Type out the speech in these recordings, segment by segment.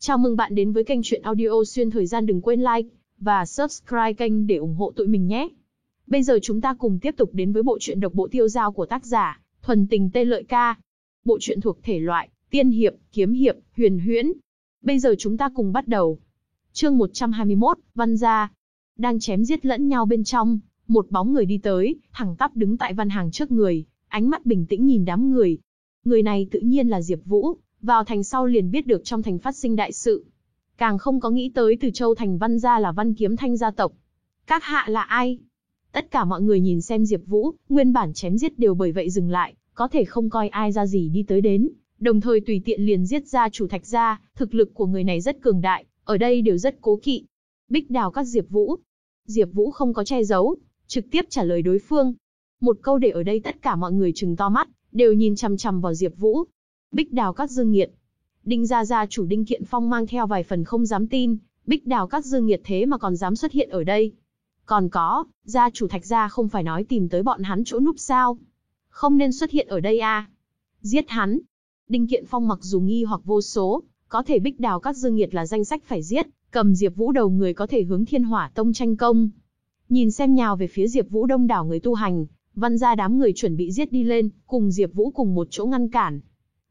Chào mừng bạn đến với kênh truyện audio xuyên thời gian đừng quên like và subscribe kênh để ủng hộ tụi mình nhé. Bây giờ chúng ta cùng tiếp tục đến với bộ truyện độc bộ tiêu giao của tác giả Thuần Tình Tê Lợi Ca. Bộ truyện thuộc thể loại tiên hiệp, kiếm hiệp, huyền huyễn. Bây giờ chúng ta cùng bắt đầu. Chương 121, Văn gia. Đang chém giết lẫn nhau bên trong, một bóng người đi tới, thẳng tắp đứng tại văn hàng trước người, ánh mắt bình tĩnh nhìn đám người. Người này tự nhiên là Diệp Vũ, vào thành sau liền biết được trong thành phát sinh đại sự. Càng không có nghĩ tới từ châu thành văn gia là văn kiếm thanh gia tộc. Các hạ là ai? Tất cả mọi người nhìn xem Diệp Vũ, nguyên bản chém giết đều bởi vậy dừng lại, có thể không coi ai ra gì đi tới đến, đồng thời tùy tiện liền giết ra chủ thạch gia, thực lực của người này rất cường đại, ở đây đều rất cố kỵ. Bích Đào các Diệp Vũ. Diệp Vũ không có che giấu, trực tiếp trả lời đối phương. Một câu để ở đây tất cả mọi người trừng to mắt, đều nhìn chằm chằm vào Diệp Vũ. Bích Đào các Dương Nghiệt. Đinh gia gia chủ Đinh Kiện Phong mang theo vài phần không dám tin, Bích Đào các Dương Nghiệt thế mà còn dám xuất hiện ở đây. Còn có, gia chủ Thạch gia không phải nói tìm tới bọn hắn chỗ núp sao? Không nên xuất hiện ở đây à? Giết hắn. Đinh Kiện Phong mặc dù nghi hoặc vô số, có thể Bích Đào các Dương Nghiệt là danh sách phải giết, cầm Diệp Vũ đầu người có thể hướng Thiên Hỏa Tông tranh công. Nhìn xem nhào về phía Diệp Vũ đông đảo người tu hành, văn gia đám người chuẩn bị giết đi lên, cùng Diệp Vũ cùng một chỗ ngăn cản.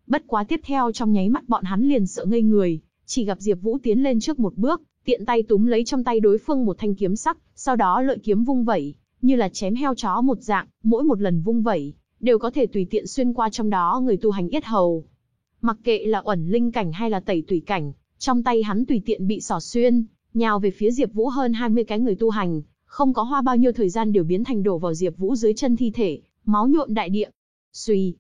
Bất quá tiếp theo trong nháy mắt bọn hắn liền sợ ngây người, chỉ gặp Diệp Vũ tiến lên trước một bước, tiện tay túm lấy trong tay đối phương một thanh kiếm sắc, sau đó lợi kiếm vung vẩy, như là chém heo chó một dạng, mỗi một lần vung vẩy, đều có thể tùy tiện xuyên qua trong đó người tu hành yết hầu. Mặc kệ là ẩn linh cảnh hay là tẩy tùy cảnh, trong tay hắn tùy tiện bị xỏ xuyên, nhào về phía Diệp Vũ hơn 20 cái người tu hành, không có hoa bao nhiêu thời gian đều biến thành đổ vào Diệp Vũ dưới chân thi thể, máu nhuộm đại địa. Xuy,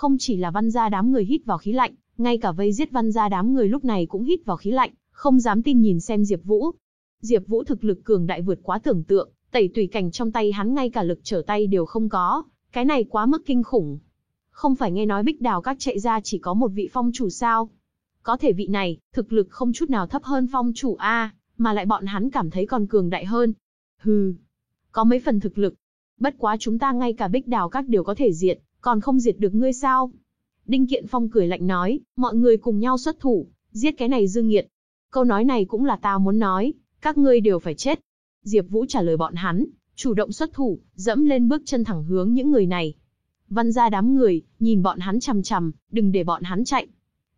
không chỉ là văn gia đám người hít vào khí lạnh, ngay cả vây giết văn gia đám người lúc này cũng hít vào khí lạnh, không dám tin nhìn xem Diệp Vũ. Diệp Vũ thực lực cường đại vượt quá tưởng tượng, tẩy tùy cảnh trong tay hắn ngay cả lực trở tay đều không có, cái này quá mức kinh khủng. Không phải nghe nói Bích Đào các chạy ra chỉ có một vị phong chủ sao? Có thể vị này, thực lực không chút nào thấp hơn phong chủ a, mà lại bọn hắn cảm thấy còn cường đại hơn. Hừ, có mấy phần thực lực. Bất quá chúng ta ngay cả Bích Đào các đều có thể diệt, còn không diệt được ngươi sao? Đinh Kiện Phong cười lạnh nói, mọi người cùng nhau xuất thủ, giết cái này Dương Nghiệt. Câu nói này cũng là ta muốn nói, các ngươi đều phải chết. Diệp Vũ trả lời bọn hắn, chủ động xuất thủ, dẫm lên bước chân thẳng hướng những người này. Văn gia đám người, nhìn bọn hắn chằm chằm, đừng để bọn hắn chạy.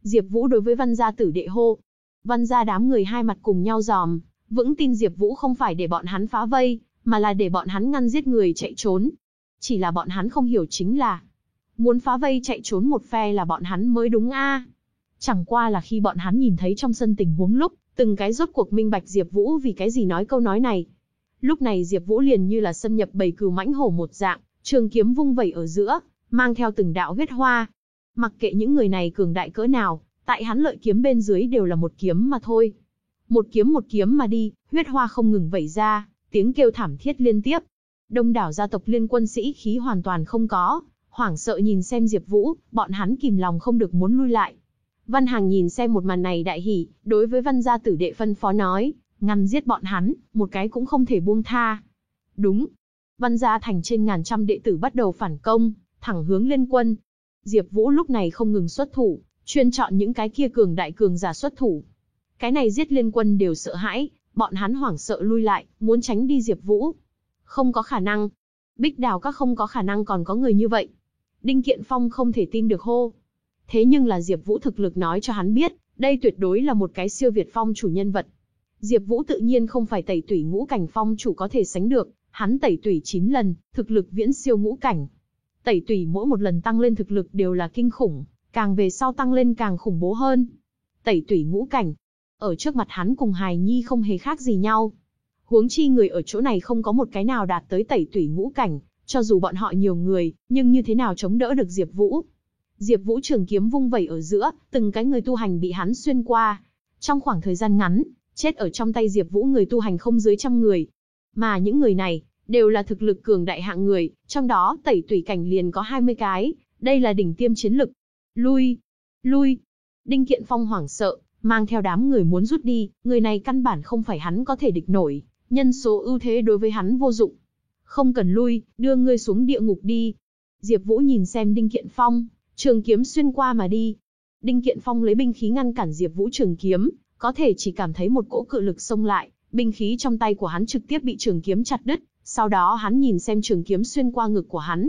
Diệp Vũ đối với văn gia tử đệ hô. Văn gia đám người hai mặt cùng nhau giòm, vững tin Diệp Vũ không phải để bọn hắn phá vây, mà là để bọn hắn ngăn giết người chạy trốn. Chỉ là bọn hắn không hiểu chính là, Muốn phá vây chạy trốn một phe là bọn hắn mới đúng a. Chẳng qua là khi bọn hắn nhìn thấy trong sân tình huống lúc, từng cái rốt cuộc minh bạch Diệp Vũ vì cái gì nói câu nói này. Lúc này Diệp Vũ liền như là xâm nhập bầy cừu mãnh hổ một dạng, trường kiếm vung vẩy ở giữa, mang theo từng đạo huyết hoa. Mặc kệ những người này cường đại cỡ nào, tại hắn lợi kiếm bên dưới đều là một kiếm mà thôi. Một kiếm một kiếm mà đi, huyết hoa không ngừng vẩy ra, tiếng kêu thảm thiết liên tiếp. Đông đảo gia tộc liên quân sĩ khí hoàn toàn không có, hoảng sợ nhìn xem Diệp Vũ, bọn hắn kìm lòng không được muốn lui lại. Văn Hàng nhìn xem một màn này đại hỉ, đối với Văn gia tử đệ phân phó nói, ngăn giết bọn hắn, một cái cũng không thể buông tha. Đúng. Văn gia thành trên ngàn trăm đệ tử bắt đầu phản công, thẳng hướng liên quân. Diệp Vũ lúc này không ngừng xuất thủ, chuyên chọn những cái kia cường đại cường giả xuất thủ. Cái này giết liên quân đều sợ hãi, bọn hắn hoảng sợ lui lại, muốn tránh đi Diệp Vũ. Không có khả năng. Bích Đào các không có khả năng còn có người như vậy. Đinh Kiện Phong không thể tin được hô. Thế nhưng là Diệp Vũ thực lực nói cho hắn biết, đây tuyệt đối là một cái siêu việt phong chủ nhân vật. Diệp Vũ tự nhiên không phải tẩy tủy ngũ cảnh phong chủ có thể sánh được, hắn tẩy tủy 9 lần, thực lực viễn siêu ngũ cảnh. Tẩy tủy mỗi một lần tăng lên thực lực đều là kinh khủng, càng về sau tăng lên càng khủng bố hơn. Tẩy tủy ngũ cảnh, ở trước mặt hắn cùng Hài Nhi không hề khác gì nhau. Huống chi người ở chỗ này không có một cái nào đạt tới tẩy tủy ngũ cảnh, cho dù bọn họ nhiều người, nhưng như thế nào chống đỡ được Diệp Vũ? Diệp Vũ trường kiếm vung vẩy ở giữa, từng cái người tu hành bị hắn xuyên qua. Trong khoảng thời gian ngắn, chết ở trong tay Diệp Vũ người tu hành không dưới trăm người. Mà những người này đều là thực lực cường đại hạng người, trong đó tẩy tùy cảnh liền có 20 cái, đây là đỉnh tiêm chiến lực. Lui, lui. Đinh Kiện Phong hoảng sợ, mang theo đám người muốn rút đi, người này căn bản không phải hắn có thể địch nổi, nhân số ưu thế đối với hắn vô dụng. Không cần lui, đưa ngươi xuống địa ngục đi. Diệp Vũ nhìn xem Đinh Kiện Phong, trường kiếm xuyên qua mà đi. Đinh Kiện Phong lấy binh khí ngăn cản Diệp Vũ trường kiếm, có thể chỉ cảm thấy một cỗ cự lực xông lại, binh khí trong tay của hắn trực tiếp bị trường kiếm chặt đứt, sau đó hắn nhìn xem trường kiếm xuyên qua ngực của hắn.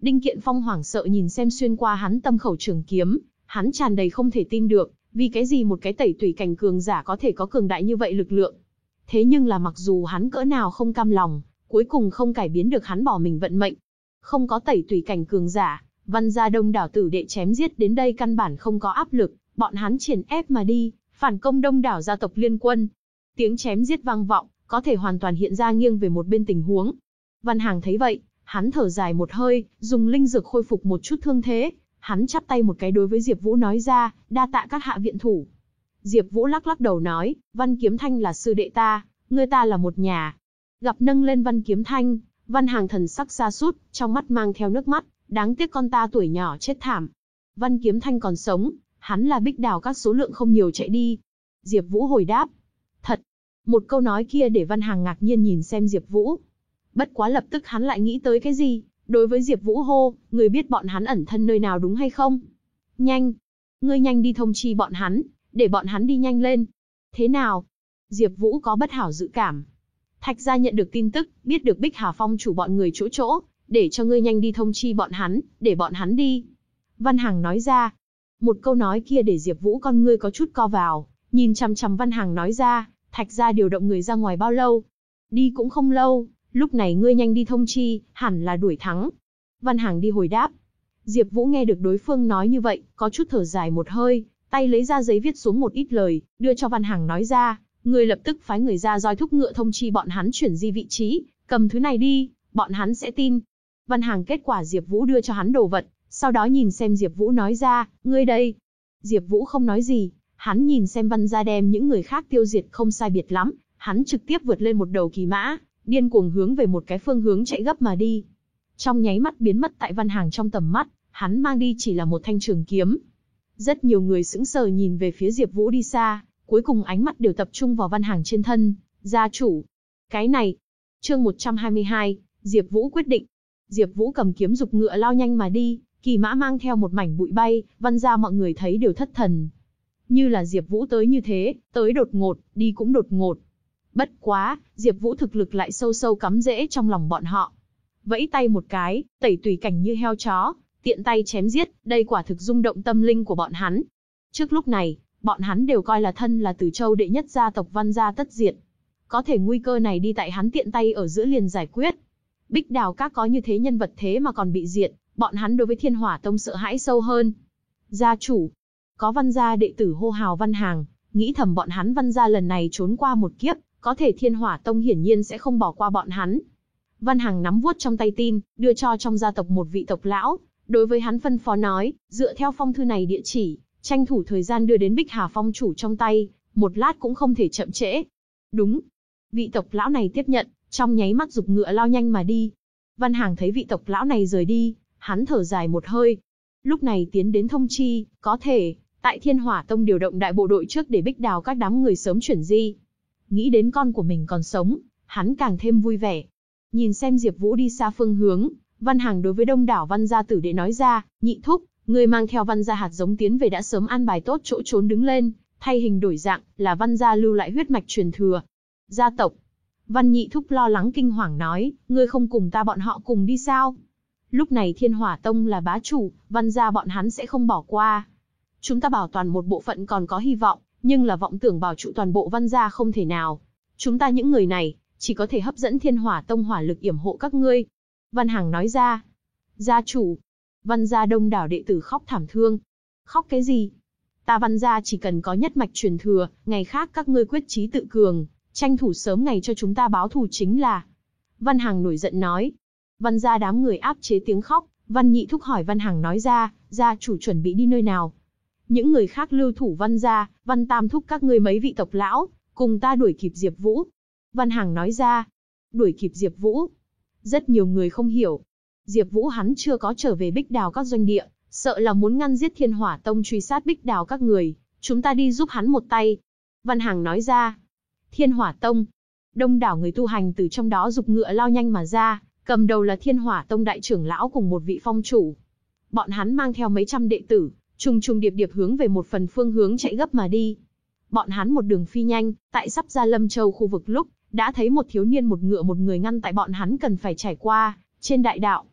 Đinh Kiện Phong hoảng sợ nhìn xem xuyên qua hắn tâm khẩu trường kiếm, hắn tràn đầy không thể tin được, vì cái gì một cái tẩy tùy cảnh cường giả có thể có cường đại như vậy lực lượng. Thế nhưng là mặc dù hắn cỡ nào không cam lòng, cuối cùng không cải biến được hắn bỏ mình vận mệnh. Không có tẩy tùy cảnh cường giả, văn gia đông đảo tử đệ chém giết đến đây căn bản không có áp lực, bọn hắn triển ép mà đi, phản công đông đảo gia tộc liên quân. Tiếng chém giết vang vọng, có thể hoàn toàn hiện ra nghiêng về một bên tình huống. Văn Hàng thấy vậy, hắn thở dài một hơi, dùng linh dược khôi phục một chút thương thế, hắn chắp tay một cái đối với Diệp Vũ nói ra, đa tạ các hạ viện thủ. Diệp Vũ lắc lắc đầu nói, Văn Kiếm Thanh là sư đệ ta, ngươi ta là một nhà. Gặp nâng lên Văn Kiếm Thanh, Văn Hàng thần sắc xa sút, trong mắt mang theo nước mắt, đáng tiếc con ta tuổi nhỏ chết thảm. Văn Kiếm Thanh còn sống, hắn là bích đào các số lượng không nhiều chạy đi. Diệp Vũ hồi đáp, thật. Một câu nói kia để Văn Hàng ngạc nhiên nhìn xem Diệp Vũ. Bất quá lập tức hắn lại nghĩ tới cái gì, đối với Diệp Vũ hô, người biết bọn hắn ẩn thân nơi nào đúng hay không? Nhanh, ngươi nhanh đi thông chi bọn hắn, để bọn hắn đi nhanh lên. Thế nào? Diệp Vũ có bất hảo dự cảm. Thạch gia nhận được tin tức, biết được Bích Hà Phong chủ bọn người chỗ chỗ, để cho ngươi nhanh đi thông chi bọn hắn, để bọn hắn đi. Văn Hằng nói ra. Một câu nói kia để Diệp Vũ con ngươi có chút co vào, nhìn chằm chằm Văn Hằng nói ra, Thạch gia điều động người ra ngoài bao lâu? Đi cũng không lâu, lúc này ngươi nhanh đi thông chi, hẳn là đuổi thắng. Văn Hằng đi hồi đáp. Diệp Vũ nghe được đối phương nói như vậy, có chút thở dài một hơi, tay lấy ra giấy viết xuống một ít lời, đưa cho Văn Hằng nói ra, người lập tức phái người ra roi thúc ngựa thông chi bọn hắn chuyển di vị trí, cầm thứ này đi, bọn hắn sẽ tin. Văn Hằng kết quả Diệp Vũ đưa cho hắn đồ vật, sau đó nhìn xem Diệp Vũ nói ra, ngươi đây. Diệp Vũ không nói gì, hắn nhìn xem Văn gia đem những người khác tiêu diệt không sai biệt lắm, hắn trực tiếp vượt lên một đầu kỳ mã, điên cuồng hướng về một cái phương hướng chạy gấp mà đi. Trong nháy mắt biến mất tại Văn Hàng trong tầm mắt, hắn mang đi chỉ là một thanh trường kiếm. Rất nhiều người sững sờ nhìn về phía Diệp Vũ đi xa, cuối cùng ánh mắt đều tập trung vào Văn Hàng trên thân, gia chủ. Cái này, chương 122, Diệp Vũ quyết định. Diệp Vũ cầm kiếm dục ngựa lao nhanh mà đi, kỳ mã mang theo một mảnh bụi bay, văn gia mọi người thấy đều thất thần. Như là Diệp Vũ tới như thế, tới đột ngột, đi cũng đột ngột. Bất quá, Diệp Vũ thực lực lại sâu sâu cắm rễ trong lòng bọn họ. Vẫy tay một cái, tẩy tùy cảnh như heo chó, tiện tay chém giết, đây quả thực rung động tâm linh của bọn hắn. Trước lúc này, bọn hắn đều coi là thân là Từ Châu đệ nhất gia tộc Văn gia tất diệt. Có thể nguy cơ này đi tại hắn tiện tay ở giữa liền giải quyết. Bích Đào Các có như thế nhân vật thế mà còn bị diệt, bọn hắn đối với Thiên Hỏa Tông sợ hãi sâu hơn. Gia chủ, có Văn gia đệ tử hô hào Văn Hàng, nghĩ thầm bọn hắn Văn gia lần này trốn qua một kiếp, có thể Thiên Hỏa Tông hiển nhiên sẽ không bỏ qua bọn hắn. Văn Hằng nắm vuốt trong tay tin, đưa cho trong gia tộc một vị tộc lão, đối với hắn phân phó nói, dựa theo phong thư này địa chỉ, tranh thủ thời gian đưa đến Bích Hà Phong chủ trong tay, một lát cũng không thể chậm trễ. Đúng. Vị tộc lão này tiếp nhận, trong nháy mắt dục ngựa lao nhanh mà đi. Văn hàng thấy vị tộc lão này rời đi, hắn thở dài một hơi. Lúc này tiến đến thông chi, có thể, tại Thiên Hỏa Tông điều động đại bộ đội trước để Bích Đào các đám người sớm chuyển di. Nghĩ đến con của mình còn sống, hắn càng thêm vui vẻ. Nhìn xem Diệp Vũ đi xa phương hướng, Văn hàng đối với đông đảo văn gia tử đệ nói ra, nhị thúc, người mang theo văn gia hạt giống tiến về đã sớm an bài tốt chỗ trốn đứng lên, thay hình đổi dạng, là văn gia lưu lại huyết mạch truyền thừa. Gia tộc. Văn nhị thúc lo lắng kinh hoàng nói, ngươi không cùng ta bọn họ cùng đi sao? Lúc này Thiên Hỏa Tông là bá chủ, văn gia bọn hắn sẽ không bỏ qua. Chúng ta bảo toàn một bộ phận còn có hy vọng, nhưng là vọng tưởng bảo trụ toàn bộ văn gia không thể nào. Chúng ta những người này, chỉ có thể hấp dẫn thiên hỏa tông hỏa lực yểm hộ các ngươi. Văn Hằng nói ra. Gia chủ. Văn gia đông đảo đệ tử khóc thảm thương. Khóc cái gì? Ta văn gia chỉ cần có nhất mạch truyền thừa, ngày khác các ngươi quyết chí tự cường, tranh thủ sớm ngày cho chúng ta báo thù chính là. Văn Hằng nổi giận nói. Văn gia đám người áp chế tiếng khóc, Văn Nhị thúc hỏi Văn Hằng nói ra, gia chủ chuẩn bị đi nơi nào? Những người khác lưu thủ văn gia, văn tam thúc các ngươi mấy vị tộc lão, cùng ta đuổi kịp Diệp Vũ. Văn Hằng nói ra, đuổi kịp Diệp Vũ. Rất nhiều người không hiểu. Diệp Vũ hắn chưa có trở về Bích Đào các doanh địa, sợ là muốn ngăn giết Thiên Hỏa Tông truy sát Bích Đào các người, chúng ta đi giúp hắn một tay. Văn Hằng nói ra, Thiên Hỏa Tông. Đông đảo người tu hành từ trong đó dục ngựa lao nhanh mà ra, cầm đầu là Thiên Hỏa Tông đại trưởng lão cùng một vị phong chủ. Bọn hắn mang theo mấy trăm đệ tử, trùng trùng điệp điệp hướng về một phần phương hướng chạy gấp mà đi. Bọn hắn một đường phi nhanh, tại sắp ra Lâm Châu khu vực lúc, đã thấy một thiếu niên một ngựa một người ngăn tại bọn hắn cần phải trải qua, trên đại đạo.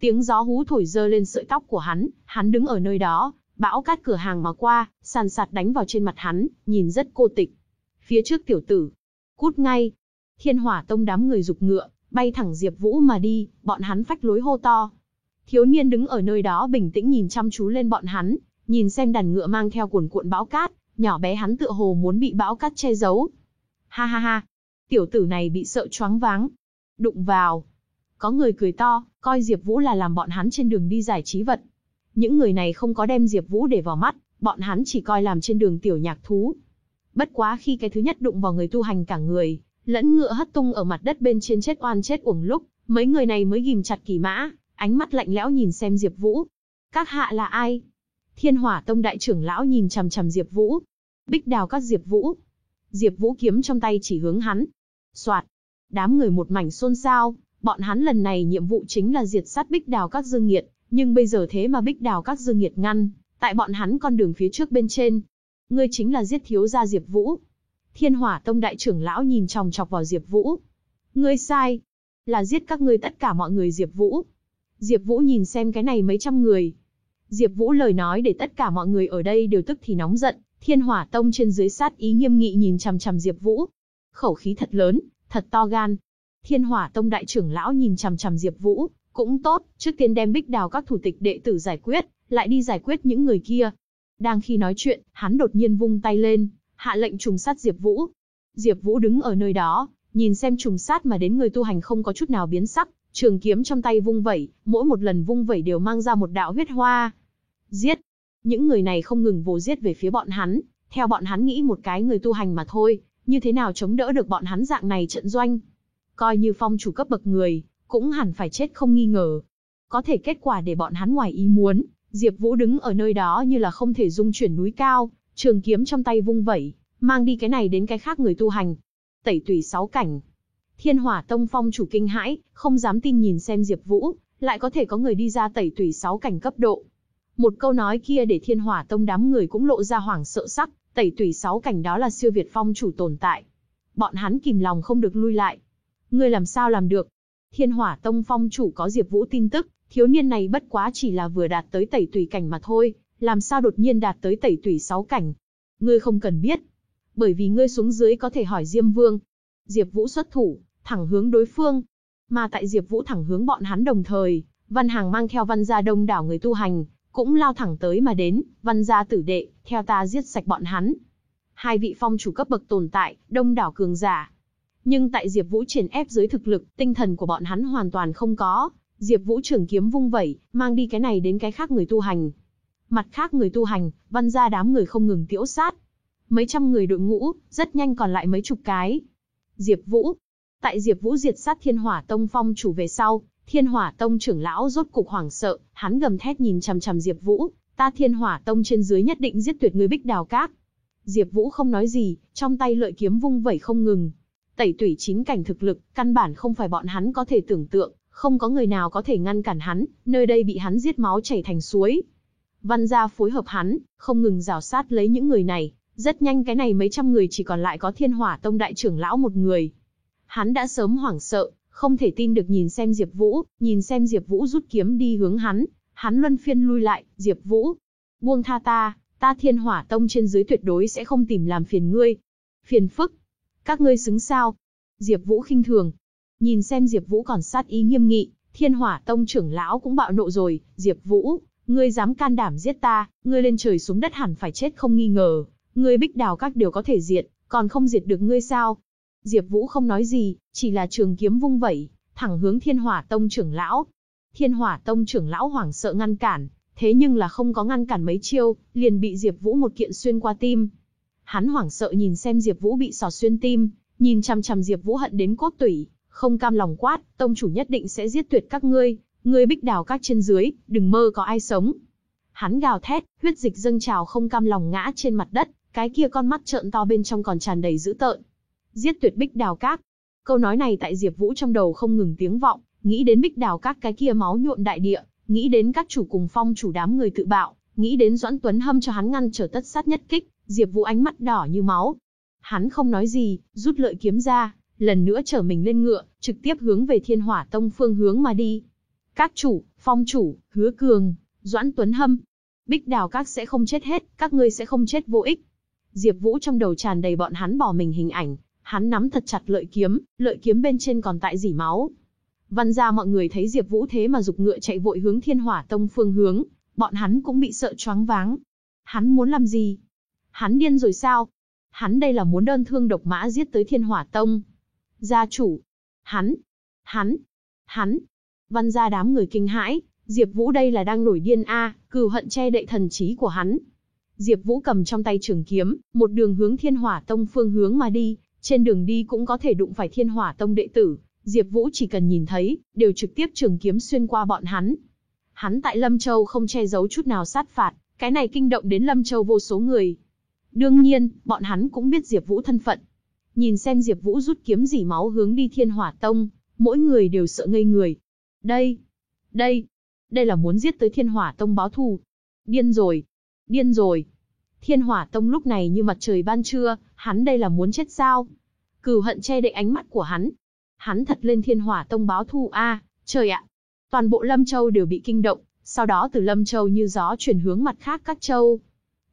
Tiếng gió hú thổi dơ lên sợi tóc của hắn, hắn đứng ở nơi đó, bão cát cửa hàng mà qua, sàn sạt đánh vào trên mặt hắn, nhìn rất cô tịch. Phía trước tiểu tử, cút ngay. Thiên hỏa tông đám người dục ngựa, bay thẳng Diệp Vũ mà đi, bọn hắn phách lối hô to. Thiếu niên đứng ở nơi đó bình tĩnh nhìn chăm chú lên bọn hắn, nhìn xem đàn ngựa mang theo cuồn cuộn bão cát, nhỏ bé hắn tựa hồ muốn bị bão cát che giấu. Ha ha ha, tiểu tử này bị sợ choáng váng. Đụng vào. Có người cười to, coi Diệp Vũ là làm bọn hắn trên đường đi giải trí vật. Những người này không có đem Diệp Vũ để vào mắt, bọn hắn chỉ coi làm trên đường tiểu nhạc thú. Bất quá khi cái thứ nhất đụng vào người tu hành cả người, lẫn ngựa hất tung ở mặt đất bên trên chết oan chết uổng lúc, mấy người này mới ghim chặt kỳ mã, ánh mắt lạnh lẽo nhìn xem Diệp Vũ. Các hạ là ai? Thiên Hỏa Tông đại trưởng lão nhìn chằm chằm Diệp Vũ. Bích Đào các Diệp Vũ. Diệp Vũ kiếm trong tay chỉ hướng hắn. Soạt. Đám người một mảnh xôn xao, bọn hắn lần này nhiệm vụ chính là diệt sát Bích Đào các Dương Nghiệt, nhưng bây giờ thế mà Bích Đào các Dương Nghiệt ngăn, tại bọn hắn con đường phía trước bên trên. Ngươi chính là giết thiếu gia Diệp Vũ. Thiên Hỏa Tông đại trưởng lão nhìn chòng chọc vào Diệp Vũ. Ngươi sai, là giết các ngươi tất cả mọi người Diệp Vũ. Diệp Vũ nhìn xem cái này mấy trăm người. Diệp Vũ lời nói để tất cả mọi người ở đây đều tức thì nóng giận, Thiên Hỏa Tông trên dưới sát ý nghiêm nghị nhìn chằm chằm Diệp Vũ. Khẩu khí thật lớn, thật to gan. Thiên Hỏa Tông đại trưởng lão nhìn chằm chằm Diệp Vũ, cũng tốt, trước tiên đem Bích Đào các thủ tịch đệ tử giải quyết, lại đi giải quyết những người kia. Đang khi nói chuyện, hắn đột nhiên vung tay lên, hạ lệnh trùng sát Diệp Vũ. Diệp Vũ đứng ở nơi đó, nhìn xem trùng sát mà đến người tu hành không có chút nào biến sắc, trường kiếm trong tay vung vẩy, mỗi một lần vung vẩy đều mang ra một đạo huyết hoa. Giết! Những người này không ngừng vồ giết về phía bọn hắn, theo bọn hắn nghĩ một cái người tu hành mà thôi, như thế nào chống đỡ được bọn hắn dạng này trận doanh. Coi như phong chủ cấp bậc người, cũng hẳn phải chết không nghi ngờ. Có thể kết quả để bọn hắn ngoài ý muốn, Diệp Vũ đứng ở nơi đó như là không thể dung chuyển núi cao, trường kiếm trong tay vung vẩy, mang đi cái này đến cái khác người tu hành. Tẩy tùy sáu cảnh. Thiên Hỏa Tông phong chủ kinh hãi, không dám tin nhìn xem Diệp Vũ, lại có thể có người đi ra tẩy tùy sáu cảnh cấp độ. Một câu nói kia để Thiên Hỏa Tông đám người cũng lộ ra hoảng sợ sắc, tẩy tùy sáu cảnh đó là siêu việt phong chủ tồn tại. Bọn hắn kìm lòng không được lui lại. Ngươi làm sao làm được? Thiên Hỏa Tông phong chủ có Diệp Vũ tin tức, thiếu niên này bất quá chỉ là vừa đạt tới tẩy tùy cảnh mà thôi, làm sao đột nhiên đạt tới tẩy tùy sáu cảnh? Ngươi không cần biết, bởi vì ngươi xuống dưới có thể hỏi Diêm Vương. Diệp Vũ xuất thủ, thẳng hướng đối phương. Mà tại Diệp Vũ thẳng hướng bọn hắn đồng thời, Văn Hàng mang theo Văn gia đông đảo người tu hành, cũng lao thẳng tới mà đến, Văn gia tử đệ, theo ta giết sạch bọn hắn. Hai vị phong chủ cấp bậc tồn tại, đông đảo cường giả. Nhưng tại Diệp Vũ triển ép dưới thực lực, tinh thần của bọn hắn hoàn toàn không có, Diệp Vũ trường kiếm vung vẩy, mang đi cái này đến cái khác người tu hành. Mặt khác người tu hành, văn gia đám người không ngừng tiễu sát. Mấy trăm người đội ngũ, rất nhanh còn lại mấy chục cái. Diệp Vũ. Tại Diệp Vũ diệt sát Thiên Hỏa Tông phong chủ về sau, Thiên Hỏa Tông trưởng lão rốt cục hoảng sợ, hắn gầm thét nhìn chằm chằm Diệp Vũ, ta Thiên Hỏa Tông trên dưới nhất định giết tuyệt ngươi Bích Đào Các. Diệp Vũ không nói gì, trong tay lợi kiếm vung vẩy không ngừng. Tẩy tủy chín cảnh thực lực, căn bản không phải bọn hắn có thể tưởng tượng, không có người nào có thể ngăn cản hắn, nơi đây bị hắn giết máu chảy thành suối. Văn gia phối hợp hắn, không ngừng rào sát lấy những người này, rất nhanh cái này mấy trăm người chỉ còn lại có Thiên Hỏa Tông đại trưởng lão một người. Hắn đã sớm hoảng sợ, không thể tin được nhìn xem Diệp Vũ, nhìn xem Diệp Vũ rút kiếm đi hướng hắn, hắn luân phiên lui lại, "Diệp Vũ, buông tha ta, ta Thiên Hỏa Tông trên dưới tuyệt đối sẽ không tìm làm phiền ngươi." Phiền phức? Các ngươi xứng sao? Diệp Vũ khinh thường. Nhìn xem Diệp Vũ còn sát ý nghiêm nghị, Thiên Hỏa Tông trưởng lão cũng bạo nộ rồi, "Diệp Vũ, ngươi dám can đảm giết ta, ngươi lên trời xuống đất hẳn phải chết không nghi ngờ, ngươi Bích Đào các đều có thể diệt, còn không diệt được ngươi sao?" Diệp Vũ không nói gì, chỉ là trường kiếm vung vẩy, thẳng hướng Thiên Hỏa Tông trưởng lão. Thiên Hỏa Tông trưởng lão hoảng sợ ngăn cản, thế nhưng là không có ngăn cản mấy chiêu, liền bị Diệp Vũ một kiện xuyên qua tim. Hắn hoảng sợ nhìn xem Diệp Vũ bị sọt xuyên tim, nhìn chằm chằm Diệp Vũ hận đến cốt tủy, không cam lòng quát, tông chủ nhất định sẽ giết tuyệt các ngươi, ngươi Bích Đào các trên dưới, đừng mơ có ai sống. Hắn gào thét, huyết dịch dâng trào không cam lòng ngã trên mặt đất, cái kia con mắt trợn to bên trong còn tràn đầy dữ tợn giết tuyệt bích đào các. Câu nói này tại Diệp Vũ trong đầu không ngừng tiếng vọng, nghĩ đến bích đào các cái kia máu nhuộm đại địa, nghĩ đến các chủ cùng phong chủ đám người tự bạo, Nghĩ đến Doãn Tuấn Hâm cho hắn ngăn trở tất sát nhất kích, Diệp Vũ ánh mắt đỏ như máu. Hắn không nói gì, rút lợi kiếm ra, lần nữa trở mình lên ngựa, trực tiếp hướng về Thiên Hỏa Tông phương hướng mà đi. Các chủ, phong chủ, hứa cường, Doãn Tuấn Hâm. Bích đào các sẽ không chết hết, các ngươi sẽ không chết vô ích. Diệp Vũ trong đầu tràn đầy bọn hắn bỏ mình hình ảnh, hắn nắm thật chặt lợi kiếm, lợi kiếm bên trên còn tại dỉ máu. Văn gia mọi người thấy Diệp Vũ thế mà dục ngựa chạy vội hướng Thiên Hỏa Tông phương hướng, bọn hắn cũng bị sợ choáng váng. Hắn muốn làm gì? Hắn điên rồi sao? Hắn đây là muốn đơn thương độc mã giết tới Thiên Hỏa Tông. Gia chủ, hắn, hắn, hắn. Văn gia đám người kinh hãi, Diệp Vũ đây là đang nổi điên a, cừu hận che đậy thần trí của hắn. Diệp Vũ cầm trong tay trường kiếm, một đường hướng Thiên Hỏa Tông phương hướng mà đi, trên đường đi cũng có thể đụng phải Thiên Hỏa Tông đệ tử, Diệp Vũ chỉ cần nhìn thấy, đều trực tiếp trường kiếm xuyên qua bọn hắn. Hắn tại Lâm Châu không che giấu chút nào sát phạt, cái này kinh động đến Lâm Châu vô số người. Đương nhiên, bọn hắn cũng biết Diệp Vũ thân phận. Nhìn xem Diệp Vũ rút kiếm rỉ máu hướng đi Thiên Hỏa Tông, mỗi người đều sợ ngây người. Đây, đây, đây là muốn giết tới Thiên Hỏa Tông báo thù. Điên rồi, điên rồi. Thiên Hỏa Tông lúc này như mặt trời ban trưa, hắn đây là muốn chết sao? Cừu hận che đậy ánh mắt của hắn. Hắn thật lên Thiên Hỏa Tông báo thù a, trời ạ. Toàn bộ Lâm Châu đều bị kinh động, sau đó từ Lâm Châu như gió chuyển hướng mặt khác các châu.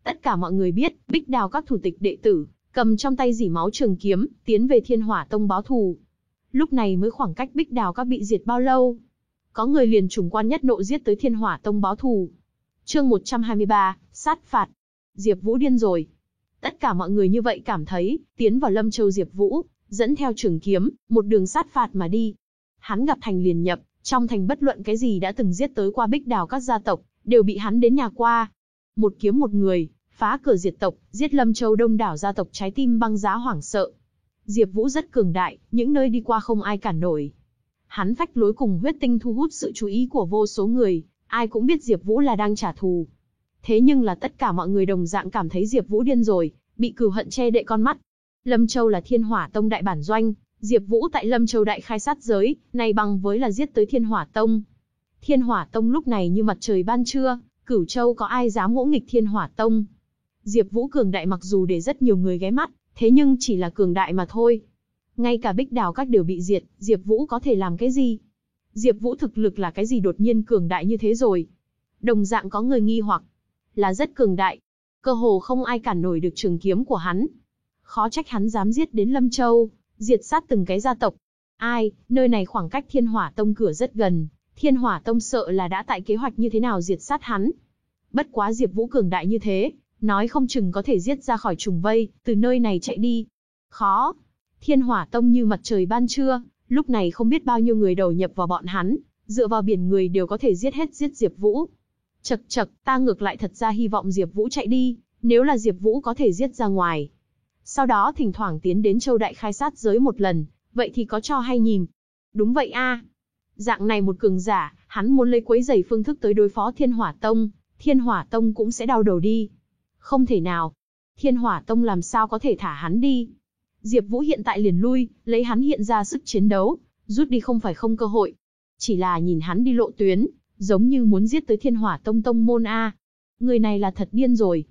Tất cả mọi người biết, Bích Đào các thủ tịch đệ tử, cầm trong tay dỉ máu trường kiếm, tiến về Thiên Hỏa Tông báo thù. Lúc này mới khoảng cách Bích Đào các bị diệt bao lâu? Có người liền trùng quan nhất nộ giết tới Thiên Hỏa Tông báo thù. Chương 123, sát phạt. Diệp Vũ điên rồi. Tất cả mọi người như vậy cảm thấy, tiến vào Lâm Châu Diệp Vũ, dẫn theo trường kiếm, một đường sát phạt mà đi. Hắn gặp thành liền nhập, trong thành bất luận cái gì đã từng giết tới qua Bích Đào các gia tộc, đều bị hắn đến nhà qua. Một kiếm một người, phá cửa diệt tộc, giết Lâm Châu đông đảo gia tộc trái tim băng giá hoảng sợ. Diệp Vũ rất cường đại, những nơi đi qua không ai cản nổi. Hắn phách lối cùng huyết tinh thu hút sự chú ý của vô số người, ai cũng biết Diệp Vũ là đang trả thù. Thế nhưng là tất cả mọi người đồng dạng cảm thấy Diệp Vũ điên rồi, bị cừu hận che đậy con mắt. Lâm Châu là Thiên Hỏa Tông đại bản doanh, Diệp Vũ tại Lâm Châu đại khai sát giới, này bằng với là giết tới Thiên Hỏa Tông. Thiên Hỏa Tông lúc này như mặt trời ban trưa, Cửu Châu có ai dám ngỗ nghịch Thiên Hỏa Tông. Diệp Vũ cường đại mặc dù để rất nhiều người ghé mắt, thế nhưng chỉ là cường đại mà thôi. Ngay cả Bích Đào các đều bị diệt, Diệp Vũ có thể làm cái gì? Diệp Vũ thực lực là cái gì đột nhiên cường đại như thế rồi? Đồng dạng có người nghi hoặc, là rất cường đại, cơ hồ không ai cản nổi được trường kiếm của hắn. Khó trách hắn dám giết đến Lâm Châu, diệt sát từng cái gia tộc. Ai, nơi này khoảng cách Thiên Hỏa Tông cửa rất gần, Thiên Hỏa Tông sợ là đã tại kế hoạch như thế nào diệt sát hắn. Bất quá Diệp Vũ cường đại như thế, nói không chừng có thể giết ra khỏi trùng vây, từ nơi này chạy đi. Khó. Thiên Hỏa Tông như mặt trời ban trưa, lúc này không biết bao nhiêu người đầu nhập vào bọn hắn, dựa vào biển người đều có thể giết hết giết Diệp Vũ. Chậc chậc, ta ngược lại thật ra hy vọng Diệp Vũ chạy đi, nếu là Diệp Vũ có thể giết ra ngoài. Sau đó thỉnh thoảng tiến đến Châu Đại khai sát giới một lần, vậy thì có cho hay nhìn. Đúng vậy a. Dạng này một cường giả, hắn muốn lấy quấy rầy phương thức tới đối phó Thiên Hỏa Tông, Thiên Hỏa Tông cũng sẽ đau đầu đi. Không thể nào. Thiên Hỏa Tông làm sao có thể thả hắn đi? Diệp Vũ hiện tại liền lui, lấy hắn hiện ra sức chiến đấu, rút đi không phải không cơ hội. Chỉ là nhìn hắn đi lộ tuyến, giống như muốn giết tới Thiên Hỏa Tông tông môn a. Người này là thật điên rồi.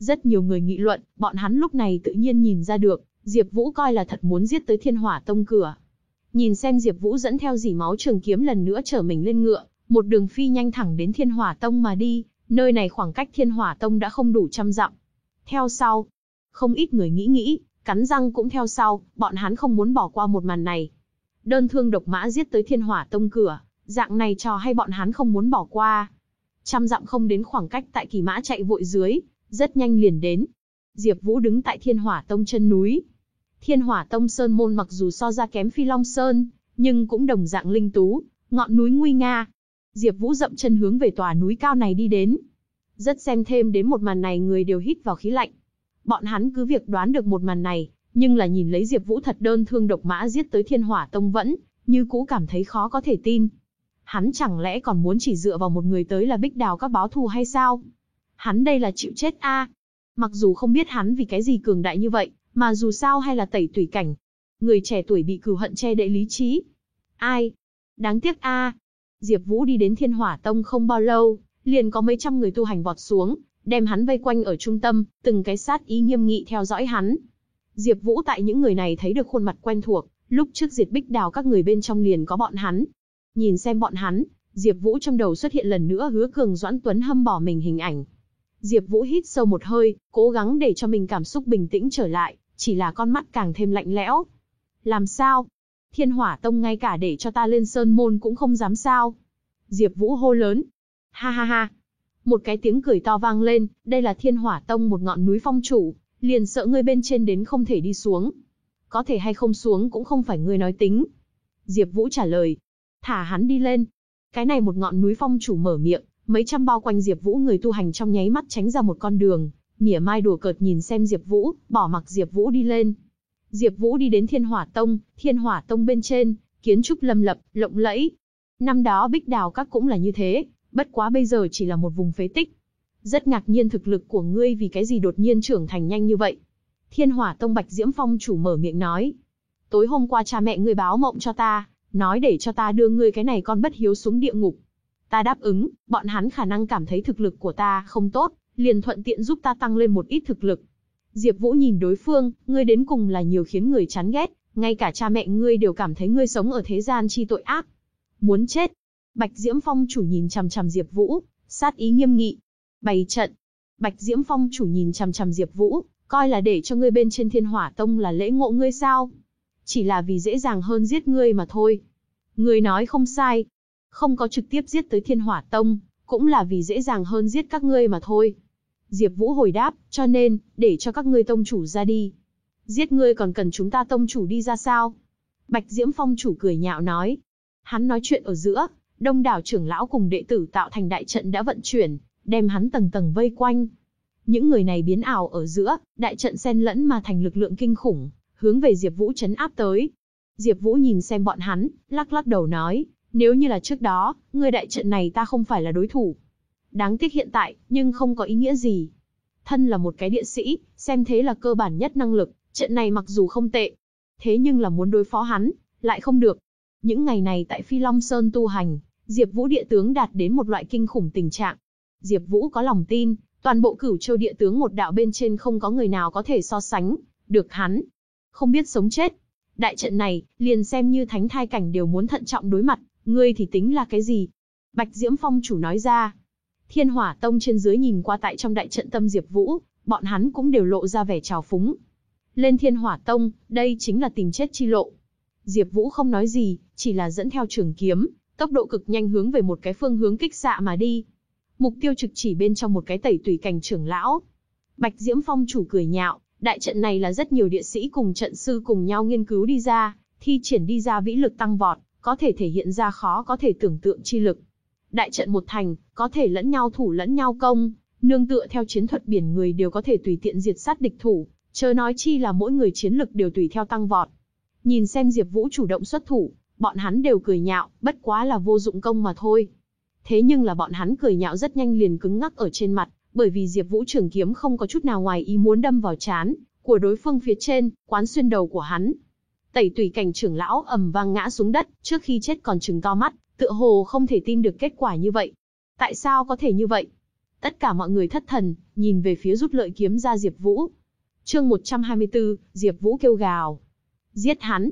Rất nhiều người nghị luận, bọn hắn lúc này tự nhiên nhìn ra được, Diệp Vũ coi là thật muốn giết tới Thiên Hỏa Tông cửa. Nhìn xem Diệp Vũ dẫn theo dỉ máu trường kiếm lần nữa trở mình lên ngựa, một đường phi nhanh thẳng đến Thiên Hỏa Tông mà đi, nơi này khoảng cách Thiên Hỏa Tông đã không đủ trăm dặm. Theo sau, không ít người nghĩ nghĩ, cắn răng cũng theo sau, bọn hắn không muốn bỏ qua một màn này. Đơn thương độc mã giết tới Thiên Hỏa Tông cửa, dạng này trò hay bọn hắn không muốn bỏ qua. Trăm dặm không đến khoảng cách tại kỳ mã chạy vội dưới, rất nhanh liền đến. Diệp Vũ đứng tại Thiên Hỏa Tông chân núi. Thiên Hỏa Tông sơn môn mặc dù so ra kém Phi Long Sơn, nhưng cũng đồng dạng linh tú, ngọn núi nguy nga. Diệp Vũ dậm chân hướng về tòa núi cao này đi đến. Rất xem thêm đến một màn này người đều hít vào khí lạnh. Bọn hắn cứ việc đoán được một màn này, nhưng là nhìn lấy Diệp Vũ thật đơn thương độc mã giết tới Thiên Hỏa Tông vẫn, như cũ cảm thấy khó có thể tin. Hắn chẳng lẽ còn muốn chỉ dựa vào một người tới là Bích Đào các báo thù hay sao? Hắn đây là chịu chết a. Mặc dù không biết hắn vì cái gì cường đại như vậy, mà dù sao hay là tẩy tùy cảnh. Người trẻ tuổi bị cừu hận che đậy lý trí. Ai? Đáng tiếc a. Diệp Vũ đi đến Thiên Hỏa Tông không bao lâu, liền có mấy trăm người tu hành vọt xuống, đem hắn vây quanh ở trung tâm, từng cái sát ý nghiêm nghị theo dõi hắn. Diệp Vũ tại những người này thấy được khuôn mặt quen thuộc, lúc trước diệt bích đào các người bên trong liền có bọn hắn. Nhìn xem bọn hắn, Diệp Vũ trong đầu xuất hiện lần nữa hứa cường Doãn Tuấn hâm bỏ mình hình ảnh. Diệp Vũ hít sâu một hơi, cố gắng để cho mình cảm xúc bình tĩnh trở lại, chỉ là con mắt càng thêm lạnh lẽo. Làm sao? Thiên Hỏa Tông ngay cả để cho ta lên sơn môn cũng không dám sao? Diệp Vũ hô lớn. Ha ha ha. Một cái tiếng cười to vang lên, đây là Thiên Hỏa Tông một ngọn núi phong chủ, liền sợ ngươi bên trên đến không thể đi xuống. Có thể hay không xuống cũng không phải ngươi nói tính. Diệp Vũ trả lời. Thả hắn đi lên. Cái này một ngọn núi phong chủ mở miệng, mấy trăm bao quanh Diệp Vũ người tu hành trong nháy mắt tránh ra một con đường, mỉa mai đùa cợt nhìn xem Diệp Vũ, bỏ mặc Diệp Vũ đi lên. Diệp Vũ đi đến Thiên Hỏa Tông, Thiên Hỏa Tông bên trên, kiến trúc lâm lập, lộng lẫy. Năm đó Bích Đào các cũng là như thế, bất quá bây giờ chỉ là một vùng phế tích. Rất ngạc nhiên thực lực của ngươi vì cái gì đột nhiên trưởng thành nhanh như vậy. Thiên Hỏa Tông Bạch Diễm Phong chủ mở miệng nói. Tối hôm qua cha mẹ ngươi báo mộng cho ta, nói để cho ta đưa ngươi cái này con bất hiếu xuống địa ngục. Ta đáp ứng, bọn hắn khả năng cảm thấy thực lực của ta không tốt, liền thuận tiện giúp ta tăng lên một ít thực lực. Diệp Vũ nhìn đối phương, ngươi đến cùng là nhiều khiến người chán ghét, ngay cả cha mẹ ngươi đều cảm thấy ngươi sống ở thế gian chi tội ác. Muốn chết. Bạch Diễm Phong chủ nhìn chằm chằm Diệp Vũ, sát ý nghiêm nghị. Bày trận. Bạch Diễm Phong chủ nhìn chằm chằm Diệp Vũ, coi là để cho ngươi bên trên Thiên Hỏa Tông là lễ ngộ ngươi sao? Chỉ là vì dễ dàng hơn giết ngươi mà thôi. Ngươi nói không sai, không có trực tiếp giết tới Thiên Hỏa Tông, cũng là vì dễ dàng hơn giết các ngươi mà thôi. Diệp Vũ hồi đáp, cho nên, để cho các ngươi tông chủ ra đi. Giết ngươi còn cần chúng ta tông chủ đi ra sao? Bạch Diễm Phong chủ cười nhạo nói. Hắn nói chuyện ở giữa, đông đảo trưởng lão cùng đệ tử tạo thành đại trận đã vận chuyển, đem hắn tầng tầng vây quanh. Những người này biến ảo ở giữa, đại trận xen lẫn mà thành lực lượng kinh khủng, hướng về Diệp Vũ chấn áp tới. Diệp Vũ nhìn xem bọn hắn, lắc lắc đầu nói, nếu như là trước đó, người đại trận này ta không phải là đối thủ. Đáng tiếc hiện tại, nhưng không có ý nghĩa gì. Thân là một cái địa sĩ, xem thế là cơ bản nhất năng lực, trận này mặc dù không tệ, thế nhưng là muốn đối phó hắn, lại không được. Những ngày này tại Phi Long Sơn tu hành, Diệp Vũ địa tướng đạt đến một loại kinh khủng tình trạng. Diệp Vũ có lòng tin, toàn bộ Cửu Châu địa tướng một đạo bên trên không có người nào có thể so sánh được hắn. Không biết sống chết. Đại trận này, liền xem như thánh thai cảnh đều muốn thận trọng đối mặt, Ngươi thì tính là cái gì? Bạch Diễm Phong chủ nói ra. Thiên Hỏa Tông trên dưới nhìn qua tại trong đại trận tâm Diệp Vũ, bọn hắn cũng đều lộ ra vẻ trào phúng. Lên Thiên Hỏa Tông, đây chính là tìm chết chi lộ. Diệp Vũ không nói gì, chỉ là dẫn theo trường kiếm, tốc độ cực nhanh hướng về một cái phương hướng kích xạ mà đi. Mục tiêu trực chỉ bên trong một cái tẩy tùy cảnh trưởng lão. Bạch Diễm Phong chủ cười nhạo, đại trận này là rất nhiều địa sĩ cùng trận sư cùng nhau nghiên cứu đi ra, thi triển đi ra vĩ lực tăng vọt, có thể thể hiện ra khó có thể tưởng tượng chi lực. Đại trận một thành, có thể lẫn nhau thủ lẫn nhau công, nương tựa theo chiến thuật biển người đều có thể tùy tiện diệt sát địch thủ, chớ nói chi là mỗi người chiến lực đều tùy theo tăng vọt. Nhìn xem Diệp Vũ chủ động xuất thủ, bọn hắn đều cười nhạo, bất quá là vô dụng công mà thôi. Thế nhưng là bọn hắn cười nhạo rất nhanh liền cứng ngắc ở trên mặt, bởi vì Diệp Vũ trường kiếm không có chút nào ngoài ý muốn đâm vào chán của đối phương phía trên, quán xuyên đầu của hắn, Tẩy tùy cảnh trưởng lão ầm vang ngã xuống đất, trước khi chết còn trừng to mắt, tựa hồ không thể tin được kết quả như vậy. Tại sao có thể như vậy? Tất cả mọi người thất thần, nhìn về phía rút lợi kiếm ra Diệp Vũ. Chương 124, Diệp Vũ kêu gào. Giết hắn.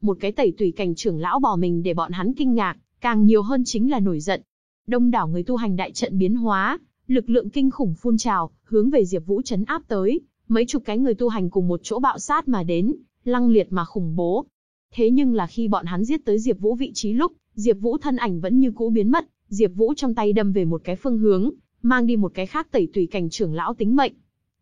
Một cái tẩy tùy cảnh trưởng lão bỏ mình để bọn hắn kinh ngạc, càng nhiều hơn chính là nổi giận. Đông đảo người tu hành đại trận biến hóa, lực lượng kinh khủng phun trào, hướng về Diệp Vũ trấn áp tới, mấy chục cái người tu hành cùng một chỗ bạo sát mà đến, lăng liệt mà khủng bố. Thế nhưng là khi bọn hắn giết tới Diệp Vũ vị trí lúc, Diệp Vũ thân ảnh vẫn như cũ biến mất, Diệp Vũ trong tay đâm về một cái phương hướng, mang đi một cái khác tẩy tùy cảnh trưởng lão tính mệnh.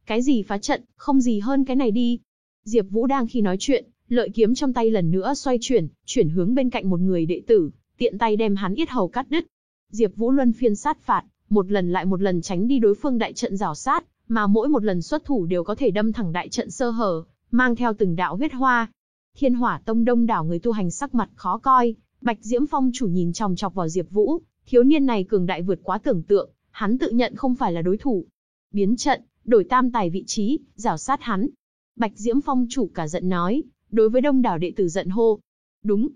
Cái gì phá trận, không gì hơn cái này đi. Diệp Vũ đang khi nói chuyện, lợi kiếm trong tay lần nữa xoay chuyển, chuyển hướng bên cạnh một người đệ tử, tiện tay đem hắn yết hầu cắt đứt. Diệp Vũ luân phiên sát phạt, một lần lại một lần tránh đi đối phương đại trận rào sát, mà mỗi một lần xuất thủ đều có thể đâm thẳng đại trận sơ hở, mang theo từng đạo huyết hoa. Thiên Hỏa Tông đông đảo người tu hành sắc mặt khó coi, Bạch Diễm Phong chủ nhìn chòng chọc vào Diệp Vũ, thiếu niên này cường đại vượt quá tưởng tượng, hắn tự nhận không phải là đối thủ. Biến trận, đổi tam tài vị trí, rào sát hắn. Bạch Diễm Phong chủ cả giận nói, đối với đông đảo đệ tử giận hô. Đúng.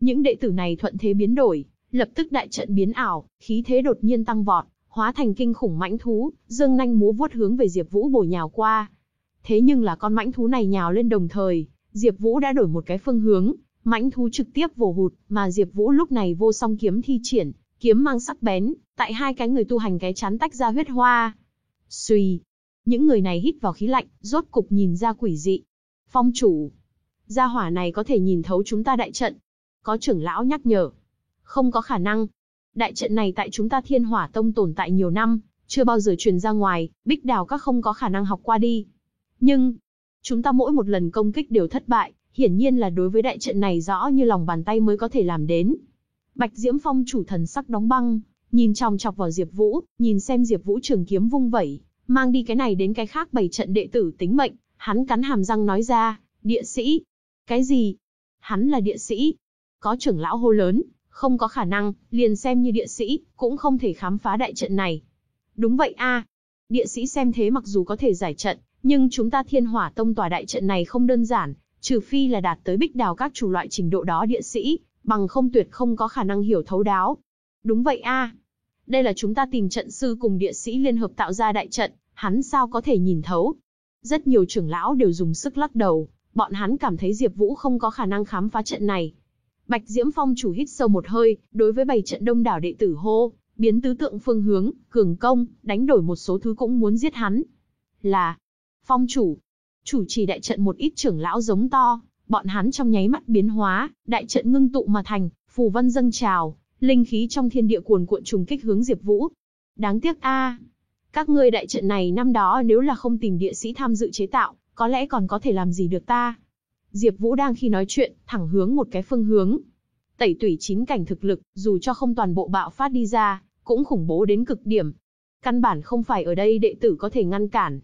Những đệ tử này thuận thế biến đổi, lập tức đại trận biến ảo, khí thế đột nhiên tăng vọt, hóa thành kinh khủng mãnh thú, dương nhanh múa vuốt hướng về Diệp Vũ bổ nhào qua. Thế nhưng là con mãnh thú này nhào lên đồng thời, Diệp Vũ đã đổi một cái phương hướng, mãnh thú trực tiếp vồ hụt, mà Diệp Vũ lúc này vô song kiếm thi triển, kiếm mang sắc bén, tại hai cái người tu hành cái chán tách ra huyết hoa. Xuy, những người này hít vào khí lạnh, rốt cục nhìn ra quỷ dị. Phong chủ, gia hỏa này có thể nhìn thấu chúng ta đại trận. Có trưởng lão nhắc nhở. Không có khả năng. Đại trận này tại chúng ta thiên hỏa tông tồn tại nhiều năm, chưa bao giờ truyền ra ngoài, bích đào các không có khả năng học qua đi. Nhưng, chúng ta mỗi một lần công kích đều thất bại, hiển nhiên là đối với đại trận này rõ như lòng bàn tay mới có thể làm đến. Bạch Diễm Phong chủ thần sắc đóng băng, nhìn chòng chọc vào Diệp Vũ, nhìn xem Diệp Vũ trường kiếm vung vẩy, mang đi cái này đến cái khác bảy trận đệ tử tính mệnh, hắn cắn hàm răng nói ra, địa sĩ. Cái gì? Hắn là địa sĩ. Có trưởng lão hô lớn, không có khả năng, liền xem như địa sĩ, cũng không thể khám phá đại trận này. Đúng vậy a, Địa sĩ xem thế mặc dù có thể giải trận, nhưng chúng ta thiên hỏa tông tòa đại trận này không đơn giản, trừ phi là đạt tới bích đào các chủ loại trình độ đó địa sĩ, bằng không tuyệt không có khả năng hiểu thấu đáo. Đúng vậy a, Đây là chúng ta tìm trận sư cùng địa sĩ liên hợp tạo ra đại trận, hắn sao có thể nhìn thấu. Rất nhiều trưởng lão đều dùng sức lắc đầu, bọn hắn cảm thấy Diệp Vũ không có khả năng khám phá trận này. Bạch Diễm Phong chủ hít sâu một hơi, đối với bảy trận đông đảo đệ tử hô, biến tứ tượng phương hướng, cường công, đánh đổi một số thứ cũng muốn giết hắn. Là, Phong chủ, chủ trì đại trận một ít trưởng lão giống to, bọn hắn trong nháy mắt biến hóa, đại trận ngưng tụ mà thành, phù văn dâng trào, linh khí trong thiên địa cuồn cuộn trùng kích hướng Diệp Vũ. Đáng tiếc a, các ngươi đại trận này năm đó nếu là không tìm địa sĩ tham dự chế tạo, có lẽ còn có thể làm gì được ta. Diệp Vũ đang khi nói chuyện, thẳng hướng một cái phương hướng. Tẩy tủy chín cảnh thực lực, dù cho không toàn bộ bạo phát đi ra, cũng khủng bố đến cực điểm. Căn bản không phải ở đây đệ tử có thể ngăn cản.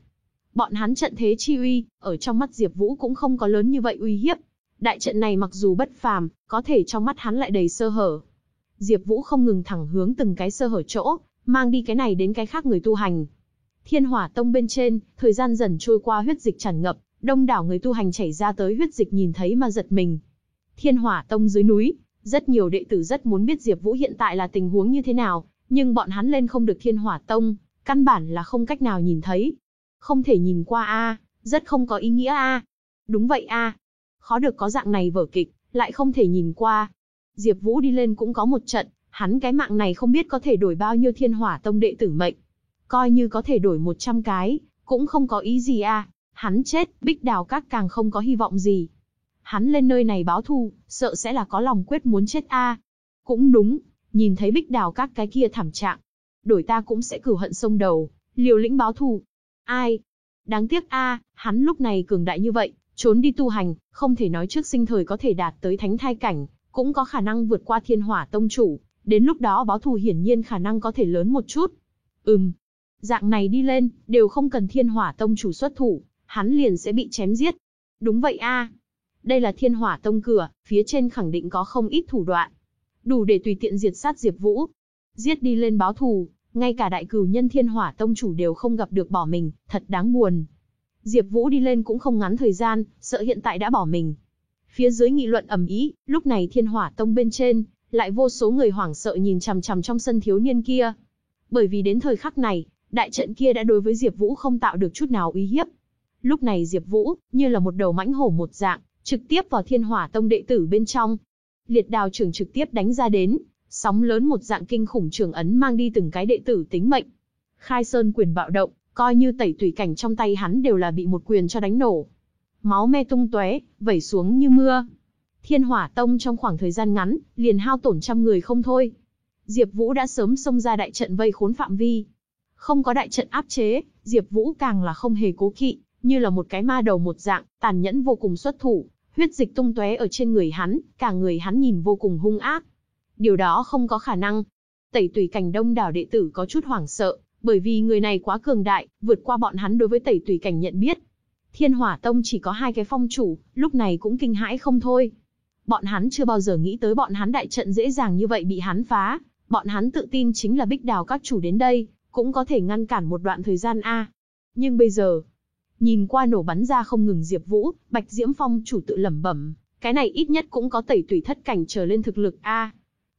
Bọn hắn trận thế chi uy, ở trong mắt Diệp Vũ cũng không có lớn như vậy uy hiếp. Đại trận này mặc dù bất phàm, có thể trong mắt hắn lại đầy sơ hở. Diệp Vũ không ngừng thẳng hướng từng cái sơ hở chỗ, mang đi cái này đến cái khác người tu hành. Thiên Hỏa Tông bên trên, thời gian dần trôi qua huyết dịch tràn ngập, đông đảo người tu hành chảy ra tới huyết dịch nhìn thấy mà giật mình. Thiên Hỏa Tông dưới núi, rất nhiều đệ tử rất muốn biết Diệp Vũ hiện tại là tình huống như thế nào, nhưng bọn hắn lên không được Thiên Hỏa Tông, căn bản là không cách nào nhìn thấy. Không thể nhìn qua a, rất không có ý nghĩa a. Đúng vậy a. Khó được có dạng này vở kịch, lại không thể nhìn qua. Diệp Vũ đi lên cũng có một trận, hắn cái mạng này không biết có thể đổi bao nhiêu Thiên Hỏa Tông đệ tử mệnh. Coi như có thể đổi 100 cái, cũng không có ý gì a. Hắn chết, Bích Đào Các càng không có hy vọng gì. Hắn lên nơi này báo thù, sợ sẽ là có lòng quyết muốn chết a. Cũng đúng, nhìn thấy Bích Đào Các cái kia thảm trạng, đổi ta cũng sẽ cửu hận sông đầu, liều lĩnh báo thù. Ai? Đáng tiếc a, hắn lúc này cường đại như vậy, trốn đi tu hành, không thể nói trước sinh thời có thể đạt tới thánh thai cảnh, cũng có khả năng vượt qua thiên hỏa tông chủ, đến lúc đó báo thù hiển nhiên khả năng có thể lớn một chút. Ừm, dạng này đi lên, đều không cần thiên hỏa tông chủ xuất thủ, hắn liền sẽ bị chém giết. Đúng vậy a, Đây là thiên hỏa tông cửa, phía trên khẳng định có không ít thủ đoạn. Đủ để tùy tiện diệt sát Diệp Vũ. Giết đi lên báo thù, ngay cả đại cửu nhân thiên hỏa tông chủ đều không gặp được bỏ mình, thật đáng buồn. Diệp Vũ đi lên cũng không ngắn thời gian, sợ hiện tại đã bỏ mình. Phía dưới nghị luận ầm ĩ, lúc này thiên hỏa tông bên trên, lại vô số người hoảng sợ nhìn chằm chằm trong sân thiếu niên kia. Bởi vì đến thời khắc này, đại trận kia đã đối với Diệp Vũ không tạo được chút nào uy hiếp. Lúc này Diệp Vũ, như là một đầu mãnh hổ một dạng, trực tiếp vào Thiên Hỏa Tông đệ tử bên trong. Liệt Đào trưởng trực tiếp đánh ra đến, sóng lớn một dạng kinh khủng trường ấn mang đi từng cái đệ tử tính mệnh. Khai Sơn quyền bạo động, coi như tẩy tùy cảnh trong tay hắn đều là bị một quyền cho đánh nổ. Máu me tung tóe, vẩy xuống như mưa. Thiên Hỏa Tông trong khoảng thời gian ngắn, liền hao tổn trăm người không thôi. Diệp Vũ đã sớm xông ra đại trận vây khốn phạm vi. Không có đại trận áp chế, Diệp Vũ càng là không hề cố kỵ, như là một cái ma đầu một dạng, tàn nhẫn vô cùng xuất thủ, huyết dịch tung tóe ở trên người hắn, cả người hắn nhìn vô cùng hung ác. Điều đó không có khả năng. Tẩy tùy cảnh đông đảo đệ tử có chút hoảng sợ, bởi vì người này quá cường đại, vượt qua bọn hắn đối với tẩy tùy cảnh nhận biết. Thiên Hỏa Tông chỉ có hai cái phong chủ, lúc này cũng kinh hãi không thôi. Bọn hắn chưa bao giờ nghĩ tới bọn hắn đại trận dễ dàng như vậy bị hắn phá, bọn hắn tự tin chính là Bích Đào các chủ đến đây, cũng có thể ngăn cản một đoạn thời gian a. Nhưng bây giờ, nhìn qua nổ bắn ra không ngừng Diệp Vũ, Bạch Diễm Phong chủ tự lẩm bẩm, cái này ít nhất cũng có tẩy tùy thất cảnh trở lên thực lực a.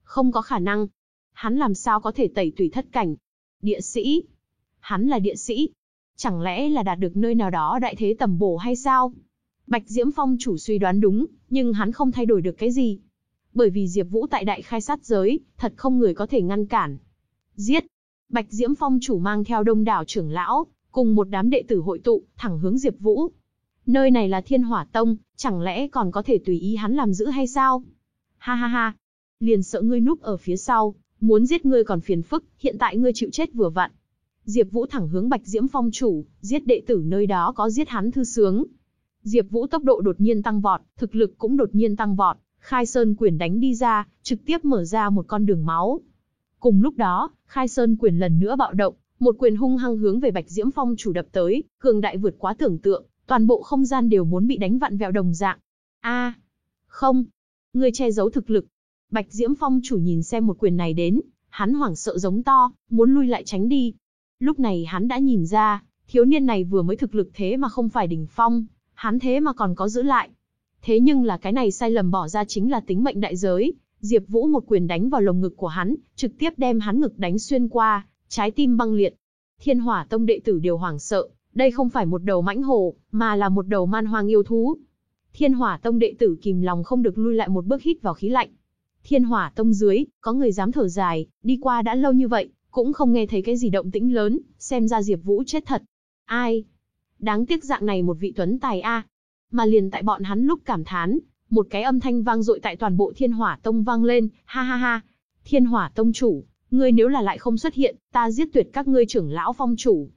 Không có khả năng. Hắn làm sao có thể tẩy tùy thất cảnh? Địa sĩ. Hắn là địa sĩ. Chẳng lẽ là đạt được nơi nào đó đại thế tầm bổ hay sao? Bạch Diễm Phong chủ suy đoán đúng, nhưng hắn không thay đổi được cái gì. Bởi vì Diệp Vũ tại đại khai sát giới, thật không người có thể ngăn cản. Giết! Bạch Diễm Phong chủ mang theo đông đảo trưởng lão, cùng một đám đệ tử hội tụ, thẳng hướng Diệp Vũ. Nơi này là Thiên Hỏa Tông, chẳng lẽ còn có thể tùy ý hắn làm giữ hay sao? Ha ha ha, liền sợ ngươi núp ở phía sau, muốn giết ngươi còn phiền phức, hiện tại ngươi chịu chết vừa vặn. Diệp Vũ thẳng hướng Bạch Diễm Phong chủ, giết đệ tử nơi đó có giết hắn thư sướng. Diệp Vũ tốc độ đột nhiên tăng vọt, thực lực cũng đột nhiên tăng vọt, Khai Sơn quyền đánh đi ra, trực tiếp mở ra một con đường máu. Cùng lúc đó, Khai Sơn quyền lần nữa bạo động, một quyền hung hăng hướng về Bạch Diễm Phong chủ đập tới, cường đại vượt quá tưởng tượng, toàn bộ không gian đều muốn bị đánh vặn vẹo đồng dạng. A, không, ngươi che giấu thực lực. Bạch Diễm Phong chủ nhìn xem một quyền này đến, hắn hoảng sợ giống to, muốn lui lại tránh đi. Lúc này hắn đã nhìn ra, thiếu niên này vừa mới thực lực thế mà không phải đỉnh phong, hắn thế mà còn có giữ lại. Thế nhưng là cái này sai lầm bỏ ra chính là tính mệnh đại giới, Diệp Vũ một quyền đánh vào lồng ngực của hắn, trực tiếp đem hắn ngực đánh xuyên qua, trái tim băng liệt. Thiên Hỏa Tông đệ tử đều hoảng sợ, đây không phải một đầu mãnh hổ, mà là một đầu man hoang yêu thú. Thiên Hỏa Tông đệ tử kìm lòng không được lui lại một bước hít vào khí lạnh. Thiên Hỏa Tông dưới, có người dám thở dài, đi qua đã lâu như vậy, cũng không nghe thấy cái gì động tĩnh lớn, xem ra Diệp Vũ chết thật. Ai? Đáng tiếc dạng này một vị tuấn tài a. Mà liền tại bọn hắn lúc cảm thán, một cái âm thanh vang dội tại toàn bộ Thiên Hỏa Tông vang lên, ha ha ha. Thiên Hỏa Tông chủ, ngươi nếu là lại không xuất hiện, ta giết tuyệt các ngươi trưởng lão phong chủ.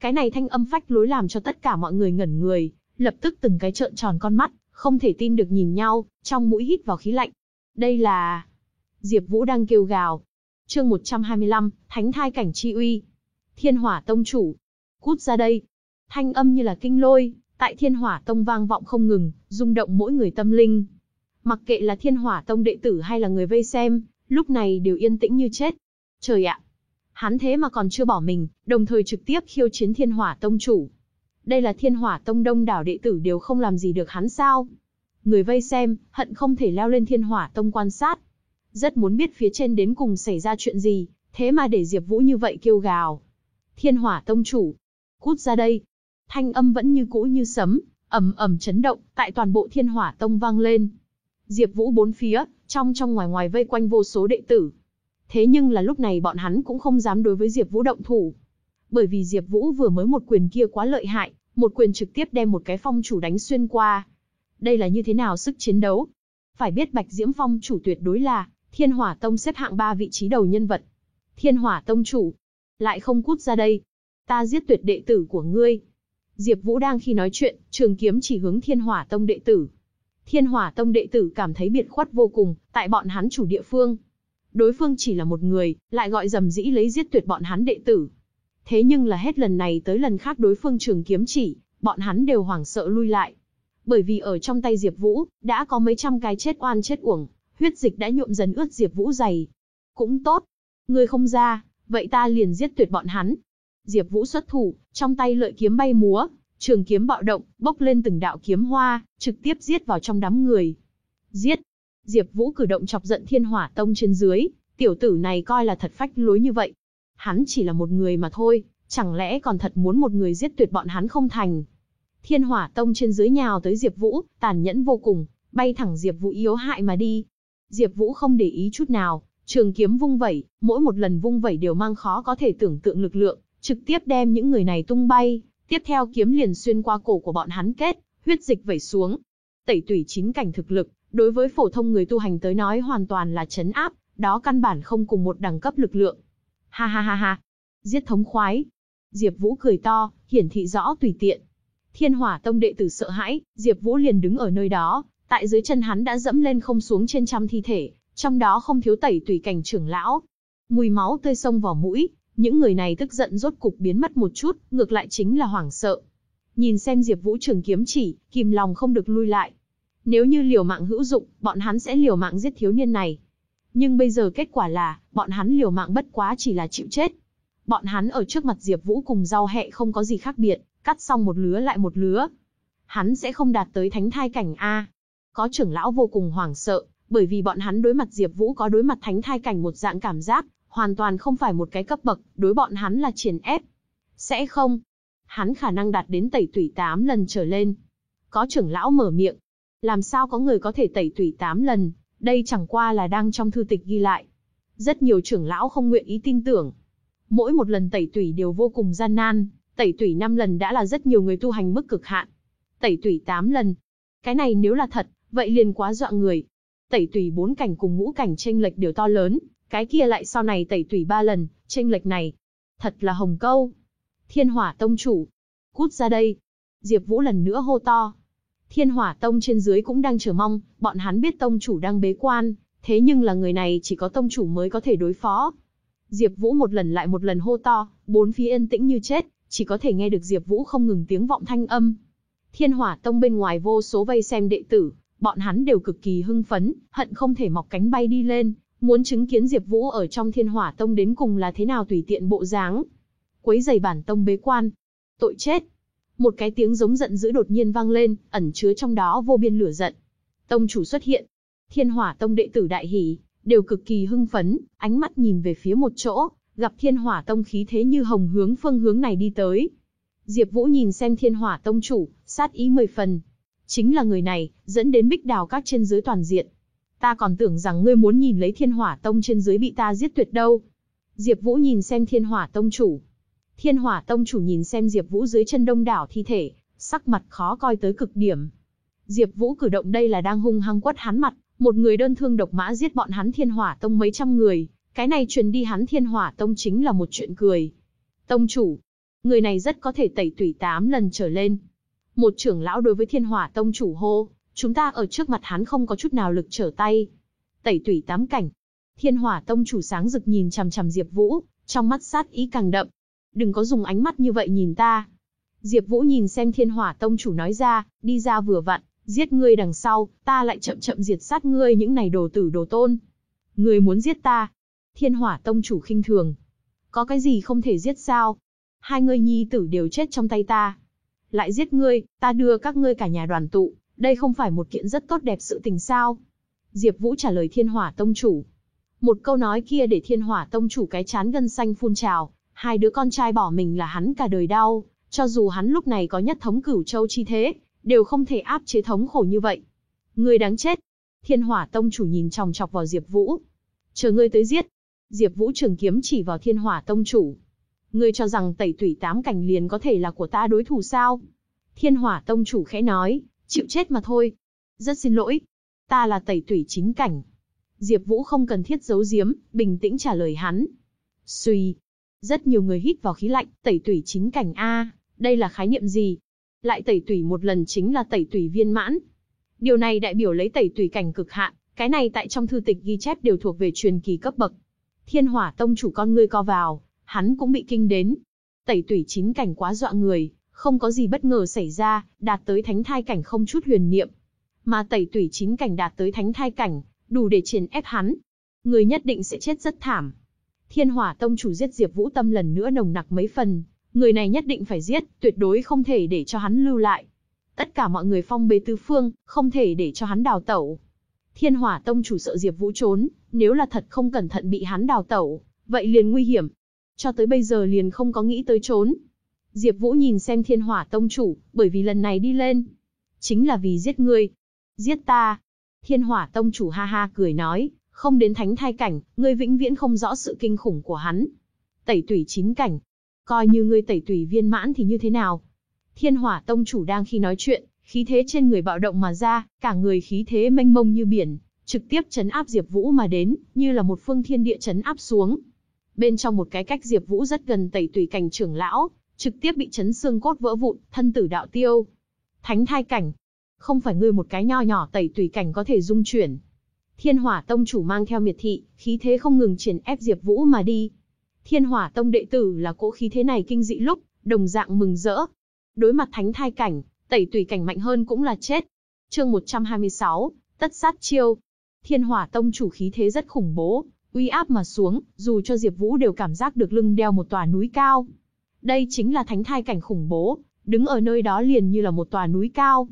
Cái này thanh âm phách lối làm cho tất cả mọi người ngẩn người, lập tức từng cái trợn tròn con mắt, không thể tin được nhìn nhau, trong mũi hít vào khí lạnh. Đây là... Diệp Vũ đang kêu gào. Chương 125, Thánh thai cảnh chi uy. Thiên Hỏa Tông chủ, cút ra đây. Thanh âm như là kinh lôi, tại Thiên Hỏa Tông vang vọng không ngừng, rung động mỗi người tâm linh. Mặc kệ là Thiên Hỏa Tông đệ tử hay là người vây xem, lúc này đều yên tĩnh như chết. Trời ạ, hắn thế mà còn chưa bỏ mình, đồng thời trực tiếp khiêu chiến Thiên Hỏa Tông chủ. Đây là Thiên Hỏa Tông đông đảo đệ tử đều không làm gì được hắn sao? Người vây xem, hận không thể leo lên Thiên Hỏa Tông quan sát. Rất muốn biết phía trên đến cùng xảy ra chuyện gì, thế mà để Diệp Vũ như vậy kêu gào. Thiên Hỏa Tông chủ, cút ra đây. Thanh âm vẫn như cũ như sấm, ầm ầm chấn động, tại toàn bộ Thiên Hỏa Tông vang lên. Diệp Vũ bốn phía, trong trong ngoài ngoài vây quanh vô số đệ tử. Thế nhưng là lúc này bọn hắn cũng không dám đối với Diệp Vũ động thủ. Bởi vì Diệp Vũ vừa mới một quyền kia quá lợi hại, một quyền trực tiếp đem một cái phong chủ đánh xuyên qua. Đây là như thế nào sức chiến đấu? Phải biết Bạch Diễm Phong chủ tuyệt đối là Thiên Hỏa Tông xếp hạng 3 vị trí đầu nhân vật. Thiên Hỏa Tông chủ, lại không cút ra đây. Ta giết tuyệt đệ tử của ngươi. Diệp Vũ đang khi nói chuyện, trường kiếm chỉ hướng Thiên Hỏa Tông đệ tử. Thiên Hỏa Tông đệ tử cảm thấy biệt khuất vô cùng, tại bọn hắn chủ địa phương. Đối phương chỉ là một người, lại gọi dầm dĩ lấy giết tuyệt bọn hắn đệ tử. Thế nhưng là hết lần này tới lần khác đối phương trường kiếm chỉ, bọn hắn đều hoảng sợ lui lại. Bởi vì ở trong tay Diệp Vũ, đã có mấy trăm cái chết oan chết uổng, huyết dịch đã nhuộm dần ướt Diệp Vũ dày Cũng tốt, ngươi không ra, vậy ta liền giết tuyệt bọn hắn. Diệp Vũ xuất thủ, trong tay lợi kiếm bay múa, trường kiếm bạo động, bốc lên từng đạo kiếm hoa, trực tiếp giết vào trong đám người. Giết! Diệp Vũ cử động chọc giận Thiên Hỏa Tông trên dưới, tiểu tử này coi là thật phách lối như vậy. Hắn chỉ là một người mà thôi, chẳng lẽ còn thật muốn một người giết tuyệt bọn hắn không thành. Thiên Hỏa Tông trên dưới nhào tới Diệp Vũ, tàn nhẫn vô cùng, bay thẳng Diệp Vũ yếu hại mà đi. Diệp Vũ không để ý chút nào, trường kiếm vung vẩy, mỗi một lần vung vẩy đều mang khó có thể tưởng tượng lực lượng, trực tiếp đem những người này tung bay, tiếp theo kiếm liền xuyên qua cổ của bọn hắn kết, huyết dịch vẩy xuống. Tẩy tủy chín cảnh thực lực, đối với phổ thông người tu hành tới nói hoàn toàn là chấn áp, đó căn bản không cùng một đẳng cấp lực lượng. Ha ha ha ha, giết thống khoái. Diệp Vũ cười to, hiển thị rõ tùy tiện. Thiên Hỏa Tông đệ tử sợ hãi, Diệp Vũ liền đứng ở nơi đó, tại dưới chân hắn đã dẫm lên không xuống trên trăm thi thể, trong đó không thiếu tẩy tùy cảnh trưởng lão. Mùi máu tươi xông vào mũi, những người này tức giận rốt cục biến mất một chút, ngược lại chính là hoảng sợ. Nhìn xem Diệp Vũ trường kiếm chỉ, kìm lòng không được lui lại. Nếu như liều mạng hữu dụng, bọn hắn sẽ liều mạng giết thiếu niên này. Nhưng bây giờ kết quả là, bọn hắn liều mạng bất quá chỉ là chịu chết. Bọn hắn ở trước mặt Diệp Vũ cùng rau hẹ không có gì khác biệt, cắt xong một lứa lại một lứa. Hắn sẽ không đạt tới thánh thai cảnh a. Có trưởng lão vô cùng hoảng sợ, bởi vì bọn hắn đối mặt Diệp Vũ có đối mặt thánh thai cảnh một dạng cảm giác, hoàn toàn không phải một cái cấp bậc, đối bọn hắn là triển ép. Sẽ không. Hắn khả năng đạt đến tẩy tủy 8 lần trở lên. Có trưởng lão mở miệng. Làm sao có người có thể tẩy tủy 8 lần, đây chẳng qua là đang trong thư tịch ghi lại. Rất nhiều trưởng lão không nguyện ý tin tưởng. Mỗi một lần tẩy tủy đều vô cùng gian nan, tẩy tủy 5 lần đã là rất nhiều người tu hành mức cực hạn. Tẩy tủy 8 lần. Cái này nếu là thật, vậy liền quá dọa người. Tẩy tủy bốn cảnh cùng ngũ cảnh chênh lệch đều to lớn, cái kia lại sau này tẩy tủy ba lần, chênh lệch này. Thật là hồng câu. Thiên hỏa tông chủ. Cút ra đây. Diệp Vũ lần nữa hô to. Thiên hỏa tông trên dưới cũng đang chờ mong, bọn hắn biết tông chủ đang bế quan, thế nhưng là người này chỉ có tông chủ mới có thể đối phó. Diệp Vũ một lần lại một lần hô to, bốn phía yên tĩnh như chết, chỉ có thể nghe được Diệp Vũ không ngừng tiếng vọng thanh âm. Thiên Hỏa Tông bên ngoài vô số vây xem đệ tử, bọn hắn đều cực kỳ hưng phấn, hận không thể mọc cánh bay đi lên, muốn chứng kiến Diệp Vũ ở trong Thiên Hỏa Tông đến cùng là thế nào tùy tiện bộ dáng. Quấy rầy bản tông bế quan. Tội chết. Một cái tiếng giống giận dữ đột nhiên vang lên, ẩn chứa trong đó vô biên lửa giận. Tông chủ xuất hiện. Thiên Hỏa Tông đệ tử đại hỉ, đều cực kỳ hưng phấn, ánh mắt nhìn về phía một chỗ, gặp Thiên Hỏa Tông khí thế như hồng hướng phương hướng này đi tới. Diệp Vũ nhìn xem Thiên Hỏa Tông chủ, sát ý mười phần. Chính là người này, dẫn đến Bích Đào các trên dưới toàn diện. Ta còn tưởng rằng ngươi muốn nhìn lấy Thiên Hỏa Tông trên dưới bị ta giết tuyệt đâu. Diệp Vũ nhìn xem Thiên Hỏa Tông chủ. Thiên Hỏa Tông chủ nhìn xem Diệp Vũ dưới chân đông đảo thi thể, sắc mặt khó coi tới cực điểm. Diệp Vũ cử động đây là đang hung hăng quất hắn mặt, một người đơn thương độc mã giết bọn hắn Thiên Hỏa Tông mấy trăm người, cái này truyền đi hắn Thiên Hỏa Tông chính là một chuyện cười. Tông chủ, người này rất có thể tẩy tủy 8 lần trở lên. Một trưởng lão đối với Thiên Hỏa Tông chủ hô, chúng ta ở trước mặt hắn không có chút nào lực trở tay. Tẩy tủy tám cảnh. Thiên Hỏa Tông chủ sáng rực nhìn chằm chằm Diệp Vũ, trong mắt sát ý càng đậm. Đừng có dùng ánh mắt như vậy nhìn ta. Diệp Vũ nhìn xem Thiên Hỏa Tông chủ nói ra, đi ra vừa vặn, giết ngươi đằng sau, ta lại chậm chậm diệt sát ngươi những này đồ tử đồ tôn. Ngươi muốn giết ta? Thiên Hỏa Tông chủ khinh thường. Có cái gì không thể giết sao? Hai ngươi nhi tử đều chết trong tay ta. Lại giết ngươi, ta đưa các ngươi cả nhà đoàn tụ, đây không phải một kiện rất tốt đẹp sự tình sao? Diệp Vũ trả lời Thiên Hỏa Tông chủ. Một câu nói kia để Thiên Hỏa Tông chủ cái chán gân xanh phun trào, hai đứa con trai bỏ mình là hắn cả đời đau, cho dù hắn lúc này có nhất thống cửu châu chi thế, đều không thể áp chế thống khổ như vậy. Ngươi đáng chết. Thiên Hỏa Tông chủ nhìn chòng chọc vào Diệp Vũ. Chờ ngươi tới giết. Diệp Vũ trường kiếm chỉ vào Thiên Hỏa Tông chủ. Ngươi cho rằng tẩy tủy tám cảnh liền có thể là của ta đối thủ sao? Thiên Hỏa Tông chủ khẽ nói, chịu chết mà thôi. Rất xin lỗi. Ta là tẩy tủy chính cảnh. Diệp Vũ không cần thiết giấu giếm, bình tĩnh trả lời hắn. Suy. Rất nhiều người hít vào khí lạnh, tẩy tủy chính cảnh A, đây là khái niệm gì? lại tẩy tủy một lần chính là tẩy tủy viên mãn. Điều này đại biểu lấy tẩy tủy cảnh cực hạn, cái này tại trong thư tịch ghi chép đều thuộc về truyền kỳ cấp bậc. Thiên Hỏa Tông chủ con ngươi co vào, hắn cũng bị kinh đến. Tẩy tủy chín cảnh quá dọa người, không có gì bất ngờ xảy ra, đạt tới thánh thai cảnh không chút huyền niệm. Mà tẩy tủy chín cảnh đạt tới thánh thai cảnh, đủ để triển ép hắn. Người nhất định sẽ chết rất thảm. Thiên Hỏa Tông chủ giết Diệp Vũ Tâm lần nữa nồng nặc mấy phần, Người này nhất định phải giết, tuyệt đối không thể để cho hắn lưu lại. Tất cả mọi người phong bế tứ phương, không thể để cho hắn đào tẩu. Thiên Hỏa Tông chủ sợ Diệp Vũ trốn, nếu là thật không cẩn thận bị hắn đào tẩu, vậy liền nguy hiểm. Cho tới bây giờ liền không có nghĩ tới trốn. Diệp Vũ nhìn xem Thiên Hỏa Tông chủ, bởi vì lần này đi lên, chính là vì giết ngươi. Giết ta. Thiên Hỏa Tông chủ ha ha cười nói, không đến thánh thai cảnh, ngươi vĩnh viễn không rõ sự kinh khủng của hắn. Tẩy tủy chín cảnh, coi như ngươi tẩy tủy viên mãn thì như thế nào? Thiên Hỏa Tông chủ đang khi nói chuyện, khí thế trên người bạo động mà ra, cả người khí thế mênh mông như biển, trực tiếp chấn áp Diệp Vũ mà đến, như là một phương thiên địa chấn áp xuống. Bên trong một cái cách Diệp Vũ rất gần tẩy tùy cảnh trưởng lão, trực tiếp bị chấn xương cốt vỡ vụn, thân tử đạo tiêu. Thánh thai cảnh, không phải ngươi một cái nho nhỏ tẩy tùy cảnh có thể dung chuyển. Thiên Hỏa Tông chủ mang theo miệt thị, khí thế không ngừng triển ép Diệp Vũ mà đi. Thiên Hỏa Tông đệ tử là cỗ khí thế này kinh dị lúc, đồng dạng mừng rỡ. Đối mặt thánh thai cảnh, tẩy tùy cảnh mạnh hơn cũng là chết. Chương 126, tất sát chiêu. Thiên Hỏa Tông chủ khí thế rất khủng bố, uy áp mà xuống, dù cho Diệp Vũ đều cảm giác được lưng đeo một tòa núi cao. Đây chính là thánh thai cảnh khủng bố, đứng ở nơi đó liền như là một tòa núi cao.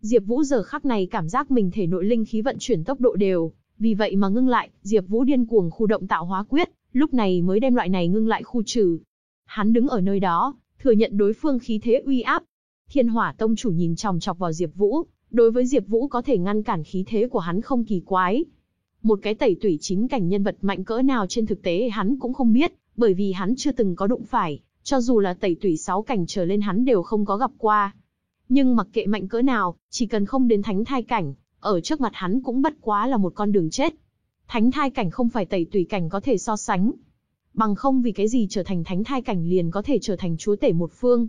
Diệp Vũ giờ khắc này cảm giác mình thể nội linh khí vận chuyển tốc độ đều, vì vậy mà ngưng lại, Diệp Vũ điên cuồng khu động tạo hóa quyết, lúc này mới đem loại này ngưng lại khu trừ. Hắn đứng ở nơi đó, thừa nhận đối phương khí thế uy áp. Thiên Hỏa Tông chủ nhìn chòng chọc vào Diệp Vũ, đối với Diệp Vũ có thể ngăn cản khí thế của hắn không kỳ quái. Một cái tẩy tủy chính cảnh nhân vật mạnh cỡ nào trên thực tế hắn cũng không biết, bởi vì hắn chưa từng có đụng phải, cho dù là tẩy tủy sáu cảnh trở lên hắn đều không có gặp qua. Nhưng mặc kệ mạnh cỡ nào, chỉ cần không đến thánh thai cảnh, ở trước mặt hắn cũng bất quá là một con đường chết. Thánh thai cảnh không phải tẩy tủy cảnh có thể so sánh. Bằng không vì cái gì trở thành thánh thai cảnh liền có thể trở thành chúa tể một phương.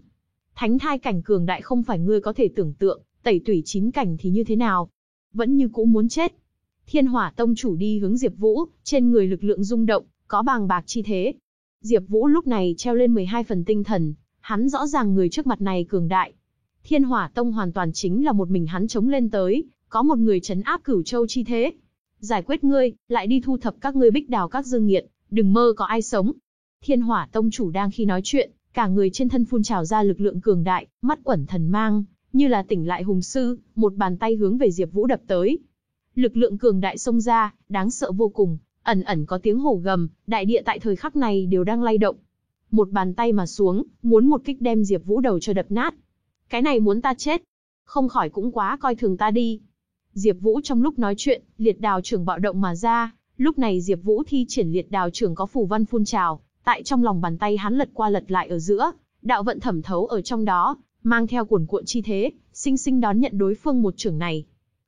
Thánh thai cảnh cường đại không phải ngươi có thể tưởng tượng, tẩy tủy chín cảnh thì như thế nào? Vẫn như cũ muốn chết. Thiên hỏa tông chủ đi hướng Diệp Vũ, trên người lực lượng rung động, có bàng bạc chi thế. Diệp Vũ lúc này treo lên 12 phần tinh thần, hắn rõ ràng người trước mặt này cường đại. Thiên hỏa tông hoàn toàn chính là một mình hắn chống lên tới, có một người chấn áp cửu châu chi thế. Giải quyết ngươi, lại đi thu thập các ngươi bích đào các dương nghiệt, đừng mơ có ai sống. Thiên hỏa tông chủ đang khi nói chuyện, cả người trên thân phun trào ra lực lượng cường đại, mắt quẩn thần mang, như là tỉnh lại hùng sư, một bàn tay hướng về Diệp Vũ đập tới. Lực lượng cường đại xông ra, đáng sợ vô cùng, ẩn ẩn có tiếng hổ gầm, đại địa tại thời khắc này đều đang lay động. Một bàn tay mà xuống, muốn một kích đem Diệp Vũ đầu cho đập nát. Cái này muốn ta chết, không khỏi cũng quá coi thường ta đi. Diệp Vũ trong lúc nói chuyện, liệt đào trưởng bạo động mà ra, lúc này Diệp Vũ thi triển liệt đào trưởng có phù văn phun trào, tại trong lòng bàn tay hắn lật qua lật lại ở giữa, đạo vận thẩm thấu ở trong đó, mang theo cuồn cuộn chi thế, sinh sinh đón nhận đối phương một trưởng này.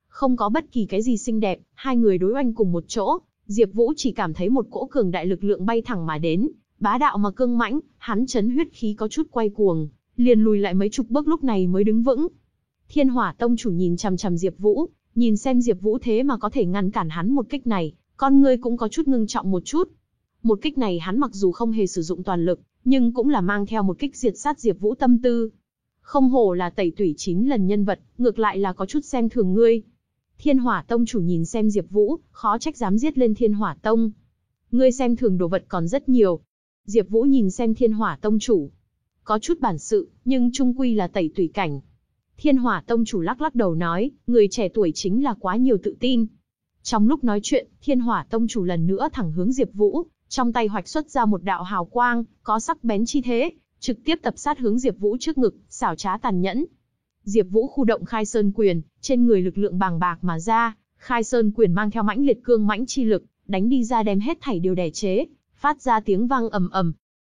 Không có bất kỳ cái gì xinh đẹp, hai người đối oanh cùng một chỗ, Diệp Vũ chỉ cảm thấy một cỗ cường đại lực lượng bay thẳng mà đến, bá đạo mà cương mãnh, hắn chấn huyết khí có chút quay cuồng, liền lùi lại mấy chục bước lúc này mới đứng vững. Thiên Hỏa Tông chủ nhìn chằm chằm Diệp Vũ, nhìn xem Diệp Vũ thế mà có thể ngăn cản hắn một kích này, con ngươi cũng có chút ngưng trọng một chút. Một kích này hắn mặc dù không hề sử dụng toàn lực, nhưng cũng là mang theo một kích diệt sát Diệp Vũ tâm tư. Không hổ là tẩy tủy chín lần nhân vật, ngược lại là có chút xem thường ngươi. Thiên Hỏa Tông chủ nhìn xem Diệp Vũ, khó trách dám giết lên Thiên Hỏa Tông. Ngươi xem thường đồ vật còn rất nhiều. Diệp Vũ nhìn xem Thiên Hỏa Tông chủ, có chút bản sự, nhưng trung quy là tẩy tủy cảnh. Thiên Hỏa Tông chủ lắc lắc đầu nói, người trẻ tuổi chính là quá nhiều tự tin. Trong lúc nói chuyện, Thiên Hỏa Tông chủ lần nữa thẳng hướng Diệp Vũ, trong tay hoạch xuất ra một đạo hào quang, có sắc bén chi thế, trực tiếp tập sát hướng Diệp Vũ trước ngực, xảo trá tàn nhẫn. Diệp Vũ khu động Khai Sơn quyền, trên người lực lượng bàng bạc mà ra, Khai Sơn quyền mang theo mãnh liệt cương mãnh chi lực, đánh đi ra đem hết thảy đều đè chế, phát ra tiếng vang ầm ầm.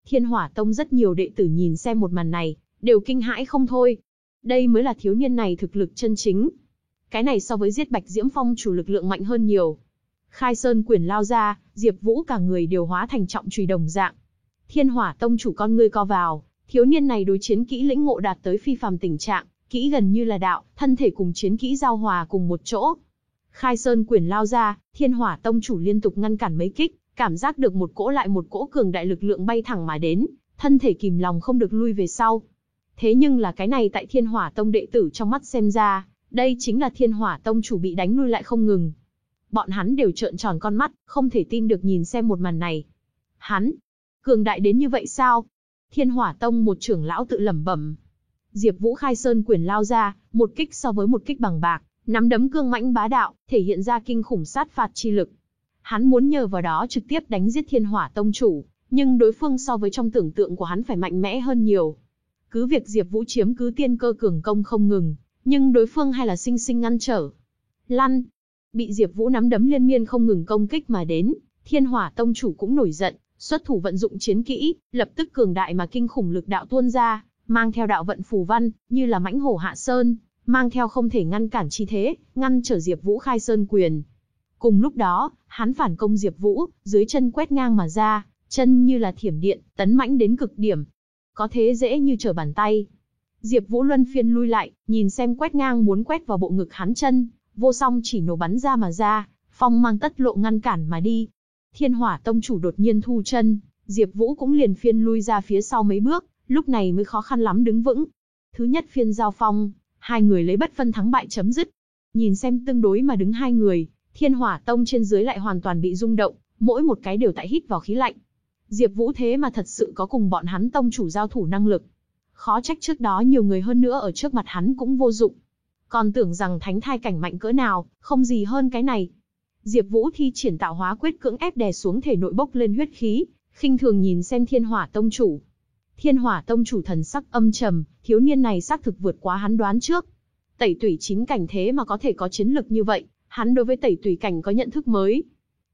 Thiên Hỏa Tông rất nhiều đệ tử nhìn xem một màn này, đều kinh hãi không thôi. Đây mới là thiếu niên này thực lực chân chính. Cái này so với giết Bạch Diễm Phong chủ lực lượng mạnh hơn nhiều. Khai Sơn quyền lao ra, Diệp Vũ cả người đều hóa thành trọng chùy đồng dạng. Thiên Hỏa Tông chủ con ngươi co vào, thiếu niên này đối chiến kỹ lĩnh ngộ đạt tới phi phàm tình trạng, kỹ gần như là đạo, thân thể cùng chiến kỹ giao hòa cùng một chỗ. Khai Sơn quyền lao ra, Thiên Hỏa Tông chủ liên tục ngăn cản mấy kích, cảm giác được một cỗ lại một cỗ cường đại lực lượng bay thẳng mà đến, thân thể kìm lòng không được lui về sau. Thế nhưng là cái này tại Thiên Hỏa Tông đệ tử trong mắt xem ra, đây chính là Thiên Hỏa Tông chủ bị đánh lui lại không ngừng. Bọn hắn đều trợn tròn con mắt, không thể tin được nhìn xem một màn này. Hắn, cường đại đến như vậy sao? Thiên Hỏa Tông một trưởng lão tự lẩm bẩm. Diệp Vũ khai sơn quyền lao ra, một kích so với một kích bằng bạc, nắm đấm cương mãnh bá đạo, thể hiện ra kinh khủng sát phạt chi lực. Hắn muốn nhờ vào đó trực tiếp đánh giết Thiên Hỏa Tông chủ, nhưng đối phương so với trong tưởng tượng của hắn phải mạnh mẽ hơn nhiều. Cứ việc Diệp Vũ chiếm cứ tiên cơ cường công không ngừng, nhưng đối phương hay là sinh sinh ngăn trở. Lăn, bị Diệp Vũ nắm đấm liên miên không ngừng công kích mà đến, Thiên Hỏa Tông chủ cũng nổi giận, xuất thủ vận dụng chiến kỹ, lập tức cường đại mà kinh khủng lực đạo tuôn ra, mang theo đạo vận phù văn, như là mãnh hổ hạ sơn, mang theo không thể ngăn cản chi thế, ngăn trở Diệp Vũ khai sơn quyền. Cùng lúc đó, hắn phản công Diệp Vũ, dưới chân quét ngang mà ra, chân như là thiểm điện, tấn mãnh đến cực điểm. Có thế dễ như trở bàn tay. Diệp Vũ luân phiên lui lại, nhìn xem quét ngang muốn quét vào bộ ngực hắn chân, vô song chỉ nổ bắn ra mà ra, phong mang tất lộ ngăn cản mà đi. Thiên Hỏa Tông chủ đột nhiên thu chân, Diệp Vũ cũng liền phiên lui ra phía sau mấy bước, lúc này mới khó khăn lắm đứng vững. Thứ nhất phiên giao phong, hai người lấy bất phân thắng bại chấm dứt. Nhìn xem tương đối mà đứng hai người, Thiên Hỏa Tông trên dưới lại hoàn toàn bị rung động, mỗi một cái đều tại hít vào khí lạnh. Diệp Vũ thế mà thật sự có cùng bọn hắn tông chủ giao thủ năng lực. Khó trách trước đó nhiều người hơn nữa ở trước mặt hắn cũng vô dụng. Còn tưởng rằng thánh thai cảnh mạnh cỡ nào, không gì hơn cái này. Diệp Vũ thi triển tạo hóa quyết cưỡng ép đè xuống thể nội bốc lên huyết khí, khinh thường nhìn xem Thiên Hỏa Tông chủ. Thiên Hỏa Tông chủ thần sắc âm trầm, thiếu niên này xác thực vượt quá hắn đoán trước. Tẩy tủy chín cảnh thế mà có thể có chiến lực như vậy, hắn đối với tẩy tủy cảnh có nhận thức mới.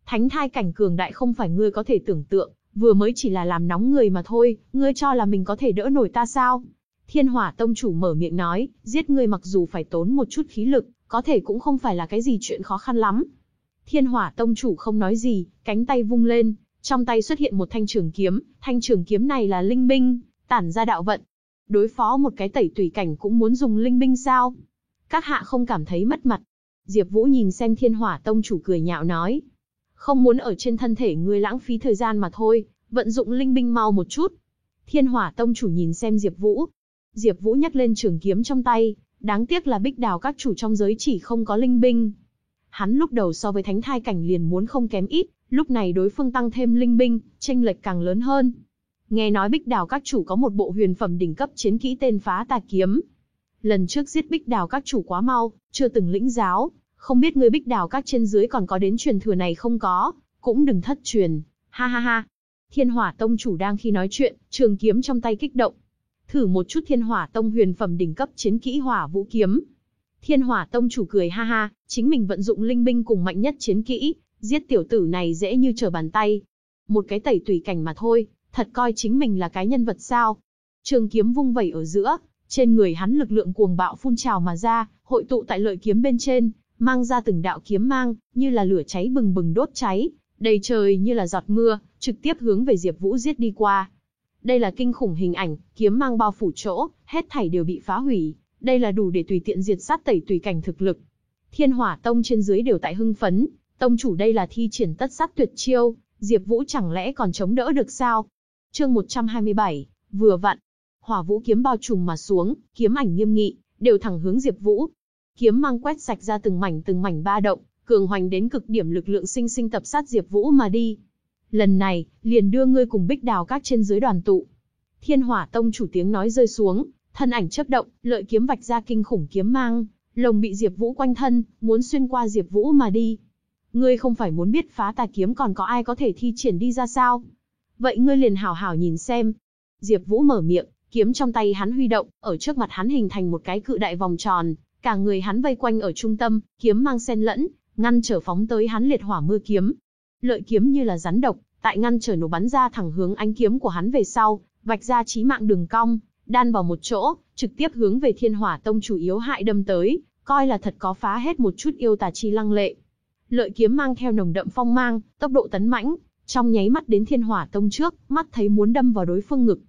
Thánh thai cảnh cường đại không phải ngươi có thể tưởng tượng, vừa mới chỉ là làm nóng người mà thôi, ngươi cho là mình có thể đỡ nổi ta sao? Thiên Hỏa Tông chủ mở miệng nói, giết ngươi mặc dù phải tốn một chút khí lực, có thể cũng không phải là cái gì chuyện khó khăn lắm. Thiên Hỏa Tông chủ không nói gì, cánh tay vung lên, trong tay xuất hiện một thanh trường kiếm, thanh trường kiếm này là linh binh, tản ra đạo vận. Đối phó một cái tẩy tùy cảnh cũng muốn dùng linh binh sao? Các hạ không cảm thấy mất mặt. Diệp Vũ nhìn xem Thiên Hỏa Tông chủ cười nhạo nói. Không muốn ở trên thân thể ngươi lãng phí thời gian mà thôi, vận dụng linh binh mau một chút. Thiên Hỏa Tông chủ nhìn xem Diệp Vũ. Diệp Vũ nhấc lên trường kiếm trong tay, đáng tiếc là Bích Đào các chủ trong giới chỉ không có linh binh. Hắn lúc đầu so với thánh thai cảnh liền muốn không kém ít, lúc này đối phương tăng thêm linh binh, chênh lệch càng lớn hơn. Nghe nói Bích Đào các chủ có một bộ huyền phẩm đỉnh cấp chiến kỹ tên Phá Tà kiếm. Lần trước giết Bích Đào các chủ quá mau, chưa từng lĩnh giáo, không biết người Bích Đào các trên dưới còn có đến truyền thừa này không có, cũng đừng thất truyền. Ha ha ha. Thiên Hỏa Tông chủ đang khi nói chuyện, trường kiếm trong tay kích động. Thử một chút Thiên Hỏa Tông huyền phẩm đỉnh cấp chiến kỹ Hỏa Vũ kiếm. Thiên Hỏa Tông chủ cười ha ha, chính mình vận dụng linh binh cùng mạnh nhất chiến kỹ, giết tiểu tử này dễ như trở bàn tay. Một cái tẩy tùy cảnh mà thôi, thật coi chính mình là cái nhân vật sao? Trường kiếm vung vẩy ở giữa, trên người hắn lực lượng cuồng bạo phun trào mà ra, hội tụ tại lợi kiếm bên trên, mang ra từng đạo kiếm mang, như là lửa cháy bừng bừng đốt cháy, đầy trời như là giọt mưa, trực tiếp hướng về Diệp Vũ giết đi qua. Đây là kinh khủng hình ảnh, kiếm mang bao phủ chỗ, hết thảy đều bị phá hủy, đây là đủ để tùy tiện diệt sát tẩy tùy cảnh thực lực. Thiên Hỏa Tông trên dưới đều tại hưng phấn, tông chủ đây là thi triển tất sát tuyệt chiêu, Diệp Vũ chẳng lẽ còn chống đỡ được sao? Chương 127, vừa vặn. Hỏa Vũ kiếm bao trùm mà xuống, kiếm ảnh nghiêm nghị, đều thẳng hướng Diệp Vũ. Kiếm mang quét sạch ra từng mảnh từng mảnh ba động, cường hoành đến cực điểm lực lượng sinh sinh tập sát Diệp Vũ mà đi. Lần này, liền đưa ngươi cùng Bích Đào các trên dưới đoàn tụ. Thiên Hỏa Tông chủ tiếng nói rơi xuống, thân ảnh chớp động, lợi kiếm vạch ra kinh khủng kiếm mang, lồng bị Diệp Vũ quanh thân, muốn xuyên qua Diệp Vũ mà đi. Ngươi không phải muốn biết phá tà kiếm còn có ai có thể thi triển đi ra sao? Vậy ngươi liền hảo hảo nhìn xem. Diệp Vũ mở miệng, kiếm trong tay hắn huy động, ở trước mặt hắn hình thành một cái cự đại vòng tròn, cả người hắn vây quanh ở trung tâm, kiếm mang xen lẫn, ngăn trở phóng tới hắn liệt hỏa mưa kiếm. Lợi kiếm như là rắn độc, tại ngăn trở nổ bắn ra thẳng hướng ánh kiếm của hắn về sau, vạch ra chí mạng đường cong, đan vào một chỗ, trực tiếp hướng về Thiên Hỏa Tông chủ yếu hại đâm tới, coi là thật có phá hết một chút yêu tà chi lăng lệ. Lợi kiếm mang theo nồng đậm phong mang, tốc độ tấn mãnh, trong nháy mắt đến Thiên Hỏa Tông trước, mắt thấy muốn đâm vào đối phương ngực.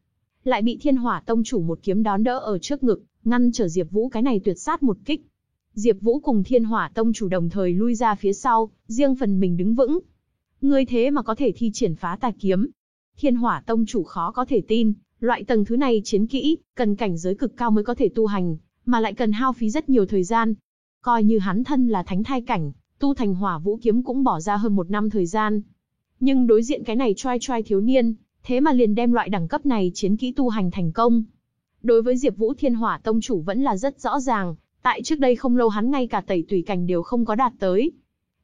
Lại bị Thiên Hỏa Tông chủ một kiếm đón đỡ ở trước ngực, ngăn trở Diệp Vũ cái này tuyệt sát một kích. Diệp Vũ cùng Thiên Hỏa Tông chủ đồng thời lui ra phía sau, riêng phần mình đứng vững. Ngươi thế mà có thể thi triển phá tà kiếm. Thiên Hỏa Tông chủ khó có thể tin, loại tầng thứ này chiến kỹ, cần cảnh giới cực cao mới có thể tu hành, mà lại cần hao phí rất nhiều thời gian. Coi như hắn thân là thánh thai cảnh, tu thành hỏa vũ kiếm cũng bỏ ra hơn một năm thời gian. Nhưng đối diện cái này trai trai thiếu niên, thế mà liền đem loại đẳng cấp này chiến kỹ tu hành thành công. Đối với Diệp Vũ Thiên Hỏa Tông chủ vẫn là rất rõ ràng, tại trước đây không lâu hắn ngay cả tẩy tùy cảnh đều không có đạt tới.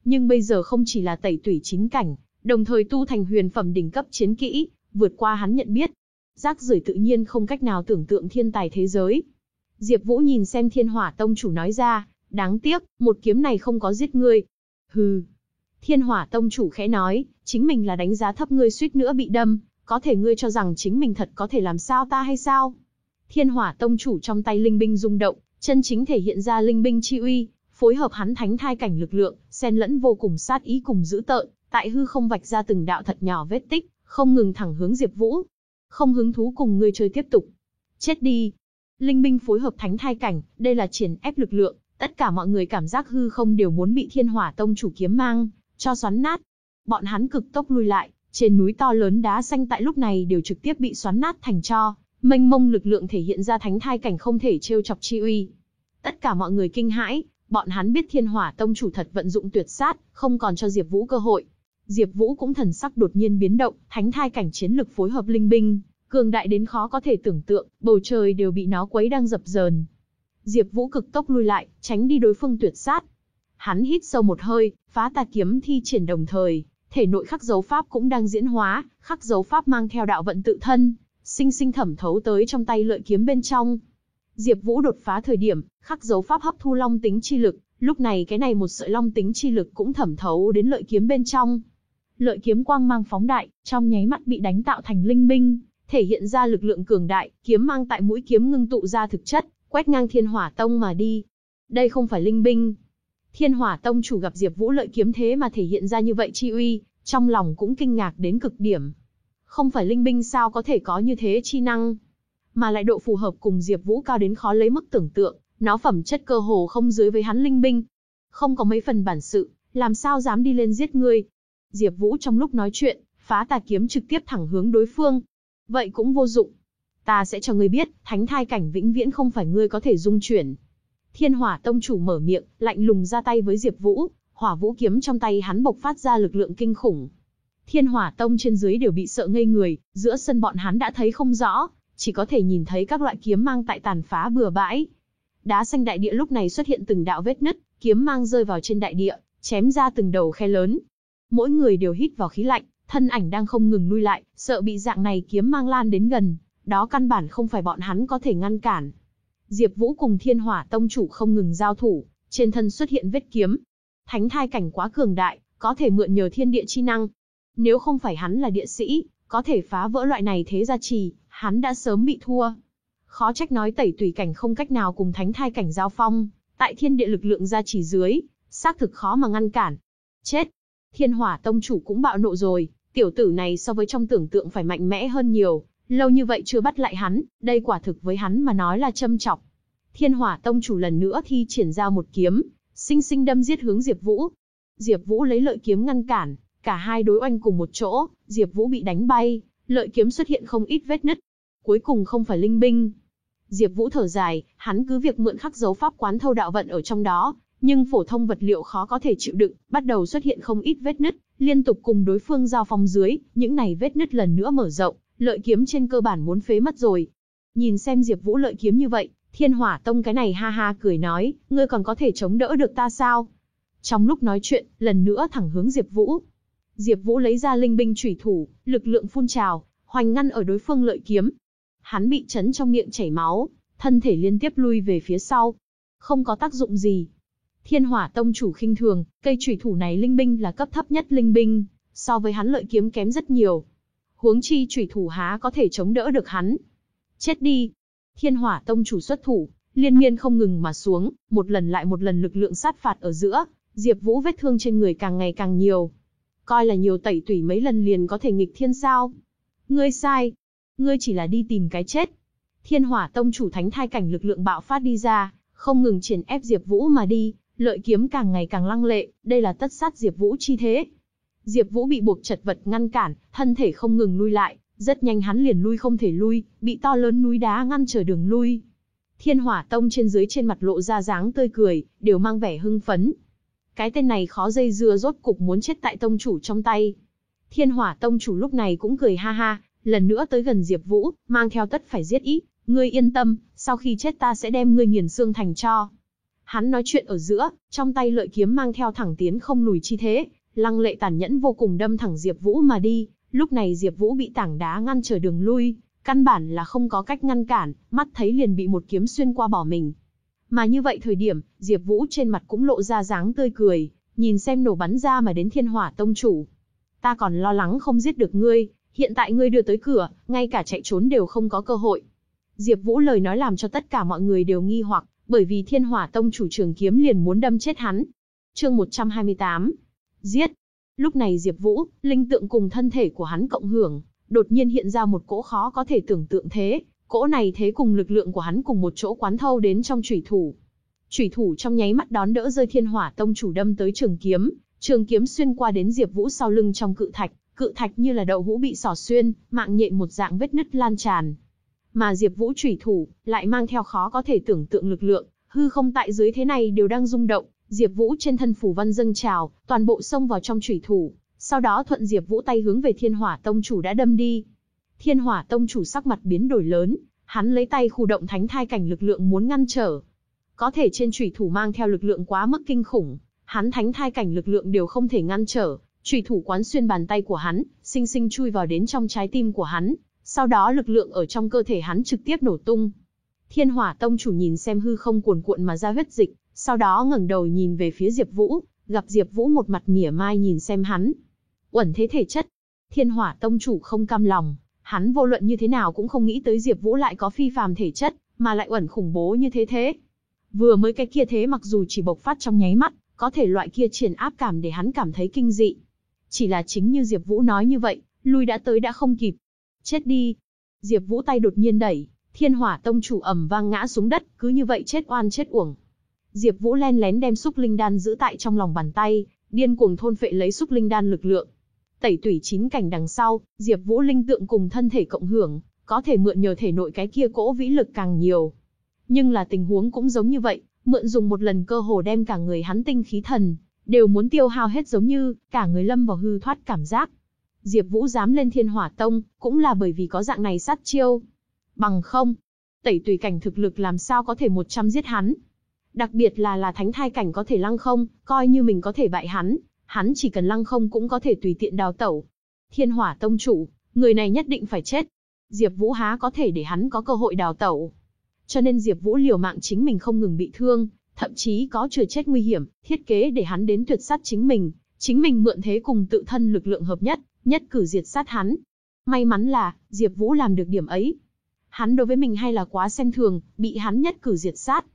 Nhưng bây giờ không chỉ là tẩy tủy chính cảnh, đồng thời tu thành huyền phẩm đỉnh cấp chiến kỹ, vượt qua hắn nhận biết. Rác rưởi tự nhiên không cách nào tưởng tượng thiên tài thế giới. Diệp Vũ nhìn xem Thiên Hỏa Tông chủ nói ra, đáng tiếc, một kiếm này không có giết ngươi. Hừ. Thiên Hỏa Tông chủ khẽ nói, chính mình là đánh giá thấp ngươi suýt nữa bị đâm, có thể ngươi cho rằng chính mình thật có thể làm sao ta hay sao? Thiên Hỏa Tông chủ trong tay linh binh rung động, chân chính thể hiện ra linh binh chi uy, phối hợp hắn thánh thai cảnh lực lượng, xen lẫn vô cùng sát ý cùng dữ tợn, tại hư không vạch ra từng đạo thật nhỏ vết tích, không ngừng thẳng hướng Diệp Vũ. Không hứng thú cùng ngươi chơi tiếp tục. Chết đi. Linh binh phối hợp thánh thai cảnh, đây là triển ép lực lượng, tất cả mọi người cảm giác hư không đều muốn bị Thiên Hỏa Tông chủ kiếm mang cho xoắn nát. Bọn hắn cực tốc lui lại, trên núi to lớn đá xanh tại lúc này đều trực tiếp bị xoắn nát thành tro, mênh mông lực lượng thể hiện ra thánh thai cảnh không thể trêu chọc chi uy. Tất cả mọi người kinh hãi, bọn hắn biết Thiên Hỏa Tông chủ thật vận dụng tuyệt sát, không còn cho Diệp Vũ cơ hội. Diệp Vũ cũng thần sắc đột nhiên biến động, thánh thai cảnh chiến lực phối hợp linh binh, cường đại đến khó có thể tưởng tượng, bầu trời đều bị nó quấy đang dập dờn. Diệp Vũ cực tốc lui lại, tránh đi đối phương tuyệt sát. Hắn hít sâu một hơi, phá tà kiếm thi triển đồng thời, thể nội khắc dấu pháp cũng đang diễn hóa, khắc dấu pháp mang theo đạo vận tự thân, sinh sinh thẩm thấu tới trong tay lợi kiếm bên trong. Diệp Vũ đột phá thời điểm, khắc dấu pháp hấp thu long tính chi lực, lúc này cái này một sợi long tính chi lực cũng thẩm thấu đến lợi kiếm bên trong. Lợi kiếm quang mang phóng đại, trong nháy mắt bị đánh tạo thành linh Binh, thể hiện ra lực lượng cường đại, kiếm mang tại mũi kiếm ngưng tụ ra thực chất, quét ngang Thiên Hỏa Tông mà đi. Đây không phải linh binh. Thiên Hỏa Tông chủ gặp Diệp Vũ lợi kiếm thế mà thể hiện ra như vậy chi uy, trong lòng cũng kinh ngạc đến cực điểm. Không phải linh binh sao có thể có như thế chi năng, mà lại độ phù hợp cùng Diệp Vũ cao đến khó lấy mức tưởng tượng, nó phẩm chất cơ hồ không dưới với hắn linh binh. Không có mấy phần bản sự, làm sao dám đi lên giết ngươi. Diệp Vũ trong lúc nói chuyện, phá tà kiếm trực tiếp thẳng hướng đối phương. Vậy cũng vô dụng. Ta sẽ cho ngươi biết, thánh thai cảnh vĩnh viễn không phải ngươi có thể dung chuyển. Thiên Hỏa Tông chủ mở miệng, lạnh lùng ra tay với Diệp Vũ, hỏa vũ kiếm trong tay hắn bộc phát ra lực lượng kinh khủng. Thiên Hỏa Tông trên dưới đều bị sợ ngây người, giữa sân bọn hắn đã thấy không rõ, chỉ có thể nhìn thấy các loại kiếm mang tại tàn phá bừa bãi. Đá xanh đại địa lúc này xuất hiện từng đạo vết nứt, kiếm mang rơi vào trên đại địa, chém ra từng đầu khe lớn. Mỗi người đều hít vào khí lạnh, thân ảnh đang không ngừng lui lại, sợ bị dạng này kiếm mang lan đến gần, đó căn bản không phải bọn hắn có thể ngăn cản. Diệp Vũ cùng Thiên Hỏa Tông chủ không ngừng giao thủ, trên thân xuất hiện vết kiếm. Thánh thai cảnh quá cường đại, có thể mượn nhờ thiên địa chi năng. Nếu không phải hắn là địa sĩ, có thể phá vỡ loại này thế gia trì, hắn đã sớm bị thua. Khó trách nói tẩy tùy cảnh không cách nào cùng thánh thai cảnh giao phong, tại thiên địa lực lượng gia trì dưới, xác thực khó mà ngăn cản. Chết! Thiên hỏa tông chủ cũng bạo nộ rồi, tiểu tử này so với trong tưởng tượng phải mạnh mẽ hơn nhiều, lâu như vậy chưa bắt lại hắn, đây quả thực với hắn mà nói là châm chọc. Thiên hỏa tông chủ lần nữa thi triển ra một kiếm, sinh sinh đâm giết hướng Diệp Vũ. Diệp Vũ lấy lợi kiếm ngăn cản, cả hai đối oanh cùng một chỗ, Diệp Vũ bị đánh bay, lợi kiếm xuất hiện không ít vết nứt. Cuối cùng không phải linh binh. Diệp Vũ thở dài, hắn cứ việc mượn khắc dấu pháp quán thâu đạo vận ở trong đó, nhưng phổ thông vật liệu khó có thể chịu đựng, bắt đầu xuất hiện không ít vết nứt, liên tục cùng đối phương giao phong dưới, những này vết nứt lần nữa mở rộng, lợi kiếm trên cơ bản muốn phế mất rồi. Nhìn xem Diệp Vũ lợi kiếm như vậy, Thiên Hỏa Tông cái này ha ha cười nói, ngươi còn có thể chống đỡ được ta sao? Trong lúc nói chuyện, lần nữa thẳng hướng Diệp Vũ. Diệp Vũ lấy ra linh binh chủy thủ, lực lượng phun trào, hoành ngăn ở đối phương lợi kiếm. Hắn bị chấn trong miệng chảy máu, thân thể liên tiếp lui về phía sau. Không có tác dụng gì. Thiên Hỏa Tông chủ khinh thường, cây chủy thủ này linh binh là cấp thấp nhất linh binh, so với hắn lợi kiếm kém rất nhiều. Huống chi chủy thủ há có thể chống đỡ được hắn. Chết đi. Thiên Hỏa Tông chủ xuất thủ, liên miên không ngừng mà xuống, một lần lại một lần lực lượng sát phạt ở giữa, Diệp Vũ vết thương trên người càng ngày càng nhiều, coi là nhiều tẩy tủy mấy lần liền có thể nghịch thiên sao. Ngươi sai. Ngươi chỉ là đi tìm cái chết. Thiên hỏa tông chủ thánh thai cảnh lực lượng bạo phát đi ra, không ngừng triển ép Diệp Vũ mà đi, lợi kiếm càng ngày càng lăng lệ, đây là tất sát Diệp Vũ chi thế. Diệp Vũ bị buộc chật vật ngăn cản, thân thể không ngừng lui lại, rất nhanh hắn liền lui không thể lui, bị to lớn núi đá ngăn trở đường lui. Thiên Hỏa Tông trên dưới trên mặt lộ ra dáng tươi cười, đều mang vẻ hưng phấn, cái tên này khó dây dưa rốt cục muốn chết tại tông chủ trong tay. Thiên hỏa tông chủ lúc này cũng cười ha ha, lần nữa tới gần Diệp Vũ, mang theo tất phải giết ít ngươi yên tâm, sau khi chết ta sẽ đem ngươi nghiền xương thành cho. Hắn nói chuyện ở giữa, trong tay lợi kiếm mang theo thẳng tiến không lùi chi thế, lăng lệ tàn nhẫn vô cùng đâm thẳng Diệp Vũ mà đi, lúc này Diệp Vũ bị tảng đá ngăn trở đường lui, căn bản là không có cách ngăn cản, mắt thấy liền bị một kiếm xuyên qua bỏ mình. Mà như vậy thời điểm, Diệp Vũ trên mặt cũng lộ ra dáng tươi cười, nhìn xem nổ bắn ra mà đến Thiên Hỏa Tông chủ. Ta còn lo lắng không giết được ngươi, hiện tại ngươi đưa tới cửa, ngay cả chạy trốn đều không có cơ hội. Diệp Vũ lời nói làm cho tất cả mọi người đều nghi hoặc, bởi vì Thiên Hỏa Tông chủ trường kiếm liền muốn đâm chết hắn. Chương 128. Giết. Lúc này Diệp Vũ, linh tượng cùng thân thể của hắn cộng hưởng, đột nhiên hiện ra một cỗ khó có thể tưởng tượng thế, Cỗ này thế cùng lực lượng của hắn cùng một chỗ quán thâu đến trong chủy thủ. Chủy thủ trong nháy mắt đón đỡ rơi thiên hỏa tông chủ đâm tới trường kiếm, trường kiếm xuyên qua đến Diệp Vũ sau lưng trong cự thạch, cự thạch như là đậu hũ bị xỏ xuyên, mạng nhện một dạng vết nứt lan tràn. Mà Diệp Vũ chủy thủ lại mang theo khó có thể tưởng tượng lực lượng, hư không tại dưới thế này đều đang rung động, Diệp Vũ trên thân phủ văn dâng trào, toàn bộ xông vào trong chủy thủ, sau đó thuận Diệp Vũ tay hướng về Thiên Hỏa Tông chủ đã đâm đi. Thiên Hỏa Tông chủ sắc mặt biến đổi lớn, hắn lấy tay khu động thánh thai cảnh lực lượng muốn ngăn trở. Có thể trên chủy thủ mang theo lực lượng quá mức kinh khủng, Hắn thánh thai cảnh lực lượng đều không thể ngăn trở, chủy thủ quán xuyên bàn tay của hắn, sinh sinh chui vào đến trong trái tim của hắn, sau đó lực lượng ở trong cơ thể hắn trực tiếp nổ tung. Thiên Hỏa Tông chủ nhìn xem hư không cuồn cuộn mà ra huyết dịch, sau đó ngẩng đầu nhìn về phía Diệp Vũ, gặp Diệp Vũ một mặt mỉa mai nhìn xem hắn. Uẩn thế thể chất. Thiên Hỏa Tông chủ không cam lòng, hắn vô luận như thế nào cũng không nghĩ tới Diệp Vũ lại có phi phàm thể chất, mà lại uẩn khủng bố như thế thế. Vừa mới cái kia thế mặc dù chỉ bộc phát trong nháy mắt, có thể loại kia triển áp cảm để hắn cảm thấy kinh dị. Chỉ là chính như Diệp Vũ nói như vậy, lui đã tới đã không kịp. Chết đi. Diệp Vũ tay đột nhiên đẩy, Thiên Hỏa Tông chủ ầm vang ngã xuống đất, cứ như vậy chết oan chết uổng. Diệp Vũ len lén đem xúc linh đan giữ tại trong lòng bàn tay, điên cuồng thôn phệ lấy xúc linh đan lực lượng. Tẩy tủy chín cảnh đằng sau, Diệp Vũ linh tượng cùng thân thể cộng hưởng, có thể mượn nhờ thể nội cái kia cỗ vĩ lực càng nhiều. Nhưng là tình huống cũng giống như vậy, mượn dùng một lần cơ hồ đem cả người hắn tinh khí thần đều muốn tiêu hao hết giống như cả người lâm vào hư thoát cảm giác. Diệp Vũ dám lên Thiên Hỏa Tông, cũng là bởi vì có dạng này sát chiêu. Bằng không, tẩy tùy cảnh thực lực làm sao có thể 100 giết hắn. Đặc biệt là là thánh thai cảnh có thể lăng không, coi như mình có thể bại hắn, hắn chỉ cần lăng không cũng có thể tùy tiện đào tẩu. Thiên Hỏa Tông chủ, người này nhất định phải chết. Diệp Vũ há có thể để hắn có cơ hội đào tẩu. Cho nên Diệp Vũ liều mạng chính mình không ngừng bị thương, thậm chí có chừa chết nguy hiểm, thiết kế để hắn đến tuyệt sát chính mình, chính mình mượn thế cùng tự thân lực lượng hợp nhất, nhất cử diệt sát hắn. May mắn là, Diệp Vũ làm được điểm ấy. Hắn đối với mình hay là quá xem thường, bị hắn nhất cử diệt sát.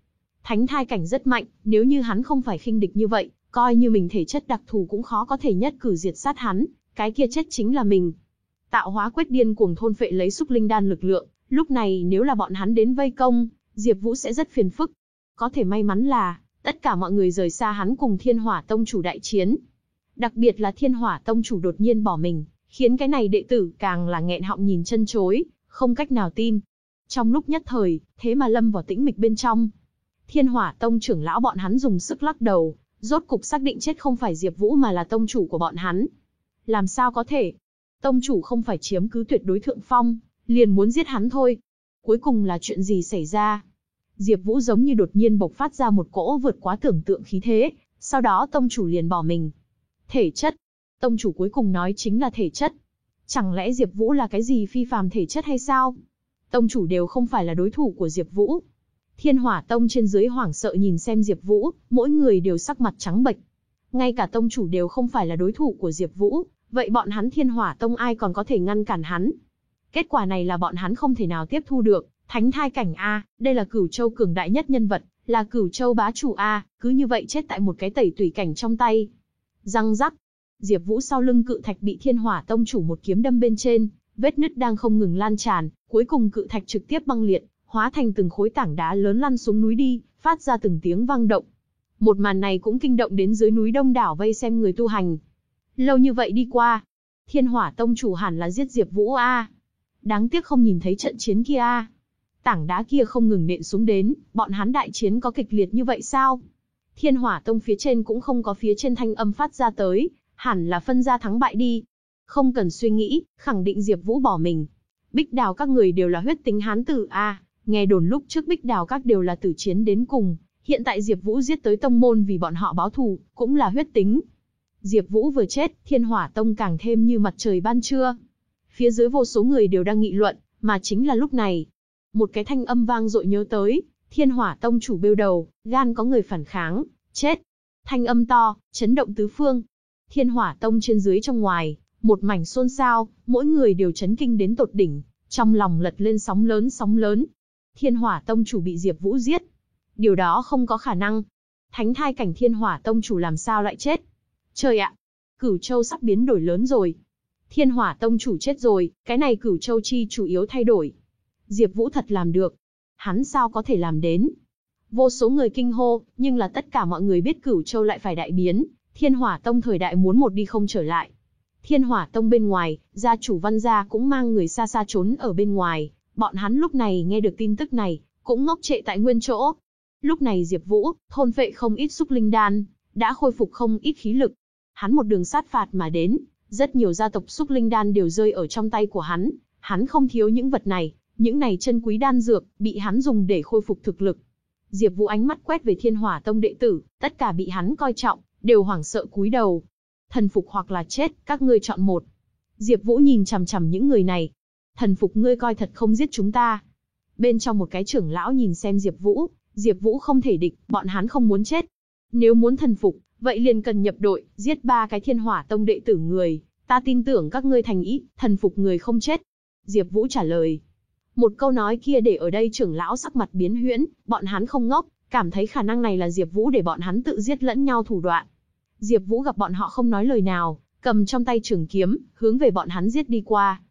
Thánh thai cảnh rất mạnh, nếu như hắn không phải khinh địch như vậy, coi như mình thể chất đặc thù cũng khó có thể nhất cử diệt sát hắn, cái kia chết chính là mình. Tạo hóa quyết điên cuồng thôn phệ lấy xúc linh đan lực lượng, lúc này nếu là bọn hắn đến vây công, Diệp Vũ sẽ rất phiền phức. Có thể may mắn là, tất cả mọi người rời xa hắn cùng Thiên Hỏa Tông chủ đại chiến. Đặc biệt là Thiên Hỏa Tông chủ đột nhiên bỏ mình, khiến cái này đệ tử càng là nghẹn họng nhìn chân chối, không cách nào tin. Trong lúc nhất thời, thế mà lâm vào tĩnh mịch bên trong. Thiên Hỏa Tông trưởng lão bọn hắn dùng sức lắc đầu, rốt cục xác định chết không phải Diệp Vũ mà là tông chủ của bọn hắn. Làm sao có thể? Tông chủ không phải chiếm cứ tuyệt đối thượng phong, liền muốn giết hắn thôi. Cuối cùng là chuyện gì xảy ra? Diệp Vũ giống như đột nhiên bộc phát ra một cỗ vượt quá tưởng tượng khí thế, sau đó tông chủ liền bỏ mình. Thể chất. Tông chủ cuối cùng nói chính là thể chất. Chẳng lẽ Diệp Vũ là cái gì phi phàm thể chất hay sao? Tông chủ đều không phải là đối thủ của Diệp Vũ. Thiên Hỏa Tông trên dưới hoảng sợ nhìn xem Diệp Vũ, mỗi người đều sắc mặt trắng bệch. Ngay cả tông chủ đều không phải là đối thủ của Diệp Vũ, vậy bọn hắn Thiên Hỏa Tông ai còn có thể ngăn cản hắn? Kết quả này là bọn hắn không thể nào tiếp thu được, Thánh thai cảnh A, đây là cửu châu cường đại nhất nhân vật, là cửu châu bá chủ A, cứ như vậy chết tại một cái tẩy tùy cảnh trong tay. Răng rắc, Diệp Vũ sau lưng cự thạch bị Thiên Hỏa Tông chủ một kiếm đâm bên trên, vết nứt đang không ngừng lan tràn, cuối cùng cự thạch trực tiếp băng liệt, hóa thành từng khối tảng đá lớn lăn xuống núi đi, phát ra từng tiếng vang động. Một màn này cũng kinh động đến dưới núi đông đảo vây xem người tu hành. Lâu như vậy đi qua, Thiên Hỏa Tông chủ hẳn là giết Diệp Vũ a. Đáng tiếc không nhìn thấy trận chiến kia a. Tảng đá kia không ngừng nện xuống đến, bọn hắn đại chiến có kịch liệt như vậy sao? Thiên Hỏa Tông phía trên cũng không có phía trên thanh âm phát ra tới, hẳn là phân ra thắng bại đi. Không cần suy nghĩ, khẳng định Diệp Vũ bỏ mình. Bích Đào các người đều là huyết tính hán tử a, nghe đồn lúc trước Bích Đào các đều là tử chiến đến cùng, hiện tại Diệp Vũ giết tới tông môn vì bọn họ báo thù, cũng là huyết tính. Diệp Vũ vừa chết, Thiên Hỏa Tông càng thêm như mặt trời ban trưa. Phía dưới vô số người đều đang nghị luận, mà chính là lúc này, một cái thanh âm vang dội nhớ tới, Thiên Hỏa Tông chủ bêu đầu, gan có người phản kháng, chết. Thanh âm to, chấn động tứ phương. Thiên Hỏa Tông trên dưới trong ngoài, một mảnh xôn xao, mỗi người đều chấn kinh đến tột đỉnh, trong lòng lật lên sóng lớn sóng lớn. Thiên Hỏa Tông chủ bị Diệp Vũ giết. Điều đó không có khả năng. Thánh thai cảnh Thiên Hỏa Tông chủ làm sao lại chết? Trời ạ, Cửu Châu sắp biến đổi lớn rồi. Thiên Hỏa Tông chủ chết rồi, cái này Cửu Châu chi chủ yếu thay đổi. Diệp Vũ thật làm được. Hắn sao có thể làm đến? Vô số người kinh hô, nhưng là tất cả mọi người biết Cửu Châu lại phải đại biến, Thiên Hỏa Tông thời đại muốn một đi không trở lại. Thiên Hỏa Tông bên ngoài, gia chủ Văn gia cũng mang người xa xa trốn ở bên ngoài, bọn hắn lúc này nghe được tin tức này, cũng ngốc trệ tại nguyên chỗ. Lúc này Diệp Vũ, thôn vệ không ít xúc linh đan, đã khôi phục không ít khí lực. Hắn một đường sát phạt mà đến, rất nhiều gia tộc xúc linh đan đều rơi ở trong tay của hắn, hắn không thiếu những vật này, những này chân quý đan dược, bị hắn dùng để khôi phục thực lực. Diệp Vũ ánh mắt quét về Thiên Hỏa Tông đệ tử, tất cả bị hắn coi trọng, đều hoảng sợ cúi đầu. Thần phục hoặc là chết, các ngươi chọn một. Diệp Vũ nhìn chằm chằm những người này. Thần phục ngươi coi thật không giết chúng ta. Bên trong một cái trưởng lão nhìn xem Diệp Vũ, Diệp Vũ không thể địch, bọn hắn không muốn chết. Nếu muốn thần phục, vậy liền cần nhập đội, giết ba cái Thiên Hỏa Tông đệ tử người, ta tin tưởng các ngươi thành ý, thần phục người không chết. Diệp Vũ trả lời. Một câu nói kia để ở đây trưởng lão sắc mặt biến huyễn, bọn hắn không ngốc, cảm thấy khả năng này là Diệp Vũ để bọn hắn tự giết lẫn nhau thủ đoạn. Diệp Vũ gặp bọn họ không nói lời nào, cầm trong tay trường kiếm, hướng về bọn hắn giết đi qua.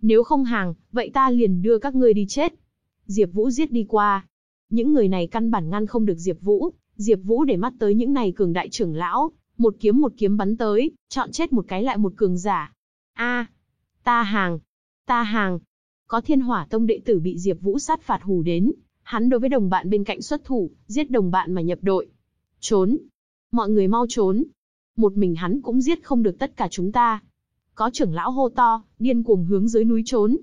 Nếu không hàng, vậy ta liền đưa các ngươi đi chết. Diệp Vũ giết đi qua. Những người này căn bản ngăn không được Diệp Vũ, Diệp Vũ để mắt tới những này cường đại trưởng lão, một kiếm một kiếm bắn tới, chọn chết một cái lại một cường giả. A, ta hàng, ta hàng. Có Thiên Hỏa Tông đệ tử bị Diệp Vũ sát phạt hù đến, hắn đối với đồng bạn bên cạnh xuất thủ, giết đồng bạn mà nhập đội. Trốn. Mọi người mau trốn. Một mình hắn cũng giết không được tất cả chúng ta. Có trưởng lão hô to, điên cuồng hướng dưới núi trốn.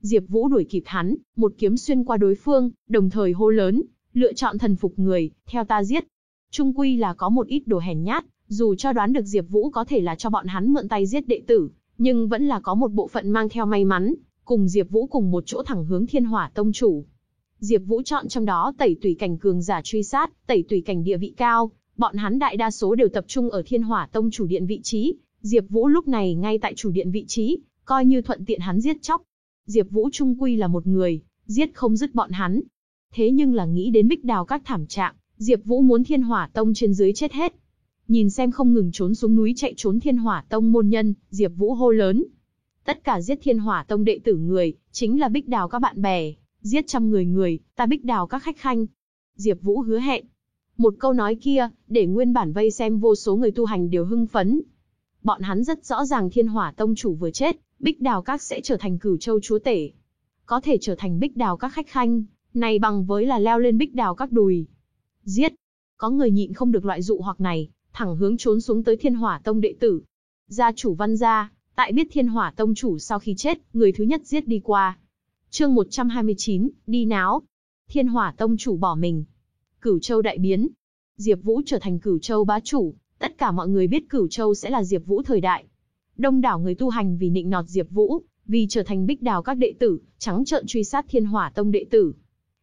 Diệp Vũ đuổi kịp hắn, một kiếm xuyên qua đối phương, đồng thời hô lớn, lựa chọn thần phục người, theo ta giết. Trung quy là có một ít đồ hèn nhát, dù cho đoán được Diệp Vũ có thể là cho bọn hắn mượn tay giết đệ tử, nhưng vẫn là có một bộ phận mang theo may mắn, cùng Diệp Vũ cùng một chỗ thẳng hướng Thiên Hỏa Tông chủ. Diệp Vũ chọn trong đó tẩy tùy cảnh cường giả truy sát, tẩy tùy cảnh địa vị cao, bọn hắn đại đa số đều tập trung ở Thiên Hỏa Tông chủ điện vị trí, Diệp Vũ lúc này ngay tại chủ điện vị trí, coi như thuận tiện hắn giết chóc. Diệp Vũ trung quy là một người, giết không dứt bọn hắn. Thế nhưng là nghĩ đến Bích Đào các thảm trạng, Diệp Vũ muốn Thiên Hỏa Tông trên dưới chết hết. Nhìn xem không ngừng trốn xuống núi chạy trốn Thiên Hỏa Tông môn nhân, Diệp Vũ hô lớn. Tất cả giết Thiên Hỏa Tông đệ tử người, chính là Bích Đào các bạn bè, giết trăm người người, ta Bích Đào các khách khanh. Diệp Vũ hứa hẹn. Một câu nói kia, để nguyên bản vây xem vô số người tu hành đều hưng phấn. Bọn hắn rất rõ ràng Thiên Hỏa Tông chủ vừa chết, Bích Đào các sẽ trở thành Cửu Châu chúa tể. Có thể trở thành Bích Đào các khách khanh, này bằng với là leo lên Bích Đào các đùi. Giết. Có người nhịn không được loại dụ hoặc này, thẳng hướng trốn xuống tới Thiên Hỏa Tông đệ tử. Gia chủ Văn gia, tại biết Thiên Hỏa Tông chủ sau khi chết, người thứ nhất giết đi qua. Chương 129, đi náo. Thiên Hỏa Tông chủ bỏ mình. Cửu Châu đại biến. Diệp Vũ trở thành Cửu Châu bá chủ, tất cả mọi người biết Cửu Châu sẽ là Diệp Vũ thời đại. Đông đảo người tu hành vì nịnh nọt Diệp Vũ, vì trở thành Bích Đào các đệ tử, trắng trợn truy sát Thiên Hỏa Tông đệ tử.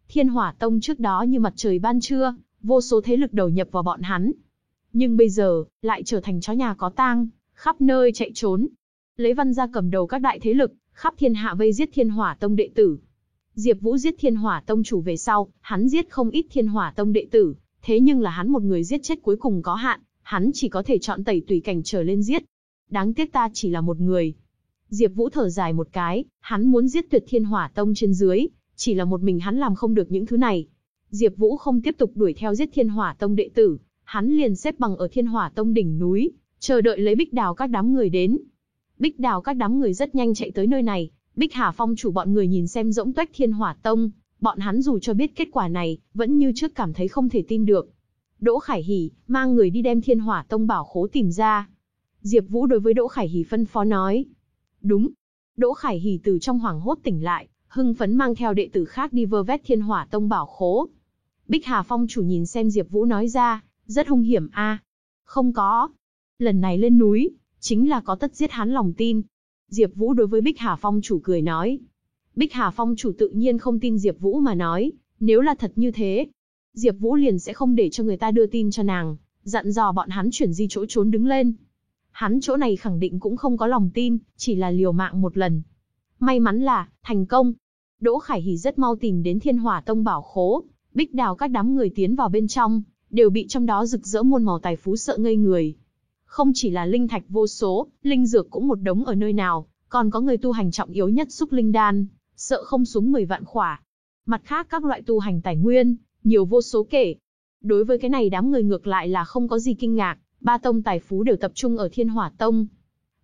Thiên Hỏa Tông trước đó như mặt trời ban trưa, vô số thế lực đầu nhập vào bọn hắn, nhưng bây giờ, lại trở thành chó nhà có tang, khắp nơi chạy trốn. Lấy văn gia cầm đầu các đại thế lực, khắp thiên hạ vây giết thiên hỏa tông đệ tử. Diệp Vũ giết thiên hỏa tông chủ về sau, hắn giết không ít thiên hỏa tông đệ tử, thế nhưng là hắn một người giết chết cuối cùng có hạn, hắn chỉ có thể chọn tẩy tùy cảnh trở lên giết. Đáng tiếc ta chỉ là một người. Diệp Vũ thở dài một cái, hắn muốn giết tuyệt thiên hỏa tông trên dưới, chỉ là một mình hắn làm không được những thứ này. Diệp Vũ không tiếp tục đuổi theo giết thiên hỏa tông đệ tử, hắn liền xếp bằng ở Thiên Hỏa Tông đỉnh núi, chờ đợi lấy Bích Đào các đám người đến. Bích Đào các đám người rất nhanh chạy tới nơi này, Bích Hà Phong chủ bọn người nhìn xem rỗng tuếch Thiên Hỏa Tông, bọn hắn dù cho biết kết quả này, vẫn như trước cảm thấy không thể tin được. Đỗ Khải Hỉ mang người đi đem Thiên Hỏa Tông bảo khố tìm ra. Diệp Vũ đối với Đỗ Khải Hỉ phân phó nói. Đúng. Đỗ Khải Hỉ từ trong hoảng hốt tỉnh lại, hưng phấn mang theo đệ tử khác đi vơ vét Thiên Hỏa Tông bảo khố. Bích Hà Phong chủ nhìn xem Diệp Vũ nói ra, rất hung hiểm a. Không có. Lần này lên núi, chính là có tất giết hắn lòng tin. Diệp Vũ đối với Bích Hà Phong chủ cười nói. Bích Hà Phong chủ tự nhiên không tin Diệp Vũ mà nói, nếu là thật như thế, Diệp Vũ liền sẽ không để cho người ta đưa tin cho nàng, dặn dò bọn hắn chuyển di chỗ trốn đứng lên. Hắn chỗ này khẳng định cũng không có lòng tin, chỉ là liều mạng một lần. May mắn là, thành công. Đỗ Khải Hỉ rất mau tìm đến Thiên Hỏa Tông bảo khố, Bích Đào các đám người tiến vào bên trong, đều bị trong đó rực rỡ muôn màu tài phú sợ ngây người. Không chỉ là linh thạch vô số, linh dược cũng một đống ở nơi nào, còn có người tu hành trọng yếu nhất xúc linh đan, sợ không xuống 10 vạn khỏa. Mặt khác các loại tu hành tài nguyên, nhiều vô số kể. Đối với cái này đám người ngược lại là không có gì kinh ngạc, ba tông tài phú đều tập trung ở Thiên Hỏa Tông.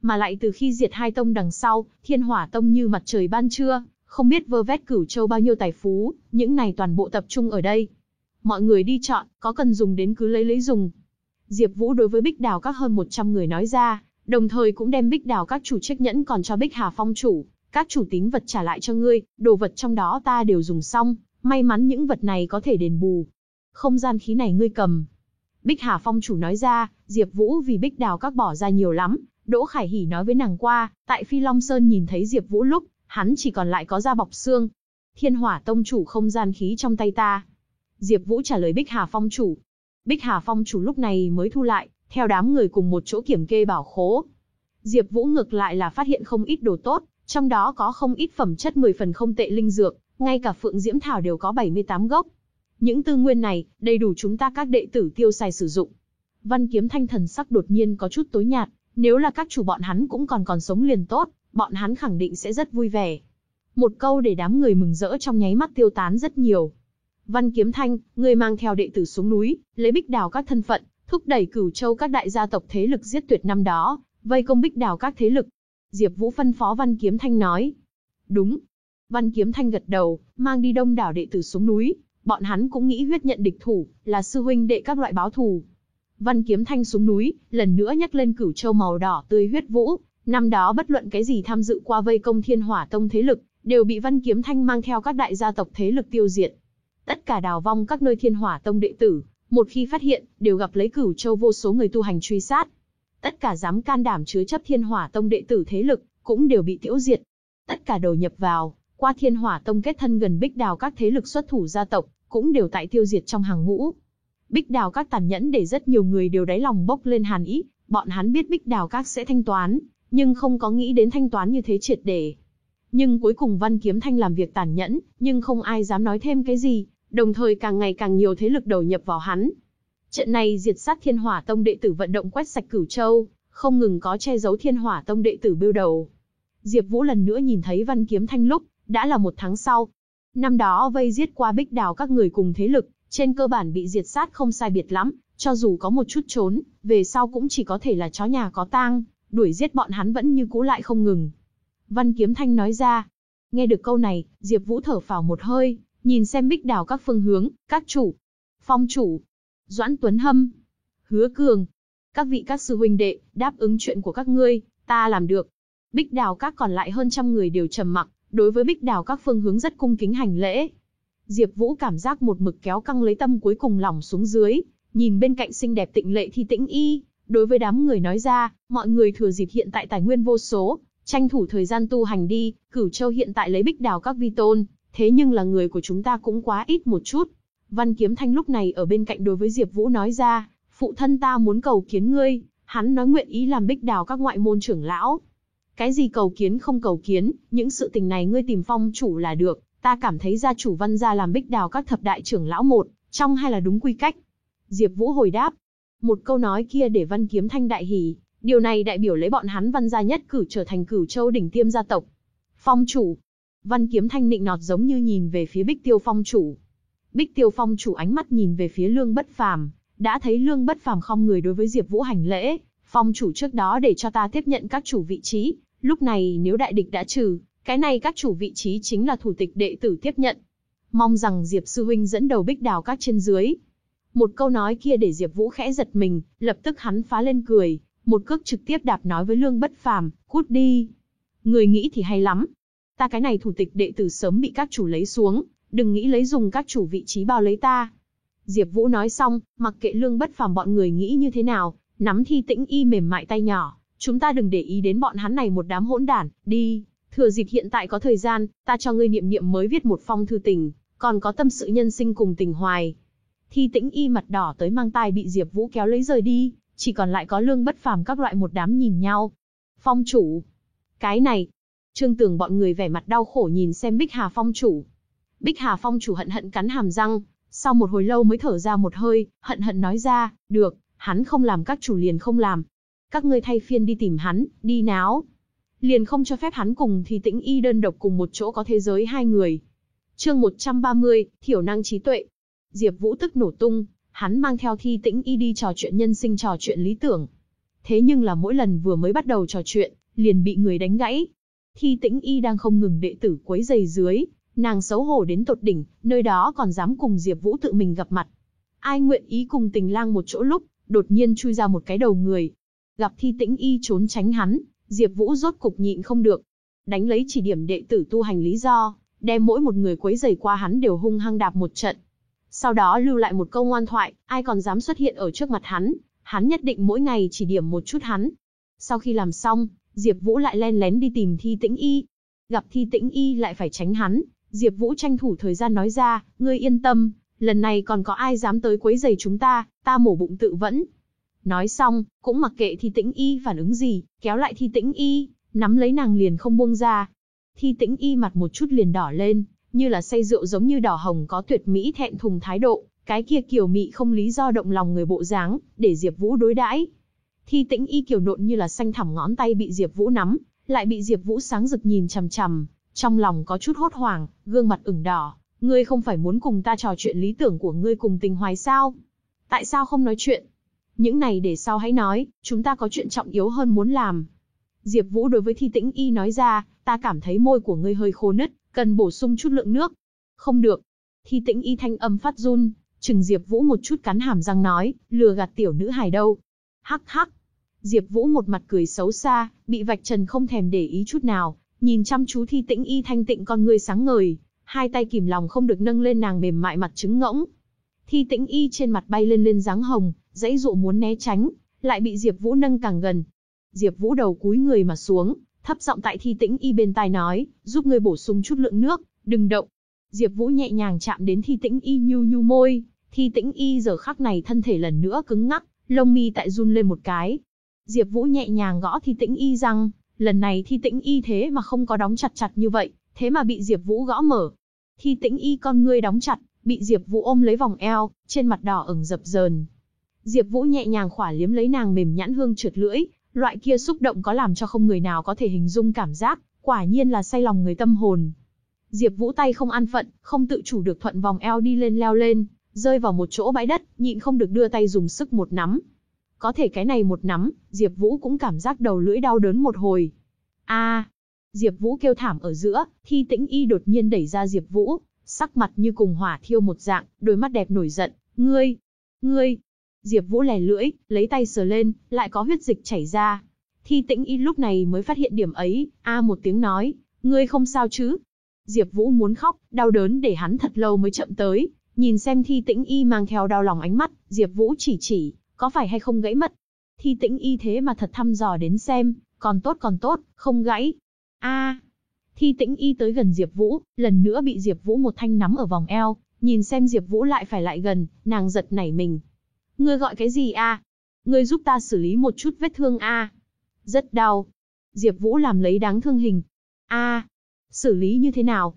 Mà lại từ khi diệt hai tông đằng sau, Thiên Hỏa Tông như mặt trời ban trưa, không biết vơ vét cửu châu bao nhiêu tài phú, những này toàn bộ tập trung ở đây. Mọi người đi chọn, có cần dùng đến cứ lấy lấy dùng. Diệp Vũ đối với Bích Đào các hơn 100 người nói ra, đồng thời cũng đem Bích Đào các chủ trách nhẫn còn cho Bích Hà Phong chủ, các chủ tín vật trả lại cho ngươi, đồ vật trong đó ta đều dùng xong, may mắn những vật này có thể đền bù. Không gian khí này ngươi cầm. Bích Hà Phong chủ nói ra, Diệp Vũ vì Bích Đào các bỏ ra nhiều lắm, Đỗ Khải Hỉ nói với nàng qua, tại Phi Long Sơn nhìn thấy Diệp Vũ lúc, hắn chỉ còn lại có da bọc xương. Thiên Hỏa Tông chủ không gian khí trong tay ta. Diệp Vũ trả lời Bích Hà Phong chủ. Bích Hà Phong chủ lúc này mới thu lại, theo đám người cùng một chỗ kiểm kê bảo khố. Diệp Vũ ngược lại là phát hiện không ít đồ tốt, trong đó có không ít phẩm chất 10 phần không tệ linh dược, ngay cả Phượng Diễm Thảo đều có 78 gốc. Những tư nguyên này, đầy đủ chúng ta các đệ tử tiêu xài sử dụng. Văn Kiếm Thanh thần sắc đột nhiên có chút tối nhạt, nếu là các chủ bọn hắn cũng còn còn sống liền tốt, bọn hắn khẳng định sẽ rất vui vẻ. Một câu để đám người mừng rỡ trong nháy mắt tiêu tán rất nhiều. Văn Kiếm Thanh, người mang theo đệ tử xuống núi, lấy bích đào các thân phận, thúc đẩy cửu châu các đại gia tộc thế lực giết tuyệt năm đó, vây công bích đào các thế lực. Diệp Vũ phân phó Văn Kiếm Thanh nói. Đúng. Văn Kiếm Thanh gật đầu, mang đi đông đảo đệ tử xuống núi, bọn hắn cũng nghĩ huyết nhận địch thủ, là sư huynh đệ các loại báo thù. Văn Kiếm Thanh xuống núi, lần nữa nhắc lên cửu châu màu đỏ tươi huyết vũ, năm đó bất luận cái gì tham dự qua vây công Thiên Hỏa Tông thế lực, đều bị Văn Kiếm Thanh mang theo các đại gia tộc thế lực tiêu diệt. Tất cả đào vong các nơi Thiên Hỏa Tông đệ tử, một khi phát hiện, đều gặp lấy cửu châu vô số người tu hành truy sát. Tất cả dám can đảm chứa chấp Thiên Hỏa Tông đệ tử thế lực, cũng đều bị tiêu diệt. Tất cả đầu nhập vào, qua Thiên Hỏa Tông kết thân gần Bích Đào các thế lực xuất thủ gia tộc, cũng đều tại tiêu diệt trong hàng ngũ. Bích Đào các tàn nhẫn để rất nhiều người đều đáy lòng bốc lên hàn ý, bọn hắn biết Bích Đào các sẽ thanh toán, nhưng không có nghĩ đến thanh toán như thế triệt để. Nhưng cuối cùng Văn Kiếm Thanh làm việc tàn nhẫn, nhưng không ai dám nói thêm cái gì, đồng thời càng ngày càng nhiều thế lực đầu nhập vào hắn. Trận này diệt sát Thiên Hỏa Tông đệ tử vận động quét sạch Cửu Châu, không ngừng có che giấu Thiên Hỏa Tông đệ tử bêu đầu. Diệp Vũ lần nữa nhìn thấy Văn Kiếm Thanh lúc, đã là một tháng sau. Năm đó vây giết qua Bích Đào các người cùng thế lực, trên cơ bản bị diệt sát không sai biệt lắm, cho dù có một chút trốn, về sau cũng chỉ có thể là chó nhà có tang, đuổi giết bọn hắn vẫn như cũ lại không ngừng. Văn Kiếm Thanh nói ra. Nghe được câu này, Diệp Vũ thở phào một hơi, nhìn xem bích đào các phương hướng, các chủ, phong chủ, Doãn Tuấn Hâm, Hứa Cường, các vị các sư huynh đệ, đáp ứng chuyện của các ngươi, ta làm được. Bích đào các còn lại hơn trăm người đều trầm mặc, đối với bích đào các phương hướng rất cung kính hành lễ. Diệp Vũ cảm giác một mực kéo căng lấy tâm cuối cùng lòng xuống dưới, nhìn bên cạnh xinh đẹp tịnh lệ thi tĩnh y, đối với đám người nói ra, mọi người thừa dịp hiện tại tài nguyên vô số, tranh thủ thời gian tu hành đi, Cửu Châu hiện tại lấy bích đào các vi tôn, thế nhưng là người của chúng ta cũng quá ít một chút. Văn Kiếm Thanh lúc này ở bên cạnh đối với Diệp Vũ nói ra, phụ thân ta muốn cầu kiến ngươi, hắn nói nguyện ý làm bích đào các ngoại môn trưởng lão. Cái gì cầu kiến không cầu kiến, những sự tình này ngươi tìm phong chủ là được, ta cảm thấy gia chủ văn gia làm bích đào các thập đại trưởng lão một, trong hay là đúng quy cách. Diệp Vũ hồi đáp, một câu nói kia để Văn Kiếm Thanh đại hỉ, điều này đại biểu lấy bọn hắn Văn gia nhất cử trở thành Cửu Châu đỉnh tiêm gia tộc. Phong chủ. Văn Kiếm Thanh nịnh nọt giống như nhìn về phía Bích Tiêu Phong chủ. Bích Tiêu Phong chủ ánh mắt nhìn về phía Lương Bất Phàm, đã thấy Lương Bất Phàm không người đối với Diệp Vũ hành lễ, phong chủ trước đó để cho ta tiếp nhận các chủ vị trí, lúc này nếu đại địch đã trừ, cái này các chủ vị trí chính là thủ tịch đệ tử tiếp nhận. Mong rằng Diệp sư huynh dẫn đầu Bích Đào các trên dưới, một câu nói kia để Diệp Vũ khẽ giật mình, lập tức hắn phá lên cười, một cước trực tiếp đạp nói với Lương Bất Phàm, "Cút đi." Người nghĩ thì hay lắm. Ta cái này thủ tịch đệ tử sớm bị các chủ lấy xuống, đừng nghĩ lấy dùng các chủ vị trí bao lấy ta. Diệp Vũ nói xong, mặc kệ Lương Bất Phàm bọn người nghĩ như thế nào, nắm Thi Tĩnh Y mềm mại tay nhỏ, chúng ta đừng để ý đến bọn hắn này một đám hỗn đản, đi, thừa dịp hiện tại có thời gian, ta cho ngươi niệm niệm mới viết một phong thư tình, còn có tâm sự nhân sinh cùng tình hoài, Thi tĩnh y mặt đỏ tới mang tai bị Diệp Vũ kéo lấy rời đi, chỉ còn lại có lương bất phàm các loại một đám nhìn nhau. Phong chủ. Cái này. Trương Tường bọn người vẻ mặt đau khổ nhìn xem Bích Hà phong chủ. Bích Hà phong chủ hận hận cắn hàm răng, sau một hồi lâu mới thở ra một hơi, hận hận nói ra, được, hắn không làm các chủ liền không làm. Các ngươi thay phiên đi tìm hắn, đi náo. Liền không cho phép hắn cùng thì tĩnh y đơn độc cùng một chỗ có thế giới hai người. Chương 130, thiểu năng trí tuệ, Diệp Vũ tức nổ tung, hắn mang theo Thi Tĩnh Y đi trò chuyện nhân sinh trò chuyện lý tưởng. Thế nhưng là mỗi lần vừa mới bắt đầu trò chuyện, liền bị người đánh gãy. Thi Tĩnh Y đang không ngừng đệ tử quấy rầy dưới, nàng xấu hổ đến tột đỉnh, nơi đó còn dám cùng Diệp Vũ tự mình gặp mặt. Ai nguyện ý cùng Tình Lang một chỗ lúc, đột nhiên chui ra một cái đầu người. Gặp Thi Tĩnh Y trốn tránh hắn, Diệp Vũ rốt cục nhịn không được, đánh lấy chỉ điểm đệ tử tu hành lý do, đem mỗi một người quấy rầy qua hắn đều hung hăng đạp một trận. Sau đó lưu lại một câu ngoan thoại, ai còn dám xuất hiện ở trước mặt hắn, hắn nhất định mỗi ngày chỉ điểm một chút hắn. Sau khi làm xong, Diệp Vũ lại len lén đi tìm Thi Tĩnh Y. Gặp Thi Tĩnh Y lại phải tránh hắn, Diệp Vũ tranh thủ thời gian nói ra, ngươi yên tâm, lần này còn có ai dám tới quấy rầy chúng ta, ta mổ bụng tự vẫn. Nói xong, cũng mặc kệ Thi Tĩnh Y phản ứng gì, kéo lại Thi Tĩnh Y, nắm lấy nàng liền không buông ra. Thi Tĩnh Y mặt một chút liền đỏ lên, như là say rượu giống như đỏ hồng có tuyệt mỹ thẹn thùng thái độ, cái kia kiều mị không lý do động lòng người bộ dáng, để Diệp Vũ đối đãi. Thi Tĩnh Y kiều nộn như là xanh thẳm ngón tay bị Diệp Vũ nắm, lại bị Diệp Vũ sáng rực nhìn chằm chằm, trong lòng có chút hốt hoảng, gương mặt ửng đỏ, ngươi không phải muốn cùng ta trò chuyện lý tưởng của ngươi cùng tình hoài sao? Tại sao không nói chuyện? Những này để sau hãy nói, chúng ta có chuyện trọng yếu hơn muốn làm. Diệp Vũ đối với Thi Tĩnh Y nói ra, ta cảm thấy môi của ngươi hơi khô nứt, cần bổ sung chút lượng nước. Không được. Thi Tĩnh Y thanh âm phát run, chừng Diệp Vũ một chút cắn hàm răng nói, lừa gạt tiểu nữ hài đâu. Hắc hắc. Diệp Vũ một mặt cười xấu xa, bị vạch trần không thèm để ý chút nào, nhìn chăm chú Thi Tĩnh Y thanh tịnh con ngươi sáng ngời, hai tay kìm lòng không được nâng lên nàng mềm mại mặt trứng ngỗng. Thi Tĩnh Y trên mặt bay lên lên dáng hồng, dãy dụ muốn né tránh, lại bị Diệp Vũ nâng càng gần. Diệp Vũ đầu cúi người mà xuống, thấp giọng tại Thi Tĩnh Y bên tai nói, giúp ngươi bổ sung chút lượng nước, đừng động. Diệp Vũ nhẹ nhàng chạm đến Thi Tĩnh Y nhu nhu môi, Thi Tĩnh Y giờ khắc này thân thể lần nữa cứng ngắc, lông mi tại run lên một cái. Diệp Vũ nhẹ nhàng gõ Thi Tĩnh Y răng, lần này Thi Tĩnh Y thế mà không có đóng chặt chặt như vậy, thế mà bị Diệp Vũ gõ mở. Thi Tĩnh Y con ngươi đóng chặt, bị Diệp Vũ ôm lấy vòng eo, trên mặt đỏ ửng dập dờn. Diệp Vũ nhẹ nhàng khỏa liếm lấy nàng mềm nhẵn hương trượt lưỡi, loại kia xúc động có làm cho không người nào có thể hình dung cảm giác, quả nhiên là say lòng người tâm hồn. Diệp Vũ tay không an phận, không tự chủ được thuận vòng eo đi lên leo lên, rơi vào một chỗ bãi đất, nhịn không được đưa tay dùng sức một nắm. Có thể cái này một nắm, Diệp Vũ cũng cảm giác đầu lưỡi đau đớn một hồi. A! Diệp Vũ kêu thảm ở giữa, Thi Tĩnh Y đột nhiên đẩy ra Diệp Vũ, sắc mặt như cùng hỏa thiêu một dạng, đôi mắt đẹp nổi giận, "Ngươi, ngươi!" Diệp Vũ lè lưỡi, lấy tay sờ lên, lại có huyết dịch chảy ra. Thi Tĩnh Y lúc này mới phát hiện điểm ấy, a một tiếng nói, "Ngươi không sao chứ?" Diệp Vũ muốn khóc, đau đớn để hắn thật lâu mới chậm tới, nhìn xem Thi Tĩnh Y mang theo đau lòng ánh mắt, Diệp Vũ chỉ chỉ, có phải hay không gãy mất? Thi Tĩnh Y thế mà thật thăm dò đến xem, còn tốt còn tốt, không gãy. A. Thi Tĩnh Y tới gần Diệp Vũ, lần nữa bị Diệp Vũ một thanh nắm ở vòng eo, nhìn xem Diệp Vũ lại phải lại gần, nàng giật nảy mình. Ngươi gọi cái gì a? Ngươi giúp ta xử lý một chút vết thương a. Rất đau. Diệp Vũ làm lấy đáng thương hình. A, xử lý như thế nào?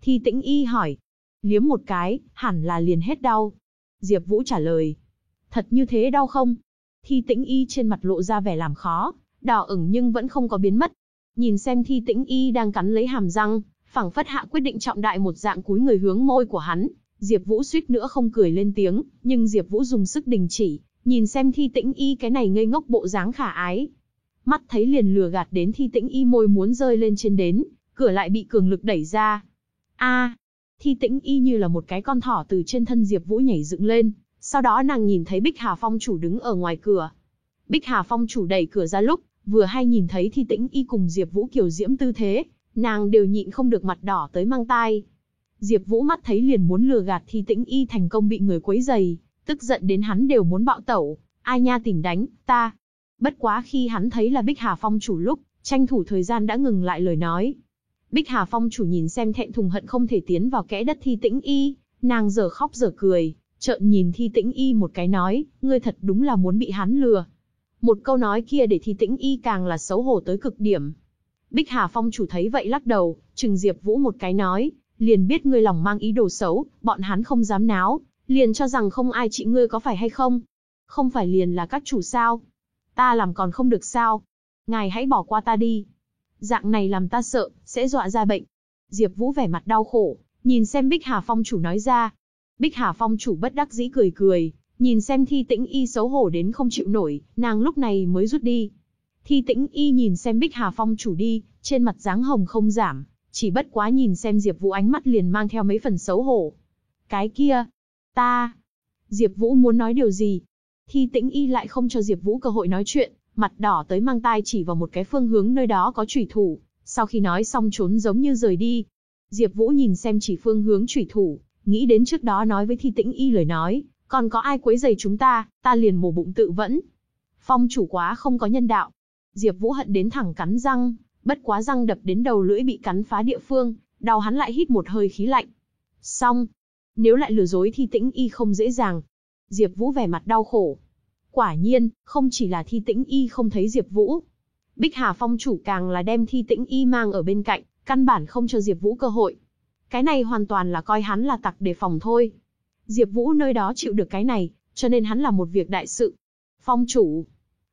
Thi Tĩnh Y hỏi. Liếm một cái, hẳn là liền hết đau. Diệp Vũ trả lời. Thật như thế đau không? Thi Tĩnh Y trên mặt lộ ra vẻ làm khó, đỏ ửng nhưng vẫn không có biến mất. Nhìn xem Thi Tĩnh Y đang cắn lấy hàm răng, phảng phất hạ quyết định trọng đại một dạng cúi người hướng môi của hắn, Diệp Vũ suýt nữa không cười lên tiếng, nhưng Diệp Vũ dùng sức đình chỉ, nhìn xem Thi Tĩnh Y cái này ngây ngốc bộ dáng khả ái. Mắt thấy liền lừa gạt đến Thi Tĩnh Y môi muốn rơi lên trên đến, cửa lại bị cường lực đẩy ra. A! Thi Tĩnh Y như là một cái con thỏ từ trên thân Diệp Vũ nhảy dựng lên, sau đó nàng nhìn thấy Bích Hà Phong chủ đứng ở ngoài cửa. Bích Hà Phong chủ đẩy cửa ra lúc, vừa hay nhìn thấy Thi Tĩnh Y cùng Diệp Vũ kiều diễm tư thế, nàng đều nhịn không được mặt đỏ tới mang tai. Diệp Vũ mắt thấy liền muốn lừa gạt Thi Tĩnh Y thành công bị người quấy rầy, tức giận đến hắn đều muốn bạo tẩu, ai nha tỉnh đánh, ta. Bất quá khi hắn thấy là Bích Hà Phong chủ lúc, tranh thủ thời gian đã ngừng lại lời nói. Bích Hà Phong chủ nhìn xem thẹn thùng hận không thể tiến vào kẽ đất Thi Tĩnh Y, nàng giờ khóc giờ cười, trợn nhìn Thi Tĩnh Y một cái nói, ngươi thật đúng là muốn bị hắn lừa. Một câu nói kia để Thi Tĩnh Y càng là xấu hổ tới cực điểm. Bích Hà Phong chủ thấy vậy lắc đầu, trừng Diệp Vũ một cái nói, liền biết ngươi lòng mang ý đồ xấu, bọn hắn không dám náo, liền cho rằng không ai trị ngươi có phải hay không? Không phải liền là các chủ sao? Ta làm còn không được sao? Ngài hãy bỏ qua ta đi. Dạng này làm ta sợ, sẽ dọa ra bệnh. Diệp Vũ vẻ mặt đau khổ, nhìn xem Bích Hà Phong chủ nói ra. Bích Hà Phong chủ bất đắc dĩ cười cười, nhìn xem Thi Tĩnh Y xấu hổ đến không chịu nổi, nàng lúc này mới rút đi. Thi Tĩnh Y nhìn xem Bích Hà Phong chủ đi, trên mặt dáng hồng không giảm, chỉ bất quá nhìn xem Diệp Vũ ánh mắt liền mang theo mấy phần xấu hổ. Cái kia, ta... Diệp Vũ muốn nói điều gì? Thi Tĩnh Y lại không cho Diệp Vũ cơ hội nói chuyện, mặt đỏ tới mang tai chỉ vào một cái phương hướng nơi đó có chủy thủ, sau khi nói xong trốn giống như rời đi. Diệp Vũ nhìn xem chỉ phương hướng chủy thủ, nghĩ đến trước đó nói với Thi Tĩnh Y lời nói, Còn có ai quấy rầy chúng ta, ta liền mổ bụng tự vẫn. Phong chủ quá không có nhân đạo. Diệp Vũ hận đến thẳng cắn răng, bất quá răng đập đến đầu lưỡi bị cắn phá địa phương, đau hắn lại hít một hơi khí lạnh. Xong, nếu lại lừa dối Thi Tĩnh Y không dễ dàng. Diệp Vũ vẻ mặt đau khổ. Quả nhiên, không chỉ là Thi Tĩnh Y không thấy Diệp Vũ, Bích Hà Phong chủ càng là đem Thi Tĩnh Y mang ở bên cạnh, căn bản không cho Diệp Vũ cơ hội. Cái này hoàn toàn là coi hắn là tặc để phòng thôi. Diệp Vũ nơi đó chịu được cái này, cho nên hắn là một việc đại sự. Phong chủ,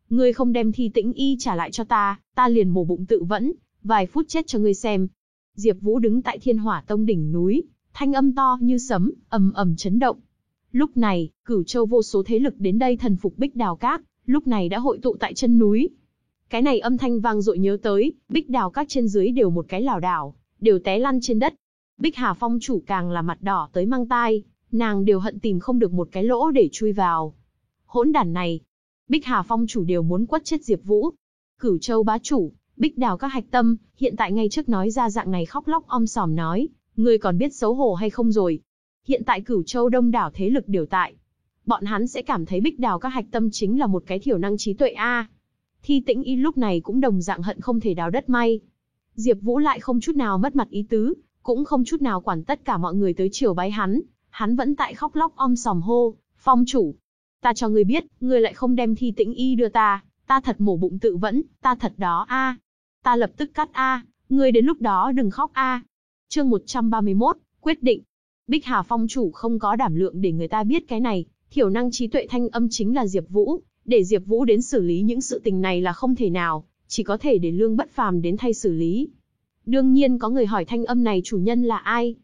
ngươi không đem Thi Tĩnh Y trả lại cho ta, ta liền mổ bụng tự vẫn, vài phút chết cho ngươi xem. Diệp Vũ đứng tại Thiên Hỏa Tông đỉnh núi, thanh âm to như sấm, ầm ầm chấn động. Lúc này, Cửu Châu vô số thế lực đến đây thần phục Bích Đào Các, lúc này đã hội tụ tại chân núi. Cái này âm thanh vang dội nhớ tới, Bích Đào Các trên dưới đều một cái lảo đảo, đều té lăn trên đất. Bích Hà Phong chủ càng là mặt đỏ tới mang tai, nàng đều hận tìm không được một cái lỗ để chui vào. Hỗn đản này, Bích Hà Phong chủ đều muốn quất chết Diệp Vũ. Cửu Châu bá chủ, Bích Đào các hạch tâm, hiện tại ngay trước nói ra dạng này khóc lóc om sòm nói, ngươi còn biết xấu hổ hay không rồi? Hiện tại Cửu Châu đông đảo thế lực đều tại. Bọn hắn sẽ cảm thấy Bích Đào các hạch tâm chính là một cái thiểu năng trí tuệ a. Thi Tĩnh Y lúc này cũng đồng dạng hận không thể đào đất may. Diệp Vũ lại không chút nào mất mặt ý tứ, cũng không chút nào quản tất cả mọi người tới chiều bái hắn, hắn vẫn tại khóc lóc om sòm hô, "Phong chủ, ta cho ngươi biết, ngươi lại không đem Thi Tĩnh Y đưa ta, ta thật mổ bụng tự vẫn, ta thật đó a. Ta lập tức cắt a, ngươi đến lúc đó đừng khóc a." Chương 131, quyết định. Bích Hà Phong chủ không có đảm lượng để người ta biết cái này, thiểu năng trí tuệ thanh âm chính là Diệp Vũ, để Diệp Vũ đến xử lý những sự tình này là không thể nào, chỉ có thể để Lương Bất Phàm đến thay xử lý. Đương nhiên có người hỏi thanh âm này chủ nhân là ai?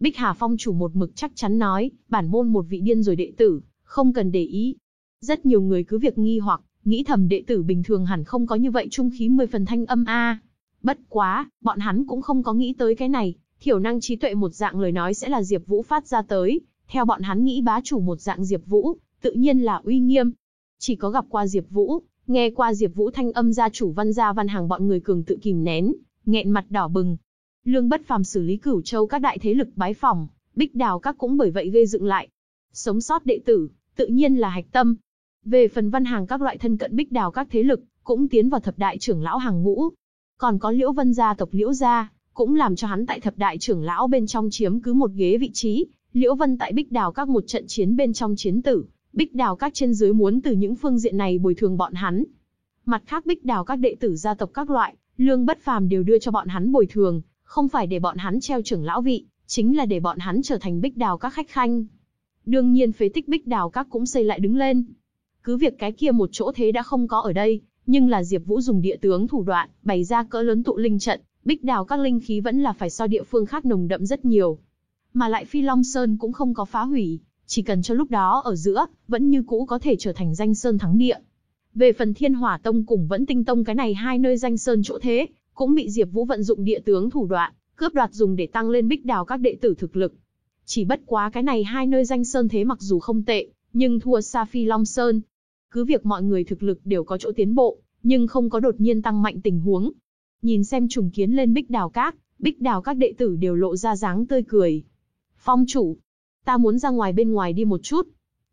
Bích Hà Phong chủ một mực chắc chắn nói, bản môn một vị điên rồi đệ tử, không cần để ý. Rất nhiều người cứ việc nghi hoặc, nghĩ thầm đệ tử bình thường hẳn không có như vậy trung khí mười phần thanh âm a. Bất quá, bọn hắn cũng không có nghĩ tới cái này, thiểu năng trí tuệ một dạng lời nói sẽ là Diệp Vũ phát ra tới, theo bọn hắn nghĩ bá chủ một dạng Diệp Vũ, tự nhiên là uy nghiêm, chỉ có gặp qua Diệp Vũ, nghe qua Diệp Vũ thanh âm gia chủ văn gia văn hàng bọn người cường tự kìm nén, nghẹn mặt đỏ bừng. Lương Bất Phàm xử lý Cửu Châu các đại thế lực bái phỏng, Bích Đào các cũng bởi vậy gây dựng lại. Sống sót đệ tử, tự nhiên là hạch tâm. Về phần văn hàng các loại thân cận Bích Đào các thế lực, cũng tiến vào thập đại trưởng lão hàng ngũ. Còn có Liễu Vân gia tộc Liễu gia, cũng làm cho hắn tại thập đại trưởng lão bên trong chiếm cứ một ghế vị trí. Liễu Vân tại Bích Đào các một trận chiến bên trong chiến tử, Bích Đào các trên dưới muốn từ những phương diện này bồi thường bọn hắn. Mặt khác Bích Đào các đệ tử gia tộc các loại, lương bất phàm đều đưa cho bọn hắn bồi thường, không phải để bọn hắn treo trưởng lão vị, chính là để bọn hắn trở thành Bích Đào các khách khanh. Đương nhiên phế tích Bích Đào các cũng xây lại đứng lên. Cứ việc cái kia một chỗ thế đã không có ở đây, nhưng là Diệp Vũ dùng địa tướng thủ đoạn, bày ra cỡ lớn tụ linh trận, Bích Đào các linh khí vẫn là phải so địa phương khác nồng đậm rất nhiều. Mà lại Phi Long Sơn cũng không có phá hủy, chỉ cần cho lúc đó ở giữa, vẫn như cũ có thể trở thành danh sơn thắng địa. Về phần Thiên Hỏa Tông cùng Vẫn Tinh Tông cái này hai nơi danh sơn chỗ thế, cũng bị Diệp Vũ vận dụng địa tướng thủ đoạn, cướp đoạt dùng để tăng lên bích đào các đệ tử thực lực. Chỉ bất quá cái này hai nơi danh sơn thế mặc dù không tệ, nhưng thua xa Phi Long Sơn. Cứ việc mọi người thực lực đều có chỗ tiến bộ, nhưng không có đột nhiên tăng mạnh tình huống. Nhìn xem trùng kiến lên bích đào các, bích đào các đệ tử đều lộ ra dáng tươi cười. Phong chủ, ta muốn ra ngoài bên ngoài đi một chút.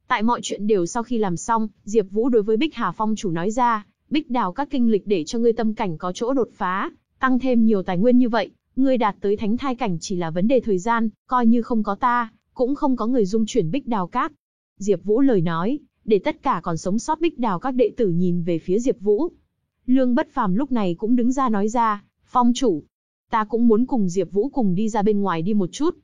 Tại mọi chuyện đều sau khi làm xong, Diệp Vũ đối với Bích Hà Phong chủ nói ra, Bích Đào các kinh lịch để cho ngươi tâm cảnh có chỗ đột phá, tăng thêm nhiều tài nguyên như vậy, ngươi đạt tới thánh thai cảnh chỉ là vấn đề thời gian, coi như không có ta, cũng không có người dung chuyển Bích Đào các. Diệp Vũ lời nói, để tất cả còn sống sót Bích Đào các đệ tử nhìn về phía Diệp Vũ. Lương Bất Phàm lúc này cũng đứng ra nói ra, "Phong chủ, ta cũng muốn cùng Diệp Vũ cùng đi ra bên ngoài đi một chút."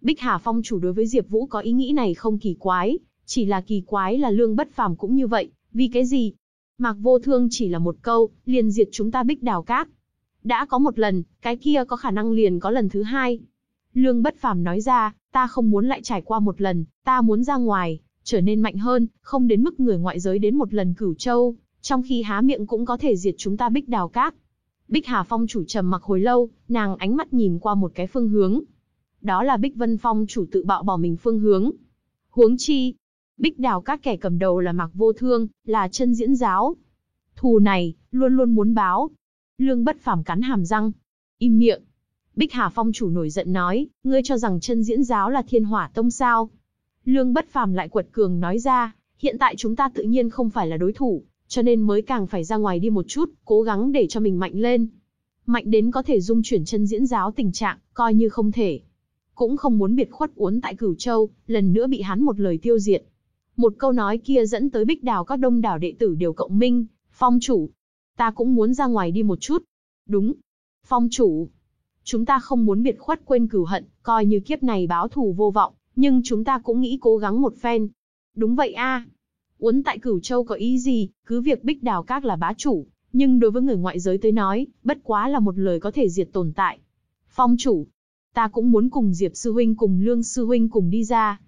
Bích Hà Phong chủ đối với Diệp Vũ có ý nghĩ này không kỳ quái, chỉ là kỳ quái là Lương Bất Phàm cũng như vậy, vì cái gì? Mạc Vô Thương chỉ là một câu, liền diệt chúng ta Bích Đào Các. Đã có một lần, cái kia có khả năng liền có lần thứ hai. Lương Bất Phàm nói ra, ta không muốn lại trải qua một lần, ta muốn ra ngoài, trở nên mạnh hơn, không đến mức người ngoại giới đến một lần Cửu Châu, trong khi há miệng cũng có thể diệt chúng ta Bích Đào Các. Bích Hà Phong chủ trầm mặc hồi lâu, nàng ánh mắt nhìn qua một cái phương hướng, đó là Bích Vân Phong chủ tự bạo bỏ mình phương hướng. Huống chi, Bích Đào các kẻ cầm đầu là Mạc Vô Thương, là chân diễn giáo. Thù này, luôn luôn muốn báo. Lương bất phàm cắn hàm răng. Im miệng. Bích Hà Phong chủ nổi giận nói, ngươi cho rằng chân diễn giáo là thiên hỏa tông sao? Lương Bất Phàm lại quật cường nói ra, hiện tại chúng ta tự nhiên không phải là đối thủ, cho nên mới càng phải ra ngoài đi một chút, cố gắng để cho mình mạnh lên. Mạnh đến có thể dung chuyển chân diễn giáo tình trạng, coi như không thể. Cũng không muốn biệt khuất uốn tại Cửu Châu, lần nữa bị hắn một lời tiêu diệt. Một câu nói kia dẫn tới bích đào các đông đảo đệ tử đều cộng minh, phong chủ. Ta cũng muốn ra ngoài đi một chút. Đúng. Phong chủ. Chúng ta không muốn biệt khuất quên cửu hận, coi như kiếp này báo thù vô vọng, nhưng chúng ta cũng nghĩ cố gắng một phen. Đúng vậy a. Uốn tại Cửu Châu có ý gì, cứ việc Bích Đào Các là bá chủ, nhưng đối với người ngoại giới tới nói, bất quá là một lời có thể diệt tồn tại. Phong chủ, ta cũng muốn cùng Diệp Sư Huynh cùng Lương Sư Huynh cùng đi ra.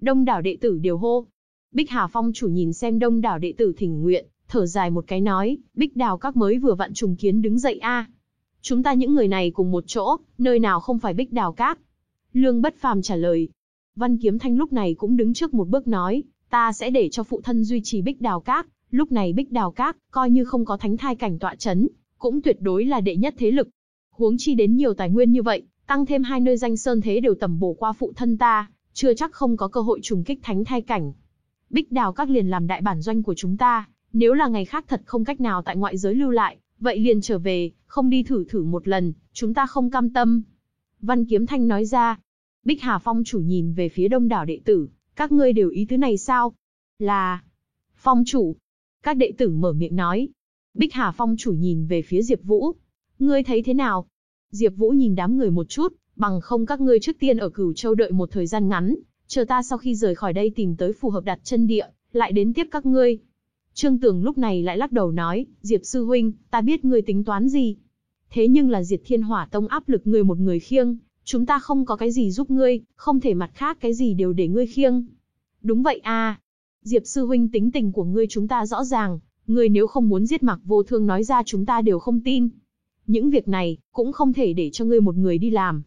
Đông đảo đệ tử đều hô. Bích Hà Phong chủ nhìn xem đông đảo đệ tử thỉnh nguyện, thở dài một cái nói, Bích Đào Các mới vừa vặn trùng kiến đứng dậy a. Chúng ta những người này cùng một chỗ, nơi nào không phải Bích Đào Các. Lương Bất Phàm trả lời. Văn Kiếm Thanh lúc này cũng đứng trước một bước nói, ta sẽ để cho phụ thân duy trì Bích Đào Các, lúc này Bích Đào Các, coi như không có thánh thai cảnh tọa chấn, cũng tuyệt đối là đệ nhất thế lực. Huống chi đến nhiều tài nguyên như vậy, tăng thêm hai nơi danh sơn thế đều tầm bổ qua phụ thân ta, chưa chắc không có cơ hội trùng kích thánh thai cảnh. Bích Đào Các liền làm đại bản doanh của chúng ta, nếu là ngày khác thật không cách nào tại ngoại giới lưu lại, vậy liền trở về, không đi thử thử một lần, chúng ta không cam tâm. Văn Kiếm Thanh nói ra, Bích Hà Phong chủ nhìn về phía đông đảo đệ tử, các ngươi đều ý tứ này sao? Là, Phong chủ. Các đệ tử mở miệng nói. Bích Hà Phong chủ nhìn về phía Diệp Vũ. Ngươi thấy thế nào? Diệp Vũ nhìn đám người một chút, bằng không các ngươi trước tiên ở Cửu Châu đợi một thời gian ngắn, chờ ta sau khi rời khỏi đây tìm tới phù hợp đặt chân địa, lại đến tiếp các ngươi. Trương Tường lúc này lại lắc đầu nói, Diệp sư huynh, ta biết ngươi tính toán gì. Thế nhưng là Diệt Thiên Hỏa Tông áp lực ngươi một người khiêng, chúng ta không có cái gì giúp ngươi, không thể mặt khác cái gì đều để ngươi khiêng. Đúng vậy à. Diệp sư huynh tính tình của ngươi chúng ta rõ ràng, ngươi nếu không muốn giết mặc vô thương nói ra chúng ta đều không tin. Những việc này, cũng không thể để cho ngươi một người đi làm.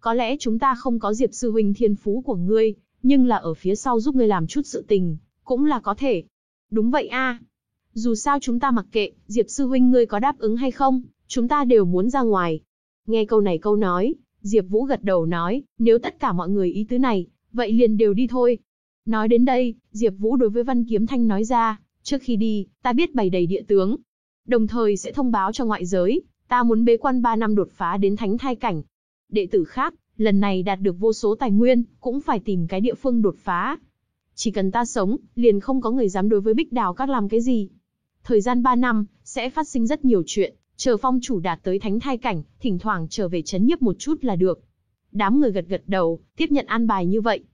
Có lẽ chúng ta không có Diệp sư huynh thiên phú của ngươi, nhưng là ở phía sau giúp ngươi làm chút sự tình, cũng là có thể. Đúng vậy a. Dù sao chúng ta mặc kệ, Diệp sư huynh ngươi có đáp ứng hay không, chúng ta đều muốn ra ngoài. Nghe câu này câu nói, Diệp Vũ gật đầu nói, nếu tất cả mọi người ý tứ này, vậy liền đều đi thôi. Nói đến đây, Diệp Vũ đối với Văn Kiếm Thanh nói ra, trước khi đi, ta biết bày đầy địa tướng. Đồng thời sẽ thông báo cho ngoại giới, ta muốn bế quan 3 năm đột phá đến thánh thai cảnh. Đệ tử khác, lần này đạt được vô số tài nguyên, cũng phải tìm cái địa phương đột phá. Chỉ cần ta sống, liền không có người dám đối với Bích Đào các làm cái gì. Thời gian 3 năm, sẽ phát sinh rất nhiều chuyện, chờ phong chủ đạt tới thánh thai cảnh, thỉnh thoảng trở về chấn nhiếp một chút là được. Đám người gật gật đầu, tiếp nhận an bài như vậy.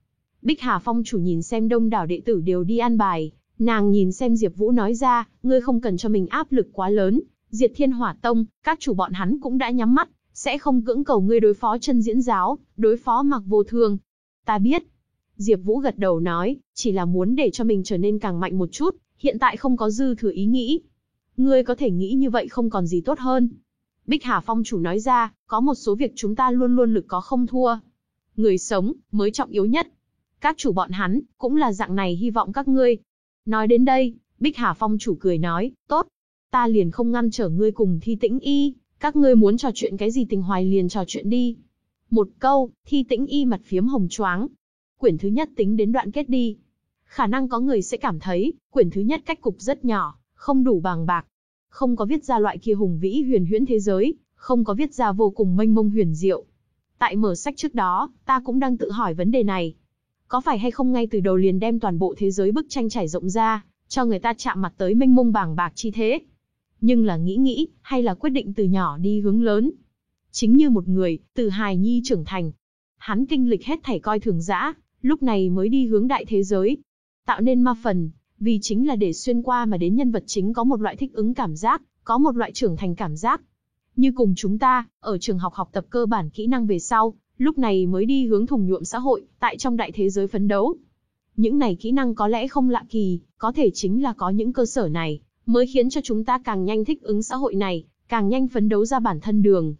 Bích Hà phong chủ nhìn xem đông đảo đệ tử đều đi an bài, nàng nhìn xem Diệp Vũ nói ra, ngươi không cần cho mình áp lực quá lớn, Diệt Thiên Hỏa Tông, các chủ bọn hắn cũng đã nhắm mắt, sẽ không cưỡng cầu ngươi đối phó chân diễn giáo, đối phó mặc vô thương. Ta biết. Diệp Vũ gật đầu nói, chỉ là muốn để cho mình trở nên càng mạnh một chút, hiện tại không có dư thừa ý nghĩ. Ngươi có thể nghĩ như vậy không còn gì tốt hơn. Bích Hà Phong chủ nói ra, có một số việc chúng ta luôn luôn lực có không thua. Người sống, mới trọng yếu nhất. Các chủ bọn hắn, cũng là dạng này hy vọng các ngươi. Nói đến đây, Bích Hà Phong chủ cười nói, tốt. Ta liền không ngăn trở ngươi cùng thi tĩnh y, các ngươi muốn trò chuyện cái gì tình hoài liền trò chuyện đi. Một câu, thi tĩnh y mặt phiếm hồng choáng. Quyển thứ nhất tính đến đoạn kết đi. Khả năng có người sẽ cảm thấy, quyển thứ nhất cách cục rất nhỏ, không đủ bàng bạc. Không có viết ra loại kia hùng vĩ huyền huyễn thế giới, không có viết ra vô cùng mênh mông huyền diệu. Tại mở sách trước đó, ta cũng đang tự hỏi vấn đề này. Có phải hay không ngay từ đầu liền đem toàn bộ thế giới bức tranh trải rộng ra, cho người ta chạm mặt tới mênh mông bàng bạc chi thế? Nhưng là nghĩ nghĩ, hay là quyết định từ nhỏ đi hướng lớn? Chính như một người, từ hài nhi trưởng thành. Hắn kinh lịch hết thảy coi thường dã, lúc này mới đi hướng đại thế giới. Tạo nên ma phần, vì chính là để xuyên qua mà đến nhân vật chính có một loại thích ứng cảm giác, có một loại trưởng thành cảm giác. Như cùng chúng ta, ở trường học học tập cơ bản kỹ năng về sau, lúc này mới đi hướng thùng nhuộm xã hội, tại trong đại thế giới phấn đấu. Những này kỹ năng có lẽ không lạ kỳ, có thể chính là có những cơ sở này, mới khiến cho chúng ta càng nhanh thích ứng xã hội này, càng nhanh phấn đấu ra bản thân đường.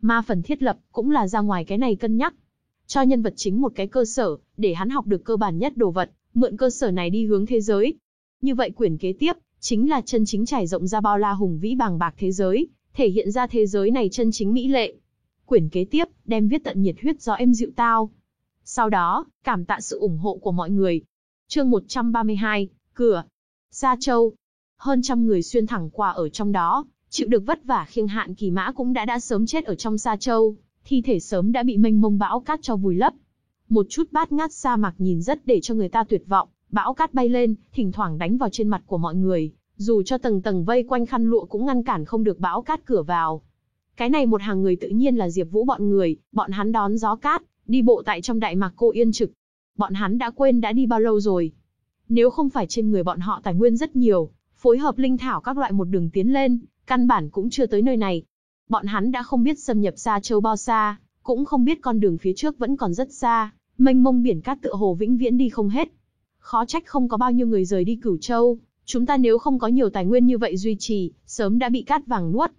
Ma phần thiết lập, cũng là ra ngoài cái này cân nhắc. Cho nhân vật chính một cái cơ sở, để hắn học được cơ bản nhất đồ vật, mượn cơ sở này đi hướng thế giới. Như vậy quyển kế tiếp, chính là chân chính trải rộng ra bao la hùng vĩ bàng bạc thế giới, thể hiện ra thế giới này chân chính mỹ lệ. Quyển kế tiếp, đem viết tận nhiệt huyết gió em dịu tao. Sau đó, cảm tạ sự ủng hộ của mọi người. Chương 132, cửa. Sa Châu. Hơn trăm người xuyên thẳng qua ở trong đó, chịu được vất vả khiêng hạn kỳ mã cũng đã đã sớm chết ở trong Sa Châu, thi thể sớm đã bị mênh mông bão cát cho vùi lấp. Một chút bát ngát sa mạc nhìn rất để cho người ta tuyệt vọng, bão cát bay lên, thỉnh thoảng đánh vào trên mặt của mọi người, dù cho tầng tầng vây quanh khăn lụa cũng ngăn cản không được bão cát cửa vào. Cái này một hàng người tự nhiên là Diệp Vũ bọn người, bọn hắn đón gió cát, đi bộ tại trong đại mạc cô yên trực. Bọn hắn đã quên đã đi bao lâu rồi. Nếu không phải trên người bọn họ tài nguyên rất nhiều, phối hợp linh thảo các loại một đường tiến lên, căn bản cũng chưa tới nơi này. Bọn hắn đã không biết xâm nhập xa châu bao xa, cũng không biết con đường phía trước vẫn còn rất xa, mênh mông biển cát tựa hồ vĩnh viễn đi không hết. Khó trách không có bao nhiêu người rời đi Cửu Châu, chúng ta nếu không có nhiều tài nguyên như vậy duy trì, sớm đã bị cát vàng nuốt.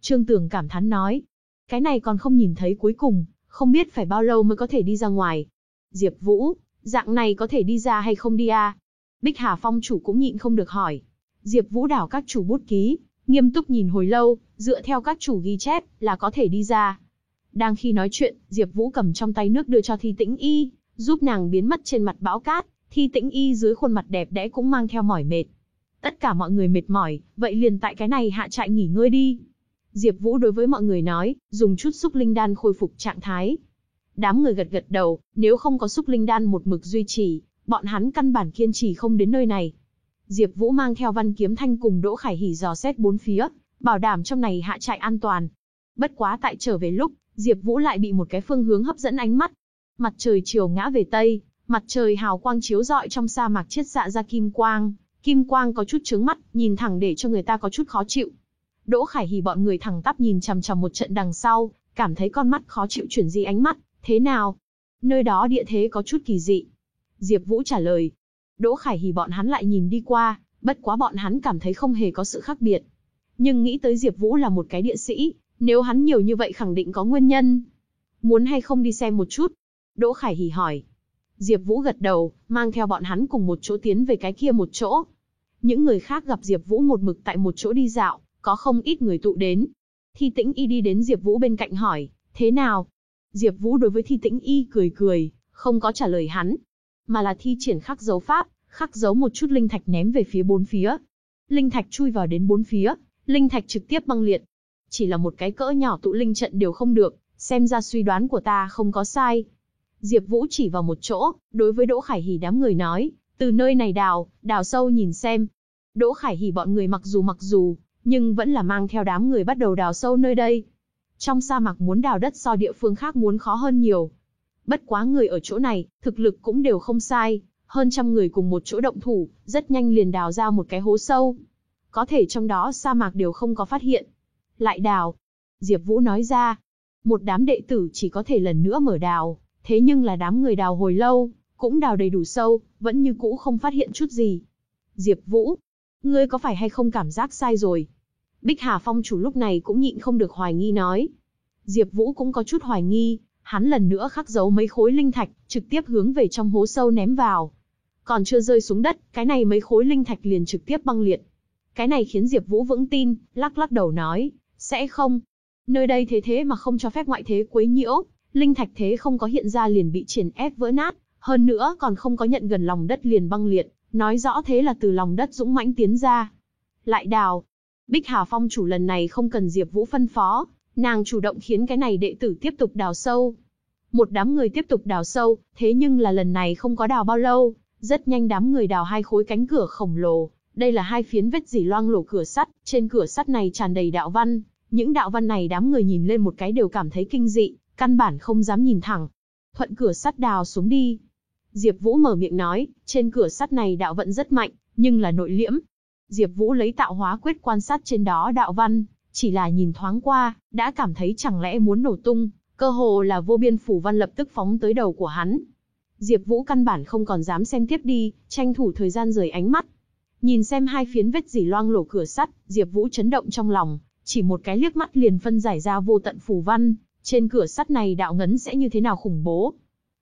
Trương Tường cảm thán nói, cái này còn không nhìn thấy cuối cùng, không biết phải bao lâu mới có thể đi ra ngoài. Diệp Vũ, dạng này có thể đi ra hay không đi à? Bích Hà Phong chủ cũng nhịn không được hỏi. Diệp Vũ đảo các chủ bút ký, nghiêm túc nhìn hồi lâu, dựa theo các chủ ghi chép, là có thể đi ra. Đang khi nói chuyện, Diệp Vũ cầm trong tay nước đưa cho Thi Tĩnh Y, giúp nàng biến mất trên mặt bão cát, Thi Tĩnh Y dưới khuôn mặt đẹp đẽ cũng mang theo mỏi mệt. Tất cả mọi người mệt mỏi, vậy liền tại cái này hạ trại nghỉ ngơi đi. Diệp Vũ đối với mọi người nói, dùng chút xúc linh đan khôi phục trạng thái. Đám người gật gật đầu, nếu không có xúc linh đan một mực duy trì, bọn hắn căn bản kiên trì không đến nơi này. Diệp Vũ mang theo Văn Kiếm Thanh cùng Đỗ Khải Hỉ dò xét bốn phía, bảo đảm trong này hạ trại an toàn. Bất quá tại trở về lúc, Diệp Vũ lại bị một cái phương hướng hấp dẫn ánh mắt. Mặt trời chiều ngã về tây, mặt trời hào quang chiếu rọi trong sa mạc chiết xạ ra kim quang, kim quang có chút chướng mắt, nhìn thẳng để cho người ta có chút khó chịu. Đỗ Khải Hỉ bọn người thẳng tắp nhìn chằm chằm một trận đằng sau, cảm thấy con mắt khó chịu chuyển di ánh mắt, thế nào? Nơi đó địa thế có chút kỳ dị. Diệp Vũ trả lời. Đỗ Khải Hỉ bọn hắn lại nhìn đi qua, bất quá bọn hắn cảm thấy không hề có sự khác biệt. Nhưng nghĩ tới Diệp Vũ là một cái địa sĩ, nếu hắn nhiều như vậy khẳng định có nguyên nhân. Muốn hay không đi xem một chút? Đỗ Khải Hỉ hỏi. Diệp Vũ gật đầu, mang theo bọn hắn cùng một chỗ tiến về cái kia một chỗ. Những người khác gặp Diệp Vũ một mực tại một chỗ đi dạo, có không ít người tụ đến. Thi Tĩnh Y đi đến Diệp Vũ bên cạnh hỏi, thế nào? Diệp Vũ đối với Thi Tĩnh Y cười cười, không có trả lời hắn, mà là thi triển khắc dấu pháp, khắc dấu một chút linh thạch ném về phía bốn phía. Linh thạch chui vào đến bốn phía, linh thạch trực tiếp băng liệt. Chỉ là một cái cỡ nhỏ tụ linh trận đều không được, xem ra suy đoán của ta không có sai. Diệp Vũ chỉ vào một chỗ, đối với Đỗ Khải Hỉ đám người nói, từ nơi này đào, đào sâu nhìn xem. Đỗ Khải Hỉ bọn người mặc dù mặc dù, nhưng vẫn là mang theo đám người bắt đầu đào sâu nơi đây. Trong sa mạc muốn đào đất so địa phương khác muốn khó hơn nhiều. Bất quá người ở chỗ này, thực lực cũng đều không sai, hơn trăm người cùng một chỗ động thủ, rất nhanh liền đào ra một cái hố sâu. Có thể trong đó sa mạc đều không có phát hiện. Lại đào. Diệp Vũ nói ra. Một đám đệ tử chỉ có thể lần nữa mở đào, thế nhưng là đám người đào hồi lâu, cũng đào đầy đủ sâu, vẫn như cũ không phát hiện chút gì. Diệp Vũ, ngươi có phải hay không cảm giác sai rồi? Bích Hà Phong chủ lúc này cũng nhịn không được hoài nghi nói. Diệp Vũ cũng có chút hoài nghi, hắn lần nữa khắc dấu mấy khối linh thạch, trực tiếp hướng về trong hố sâu ném vào. Còn chưa rơi xuống đất, cái này mấy khối linh thạch liền trực tiếp băng liệt. Cái này khiến Diệp Vũ vững tin, lắc lắc đầu nói, sẽ không. Nơi đây thế thế mà không cho phép ngoại thế quấy nhiễu, linh thạch thế không có hiện ra liền bị triển ép vỡ nát, hơn nữa còn không có nhận gần lòng đất liền băng liệt, nói rõ thế là từ lòng đất dũng mãnh tiến ra. Lại đào. Bích Hà Phong chủ lần này không cần Diệp Vũ phân phó, nàng chủ động khiến cái này đệ tử tiếp tục đào sâu. Một đám người tiếp tục đào sâu, thế nhưng là lần này không có đào bao lâu, rất nhanh đám người đào hai khối cánh cửa khổng lồ, đây là hai phiến vết dỉ loang lổ cửa sắt, trên cửa sắt này tràn đầy đạo văn, những đạo văn này đám người nhìn lên một cái đều cảm thấy kinh dị, căn bản không dám nhìn thẳng. Thuận cửa sắt đào xuống đi. Diệp Vũ mở miệng nói, trên cửa sắt này đạo vận rất mạnh, nhưng là nội liễm. Diệp Vũ lấy tạo hóa quyết quan sát trên đó đạo văn, chỉ là nhìn thoáng qua, đã cảm thấy chẳng lẽ muốn nổ tung, cơ hồ là vô biên phủ văn lập tức phóng tới đầu của hắn. Diệp Vũ căn bản không còn dám xem tiếp đi, tranh thủ thời gian rời ánh mắt. Nhìn xem hai phiến vết dỉ loang lổ cửa sắt, Diệp Vũ chấn động trong lòng, chỉ một cái liếc mắt liền phân giải ra vô tận phù văn, trên cửa sắt này đạo ngấn sẽ như thế nào khủng bố.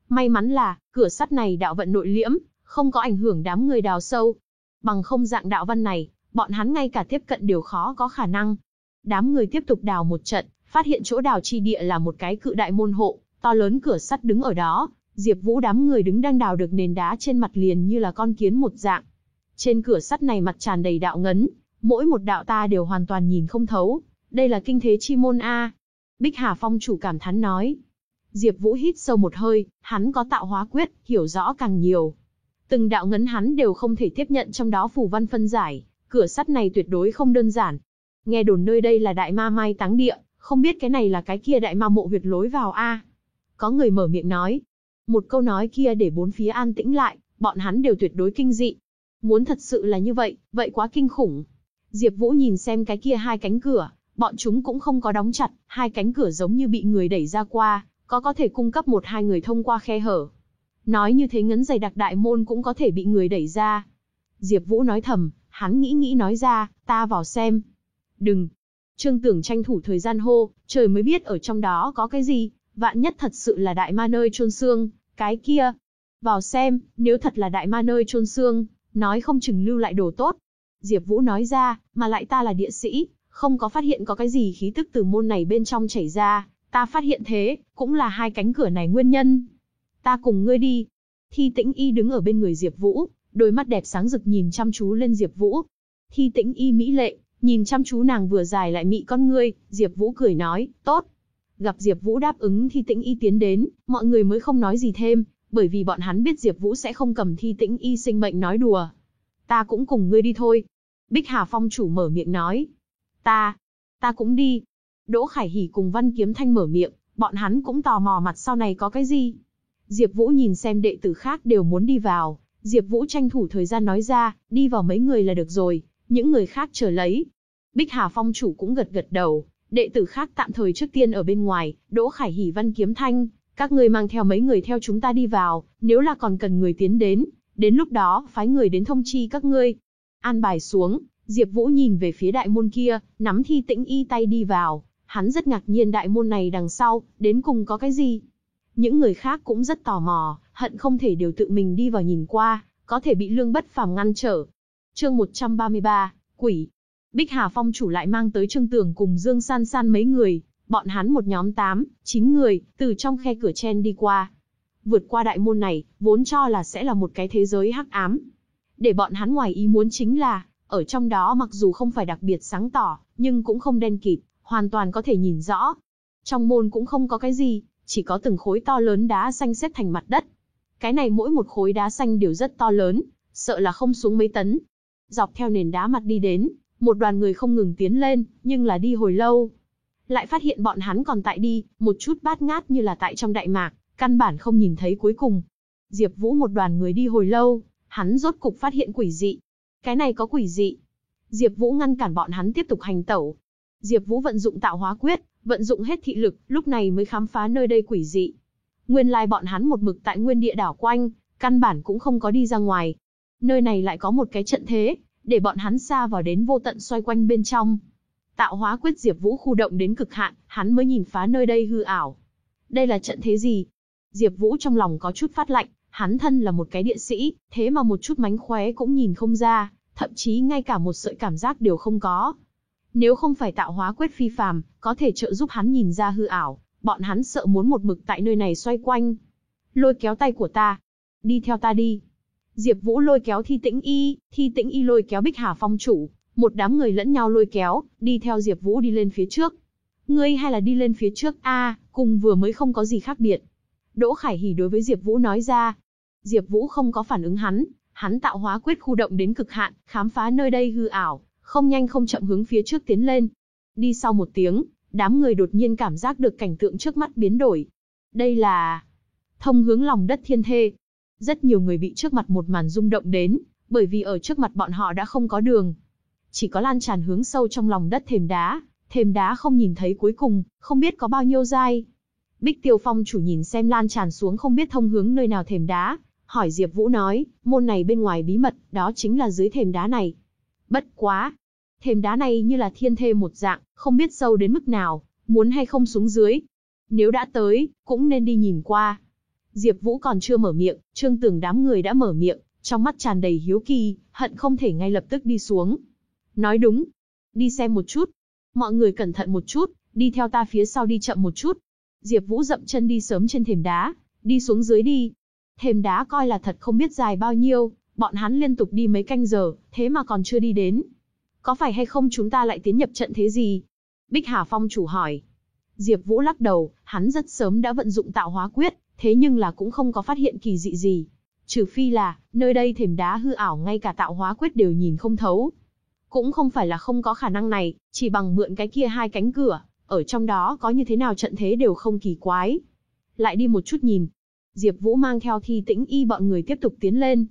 May mắn là, cửa sắt này đạo vận nội liễm, không có ảnh hưởng đám người đào sâu. Bằng không dạng đạo văn này, bọn hắn ngay cả tiếp cận đều khó có khả năng. Đám người tiếp tục đào một trận, phát hiện chỗ đào chi địa là một cái cự đại môn hộ, to lớn cửa sắt đứng ở đó, Diệp Vũ đám người đứng đang đào được nền đá trên mặt liền như là con kiến một dạng. Trên cửa sắt này mặt tràn đầy đạo ngấn, mỗi một đạo ta đều hoàn toàn nhìn không thấu, đây là kinh thế chi môn a. Bích Hà Phong chủ cảm thán nói. Diệp Vũ hít sâu một hơi, hắn có tạo hóa quyết, hiểu rõ càng nhiều. Từng đạo ngấn hắn đều không thể tiếp nhận trong đó phù văn phân giải, cửa sắt này tuyệt đối không đơn giản. Nghe đồn nơi đây là đại ma mai táng địa, không biết cái này là cái kia đại ma mộ huyệt lối vào a. Có người mở miệng nói. Một câu nói kia để bốn phía an tĩnh lại, bọn hắn đều tuyệt đối kinh dị. Muốn thật sự là như vậy, vậy quá kinh khủng. Diệp Vũ nhìn xem cái kia hai cánh cửa, bọn chúng cũng không có đóng chặt, hai cánh cửa giống như bị người đẩy ra qua, có có thể cung cấp một hai người thông qua khe hở. Nói như thế ngấn dày đặc đại môn cũng có thể bị người đẩy ra. Diệp Vũ nói thầm, hắn nghĩ nghĩ nói ra, ta vào xem. Đừng. Trương Tưởng tranh thủ thời gian hô, trời mới biết ở trong đó có cái gì, vạn nhất thật sự là đại ma nơi chôn xương, cái kia. Vào xem, nếu thật là đại ma nơi chôn xương, nói không chừng lưu lại đồ tốt. Diệp Vũ nói ra, mà lại ta là địa sĩ, không có phát hiện có cái gì khí tức từ môn này bên trong chảy ra, ta phát hiện thế, cũng là hai cánh cửa này nguyên nhân. Ta cùng ngươi đi. Thi Tĩnh Y đứng ở bên người Diệp Vũ, đôi mắt đẹp sáng rực nhìn chăm chú lên Diệp Vũ. Thi Tĩnh Y mỹ lệ, nhìn chăm chú nàng vừa dài lại mị con ngươi, Diệp Vũ cười nói, "Tốt." Gặp Diệp Vũ đáp ứng Thi Tĩnh Y tiến đến, mọi người mới không nói gì thêm, bởi vì bọn hắn biết Diệp Vũ sẽ không cầm Thi Tĩnh Y sinh mệnh nói đùa. "Ta cũng cùng ngươi đi thôi." Bích Hà Phong chủ mở miệng nói. "Ta, ta cũng đi." Đỗ Khải Hỉ cùng Văn Kiếm Thanh mở miệng, bọn hắn cũng tò mò mặt sau này có cái gì. Diệp Vũ nhìn xem đệ tử khác đều muốn đi vào, Diệp Vũ tranh thủ thời gian nói ra, đi vào mấy người là được rồi, những người khác chờ lấy. Bích Hà Phong chủ cũng gật gật đầu, đệ tử khác tạm thời trước tiên ở bên ngoài, Đỗ Khải Hỉ Văn Kiếm Thanh, các ngươi mang theo mấy người theo chúng ta đi vào, nếu là còn cần người tiến đến, đến lúc đó phái người đến thông chi các ngươi. An bài xuống, Diệp Vũ nhìn về phía đại môn kia, nắm Thi Tĩnh Y tay đi vào, hắn rất ngạc nhiên đại môn này đằng sau, đến cùng có cái gì? Những người khác cũng rất tò mò, hận không thể đều tự mình đi vào nhìn qua, có thể bị lương bất phàm ngăn trở. Chương 133, Quỷ. Bích Hà Phong chủ lại mang tới Trương Tường cùng Dương San San mấy người, bọn hắn một nhóm 8, 9 người, từ trong khe cửa chen đi qua. Vượt qua đại môn này, vốn cho là sẽ là một cái thế giới hắc ám. Để bọn hắn ngoài ý muốn chính là, ở trong đó mặc dù không phải đặc biệt sáng tỏ, nhưng cũng không đen kịt, hoàn toàn có thể nhìn rõ. Trong môn cũng không có cái gì, chỉ có từng khối to lớn đá xanh xếp thành mặt đất. Cái này mỗi một khối đá xanh đều rất to lớn, sợ là không xuống mấy tấn. Dọc theo nền đá mặt đi đến, một đoàn người không ngừng tiến lên, nhưng là đi hồi lâu. Lại phát hiện bọn hắn còn tại đi, một chút bát ngát như là tại trong đại mạc, căn bản không nhìn thấy cuối cùng. Diệp Vũ một đoàn người đi hồi lâu, hắn rốt cục phát hiện quỷ dị. Cái này có quỷ dị. Diệp Vũ ngăn cản bọn hắn tiếp tục hành tẩu. Diệp Vũ vận dụng tạo hóa quyết, vận dụng hết thị lực, lúc này mới khám phá nơi đây quỷ dị. Nguyên lai bọn hắn một mực tại nguyên địa đảo quanh, căn bản cũng không có đi ra ngoài. Nơi này lại có một cái trận thế, để bọn hắn xa vào đến vô tận xoay quanh bên trong. Tạo hóa quyết Diệp Vũ khu động đến cực hạn, hắn mới nhìn phá nơi đây hư ảo. Đây là trận thế gì? Diệp Vũ trong lòng có chút phát lạnh, hắn thân là một cái địa sĩ, thế mà một chút mánh khóe cũng nhìn không ra, thậm chí ngay cả một sợi cảm giác đều không có. Nếu không phải tạo hóa quyết phi phàm, có thể trợ giúp hắn nhìn ra hư ảo, bọn hắn sợ muốn một mực tại nơi này xoay quanh. Lôi kéo tay của ta, đi theo ta đi. Diệp Vũ lôi kéo Thi Tĩnh Y, Thi Tĩnh Y lôi kéo Bích Hà Phong chủ, một đám người lẫn nhau lôi kéo, đi theo Diệp Vũ đi lên phía trước. Ngươi hay là đi lên phía trước a, cùng vừa mới không có gì khác biệt. Đỗ Khải Hỉ đối với Diệp Vũ nói ra. Diệp Vũ không có phản ứng hắn, hắn tạo hóa quyết khu động đến cực hạn, khám phá nơi đây hư ảo, không nhanh không chậm hướng phía trước tiến lên. Đi sau một tiếng, đám người đột nhiên cảm giác được cảnh tượng trước mắt biến đổi. Đây là thông hướng lòng đất thiên thê. Rất nhiều người bị trước mặt một màn rung động đến, bởi vì ở trước mặt bọn họ đã không có đường. Chỉ có lan tràn hướng sâu trong lòng đất thềm đá, thềm đá không nhìn thấy cuối cùng, không biết có bao nhiêu dai. Bích Tiêu Phong chủ nhìn xem lan tràn xuống không biết thông hướng nơi nào thềm đá, hỏi Diệp Vũ nói, môn này bên ngoài bí mật, đó chính là dưới thềm đá này. Bất quá, thềm đá này như là thiên thê một dạng, không biết sâu đến mức nào, muốn hay không xuống dưới. Nếu đã tới, cũng nên đi nhìn qua. Diệp Vũ còn chưa mở miệng, Trương Tưởng đám người đã mở miệng, trong mắt tràn đầy hiếu kỳ, hận không thể ngay lập tức đi xuống. Nói đúng, đi xem một chút. Mọi người cẩn thận một chút, đi theo ta phía sau đi chậm một chút. Diệp Vũ dậm chân đi sớm trên thềm đá, Đi xuống dưới đi. Thềm đá coi là thật không biết dài bao nhiêu, bọn hắn liên tục đi mấy canh giờ, thế mà còn chưa đi đến. Có phải hay không chúng ta lại tiến nhập trận thế gì? Bích Hà Phong chủ hỏi. Diệp Vũ lắc đầu, hắn rất sớm đã vận dụng tạo hóa quyết, thế nhưng là cũng không có phát hiện kỳ dị gì. Trừ phi là, nơi đây thềm đá hư ảo ngay cả tạo hóa quyết đều nhìn không thấu. Cũng không phải là không có khả năng này, chỉ bằng mượn cái kia hai cánh cửa, ở trong đó có như thế nào trận thế đều không kỳ quái. Lại đi một chút nhìn. Diệp Vũ mang theo thi tĩnh y bọn người tiếp tục tiến lên.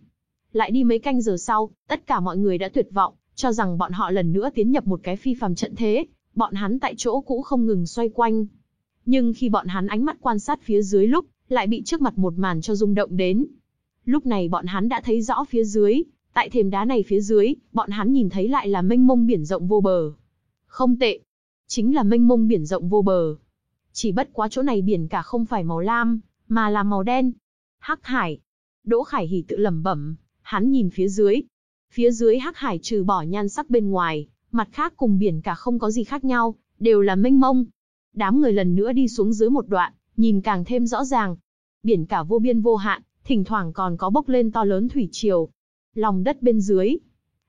Lại đi mấy canh giờ sau, tất cả mọi người đã tuyệt vọng, cho rằng bọn họ lần nữa tiến nhập một cái phi phàm trận thế, bọn hắn tại chỗ cũ không ngừng xoay quanh. Nhưng khi bọn hắn ánh mắt quan sát phía dưới lúc, lại bị trước mặt một màn cho rung động đến. Lúc này bọn hắn đã thấy rõ phía dưới, tại thềm đá này phía dưới, bọn hắn nhìn thấy lại là mênh mông biển rộng vô bờ. Không tệ, chính là mênh mông biển rộng vô bờ. Chỉ bất quá chỗ này biển cả không phải màu lam, mà là màu đen. Hắc Hải. Đỗ Khải Hỉ tự lẩm bẩm, hắn nhìn phía dưới. Phía dưới Hắc Hải trừ bỏ nhan sắc bên ngoài, mặt khác cùng biển cả không có gì khác nhau, đều là mênh mông. Đám người lần nữa đi xuống dưới một đoạn, nhìn càng thêm rõ ràng. Biển cả vô biên vô hạn, thỉnh thoảng còn có bốc lên to lớn thủy triều. Lòng đất bên dưới,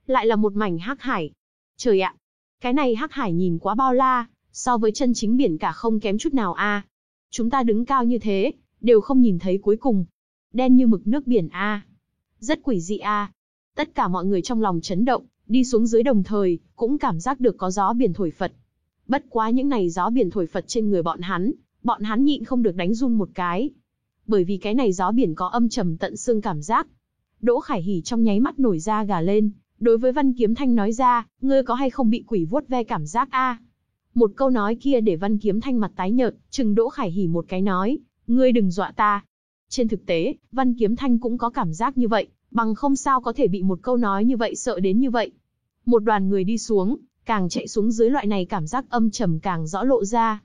lại là một mảnh hắc hải. Trời ạ, cái này hắc hải nhìn quá bao la, so với chân chính biển cả không kém chút nào a. Chúng ta đứng cao như thế, đều không nhìn thấy cuối cùng. Đen như mực nước biển a. Rất quỷ dị a. Tất cả mọi người trong lòng chấn động, đi xuống dưới đồng thời, cũng cảm giác được có gió biển thổi phật. Bất quá những này gió biển thổi phật trên người bọn hắn, bọn hắn nhịn không được đánh run một cái. Bởi vì cái này gió biển có âm trầm tận xương cảm giác. Đỗ Khải Hỉ trong nháy mắt nổi da gà lên, đối với Văn Kiếm Thanh nói ra, ngươi có hay không bị quỷ vuốt ve cảm giác a? Một câu nói kia để Văn Kiếm Thanh mặt tái nhợt, chừng Đỗ Khải Hỉ một cái nói, ngươi đừng dọa ta. Trên thực tế, Văn Kiếm Thanh cũng có cảm giác như vậy, bằng không sao có thể bị một câu nói như vậy sợ đến như vậy. Một đoàn người đi xuống, càng chạy xuống dưới loại này cảm giác âm trầm càng rõ lộ ra.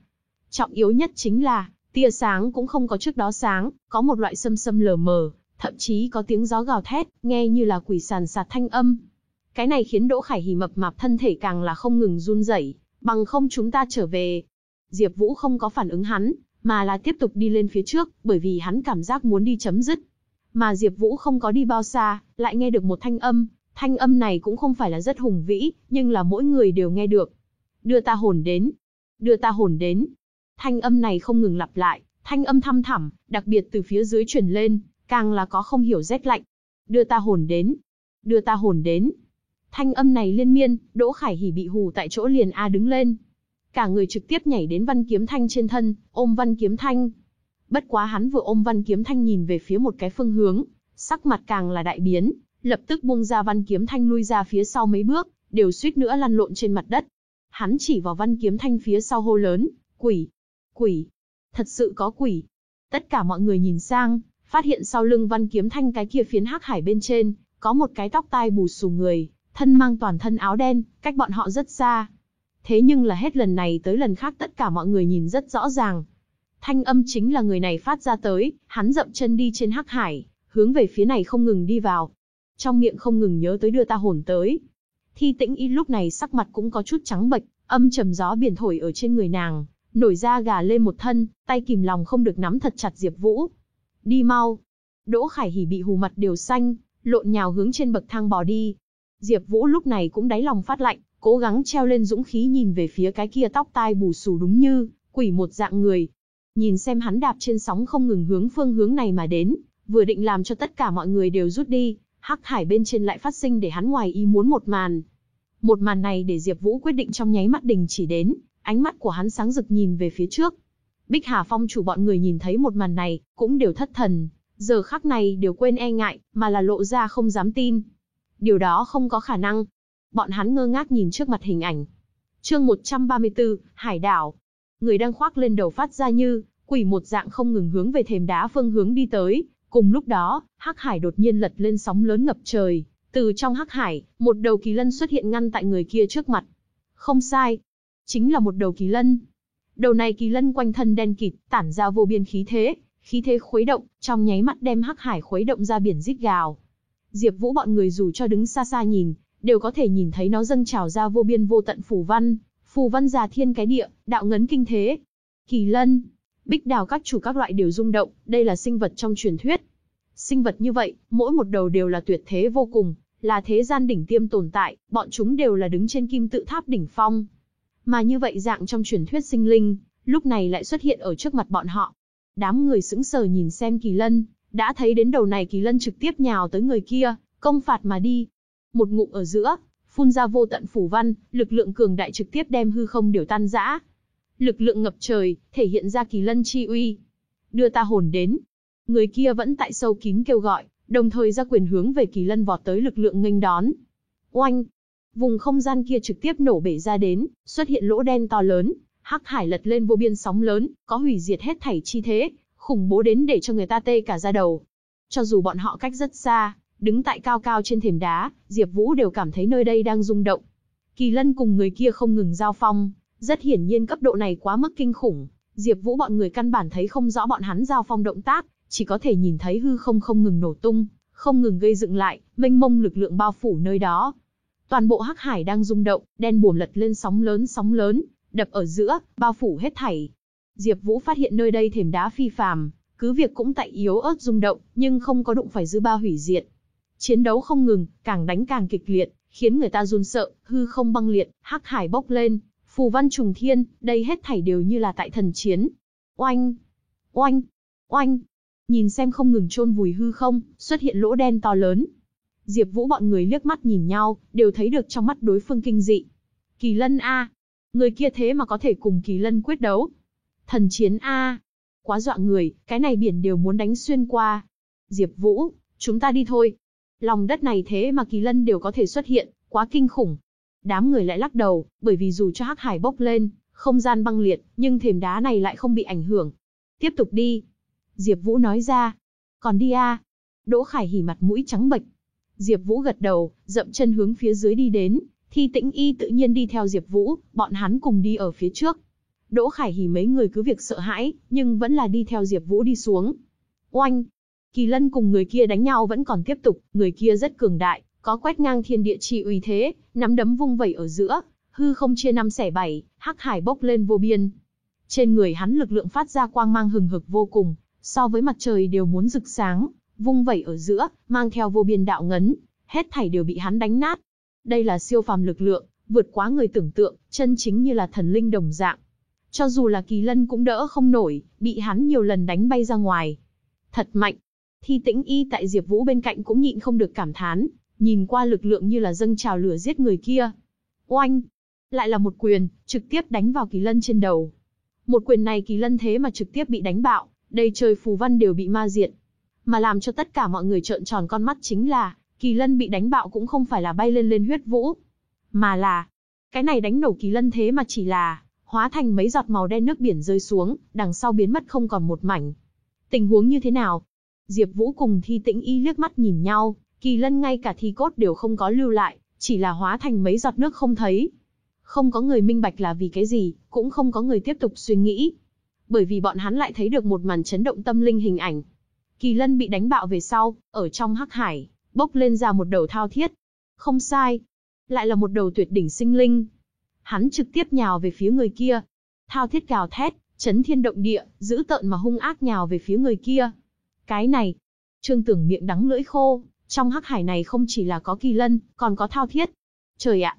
Trọng yếu nhất chính là, tia sáng cũng không có trước đó sáng, có một loại sâm sâm lờ mờ, thậm chí có tiếng gió gào thét, nghe như là quỷ sàn sạt thanh âm. Cái này khiến Đỗ Khải Hỉ mập mạp thân thể càng là không ngừng run rẩy, bằng không chúng ta trở về. Diệp Vũ không có phản ứng hắn, mà là tiếp tục đi lên phía trước, bởi vì hắn cảm giác muốn đi chấm dứt. Mà Diệp Vũ không có đi bao xa, lại nghe được một thanh âm, thanh âm này cũng không phải là rất hùng vĩ, nhưng là mỗi người đều nghe được. Đưa ta hồn đến, đưa ta hồn đến. Thanh âm này không ngừng lặp lại, thanh âm thăm thẳm, đặc biệt từ phía dưới truyền lên, càng là có không hiểu rét lạnh. Đưa ta hồn đến, đưa ta hồn đến. Thanh âm này liên miên, Đỗ Khải Hỉ bị hù tại chỗ liền a đứng lên. Cả người trực tiếp nhảy đến Văn Kiếm Thanh trên thân, ôm Văn Kiếm Thanh. Bất quá hắn vừa ôm Văn Kiếm Thanh nhìn về phía một cái phương hướng, sắc mặt càng là đại biến, lập tức buông ra Văn Kiếm Thanh lui ra phía sau mấy bước, đều suýt nữa lăn lộn trên mặt đất. Hắn chỉ vào Văn Kiếm Thanh phía sau hô lớn, quỷ, quỷ, thật sự có quỷ. Tất cả mọi người nhìn sang, phát hiện sau lưng Văn Kiếm Thanh cái kia phiến hắc hải bên trên, có một cái tóc tai bù xù người, thân mang toàn thân áo đen, cách bọn họ rất xa. Thế nhưng là hết lần này tới lần khác tất cả mọi người nhìn rất rõ ràng. Thanh âm chính là người này phát ra tới, hắn dậm chân đi trên hắc hải, hướng về phía này không ngừng đi vào. Trong miệng không ngừng nhớ tới đưa ta hồn tới. Thi tĩnh y lúc này sắc mặt cũng có chút trắng bệch, âm trầm gió biển thổi ở trên người nàng, nổi da gà lên một thân, tay kìm lòng không được nắm thật chặt Diệp Vũ. Đi mau. Đỗ Khải Hỉ bị hù mặt đều xanh, lộn nhào hướng trên bậc thang bò đi. Diệp Vũ lúc này cũng đáy lòng phát lạnh, cố gắng treo lên dũng khí nhìn về phía cái kia tóc tai bù xù đúng như quỷ một dạng người. Nhìn xem hắn đạp trên sóng không ngừng hướng phương hướng này mà đến, vừa định làm cho tất cả mọi người đều rút đi, hắc hải bên trên lại phát sinh để hắn ngoài ý muốn một màn. Một màn này để Diệp Vũ quyết định trong nháy mắt đình chỉ đến, ánh mắt của hắn sáng rực nhìn về phía trước. Bích Hà Phong chủ bọn người nhìn thấy một màn này, cũng đều thất thần, giờ khắc này đều quên e ngại, mà là lộ ra không dám tin. Điều đó không có khả năng. Bọn hắn ngơ ngác nhìn trước mặt hình ảnh. Chương 134, Hải đảo. Người đang khoác lên đầu phát ra như quỷ một dạng không ngừng hướng về thềm đá phương hướng đi tới, cùng lúc đó, Hắc Hải đột nhiên lật lên sóng lớn ngập trời, từ trong Hắc Hải, một đầu kỳ lân xuất hiện ngăn tại người kia trước mặt. Không sai, chính là một đầu kỳ lân. Đầu này kỳ lân quanh thân đen kịt, tản ra vô biên khí thế, khí thế khuấy động, trong nháy mắt đem Hắc Hải khuấy động ra biển rít gào. Diệp Vũ bọn người dù cho đứng xa xa nhìn, đều có thể nhìn thấy nó dâng trào ra vô biên vô tận phù văn, phù văn già thiên cái địa, đạo ngấn kinh thế. Kỳ lân, Bích đào các chủ các loại đều rung động, đây là sinh vật trong truyền thuyết. Sinh vật như vậy, mỗi một đầu đều là tuyệt thế vô cùng, là thế gian đỉnh tiêm tồn tại, bọn chúng đều là đứng trên kim tự tháp đỉnh phong. Mà như vậy dạng trong truyền thuyết sinh linh, lúc này lại xuất hiện ở trước mặt bọn họ. Đám người sững sờ nhìn xem kỳ lân, đã thấy đến đầu này kỳ lân trực tiếp nhào tới người kia, công phạt mà đi. Một ngụm ở giữa, phun ra vô tận phủ văn, lực lượng cường đại trực tiếp đem hư không đều tan rã. Lực lượng ngập trời, thể hiện ra kỳ lân chi uy. Đưa ta hồn đến. Người kia vẫn tại sâu kín kêu gọi, đồng thời ra quyền hướng về kỳ lân vọt tới lực lượng nghênh đón. Oanh! Vùng không gian kia trực tiếp nổ bể ra đến, xuất hiện lỗ đen to lớn, hắc hải lật lên vô biên sóng lớn, có hủy diệt hết thảy chi thế, khủng bố đến để cho người ta tê cả da đầu. Cho dù bọn họ cách rất xa, đứng tại cao cao trên thềm đá, Diệp Vũ đều cảm thấy nơi đây đang rung động. Kỳ Lân cùng người kia không ngừng giao phong, rất hiển nhiên cấp độ này quá mức kinh khủng, Diệp Vũ bọn người căn bản thấy không rõ bọn hắn giao phong động tác, chỉ có thể nhìn thấy hư không không ngừng nổ tung, không ngừng gây dựng lại, mênh mông lực lượng bao phủ nơi đó. Toàn bộ hắc hải đang rung động, đen buồm lật lên sóng lớn sóng lớn, đập ở giữa, bao phủ hết thảy. Diệp Vũ phát hiện nơi đây thềm đá phi phàm, cứ việc cũng tại yếu ớt rung động, nhưng không có đụng phải dư ba hủy diệt. Chiến đấu không ngừng, càng đánh càng kịch liệt, khiến người ta run sợ, hư không băng liệt, hắc hải bốc lên, phù văn trùng thiên, đây hết thảy đều như là tại thần chiến. Oanh, oanh, oanh. Nhìn xem không ngừng chôn vùi hư không, xuất hiện lỗ đen to lớn. Diệp Vũ bọn người liếc mắt nhìn nhau, đều thấy được trong mắt đối phương kinh dị. Kỳ Lân a, người kia thế mà có thể cùng Kỳ Lân quyết đấu. Thần chiến a, quá dọa người, cái này biển đều muốn đánh xuyên qua. Diệp Vũ, chúng ta đi thôi. Lòng đất này thế mà Kỳ Lân đều có thể xuất hiện, quá kinh khủng. Đám người lại lắc đầu, bởi vì dù cho Hắc Hải bốc lên, không gian băng liệt, nhưng thềm đá này lại không bị ảnh hưởng. Tiếp tục đi. Diệp Vũ nói ra. Còn đi a? Đỗ Khải hỉ mặt mũi trắng bệch. Diệp Vũ gật đầu, dậm chân hướng phía dưới đi đến, Thi Tĩnh Y tự nhiên đi theo Diệp Vũ, bọn hắn cùng đi ở phía trước. Đỗ Khải Hỉ mấy người cứ việc sợ hãi, nhưng vẫn là đi theo Diệp Vũ đi xuống. Oanh! Kỳ Lân cùng người kia đánh nhau vẫn còn tiếp tục, người kia rất cường đại, có quét ngang thiên địa chi uy thế, nắm đấm vung vẩy ở giữa, hư không chia năm xẻ bảy, hắc hải bốc lên vô biên. Trên người hắn lực lượng phát ra quang mang hừng hực vô cùng, so với mặt trời đều muốn rực sáng, vung vẩy ở giữa, mang theo vô biên đạo ngấn, hết thảy đều bị hắn đánh nát. Đây là siêu phàm lực lượng, vượt quá người tưởng tượng, chân chính như là thần linh đồng dạng. Cho dù là kỳ lân cũng đỡ không nổi, bị hắn nhiều lần đánh bay ra ngoài. Thật mạnh. Thi tĩnh y tại Diệp Vũ bên cạnh cũng nhịn không được cảm thán, nhìn qua lực lượng như là dâng trào lửa giết người kia. Oanh! Lại là một quyền, trực tiếp đánh vào kỳ lân trên đầu. Một quyền này kỳ lân thế mà trực tiếp bị đánh bạo, đầy trời phù văn đều bị ma diệt. Mà làm cho tất cả mọi người trợn tròn con mắt chính là, kỳ lân bị đánh bạo cũng không phải là bay lên lên huyết vũ, mà là, cái này đánh nổ kỳ lân thế mà chỉ là, hóa thành mấy giọt màu đen nước biển rơi xuống, đằng sau biến mất không còn một mảnh. Tình huống như thế nào? Diệp Vũ cùng Thi Tĩnh Y liếc mắt nhìn nhau, kỳ lân ngay cả thi cốt đều không có lưu lại, chỉ là hóa thành mấy giọt nước không thấy. Không có người minh bạch là vì cái gì, cũng không có người tiếp tục suy nghĩ. Bởi vì bọn hắn lại thấy được một màn chấn động tâm linh hình ảnh. Kỳ lân bị đánh bạo về sau, ở trong hắc hải, bốc lên ra một đầu thao thiết. Không sai. Lại là một đầu tuyệt đỉnh sinh linh. Hắn trực tiếp nhào về phía người kia. Thao thiết cào thét, chấn thiên động địa, giữ tợn mà hung ác nhào về phía người kia. Cái này, Trương Tưởng miệng đắng lưỡi khô, trong hắc hải này không chỉ là có kỳ lân, còn có thao thiết. Trời ạ,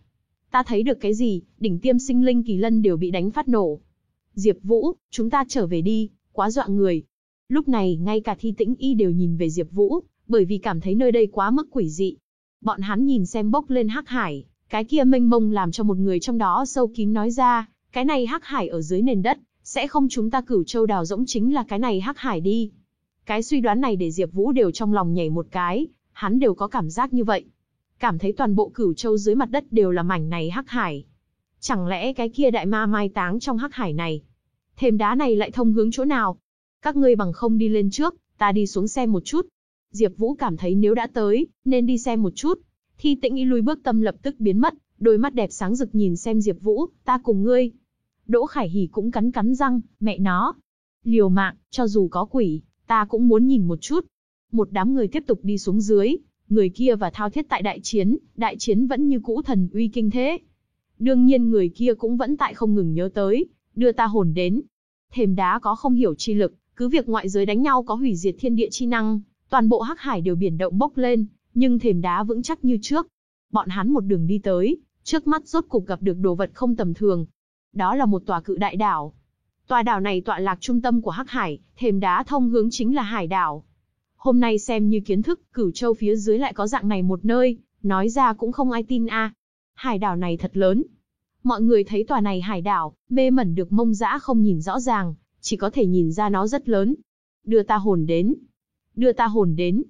ta thấy được cái gì, đỉnh tiêm sinh linh kỳ lân đều bị đánh phát nổ. Diệp Vũ, chúng ta trở về đi, quá dọa người. Lúc này, ngay cả thi tĩnh y đều nhìn về Diệp Vũ, bởi vì cảm thấy nơi đây quá mức quỷ dị. Bọn hắn nhìn xem bốc lên hắc hải, cái kia mênh mông làm cho một người trong đó sâu kín nói ra, cái này hắc hải ở dưới nền đất, sẽ không chúng ta cửu châu đào rỗng chính là cái này hắc hải đi. Cái suy đoán này để Diệp Vũ đều trong lòng nhảy một cái, hắn đều có cảm giác như vậy. Cảm thấy toàn bộ cửu châu dưới mặt đất đều là mảnh này hắc hải. Chẳng lẽ cái kia đại ma mai táng trong hắc hải này? Thềm đá này lại thông hướng chỗ nào? Các ngươi bằng không đi lên trước, ta đi xuống xem một chút. Diệp Vũ cảm thấy nếu đã tới, nên đi xem một chút. Thi Tĩnh Y lùi bước tâm lập tức biến mất, đôi mắt đẹp sáng rực nhìn xem Diệp Vũ, ta cùng ngươi. Đỗ Khải Hỉ cũng cắn cắn răng, mẹ nó. Liều mạng, cho dù có quỷ, ta cũng muốn nhìn một chút. Một đám người tiếp tục đi xuống dưới, người kia và thao thiết tại đại chiến, đại chiến vẫn như cũ thần uy kinh thế. Đương nhiên người kia cũng vẫn tại không ngừng nhớ tới, đưa ta hồn đến. Thềm đá có không hiểu chi lực, cứ việc ngoại giới đánh nhau có hủy diệt thiên địa chi năng, toàn bộ hắc hải đều biển động bốc lên, nhưng thềm đá vững chắc như trước. Bọn hắn một đường đi tới, trước mắt rốt cục gặp được đồ vật không tầm thường. Đó là một tòa cự đại đảo. Tòa đảo này tọa lạc trung tâm của hắc hải, thềm đá thông hướng chính là hải đảo. Hôm nay xem như kiến thức, cửu châu phía dưới lại có dạng này một nơi, nói ra cũng không ai tin a. Hải đảo này thật lớn. Mọi người thấy tòa này hải đảo, mê mẩn được mông dã không nhìn rõ ràng, chỉ có thể nhìn ra nó rất lớn. Đưa ta hồn đến. Đưa ta hồn đến.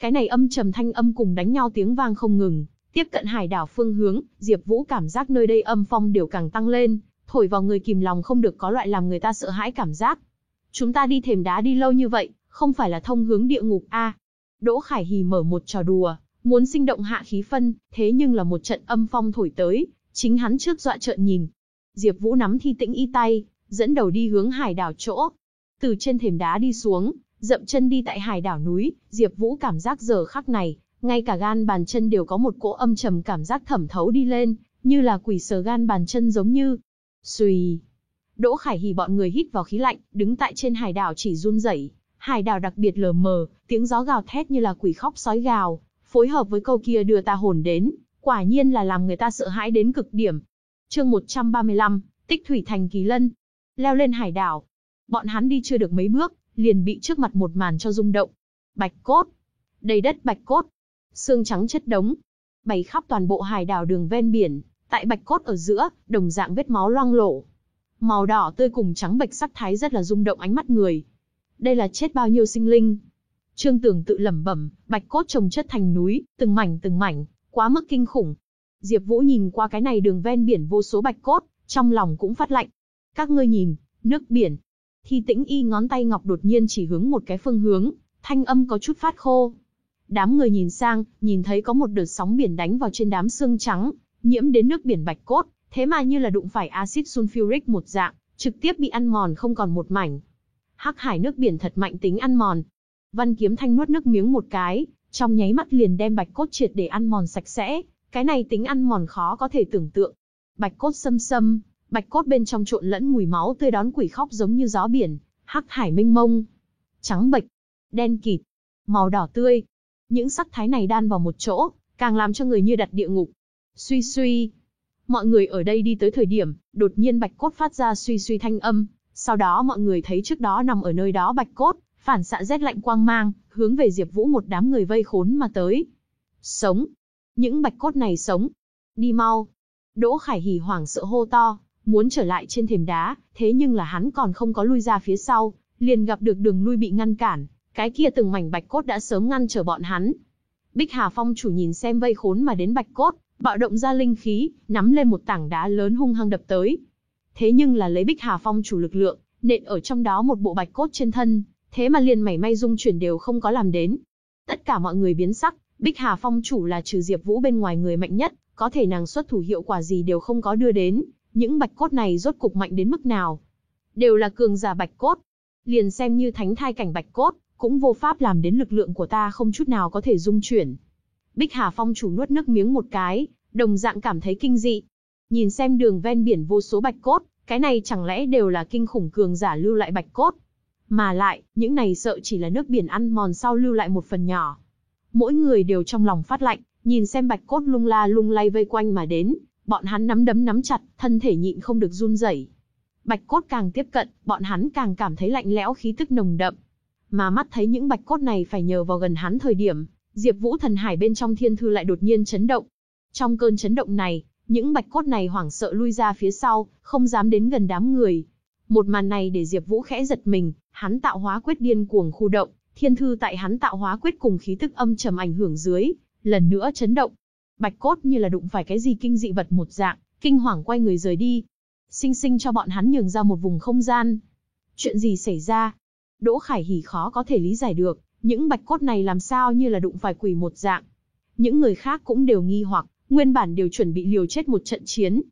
Cái này âm trầm thanh âm cùng đánh nhau tiếng vang không ngừng, tiếp cận hải đảo phương hướng, Diệp Vũ cảm giác nơi đây âm phong đều càng tăng lên, thổi vào người kìm lòng không được có loại làm người ta sợ hãi cảm giác. Chúng ta đi thềm đá đi lâu như vậy, không phải là thông hướng địa ngục a? Đỗ Khải Hỉ mở một trò đùa, muốn sinh động hạ khí phân, thế nhưng là một trận âm phong thổi tới, chính hắn trước dọa trợn nhìn. Diệp Vũ nắm Thi Tĩnh y tay, dẫn đầu đi hướng hải đảo chỗ. Từ trên thềm đá đi xuống, dậm chân đi tại hải đảo núi, Diệp Vũ cảm giác giờ khắc này, ngay cả gan bàn chân đều có một cỗ âm trầm cảm giác thẩm thấu đi lên, như là quỷ sờ gan bàn chân giống như. Xùy. Đỗ Khải Hỉ bọn người hít vào khí lạnh, đứng tại trên hải đảo chỉ run rẩy. Hải đảo đặc biệt lờ mờ, tiếng gió gào thét như là quỷ khóc sói gào, phối hợp với câu kia đưa ta hồn đến, quả nhiên là làm người ta sợ hãi đến cực điểm. Chương 135, Tích thủy thành kỳ lân. Leo lên hải đảo. Bọn hắn đi chưa được mấy bước, liền bị trước mặt một màn cho rung động. Bạch cốt. Đầy đất bạch cốt. Xương trắng chất đống. Bày khắp toàn bộ hải đảo đường ven biển, tại bạch cốt ở giữa, đồng dạng vết máu loang lổ. Màu đỏ tươi cùng trắng bạch sắc thái rất là rung động ánh mắt người. Đây là chết bao nhiêu sinh linh. Trương Tưởng tự lẩm bẩm, bạch cốt trồng chất thành núi, từng mảnh từng mảnh, quá mức kinh khủng. Diệp Vũ nhìn qua cái này đường ven biển vô số bạch cốt, trong lòng cũng phát lạnh. Các ngươi nhìn, nước biển. Thi Tĩnh Y ngón tay ngọc đột nhiên chỉ hướng một cái phương hướng, thanh âm có chút phát khô. Đám người nhìn sang, nhìn thấy có một đợt sóng biển đánh vào trên đám xương trắng, nhiễm đến nước biển bạch cốt, thế mà như là đụng phải axit sulfuric một dạng, trực tiếp bị ăn mòn không còn một mảnh. Hắc hải nước biển thật mạnh tính ăn mòn. Văn Kiếm Thanh nuốt nước miếng một cái, trong nháy mắt liền đem bạch cốt triệt để ăn mòn sạch sẽ, cái này tính ăn mòn khó có thể tưởng tượng. Bạch cốt xâm xâm, bạch cốt bên trong trộn lẫn mùi máu tươi đón quỷ khóc giống như gió biển, hắc hải mênh mông, trắng bệch, đen kịt, màu đỏ tươi. Những sắc thái này đan vào một chỗ, càng làm cho người như đặt địa ngục. Suy suy. Mọi người ở đây đi tới thời điểm, đột nhiên bạch cốt phát ra suy suy thanh âm, sau đó mọi người thấy trước đó nằm ở nơi đó bạch cốt, phản xạ rét lạnh quang mang, hướng về Diệp Vũ một đám người vây khốn mà tới. Sống. Những bạch cốt này sống. Đi mau. Đỗ Khải Hỉ hoảng sợ hô to, muốn trở lại trên thềm đá, thế nhưng là hắn còn không có lui ra phía sau, liền gặp được đường lui bị ngăn cản, cái kia từng mảnh bạch cốt đã sớm ngăn trở bọn hắn. Bích Hà Phong chủ nhìn xem vây khốn mà đến bạch cốt, bạo động ra linh khí, nắm lên một tảng đá lớn hung hăng đập tới. Thế nhưng là lấy Bích Hà Phong chủ lực lượng, nện ở trong đó một bộ bạch cốt trên thân, thế mà liền mảy may dung chuyển đều không có làm đến. Tất cả mọi người biến sắc, Bích Hà Phong chủ là trừ Diệp Vũ bên ngoài người mạnh nhất, có thể nàng xuất thủ hiệu quả gì đều không có đưa đến, những bạch cốt này rốt cục mạnh đến mức nào? Đều là cường giả bạch cốt. Liền xem như thánh thai cảnh bạch cốt, cũng vô pháp làm đến lực lượng của ta không chút nào có thể dung chuyển. Bích Hà Phong chủ nuốt nước miếng một cái, đồng dạng cảm thấy kinh dị. Nhìn xem đường ven biển vô số bạch cốt, cái này chẳng lẽ đều là kinh khủng cường giả lưu lại bạch cốt? Mà lại, những này sợ chỉ là nước biển ăn mòn sau lưu lại một phần nhỏ. Mỗi người đều trong lòng phát lạnh, nhìn xem bạch cốt lung la lung lay vây quanh mà đến, bọn hắn nắm đấm nắm chặt, thân thể nhịn không được run rẩy. Bạch cốt càng tiếp cận, bọn hắn càng cảm thấy lạnh lẽo khí tức nồng đậm. Mà mắt thấy những bạch cốt này phải nhờ vào gần hắn thời điểm, Diệp Vũ thần hải bên trong thiên thư lại đột nhiên chấn động. Trong cơn chấn động này, những bạch cốt này hoảng sợ lui ra phía sau, không dám đến gần đám người. Một màn này để Diệp Vũ khẽ giật mình, hắn tạo hóa quyết điên cuồng khu động, thiên thư tại hắn tạo hóa quyết cùng khí tức âm trầm ảnh hưởng dưới, lần nữa chấn động. Bạch cốt như là đụng phải cái gì kinh dị vật một dạng, kinh hoàng quay người rời đi. Sinh sinh cho bọn hắn nhường ra một vùng không gian. Chuyện gì xảy ra? Đỗ Khải Hỉ khó có thể lý giải được, những bạch cốt này làm sao như là đụng phải quỷ một dạng. Những người khác cũng đều nghi hoặc, nguyên bản đều chuẩn bị liều chết một trận chiến.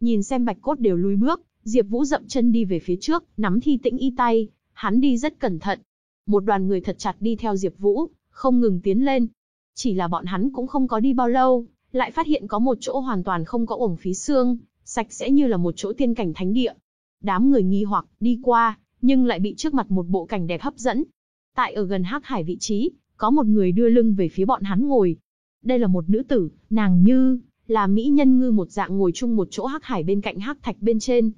Nhìn xem bạch cốt đều lùi bước, Diệp Vũ dậm chân đi về phía trước, nắm thi tĩnh y tay, hắn đi rất cẩn thận. Một đoàn người thật chặt đi theo Diệp Vũ, không ngừng tiến lên. Chỉ là bọn hắn cũng không có đi bao lâu, lại phát hiện có một chỗ hoàn toàn không có uổng phí xương, sạch sẽ như là một chỗ tiên cảnh thánh địa. Đám người nghi hoặc, đi qua, nhưng lại bị trước mặt một bộ cảnh đẹp hấp dẫn. Tại ở gần hắc hải vị trí, có một người đưa lưng về phía bọn hắn ngồi. Đây là một nữ tử, nàng như là mỹ nhân ngư một dạng ngồi chung một chỗ hắc hải bên cạnh hắc thạch bên trên.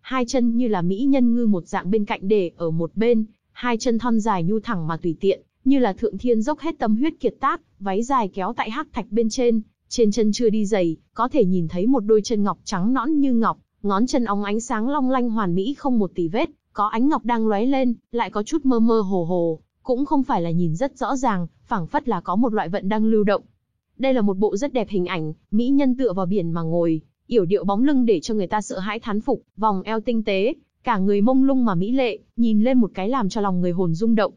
Hai chân như là mỹ nhân ngư một dạng bên cạnh để ở một bên, hai chân thon dài nhu thẳng mà tùy tiện, như là thượng thiên dốc hết tâm huyết kiệt tác, váy dài kéo tại hắc thạch bên trên, trên chân chưa đi giày, có thể nhìn thấy một đôi chân ngọc trắng nõn như ngọc, ngón chân óng ánh sáng long lanh hoàn mỹ không một tì vết, có ánh ngọc đang lóe lên, lại có chút mơ mơ hồ hồ, cũng không phải là nhìn rất rõ ràng, phảng phất là có một loại vận đang lưu động. Đây là một bộ rất đẹp hình ảnh, mỹ nhân tựa vào biển mà ngồi, yểu điệu bóng lưng để cho người ta sợ hãi thán phục, vòng eo tinh tế, cả người mông lung mà mỹ lệ, nhìn lên một cái làm cho lòng người hồn rung động.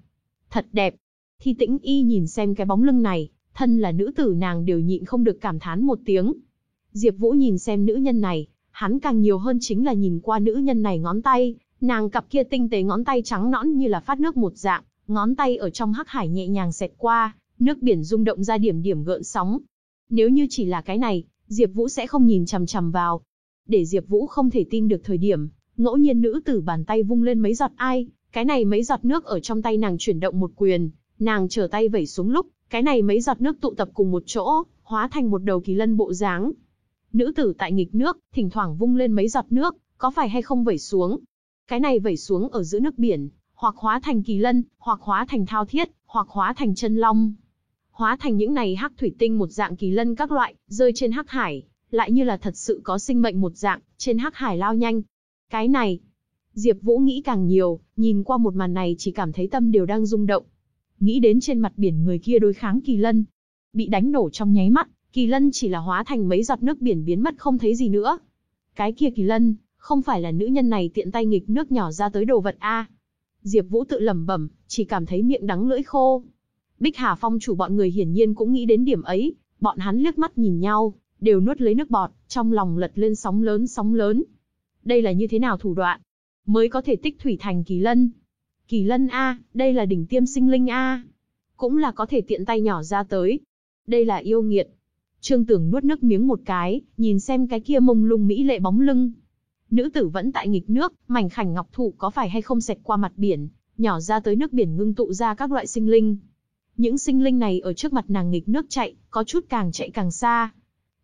Thật đẹp. Thi tĩnh y nhìn xem cái bóng lưng này, thân là nữ tử nàng đều nhịn không được cảm thán một tiếng. Diệp Vũ nhìn xem nữ nhân này, hắn càng nhiều hơn chính là nhìn qua nữ nhân này ngón tay, nàng cặp kia tinh tế ngón tay trắng nõn như là phát nước một dạng, ngón tay ở trong hắc hải nhẹ nhàng xẹt qua, nước biển rung động ra điểm điểm gợn sóng. Nếu như chỉ là cái này, Diệp Vũ sẽ không nhìn chằm chằm vào. Để Diệp Vũ không thể tin được thời điểm, ngẫu nhiên nữ tử bàn tay vung lên mấy giọt ai, cái này mấy giọt nước ở trong tay nàng chuyển động một quyền, nàng trở tay vẩy xuống lúc, cái này mấy giọt nước tụ tập cùng một chỗ, hóa thành một đầu kỳ lân bộ dáng. Nữ tử tại nghịch nước, thỉnh thoảng vung lên mấy giọt nước, có phải hay không vẩy xuống? Cái này vẩy xuống ở giữa nước biển, hoặc hóa thành kỳ lân, hoặc hóa thành thao thiết, hoặc hóa thành chân long. Hóa thành những này hắc thủy tinh một dạng kỳ lân các loại, rơi trên hắc hải, lại như là thật sự có sinh mệnh một dạng, trên hắc hải lao nhanh. Cái này, Diệp Vũ nghĩ càng nhiều, nhìn qua một màn này chỉ cảm thấy tâm đều đang rung động. Nghĩ đến trên mặt biển người kia đối kháng kỳ lân, bị đánh nổ trong nháy mắt, kỳ lân chỉ là hóa thành mấy giọt nước biển biến mất không thấy gì nữa. Cái kia kỳ lân, không phải là nữ nhân này tiện tay nghịch nước nhỏ ra tới đồ vật a. Diệp Vũ tự lẩm bẩm, chỉ cảm thấy miệng đắng lưỡi khô. Bích Hà Phong chủ bọn người hiển nhiên cũng nghĩ đến điểm ấy, bọn hắn liếc mắt nhìn nhau, đều nuốt lấy nước bọt, trong lòng lật lên sóng lớn sóng lớn. Đây là như thế nào thủ đoạn? Mới có thể tích thủy thành kỳ lân. Kỳ lân A, đây là đỉnh tiêm sinh linh A. Cũng là có thể tiện tay nhỏ ra tới. Đây là yêu nghiệt. Trương Tưởng nuốt nước miếng một cái, nhìn xem cái kia mông lung mỹ lệ bóng lưng. Nữ tử vẫn tại nghịch nước, mảnh khảnh ngọc thụ có phải hay không xẹt qua mặt biển, nhỏ ra tới nước biển ngưng tụ ra các loại sinh linh. Những sinh linh này ở trước mặt nàng nghịch nước chạy, có chút càng chạy càng xa.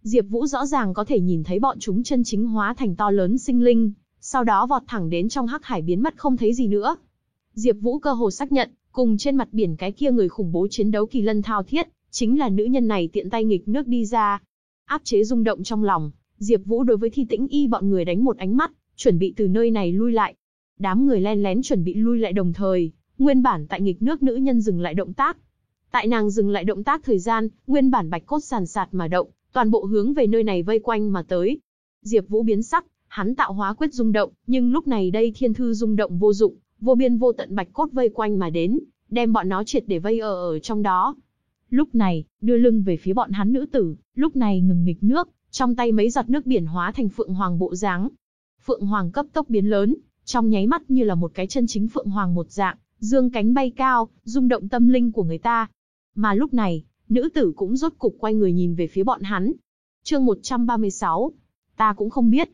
Diệp Vũ rõ ràng có thể nhìn thấy bọn chúng chân chính hóa thành to lớn sinh linh, sau đó vọt thẳng đến trong hắc hải biến mất không thấy gì nữa. Diệp Vũ cơ hồ xác nhận, cùng trên mặt biển cái kia người khủng bố chiến đấu kỳ lân thao thiết, chính là nữ nhân này tiện tay nghịch nước đi ra. Áp chế rung động trong lòng, Diệp Vũ đối với Thi Tĩnh Y bọn người đánh một ánh mắt, chuẩn bị từ nơi này lui lại. Đám người len lén chuẩn bị lui lại đồng thời, nguyên bản tại nghịch nước nữ nhân dừng lại động tác. Tại nàng dừng lại động tác thời gian, nguyên bản bạch cốt sàn sạt mà động, toàn bộ hướng về nơi này vây quanh mà tới. Diệp Vũ biến sắc, hắn tạo hóa quyết rung động, nhưng lúc này đây thiên thư rung động vô dụng, vô biên vô tận bạch cốt vây quanh mà đến, đem bọn nó triệt để vây ở ở trong đó. Lúc này, đưa lưng về phía bọn hắn nữ tử, lúc này ngừng nghịch nước, trong tay mấy giọt nước biển hóa thành phượng hoàng bộ dáng. Phượng hoàng cấp tốc biến lớn, trong nháy mắt như là một cái chân chính phượng hoàng một dạng, dương cánh bay cao, rung động tâm linh của người ta. Mà lúc này, nữ tử cũng rốt cục quay người nhìn về phía bọn hắn. Chương 136. Ta cũng không biết.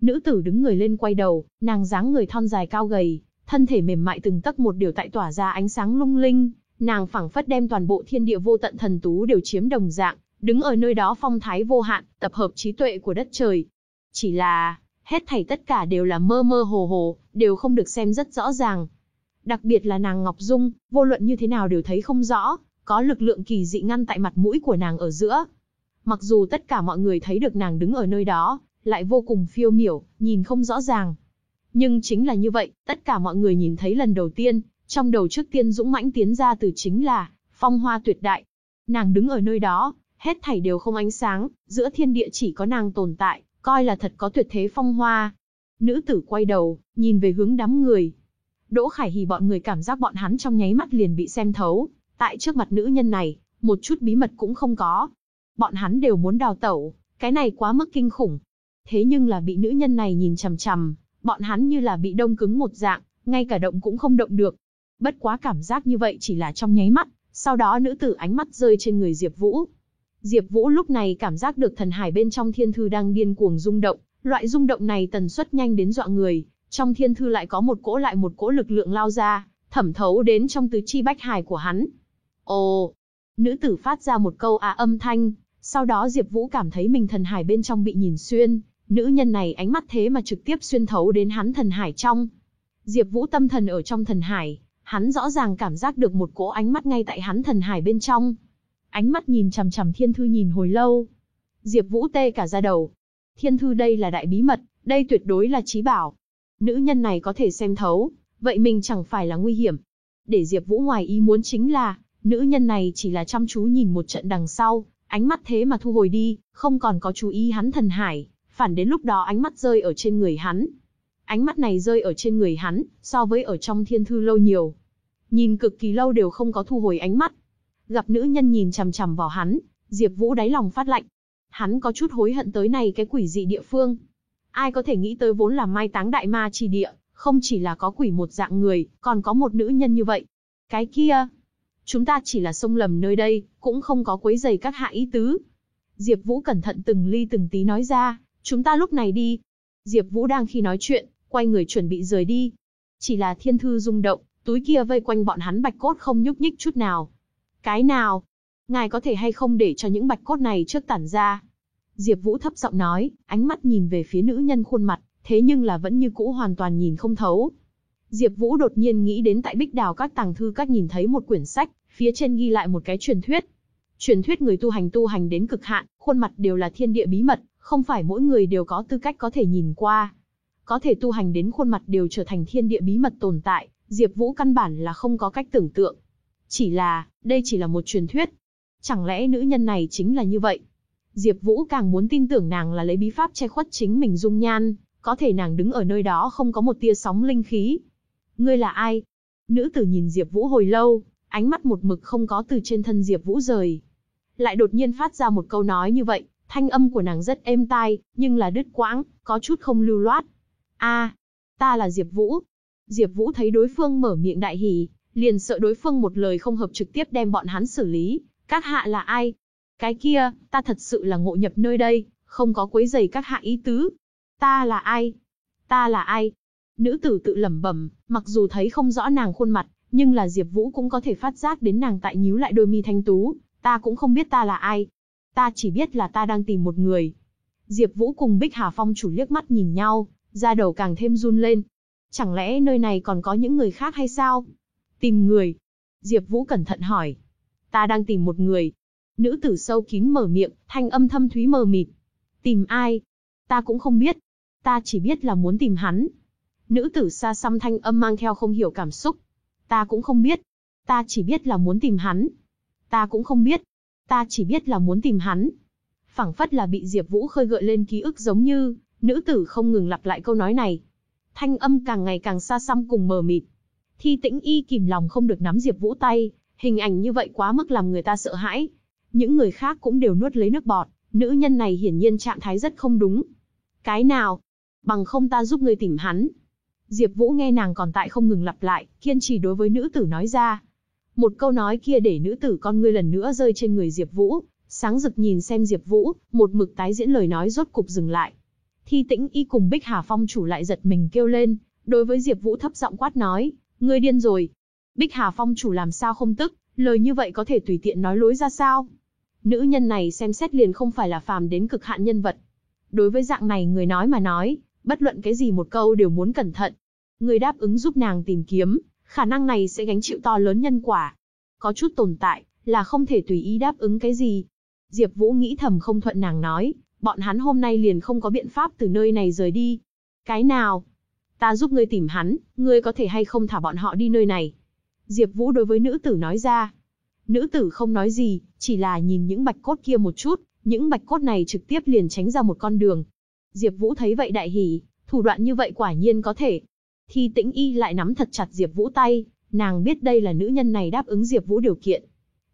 Nữ tử đứng người lên quay đầu, nàng dáng người thon dài cao gầy, thân thể mềm mại từng tấc một điều tại tỏa ra ánh sáng lung linh, nàng phảng phất đem toàn bộ thiên địa vô tận thần tú đều chiếm đồng dạng, đứng ở nơi đó phong thái vô hạn, tập hợp trí tuệ của đất trời. Chỉ là, hết thảy tất cả đều là mơ mơ hồ hồ, đều không được xem rất rõ ràng. Đặc biệt là nàng Ngọc Dung, vô luận như thế nào đều thấy không rõ, có lực lượng kỳ dị ngăn tại mặt mũi của nàng ở giữa. Mặc dù tất cả mọi người thấy được nàng đứng ở nơi đó, lại vô cùng phiêu miểu, nhìn không rõ ràng. Nhưng chính là như vậy, tất cả mọi người nhìn thấy lần đầu tiên, trong đầu trước tiên dũng mãnh tiến ra từ chính là, phong hoa tuyệt đại. Nàng đứng ở nơi đó, hết thảy đều không ánh sáng, giữa thiên địa chỉ có nàng tồn tại, coi là thật có tuyệt thế phong hoa. Nữ tử quay đầu, nhìn về hướng đám người. Đỗ Khải Hỉ bọn người cảm giác bọn hắn trong nháy mắt liền bị xem thấu, tại trước mặt nữ nhân này, một chút bí mật cũng không có. Bọn hắn đều muốn đào tẩu, cái này quá mức kinh khủng. Thế nhưng là bị nữ nhân này nhìn chằm chằm, bọn hắn như là bị đông cứng một dạng, ngay cả động cũng không động được. Bất quá cảm giác như vậy chỉ là trong nháy mắt, sau đó nữ tử ánh mắt rơi trên người Diệp Vũ. Diệp Vũ lúc này cảm giác được thần hải bên trong thiên thư đang điên cuồng rung động, loại rung động này tần suất nhanh đến dọa người, trong thiên thư lại có một cỗ lại một cỗ lực lượng lao ra, thẩm thấu đến trong tứ chi bách hải của hắn. Ồ! Nữ tử phát ra một câu á âm thanh, sau đó Diệp Vũ cảm thấy mình thần hải bên trong bị nhìn xuyên, nữ nhân này ánh mắt thế mà trực tiếp xuyên thấu đến hắn thần hải trong. Diệp Vũ tâm thần ở trong thần hải, hắn rõ ràng cảm giác được một cỗ ánh mắt ngay tại hắn thần hải bên trong. Ánh mắt nhìn chằm chằm Thiên Thư nhìn hồi lâu. Diệp Vũ tê cả da đầu. Thiên Thư đây là đại bí mật, đây tuyệt đối là chí bảo. Nữ nhân này có thể xem thấu, vậy mình chẳng phải là nguy hiểm. Để Diệp Vũ ngoài ý muốn chính là, nữ nhân này chỉ là chăm chú nhìn một trận đằng sau, ánh mắt thế mà thu hồi đi, không còn có chú ý hắn thần hải, phản đến lúc đó ánh mắt rơi ở trên người hắn. Ánh mắt này rơi ở trên người hắn, so với ở trong thiên thư lâu nhiều. Nhìn cực kỳ lâu đều không có thu hồi ánh mắt. Gặp nữ nhân nhìn chằm chằm vào hắn, Diệp Vũ đáy lòng phát lạnh. Hắn có chút hối hận tới này cái quỷ dị địa phương. Ai có thể nghĩ tới vốn là mai táng đại ma chi địa, không chỉ là có quỷ một dạng người, còn có một nữ nhân như vậy. Cái kia, chúng ta chỉ là sông lầm nơi đây, cũng không có quấy rầy các hạ ý tứ. Diệp Vũ cẩn thận từng ly từng tí nói ra, chúng ta lúc này đi. Diệp Vũ đang khi nói chuyện, quay người chuẩn bị rời đi. Chỉ là thiên thư rung động, túi kia vây quanh bọn hắn bạch cốt không nhúc nhích chút nào. Cái nào? Ngài có thể hay không để cho những bạch cốt này trước tản ra? Diệp Vũ thấp giọng nói, ánh mắt nhìn về phía nữ nhân khuôn mặt, thế nhưng là vẫn như cũ hoàn toàn nhìn không thấu. Diệp Vũ đột nhiên nghĩ đến tại Bích Đào các tàng thư các nhìn thấy một quyển sách, phía trên ghi lại một cái truyền thuyết. Truyền thuyết người tu hành tu hành đến cực hạn, khuôn mặt đều là thiên địa bí mật, không phải mỗi người đều có tư cách có thể nhìn qua. Có thể tu hành đến khuôn mặt đều trở thành thiên địa bí mật tồn tại, Diệp Vũ căn bản là không có cách tưởng tượng. Chỉ là, đây chỉ là một truyền thuyết. Chẳng lẽ nữ nhân này chính là như vậy? Diệp Vũ càng muốn tin tưởng nàng là lấy bí pháp che khuất chính mình dung nhan, có thể nàng đứng ở nơi đó không có một tia sóng linh khí. Ngươi là ai? Nữ tử nhìn Diệp Vũ hồi lâu, ánh mắt một mực không có từ trên thân Diệp Vũ rời. Lại đột nhiên phát ra một câu nói như vậy, thanh âm của nàng rất êm tai, nhưng là đứt quãng, có chút không lưu loát. "A, ta là Diệp Vũ." Diệp Vũ thấy đối phương mở miệng đại hỉ, liền sợ đối phương một lời không hợp trực tiếp đem bọn hắn xử lý, "Các hạ là ai?" "Cái kia, ta thật sự là ngộ nhập nơi đây, không có quấy rầy các hạ ý tứ." "Ta là ai? Ta là ai?" Nữ tử tự lẩm bẩm, mặc dù thấy không rõ nàng khuôn mặt, nhưng là Diệp Vũ cũng có thể phát giác đến nàng tại nhíu lại đôi mi thanh tú, ta cũng không biết ta là ai. Ta chỉ biết là ta đang tìm một người. Diệp Vũ cùng Bích Hà Phong chủ liếc mắt nhìn nhau, da đầu càng thêm run lên. Chẳng lẽ nơi này còn có những người khác hay sao? Tìm người? Diệp Vũ cẩn thận hỏi. Ta đang tìm một người. Nữ tử sâu kín mở miệng, thanh âm thâm thúy mờ mịt. Tìm ai? Ta cũng không biết. Ta chỉ biết là muốn tìm hắn. Nữ tử xa xăm thanh âm mang theo không hiểu cảm xúc. Ta cũng không biết. Ta chỉ biết là muốn tìm hắn. Ta cũng không biết. Ta chỉ biết là muốn tìm hắn. phảng phất là bị Diệp Vũ khơi gợi lên ký ức giống như, nữ tử không ngừng lặp lại câu nói này. Thanh âm càng ngày càng xa xăm cùng mờ mịt. Thi Tĩnh Y kìm lòng không được nắm Diệp Vũ tay, hình ảnh như vậy quá mức làm người ta sợ hãi. Những người khác cũng đều nuốt lấy nước bọt, nữ nhân này hiển nhiên trạng thái rất không đúng. Cái nào? Bằng không ta giúp ngươi tìm hắn. Diệp Vũ nghe nàng còn tại không ngừng lặp lại, kiên trì đối với nữ tử nói ra. Một câu nói kia để nữ tử con ngươi lần nữa rơi trên người Diệp Vũ, sáng rực nhìn xem Diệp Vũ, một mực tái diễn lời nói rốt cục dừng lại. Thi Tĩnh Y cùng Bích Hà Phong chủ lại giật mình kêu lên, đối với Diệp Vũ thấp giọng quát nói, ngươi điên rồi. Bích Hà Phong chủ làm sao không tức, lời như vậy có thể tùy tiện nói lối ra sao? Nữ nhân này xem xét liền không phải là phàm đến cực hạn nhân vật. Đối với dạng này người nói mà nói, bất luận cái gì một câu đều muốn cẩn thận. Người đáp ứng giúp nàng tìm kiếm, khả năng này sẽ gánh chịu to lớn nhân quả. Có chút tồn tại, là không thể tùy ý đáp ứng cái gì. Diệp Vũ nghĩ thầm không thuận nàng nói, bọn hắn hôm nay liền không có biện pháp từ nơi này rời đi. Cái nào? Ta giúp ngươi tìm hắn, ngươi có thể hay không thả bọn họ đi nơi này? Diệp Vũ đối với nữ tử nói ra. Nữ tử không nói gì, chỉ là nhìn những bạch cốt kia một chút, những bạch cốt này trực tiếp liền tránh ra một con đường. Diệp Vũ thấy vậy đại hỉ, thủ đoạn như vậy quả nhiên có thể. Thi Tĩnh Y lại nắm thật chặt Diệp Vũ tay, nàng biết đây là nữ nhân này đáp ứng Diệp Vũ điều kiện.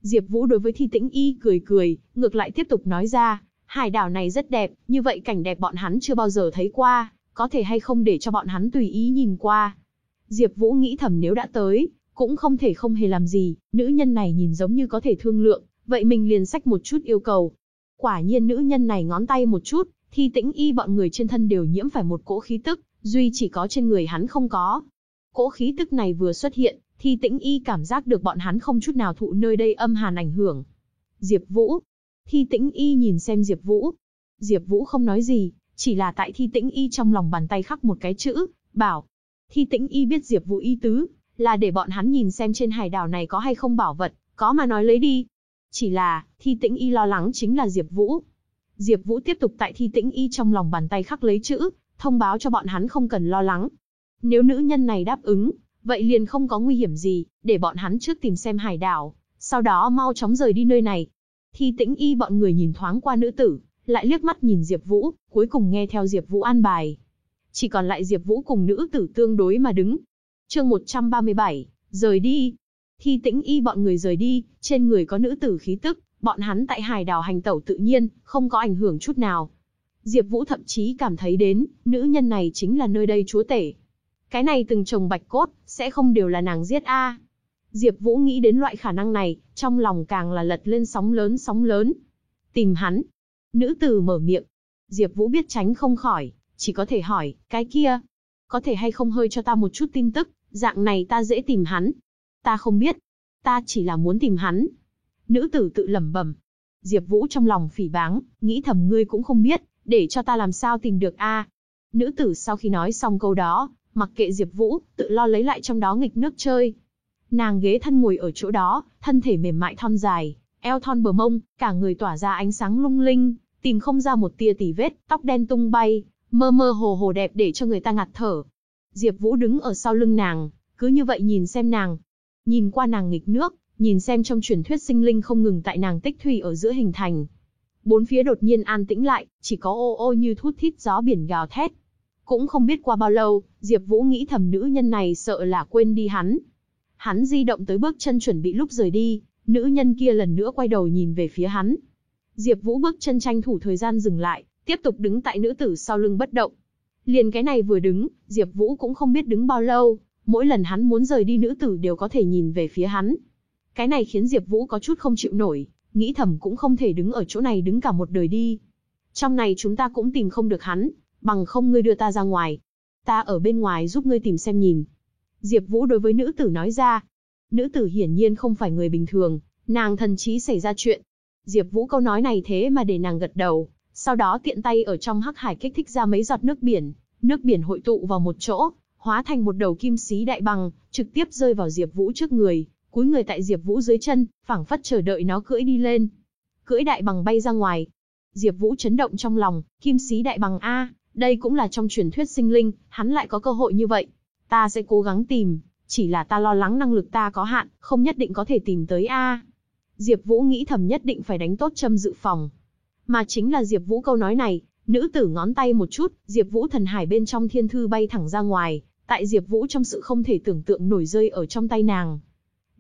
Diệp Vũ đối với Thi Tĩnh Y cười cười, ngược lại tiếp tục nói ra, hải đảo này rất đẹp, như vậy cảnh đẹp bọn hắn chưa bao giờ thấy qua, có thể hay không để cho bọn hắn tùy ý nhìn qua. Diệp Vũ nghĩ thầm nếu đã tới, cũng không thể không hề làm gì, nữ nhân này nhìn giống như có thể thương lượng, vậy mình liền xách một chút yêu cầu. Quả nhiên nữ nhân này ngón tay một chút, Thi Tĩnh Y bọn người trên thân đều nhiễm phải một cỗ khí tức, duy chỉ có trên người hắn không có. Cỗ khí tức này vừa xuất hiện, thì tĩnh y cảm giác được bọn hắn không chút nào thụ nơi đây âm hàn ảnh hưởng. Diệp Vũ. Thi tĩnh y nhìn xem Diệp Vũ. Diệp Vũ không nói gì, chỉ là tại thi tĩnh y trong lòng bàn tay khắc một cái chữ, bảo. Thi tĩnh y biết Diệp Vũ ý tứ, là để bọn hắn nhìn xem trên hải đảo này có hay không bảo vật, có mà nói lấy đi. Chỉ là, thi tĩnh y lo lắng chính là Diệp Vũ. Diệp Vũ tiếp tục tại thi tĩnh y trong lòng bàn tay khắc lấy chữ, thông báo cho bọn hắn không cần lo lắng. Nếu nữ nhân này đáp ứng, vậy liền không có nguy hiểm gì, để bọn hắn trước tìm xem hải đảo, sau đó mau chóng rời đi nơi này. Thi tĩnh y bọn người nhìn thoáng qua nữ tử, lại liếc mắt nhìn Diệp Vũ, cuối cùng nghe theo Diệp Vũ an bài. Chỉ còn lại Diệp Vũ cùng nữ tử tương đối mà đứng. Chương 137, rời đi. Thi Tĩnh Y bọn người rời đi, trên người có nữ tử khí tức, bọn hắn tại hải đảo hành tẩu tự nhiên, không có ảnh hưởng chút nào. Diệp Vũ thậm chí cảm thấy đến, nữ nhân này chính là nơi đây chúa tể. Cái này từng chồng bạch cốt, sẽ không đều là nàng giết a. Diệp Vũ nghĩ đến loại khả năng này, trong lòng càng là lật lên sóng lớn sóng lớn. Tìm hắn. Nữ tử mở miệng. Diệp Vũ biết tránh không khỏi, chỉ có thể hỏi, cái kia, có thể hay không hơi cho ta một chút tin tức, dạng này ta dễ tìm hắn. Ta không biết, ta chỉ là muốn tìm hắn. Nữ tử tự lẩm bẩm. Diệp Vũ trong lòng phỉ báng, nghĩ thầm ngươi cũng không biết, để cho ta làm sao tìm được a. Nữ tử sau khi nói xong câu đó, mặc kệ Diệp Vũ, tự lo lấy lại trong đó nghịch nước chơi. Nàng ghế thân ngồi ở chỗ đó, thân thể mềm mại thon dài, eo thon bờ mông, cả người tỏa ra ánh sáng lung linh, tìm không ra một tia tì vết, tóc đen tung bay, mơ mơ hồ hồ đẹp để cho người ta ngạt thở. Diệp Vũ đứng ở sau lưng nàng, cứ như vậy nhìn xem nàng. Nhìn qua nàng nghịch nước, nhìn xem trong truyền thuyết sinh linh không ngừng tại nàng tích thủy ở giữa hình thành. Bốn phía đột nhiên an tĩnh lại, chỉ có ô ô như thút thít gió biển gào thét. Cũng không biết qua bao lâu, Diệp Vũ nghĩ thầm nữ nhân này sợ là quên đi hắn. Hắn di động tới bước chân chuẩn bị lúc rời đi, nữ nhân kia lần nữa quay đầu nhìn về phía hắn. Diệp Vũ bước chân tranh thủ thời gian dừng lại, tiếp tục đứng tại nữ tử sau lưng bất động. Liền cái này vừa đứng, Diệp Vũ cũng không biết đứng bao lâu, mỗi lần hắn muốn rời đi nữ tử đều có thể nhìn về phía hắn. Cái này khiến Diệp Vũ có chút không chịu nổi, nghĩ thầm cũng không thể đứng ở chỗ này đứng cả một đời đi. Trong này chúng ta cũng tìm không được hắn, bằng không ngươi đưa ta ra ngoài. Ta ở bên ngoài giúp ngươi tìm xem nhìn. Diệp Vũ đối với nữ tử nói ra. Nữ tử hiển nhiên không phải người bình thường, nàng thần trí xảy ra chuyện. Diệp Vũ câu nói này thế mà để nàng gật đầu, sau đó tiện tay ở trong hắc hải kích thích ra mấy giọt nước biển, nước biển hội tụ vào một chỗ, hóa thành một đầu kim xí đại bằng, trực tiếp rơi vào Diệp Vũ trước người, cúi người tại Diệp Vũ dưới chân, phảng phất chờ đợi nó cưỡi đi lên. Cưỡi đại bằng bay ra ngoài. Diệp Vũ chấn động trong lòng, kim Sĩ đại bằng a, đây cũng là trong truyền thuyết sinh linh, hắn lại có cơ hội như vậy. Ta sẽ cố gắng tìm, chỉ là ta lo lắng năng lực ta có hạn, không nhất định có thể tìm tới a. Diệp Vũ nghĩ thầm nhất định phải đánh tốt châm dự phòng. Mà chính là Diệp Vũ câu nói này, nữ tử ngón tay một chút, Diệp Vũ thần hải bên trong thiên thư bay thẳng ra ngoài, tại Diệp Vũ trong sự không thể tưởng tượng nổi rơi ở trong tay nàng.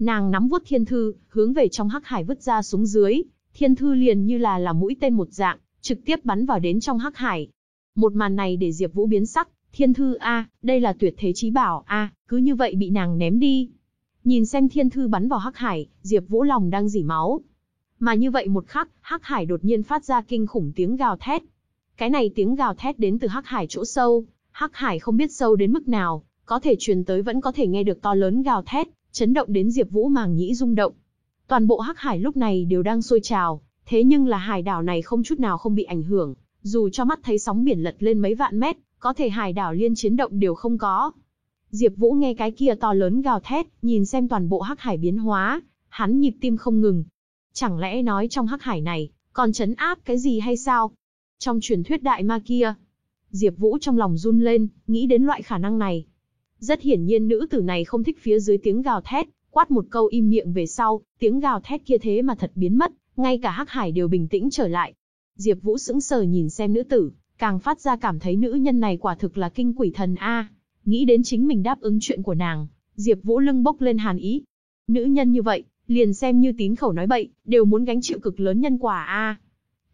Nàng nắm vuốt thiên thư, hướng về trong hắc hải vứt ra xuống dưới, thiên thư liền như là là mũi tên một dạng, trực tiếp bắn vào đến trong hắc hải. Một màn này để Diệp Vũ biến sắc, thiên thư a, đây là tuyệt thế chí bảo a, cứ như vậy bị nàng ném đi. Nhìn xem thiên thư bắn vào hắc hải, Diệp Vũ lòng đang dỉ máu. Mà như vậy một khắc, hắc hải đột nhiên phát ra kinh khủng tiếng gào thét. Cái này tiếng gào thét đến từ hắc hải chỗ sâu, hắc hải không biết sâu đến mức nào, có thể truyền tới vẫn có thể nghe được to lớn gào thét, chấn động đến Diệp Vũ màng nhĩ rung động. Toàn bộ hắc hải lúc này đều đang sôi trào, thế nhưng là hải đảo này không chút nào không bị ảnh hưởng, dù cho mắt thấy sóng biển lật lên mấy vạn mét, có thể hải đảo liên chiến động đều không có. Diệp Vũ nghe cái kia to lớn gào thét, nhìn xem toàn bộ hắc hải biến hóa, hắn nhịp tim không ngừng. Chẳng lẽ nói trong hắc hải này, còn chấn áp cái gì hay sao? Trong truyền thuyết đại ma kia, Diệp Vũ trong lòng run lên, nghĩ đến loại khả năng này. Rất hiển nhiên nữ tử này không thích phía dưới tiếng gào thét, quát một câu im miệng về sau, tiếng gào thét kia thế mà thật biến mất, ngay cả hắc hải đều bình tĩnh trở lại. Diệp Vũ sững sờ nhìn xem nữ tử, càng phát ra cảm thấy nữ nhân này quả thực là kinh quỷ thần a. Nghĩ đến chính mình đáp ứng chuyện của nàng, Diệp Vũ lưng bốc lên hàn ý. Nữ nhân như vậy, liền xem như tín khẩu nói bậy, đều muốn gánh chịu cực lớn nhân quả a.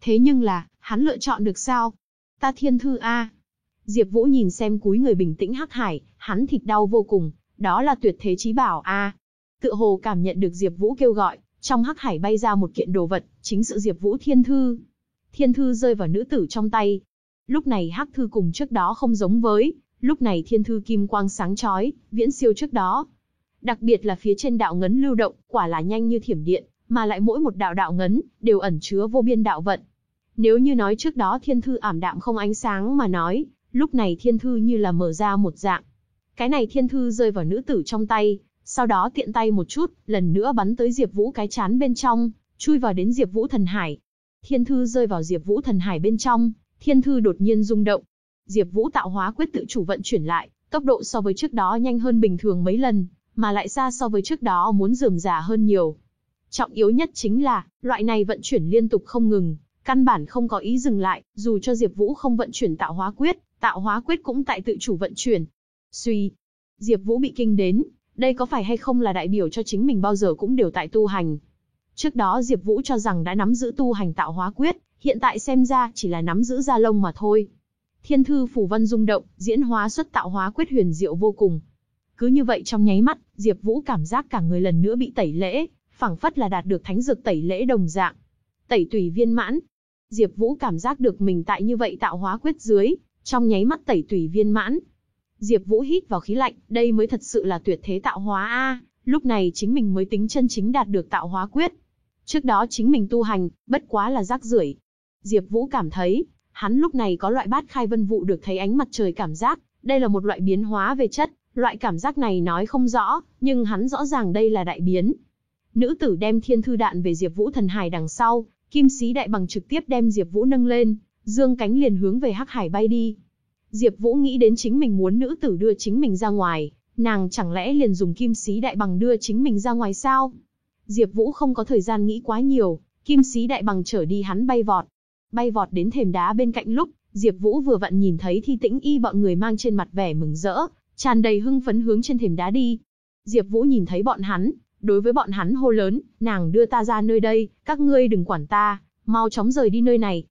Thế nhưng là, hắn lựa chọn được sao? Ta thiên thư a. Diệp Vũ nhìn xem cúi người bình tĩnh Hắc Hải, hắn thịt đau vô cùng, đó là tuyệt thế chí bảo a. Tựa hồ cảm nhận được Diệp Vũ kêu gọi, trong Hắc Hải bay ra một kiện đồ vật, chính sự Diệp Vũ thiên thư. Thiên thư rơi vào nữ tử trong tay. Lúc này Hắc thư cùng trước đó không giống với, Lúc này thiên thư kim quang sáng chói, viễn siêu trước đó. Đặc biệt là phía trên đạo ngấn lưu động, quả là nhanh như thiểm điện, mà lại mỗi một đạo đạo ngấn đều ẩn chứa vô biên đạo vận. Nếu như nói trước đó thiên thư ảm đạm không ánh sáng mà nói, lúc này thiên thư như là mở ra một dạng. Cái này thiên thư rơi vào nữ tử trong tay, sau đó tiện tay một chút, lần nữa bắn tới Diệp Vũ cái chán bên trong, chui vào đến Diệp Vũ thần hải. Thiên thư rơi vào Diệp Vũ thần hải bên trong, thiên thư đột nhiên rung động. Diệp Vũ tạo hóa quyết tự chủ vận chuyển lại, tốc độ so với trước đó nhanh hơn bình thường mấy lần, mà lại xa so với trước đó muốn rườm rà hơn nhiều. Trọng yếu nhất chính là, loại này vận chuyển liên tục không ngừng, căn bản không có ý dừng lại, dù cho Diệp Vũ không vận chuyển tạo hóa quyết, tạo hóa quyết cũng tại tự chủ vận chuyển. Suy, Diệp Vũ bị kinh đến, đây có phải hay không là đại biểu cho chính mình bao giờ cũng đều tại tu hành. Trước đó Diệp Vũ cho rằng đã nắm giữ tu hành tạo hóa quyết, hiện tại xem ra chỉ là nắm giữ gia lông mà thôi. Thiên thư phủ văn rung động, diễn hóa xuất tạo hóa quyết huyền diệu vô cùng. Cứ như vậy trong nháy mắt, Diệp Vũ cảm giác cả người lần nữa bị tẩy lễ, phảng phất là đạt được thánh dược tẩy lễ đồng dạng. Tẩy tùy viên mãn. Diệp Vũ cảm giác được mình tại như vậy tạo hóa quyết dưới, trong nháy mắt tẩy tùy viên mãn. Diệp Vũ hít vào khí lạnh, đây mới thật sự là tuyệt thế tạo hóa a, lúc này chính mình mới tính chân chính đạt được tạo hóa quyết. Trước đó chính mình tu hành, bất quá là rác rưởi. Diệp Vũ cảm thấy, hắn lúc này có loại bát khai vân vụ được thấy ánh mặt trời cảm giác, đây là một loại biến hóa về chất, loại cảm giác này nói không rõ, nhưng hắn rõ ràng đây là đại biến. Nữ tử đem thiên thư đạn về Diệp Vũ thần hải đằng sau, kim sĩ đại bằng trực tiếp đem Diệp Vũ nâng lên, dương cánh liền hướng về Hắc Hải bay đi. Diệp Vũ nghĩ đến chính mình muốn nữ tử đưa chính mình ra ngoài, nàng chẳng lẽ liền dùng kim sĩ đại bằng đưa chính mình ra ngoài sao? Diệp Vũ không có thời gian nghĩ quá nhiều, kim sĩ đại bằng trở đi hắn bay vọt. Bay vọt đến thềm đá bên cạnh lúc, Diệp Vũ vừa vặn nhìn thấy Thi Tĩnh Y bọn người mang trên mặt vẻ mừng rỡ, tràn đầy hưng phấn hướng trên thềm đá đi. Diệp Vũ nhìn thấy bọn hắn, đối với bọn hắn hô lớn, nàng đưa ta ra nơi đây, các ngươi đừng quản ta, mau chóng rời đi nơi này.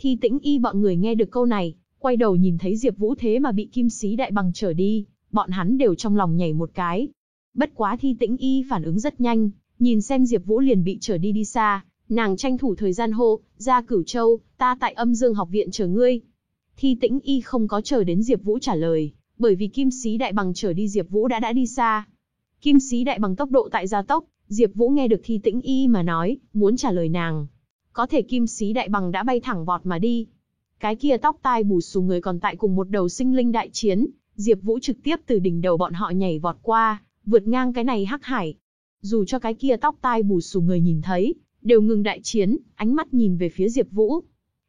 Thi Tĩnh Y bọn người nghe được câu này, quay đầu nhìn thấy Diệp Vũ thế mà bị kim sĩ đại bằng trở đi, bọn hắn đều trong lòng nhảy một cái. Bất quá Thi Tĩnh Y phản ứng rất nhanh, nhìn xem Diệp Vũ liền bị trở đi đi xa, nàng tranh thủ thời gian hô, "Ra Cửu Châu, ta tại Âm Dương học viện chờ ngươi." Thi Tĩnh Y không có chờ đến Diệp Vũ trả lời, bởi vì Kim Sĩ Đại Bằng trở đi Diệp Vũ đã đã đi xa. Kim Sĩ Đại Bằng tốc độ tại gia tốc, Diệp Vũ nghe được Thi Tĩnh Y mà nói, muốn trả lời nàng. Có thể Kim Sĩ Đại Bằng đã bay thẳng vọt mà đi. Cái kia tóc tai bù xù người còn tại cùng một đầu sinh linh đại chiến, Diệp Vũ trực tiếp từ đỉnh đầu bọn họ nhảy vọt qua, vượt ngang cái này hắc hải. Dù cho cái kia tóc tai bù xù người nhìn thấy, đều ngừng đại chiến, ánh mắt nhìn về phía Diệp Vũ.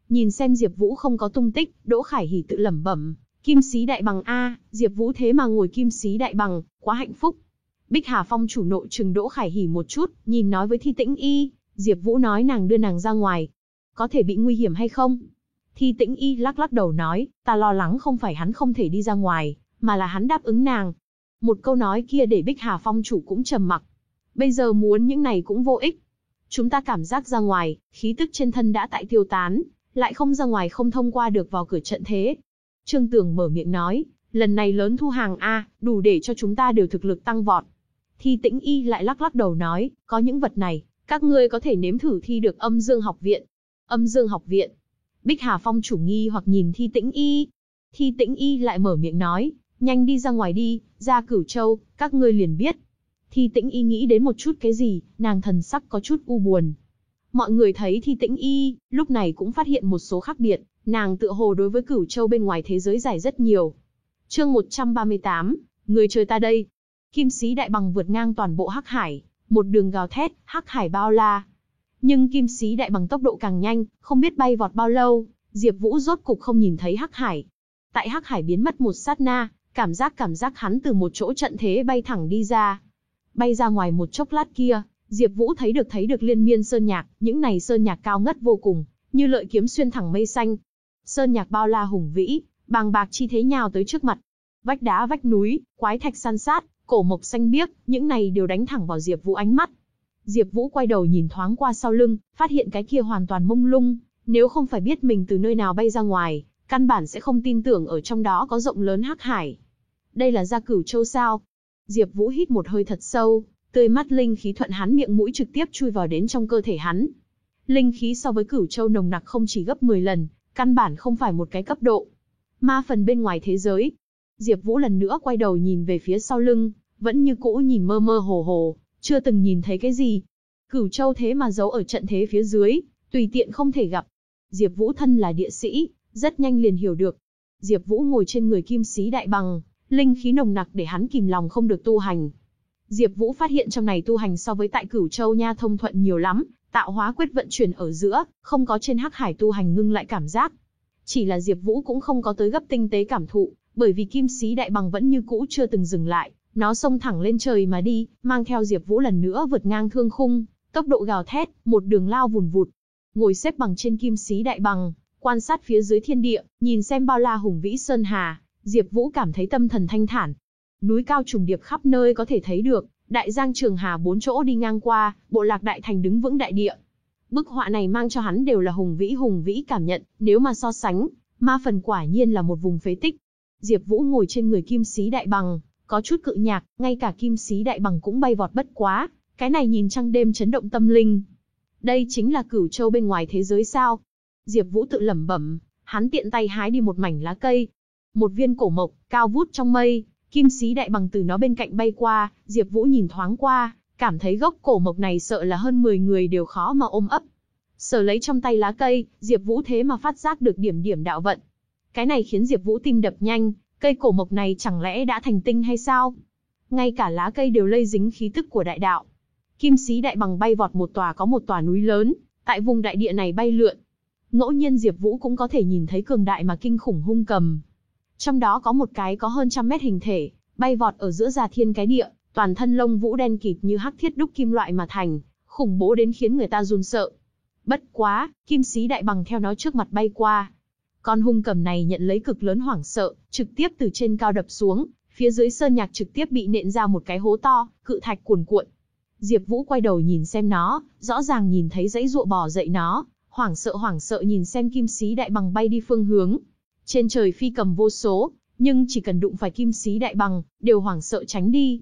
Nhìn xem Diệp Vũ không có tung tích, Đỗ Khải Hỉ tự lẩm bẩm, Kim sĩ đại bằng a, Diệp Vũ thế mà ngồi kim sĩ đại bằng, quá hạnh phúc. Bích Hà Phong chủ nội trừng Đỗ Khải Hỉ một chút, nhìn nói với Thi Tĩnh Y, Diệp Vũ nói nàng đưa nàng ra ngoài, có thể bị nguy hiểm hay không? Thi Tĩnh Y lắc lắc đầu nói, ta lo lắng không phải hắn không thể đi ra ngoài, mà là hắn đáp ứng nàng. Một câu nói kia để Bích Hà Phong chủ cũng trầm mặc. Bây giờ muốn những này cũng vô ích. Chúng ta cảm giác ra ngoài, khí tức trên thân đã tại tiêu tán, lại không ra ngoài không thông qua được vào cửa trận thế. Trương Tường mở miệng nói, lần này lớn thu hàng A, đủ để cho chúng ta đều thực lực tăng vọt. Thi tĩnh y lại lắc lắc đầu nói, có những vật này, các ngươi có thể nếm thử thi được âm dương học viện. Âm dương học viện. Bích Hà Phong chủ nghi hoặc nhìn thi tĩnh y. Thi tĩnh y lại mở miệng nói, nhanh đi ra ngoài đi, ra cửu châu, các ngươi liền biết. Thi tĩnh y nghĩ đến một chút cái gì, nàng thần sắc có chút u buồn. Mọi người thấy thi tĩnh y, lúc này cũng phát hiện một số khác biệt, nàng tựa hồ đối với cửu châu bên ngoài thế giới dài rất nhiều. Chương 138, người chơi ta đây. Kim sĩ đại bằng vượt ngang toàn bộ hắc hải, một đường gào thét, hắc hải bao la. Nhưng kim sĩ đại bằng tốc độ càng nhanh, không biết bay vọt bao lâu, Diệp Vũ rốt cục không nhìn thấy hắc hải. Tại hắc hải biến mất một sát na, cảm giác cảm giác hắn từ một chỗ trận thế bay thẳng đi ra. Bay ra ngoài một chốc lát kia, Diệp Vũ thấy được thấy được liên miên sơn nhạc, những này sơn nhạc cao ngất vô cùng, như lợi kiếm xuyên thẳng mây xanh, Sơn nhạc bao la hùng vĩ, bàng bạc chi thế nhào tới trước mặt. Vách đá vách núi, quái thạch san sát, cổ mộc xanh biếc, những này đều đánh thẳng vào Diệp Vũ ánh mắt. Diệp Vũ quay đầu nhìn thoáng qua sau lưng, phát hiện cái kia hoàn toàn mông lung, nếu không phải biết mình từ nơi nào bay ra ngoài, căn bản sẽ không tin tưởng ở trong đó có rộng lớn hắc hải. Đây là gia cửu châu sao? Diệp Vũ hít một hơi thật sâu, tươi mắt linh khí thuận hắn miệng mũi trực tiếp chui vào đến trong cơ thể hắn. Linh khí so với cửu châu nồng nặc không chỉ gấp 10 lần, căn bản không phải một cái cấp độ. Ma phần bên ngoài thế giới. Diệp Vũ lần nữa quay đầu nhìn về phía sau lưng, vẫn như cũ nhìn mơ mơ hồ hồ, chưa từng nhìn thấy cái gì. Cửu Châu thế mà giấu ở trận thế phía dưới, tùy tiện không thể gặp. Diệp Vũ thân là địa sĩ, rất nhanh liền hiểu được. Diệp Vũ ngồi trên người kim sĩ đại bằng, linh khí nồng nặc để hắn kìm lòng không được tu hành. Diệp Vũ phát hiện trong này tu hành so với tại Cửu Châu nha thông thuận nhiều lắm, tạo hóa quyết vận chuyển ở giữa, không có trên Hắc Hải tu hành ngưng lại cảm giác. Chỉ là Diệp Vũ cũng không có tới gấp tinh tế cảm thụ, bởi vì kim sĩ đại bằng vẫn như cũ chưa từng dừng lại, nó xông thẳng lên trời mà đi, mang theo Diệp Vũ lần nữa vượt ngang thương khung, tốc độ gào thét, một đường lao vùn vụt. Ngồi xếp bằng trên kim xí đại bằng, quan sát phía dưới thiên địa, nhìn xem bao la hùng vĩ sơn hà, Diệp Vũ cảm thấy tâm thần thanh thản. Núi cao trùng điệp khắp nơi có thể thấy được, đại giang trường hà bốn chỗ đi ngang qua, bộ lạc đại thành đứng vững đại địa. Bức họa này mang cho hắn đều là hùng vĩ hùng vĩ cảm nhận, nếu mà so sánh, ma phần quả nhiên là một vùng phế tích. Diệp Vũ ngồi trên người kim sĩ đại bằng, có chút cự nhạc, ngay cả kim sĩ đại bằng cũng bay vọt bất quá, cái này nhìn trăng đêm chấn động tâm linh. Đây chính là cửu châu bên ngoài thế giới sao? Diệp Vũ tự lẩm bẩm, hắn tiện tay hái đi một mảnh lá cây. Một viên cổ mộc, cao vút trong mây, kim sĩ đại bằng từ nó bên cạnh bay qua, Diệp Vũ nhìn thoáng qua, cảm thấy gốc cổ mộc này sợ là hơn 10 người đều khó mà ôm ấp. Sở lấy trong tay lá cây, Diệp Vũ thế mà phát giác được điểm điểm đạo vận. Cái này khiến Diệp Vũ tim đập nhanh, cây cổ mộc này chẳng lẽ đã thành tinh hay sao? Ngay cả lá cây đều lây dính khí tức của đại đạo. Kim sĩ đại bằng bay vọt một tòa có một tòa núi lớn, tại vùng đại địa này bay lượn. Ngẫu nhiên Diệp Vũ cũng có thể nhìn thấy cường đại mà kinh khủng hung cầm. Trong đó có một cái có hơn trăm mét hình thể, bay vọt ở giữa già thiên cái địa, toàn thân lông vũ đen kịt như hắc thiết đúc kim loại mà thành, khủng bố đến khiến người ta run sợ. Bất quá, kim sĩ đại bằng theo nó trước mặt bay qua. Con hung cầm này nhận lấy cực lớn hoảng sợ, trực tiếp từ trên cao đập xuống, phía dưới sơn nhạc trực tiếp bị nện ra một cái hố to, cự thạch cuồn cuộn. Diệp Vũ quay đầu nhìn xem nó, rõ ràng nhìn thấy dãy ruộng bò dậy nó, hoảng sợ hoảng sợ nhìn xem kim sĩ đại bằng bay đi phương hướng. Trên trời phi cầm vô số, nhưng chỉ cần đụng phải kim sĩ đại bằng, đều hoảng sợ tránh đi.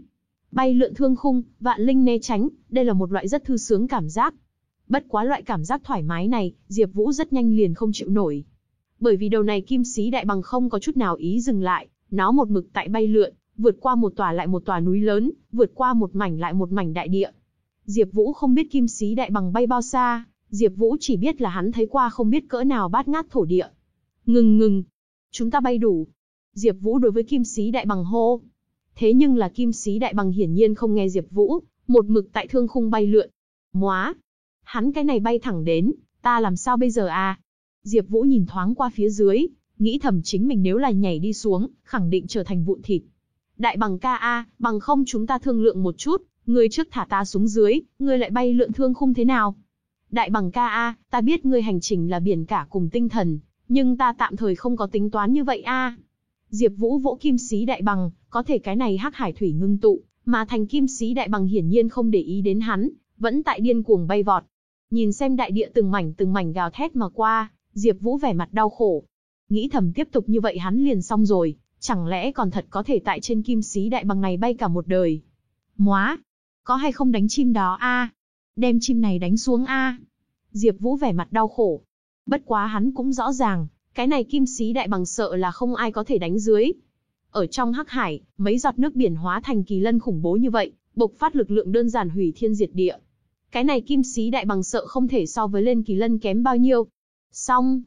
Bay lượn thương khung, vạn linh né tránh, đây là một loại rất thư sướng cảm giác. Bất quá loại cảm giác thoải mái này, Diệp Vũ rất nhanh liền không chịu nổi. Bởi vì đầu này kim sĩ đại bằng không có chút nào ý dừng lại, nó một mực tại bay lượn, vượt qua một tòa lại một tòa núi lớn, vượt qua một mảnh lại một mảnh đại địa. Diệp Vũ không biết kim sĩ đại bằng bay bao xa, Diệp Vũ chỉ biết là hắn thấy qua không biết cỡ nào bát ngát thổ địa. Ngừng ngừng, chúng ta bay đủ. Diệp Vũ đối với kim sĩ đại bằng hô. Thế nhưng là kim sĩ đại bằng hiển nhiên không nghe Diệp Vũ, một mực tại thương khung bay lượn. Móa, hắn cái này bay thẳng đến, ta làm sao bây giờ à? Diệp Vũ nhìn thoáng qua phía dưới, nghĩ thầm chính mình nếu là nhảy đi xuống, khẳng định trở thành vụn thịt. Đại bằng ca a, bằng không chúng ta thương lượng một chút, ngươi trước thả ta xuống dưới, ngươi lại bay lượn thương khung thế nào? Đại bằng ca a, ta biết ngươi hành trình là biển cả cùng tinh thần, nhưng ta tạm thời không có tính toán như vậy a. Diệp Vũ vỗ kim sĩ đại bằng, có thể cái này hắc hải thủy ngưng tụ, mà thành kim sĩ đại bằng hiển nhiên không để ý đến hắn, vẫn tại điên cuồng bay vọt. Nhìn xem đại địa từng mảnh từng mảnh gào thét mà qua, Diệp Vũ vẻ mặt đau khổ. Nghĩ thầm tiếp tục như vậy hắn liền xong rồi, chẳng lẽ còn thật có thể tại trên kim sĩ đại bằng này bay cả một đời. Móa, có hay không đánh chim đó a? Đem chim này đánh xuống a. Diệp Vũ vẻ mặt đau khổ. Bất quá hắn cũng rõ ràng, cái này kim sĩ đại bằng sợ là không ai có thể đánh dưới. Ở trong hắc hải, mấy giọt nước biển hóa thành kỳ lân khủng bố như vậy, bộc phát lực lượng đơn giản hủy thiên diệt địa. Cái này kim sĩ đại bằng sợ không thể so với lên kỳ lân kém bao nhiêu. Xong,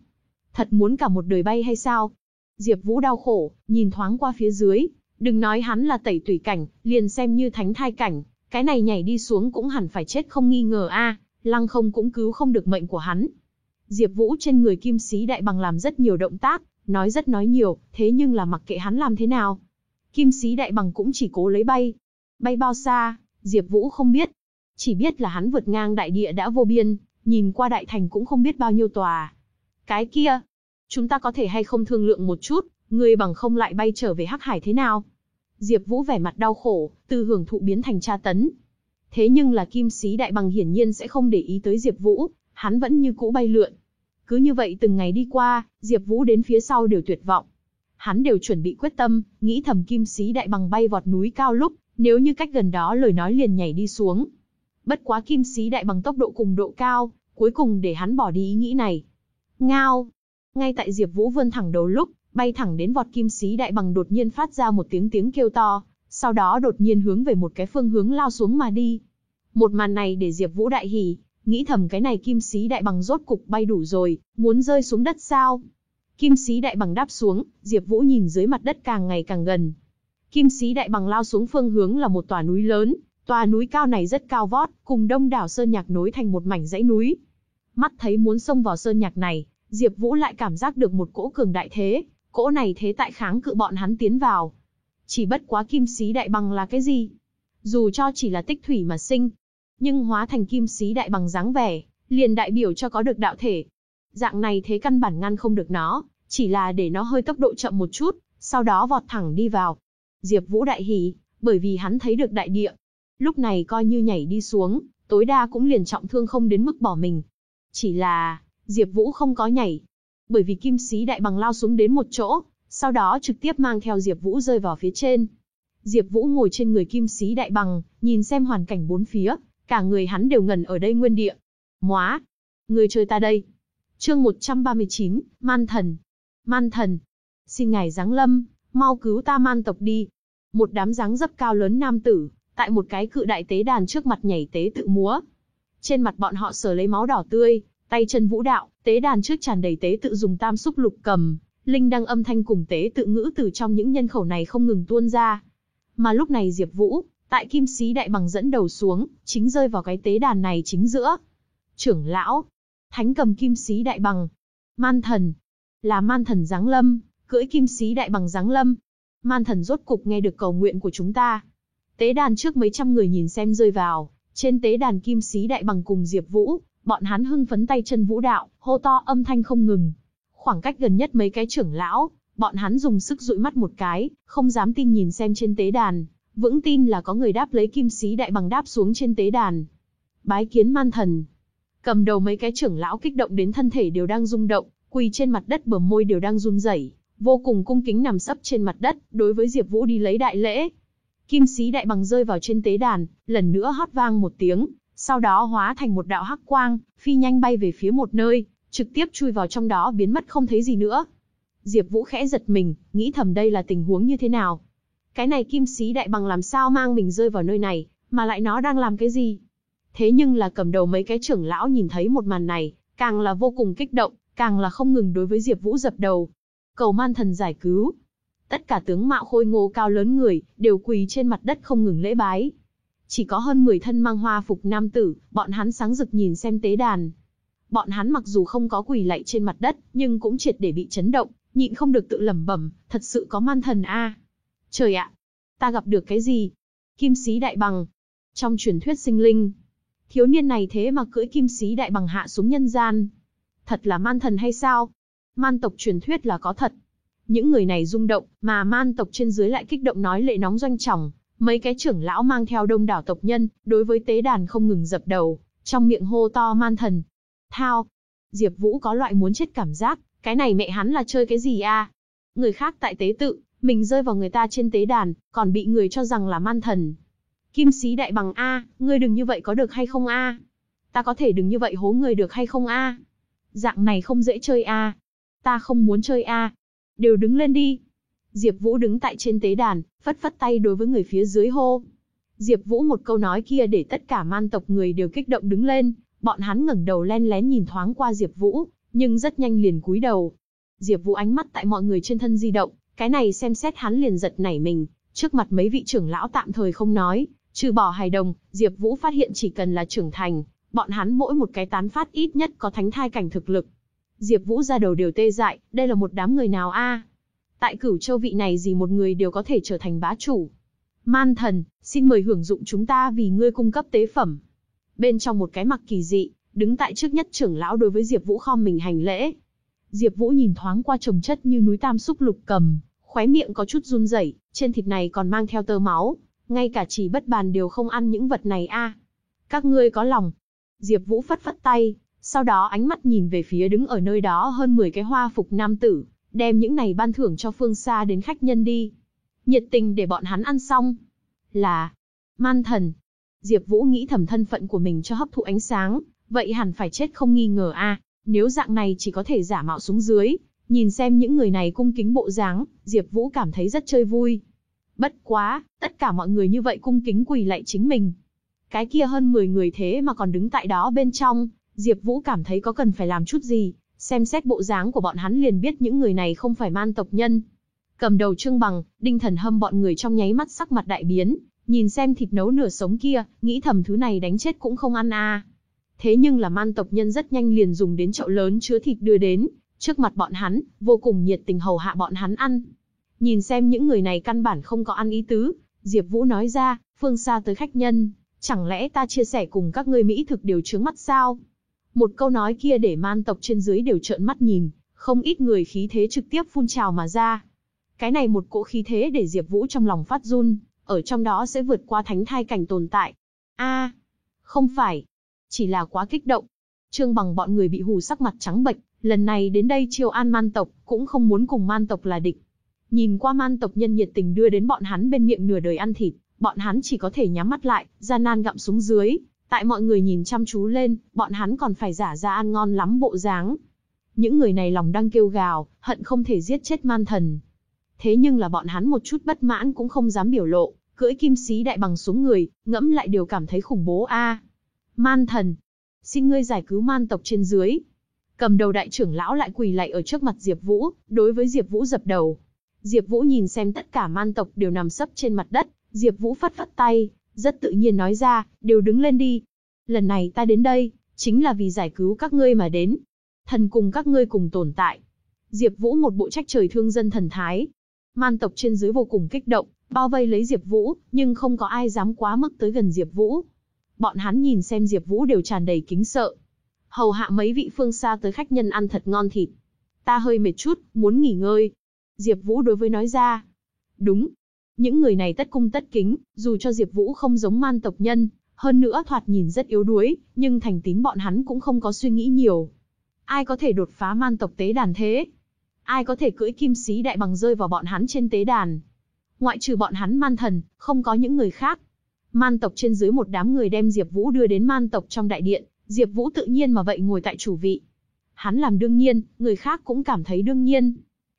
thật muốn cả một đời bay hay sao? Diệp Vũ đau khổ, nhìn thoáng qua phía dưới, đừng nói hắn là tẩy tùy cảnh, liền xem như thánh thai cảnh, cái này nhảy đi xuống cũng hẳn phải chết không nghi ngờ a, Lăng Không cũng cứu không được mệnh của hắn. Diệp Vũ trên người kim sĩ đại bằng làm rất nhiều động tác, nói rất nói nhiều, thế nhưng là mặc kệ hắn làm thế nào, kim sĩ đại bằng cũng chỉ cố lấy bay. Bay bao xa, Diệp Vũ không biết, chỉ biết là hắn vượt ngang đại địa đã vô biên, nhìn qua đại thành cũng không biết bao nhiêu tòa. Cái kia, chúng ta có thể hay không thương lượng một chút, ngươi bằng không lại bay trở về Hắc Hải thế nào? Diệp Vũ vẻ mặt đau khổ, từ hưởng thụ biến thành tra tấn. Thế nhưng là Kim Sĩ Đại Bằng hiển nhiên sẽ không để ý tới Diệp Vũ, hắn vẫn như cũ bay lượn. Cứ như vậy từng ngày đi qua, Diệp Vũ đến phía sau đều tuyệt vọng. Hắn đều chuẩn bị quyết tâm, nghĩ thầm Kim Sĩ Đại Bằng bay vọt núi cao lúc, nếu như cách gần đó lời nói liền nhảy đi xuống. Bất quá Kim Sĩ Đại Bằng tốc độ cùng độ cao, cuối cùng để hắn bỏ đi ý nghĩ này. Ngao, ngay tại Diệp Vũ vươn thẳng đầu lúc, bay thẳng đến vọt kim sĩ đại bằng đột nhiên phát ra một tiếng tiếng kêu to, sau đó đột nhiên hướng về một cái phương hướng lao xuống mà đi. Một màn này để Diệp Vũ đại hỉ, nghĩ thầm cái này kim sĩ đại bằng rốt cục bay đủ rồi, muốn rơi xuống đất sao? Kim sĩ đại bằng đáp xuống, Diệp Vũ nhìn dưới mặt đất càng ngày càng gần. Kim sĩ đại bằng lao xuống phương hướng là một tòa núi lớn, tòa núi cao này rất cao vót, cùng đông đảo sơn nhạc nối thành một mảnh dãy núi. Mắt thấy muốn xông vào sơn nhạc này, Diệp Vũ lại cảm giác được một cỗ cường đại thế, cỗ này thế tại kháng cự bọn hắn tiến vào. Chỉ bất quá kim sĩ đại bằng là cái gì? Dù cho chỉ là tích thủy mà sinh, nhưng hóa thành kim sĩ đại bằng dáng vẻ, liền đại biểu cho có được đạo thể. Dạng này thế căn bản ngăn không được nó, chỉ là để nó hơi tốc độ chậm một chút, sau đó vọt thẳng đi vào. Diệp Vũ đại hỉ, bởi vì hắn thấy được đại địa. Lúc này coi như nhảy đi xuống, tối đa cũng liền trọng thương không đến mức bỏ mình. Chỉ là, Diệp Vũ không có nhảy, bởi vì kim sĩ đại bằng lao xuống đến một chỗ, sau đó trực tiếp mang theo Diệp Vũ rơi vào phía trên. Diệp Vũ ngồi trên người kim sĩ đại bằng, nhìn xem hoàn cảnh bốn phía, cả người hắn đều ngẩn ở đây nguyên địa. Móa, người chơi ta đây. Chương 139, Man thần. Man thần, xin ngài giáng lâm, mau cứu ta man tộc đi. Một đám dáng dấp cao lớn nam tử, tại một cái cự đại tế đàn trước mặt nhảy tế tự múa. Trên mặt bọn họ sờ lấy máu đỏ tươi, tay chân vũ đạo, tế đàn trước tràn đầy tế tự dùng tam xúc lục cầm, linh đăng âm thanh cùng tế tự ngữ từ trong những nhân khẩu này không ngừng tuôn ra. Mà lúc này Diệp Vũ, tại kim sĩ đại bằng dẫn đầu xuống, chính rơi vào cái tế đàn này chính giữa. Trưởng lão, thánh cầm kim sĩ đại bằng, man thần, là man thần giáng lâm, cưỡi kim sĩ đại bằng giáng lâm. Man thần rốt cục nghe được cầu nguyện của chúng ta. Tế đàn trước mấy trăm người nhìn xem rơi vào, trên tế đàn kim sĩ đại bằng cùng Diệp Vũ, bọn hắn hưng phấn tay chân vũ đạo, hô to âm thanh không ngừng. Khoảng cách gần nhất mấy cái trưởng lão, bọn hắn dùng sức dụi mắt một cái, không dám tin nhìn xem trên tế đàn, vững tin là có người đáp lấy kim sĩ đại bằng đáp xuống trên tế đàn. Bái kiến man thần. Cầm đầu mấy cái trưởng lão kích động đến thân thể đều đang rung động, quỳ trên mặt đất bờ môi đều đang run rẩy, vô cùng cung kính nằm sấp trên mặt đất, đối với Diệp Vũ đi lấy đại lễ. Kim sĩ đại bằng rơi vào trên tế đàn, lần nữa hót vang một tiếng, sau đó hóa thành một đạo hắc quang, phi nhanh bay về phía một nơi, trực tiếp chui vào trong đó biến mất không thấy gì nữa. Diệp Vũ khẽ giật mình, nghĩ thầm đây là tình huống như thế nào. Cái này kim sĩ đại bằng làm sao mang mình rơi vào nơi này, mà lại nó đang làm cái gì? Thế nhưng là cầm đầu mấy cái trưởng lão nhìn thấy một màn này, càng là vô cùng kích động, càng là không ngừng đối với Diệp Vũ dập đầu. Cầu man thần giải cứu. Tất cả tướng mạo khôi ngô cao lớn người, đều quỳ trên mặt đất không ngừng lễ bái. Chỉ có hơn 10 thân mang hoa phục nam tử, bọn hắn sáng rực nhìn xem tế đàn. Bọn hắn mặc dù không có quỳ lạy trên mặt đất, nhưng cũng triệt để bị chấn động, nhịn không được tự lẩm bẩm, thật sự có man thần a. Trời ạ, ta gặp được cái gì? Kim sĩ đại bằng. Trong truyền thuyết sinh linh, thiếu niên này thế mà cưỡi kim sĩ đại bằng hạ xuống nhân gian. Thật là man thần hay sao? Man tộc truyền thuyết là có thật. Những người này rung động, mà man tộc trên dưới lại kích động nói lệ nóng doanh trọng, Mấy cái trưởng lão mang theo đông đảo tộc nhân, đối với tế đàn không ngừng dập đầu, trong miệng hô to man thần. Thao! Diệp Vũ có loại muốn chết cảm giác, cái này mẹ hắn là chơi cái gì a? Người khác tại tế tự, mình rơi vào người ta trên tế đàn, còn bị người cho rằng là man thần. Kim sĩ đại bằng a, ngươi đừng như vậy có được hay không a? Ta có thể đừng như vậy hố người được hay không a? Dạng này không dễ chơi a. Ta không muốn chơi a. Đều đứng lên đi. Diệp Vũ đứng tại trên tế đàn, phất phất tay đối với người phía dưới hô. Diệp Vũ một câu nói kia để tất cả man tộc người đều kích động đứng lên, bọn hắn ngẩng đầu len lén nhìn thoáng qua Diệp Vũ, nhưng rất nhanh liền cúi đầu. Diệp Vũ ánh mắt tại mọi người trên thân di động, cái này xem xét hắn liền giật nảy mình, trước mặt mấy vị trưởng lão tạm thời không nói, trừ bỏ hài đồng, Diệp Vũ phát hiện chỉ cần là trưởng thành, bọn hắn mỗi một cái tán phát ít nhất có thánh thai cảnh thực lực. Diệp Vũ ra đầu đều tê dại, đây là một đám người nào a? Tại cửu châu vị này gì một người đều có thể trở thành bá chủ. Man thần, xin mời hưởng dụng chúng ta vì ngươi cung cấp tế phẩm. Bên trong một cái mặc kỳ dị, đứng tại trước nhất trưởng lão đối với Diệp Vũ khom mình hành lễ. Diệp Vũ nhìn thoáng qua trồng chất như núi tam xúc lục cầm, khóe miệng có chút run rẩy, trên thịt này còn mang theo tơ máu, ngay cả chỉ bất bàn đều không ăn những vật này a. Các ngươi có lòng. Diệp Vũ phất phất tay, sau đó ánh mắt nhìn về phía đứng ở nơi đó hơn 10 cái hoa phục nam tử, đem những này ban thưởng cho phương xa đến khách nhân đi. Nhiệt tình để bọn hắn ăn xong. Là, man thần. Diệp Vũ nghĩ thầm thân phận của mình cho hấp thụ ánh sáng, vậy hẳn phải chết không nghi ngờ a. nếu dạng này chỉ có thể giả mạo xuống dưới, Nhìn xem những người này cung kính bộ dáng, Diệp Vũ cảm thấy rất chơi vui. Bất quá, tất cả mọi người như vậy cung kính quỳ lạy chính mình. Cái kia hơn 10 người thế mà còn đứng tại đó bên trong, Diệp Vũ cảm thấy có cần phải làm chút gì, xem xét bộ dáng của bọn hắn liền biết những người này không phải man tộc nhân. Cầm đầu Trương Bằng, Đinh Thần Hâm bọn người trong nháy mắt sắc mặt đại biến, nhìn xem thịt nấu nửa sống kia, nghĩ thầm thứ này đánh chết cũng không ăn a. Thế nhưng là man tộc nhân rất nhanh liền dùng đến chậu lớn chứa thịt đưa đến, trước mặt bọn hắn, vô cùng nhiệt tình hầu hạ bọn hắn ăn. Nhìn xem những người này căn bản không có ăn ý tứ, Diệp Vũ nói ra, phương xa tới khách nhân, chẳng lẽ ta chia sẻ cùng các ngươi mỹ thực đều chướng mắt sao? Một câu nói kia để man tộc trên dưới đều trợn mắt nhìn, không ít người khí thế trực tiếp phun trào mà ra. Cái này một cỗ khí thế để Diệp Vũ trong lòng phát run, ở trong đó sẽ vượt qua thánh thai cảnh tồn tại. A, không phải, chỉ là quá kích động. Trương Bằng bọn người bị hù sắc mặt trắng bệch, lần này đến đây chiêu an man tộc, cũng không muốn cùng man tộc là địch. Nhìn qua man tộc nhân nhiệt tình đưa đến bọn hắn bên miệng nửa đời ăn thịt, bọn hắn chỉ có thể nhắm mắt lại, gian nan gặm xuống dưới. Tại mọi người nhìn chăm chú lên, bọn hắn còn phải giả ra ăn ngon lắm bộ dáng. Những người này lòng đang kêu gào, hận không thể giết chết man thần. Thế nhưng là bọn hắn một chút bất mãn cũng không dám biểu lộ, cưỡi kim sĩ đại bằng xuống người, ngẫm lại đều cảm thấy khủng bố a. Man thần, xin ngươi giải cứu man tộc trên dưới. Cầm đầu đại trưởng lão lại quỳ lạy ở trước mặt Diệp Vũ, đối với Diệp Vũ dập đầu. Diệp Vũ nhìn xem tất cả man tộc đều nằm sấp trên mặt đất, Diệp Vũ phất phất tay, rất tự nhiên nói ra, đều đứng lên đi. Lần này ta đến đây, chính là vì giải cứu các ngươi mà đến. Thần cùng các ngươi cùng tồn tại. Diệp Vũ một bộ trách trời thương dân thần thái. Man tộc trên dưới vô cùng kích động, bao vây lấy Diệp Vũ, nhưng không có ai dám quá mức tới gần Diệp Vũ. Bọn hắn nhìn xem Diệp Vũ đều tràn đầy kính sợ. Hầu hạ mấy vị phương xa tới khách nhân ăn thật ngon thịt. Ta hơi mệt chút, muốn nghỉ ngơi. Diệp Vũ đối với nói ra. Đúng. Những người này tất cung tất kính, dù cho Diệp Vũ không giống man tộc nhân, hơn nữa thoạt nhìn rất yếu đuối, nhưng thành tín bọn hắn cũng không có suy nghĩ nhiều. Ai có thể đột phá man tộc tế đàn thế? Ai có thể cưỡi kim sĩ đại bằng rơi vào bọn hắn trên tế đàn? Ngoại trừ bọn hắn man thần, không có những người khác. Man tộc trên dưới một đám người đem Diệp Vũ đưa đến man tộc trong đại điện, Diệp Vũ tự nhiên mà vậy ngồi tại chủ vị. Hắn làm đương nhiên, người khác cũng cảm thấy đương nhiên.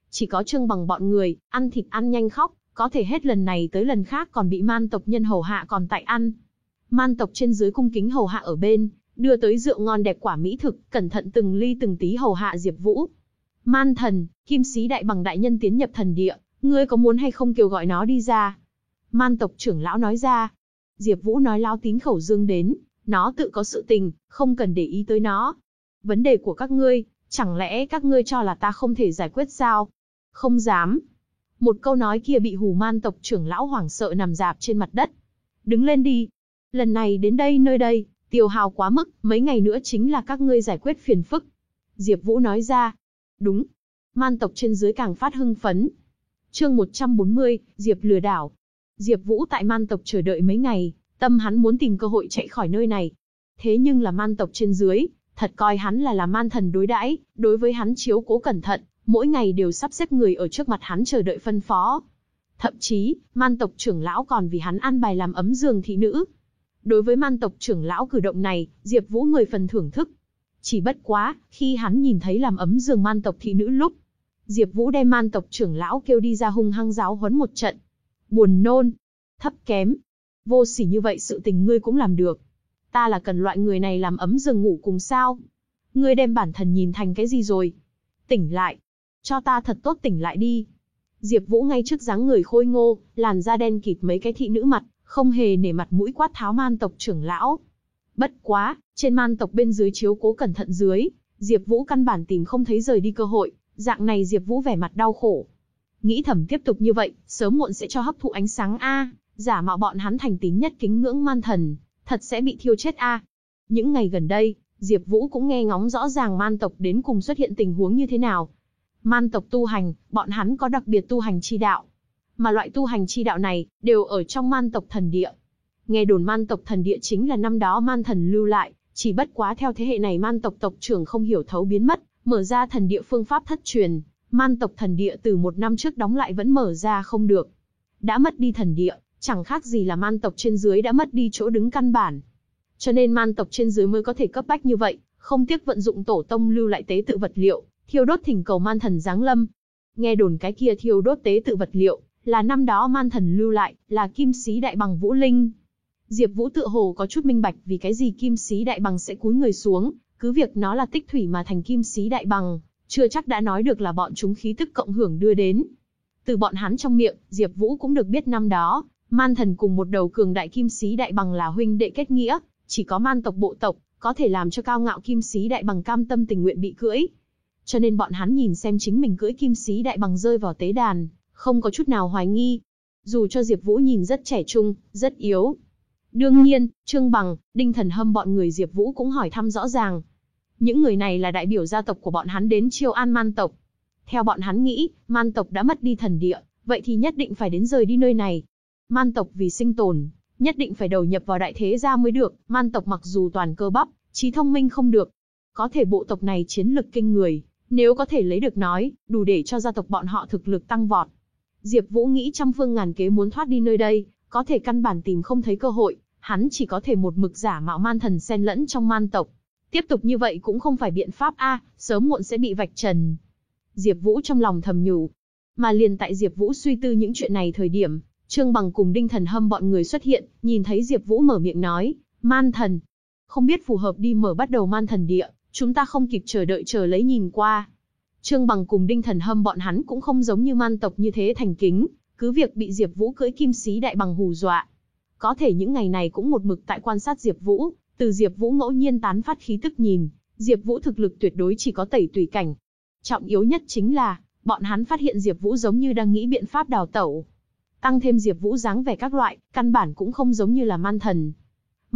Chỉ có Trương Bằng bọn người, ăn thịt ăn nhanh khóc, có thể hết lần này tới lần khác còn bị man tộc nhân hầu hạ còn tại ăn. Man tộc trên dưới cung kính hầu hạ ở bên, đưa tới rượu ngon đẹp quả mỹ thực, cẩn thận từng ly từng tí hầu hạ Diệp Vũ. Man thần, kim sĩ đại bằng đại nhân tiến nhập thần địa, ngươi có muốn hay không kêu gọi nó đi ra? Man tộc trưởng lão nói ra. Diệp Vũ nói lao tín khẩu dương đến, nó tự có sự tình, không cần để ý tới nó. Vấn đề của các ngươi, chẳng lẽ các ngươi cho là ta không thể giải quyết sao? Không dám. Một câu nói kia bị hù man tộc trưởng lão hoảng sợ nằm dạp trên mặt đất. Đứng lên đi. Lần này đến đây nơi đây, tiêu hào quá mức, mấy ngày nữa chính là các ngươi giải quyết phiền phức. Diệp Vũ nói ra. Đúng. Man tộc trên dưới càng phát hưng phấn. Chương 140, Diệp lừa đảo. Diệp Vũ tại man tộc chờ đợi mấy ngày, tâm hắn muốn tìm cơ hội chạy khỏi nơi này. Thế nhưng là man tộc trên dưới, thật coi hắn là là man thần đối đãi, đối với hắn chiếu cố cẩn thận, mỗi ngày đều sắp xếp người ở trước mặt hắn chờ đợi phân phó. Thậm chí, man tộc trưởng lão còn vì hắn ăn bài làm ấm giường thị nữ. Đối với man tộc trưởng lão cử động này, Diệp Vũ mười phần thưởng thức. Chỉ bất quá, khi hắn nhìn thấy làm ấm giường man tộc thị nữ lúc, Diệp Vũ đem man tộc trưởng lão kêu đi ra hung hăng giáo huấn một trận. Buồn nôn, thấp kém, vô sỉ như vậy sự tình ngươi cũng làm được. Ta là cần loại người này làm ấm giường ngủ cùng sao? Ngươi đem bản thân nhìn thành cái gì rồi? Tỉnh lại, cho ta thật tốt tỉnh lại đi. Diệp Vũ ngay trước dáng người khôi ngô, làn da đen kịt mấy cái thị nữ mặt, không hề nể mặt mũi quát tháo man tộc trưởng lão. Bất quá, trên man tộc bên dưới chiếu cố cẩn thận dưới, Diệp Vũ căn bản tìm không thấy rời đi cơ hội, dạng này Diệp Vũ vẻ mặt đau khổ. Nghĩ thầm tiếp tục như vậy, sớm muộn sẽ cho hấp thụ ánh sáng a, giả mạo bọn hắn thành tín nhất kính ngưỡng man thần, thật sẽ bị thiêu chết a. Những ngày gần đây, Diệp Vũ cũng nghe ngóng rõ ràng man tộc đến cùng xuất hiện tình huống như thế nào, Man tộc tu hành, bọn hắn có đặc biệt tu hành chi đạo. Mà loại tu hành chi đạo này, đều ở trong man tộc thần địa. Nghe đồn man tộc thần địa chính là năm đó man thần lưu lại, chỉ bất quá theo thế hệ này man tộc tộc trưởng không hiểu thấu biến mất, mở ra thần địa phương pháp thất truyền, man tộc thần địa từ một năm trước đóng lại vẫn mở ra không được. Đã mất đi thần địa, chẳng khác gì là man tộc trên dưới đã mất đi chỗ đứng căn bản. Cho nên man tộc trên dưới mới có thể cấp bách như vậy, không tiếc vận dụng tổ tông lưu lại tế tự vật liệu, thiêu đốt thỉnh cầu man thần giáng lâm. Nghe đồn cái kia thiêu đốt tế tự vật liệu, là năm đó man thần lưu lại, là kim sĩ đại bằng vũ linh. Diệp Vũ tự hồ có chút minh bạch vì cái gì kim sĩ đại bằng sẽ cúi người xuống, cứ việc nó là tích thủy mà thành kim sĩ đại bằng, chưa chắc đã nói được là bọn chúng khí tức cộng hưởng đưa đến. Từ bọn hắn trong miệng, Diệp Vũ cũng được biết năm đó, man thần cùng một đầu cường đại kim sĩ đại bằng là huynh đệ kết nghĩa, chỉ có man tộc bộ tộc có thể làm cho cao ngạo kim sĩ đại bằng cam tâm tình nguyện bị cưỡi. Cho nên bọn hắn nhìn xem chính mình cưỡi kim sĩ đại bằng rơi vào tế đàn, không có chút nào hoài nghi. Dù cho Diệp Vũ nhìn rất trẻ trung, rất yếu. Đương nhiên, Trương Bằng, Đinh Thần Hâm bọn người Diệp Vũ cũng hỏi thăm rõ ràng. Những người này là đại biểu gia tộc của bọn hắn đến chiêu an man tộc. Theo bọn hắn nghĩ, man tộc đã mất đi thần địa, vậy thì nhất định phải đến rời đi nơi này. Man tộc vì sinh tồn, nhất định phải đầu nhập vào đại thế gia mới được, man tộc mặc dù toàn cơ bắp, trí thông minh không được. Có thể bộ tộc này chiến lực kinh người, nếu có thể lấy được nói, đủ để cho gia tộc bọn họ thực lực tăng vọt. Diệp Vũ nghĩ trăm phương ngàn kế muốn thoát đi nơi đây, có thể căn bản tìm không thấy cơ hội, hắn chỉ có thể một mực giả mạo man thần xen lẫn trong man tộc. Tiếp tục như vậy cũng không phải biện pháp a, sớm muộn sẽ bị vạch trần. Diệp Vũ trong lòng thầm nhủ. Mà liền tại Diệp Vũ suy tư những chuyện này thời điểm, Trương Bằng cùng Đinh Thần Hâm bọn người xuất hiện, nhìn thấy Diệp Vũ mở miệng nói, "Man thần, không biết phù hợp đi mở bắt đầu Man thần địa, chúng ta không kịp chờ đợi chờ lấy nhìn qua." Trương Bằng cùng Đinh Thần Hâm bọn hắn cũng không giống như man tộc như thế thành kính, cứ việc bị Diệp Vũ cưỡi kim sĩ đại bằng hù dọa. Có thể những ngày này cũng một mực tại quan sát Diệp Vũ, từ Diệp Vũ ngẫu nhiên tán phát khí tức nhìn, Diệp Vũ thực lực tuyệt đối chỉ có tẩy tùy cảnh. Trọng yếu nhất chính là, bọn hắn phát hiện Diệp Vũ giống như đang nghĩ biện pháp đào tẩu. Tăng thêm Diệp Vũ dáng vẻ các loại, căn bản cũng không giống như là man thần.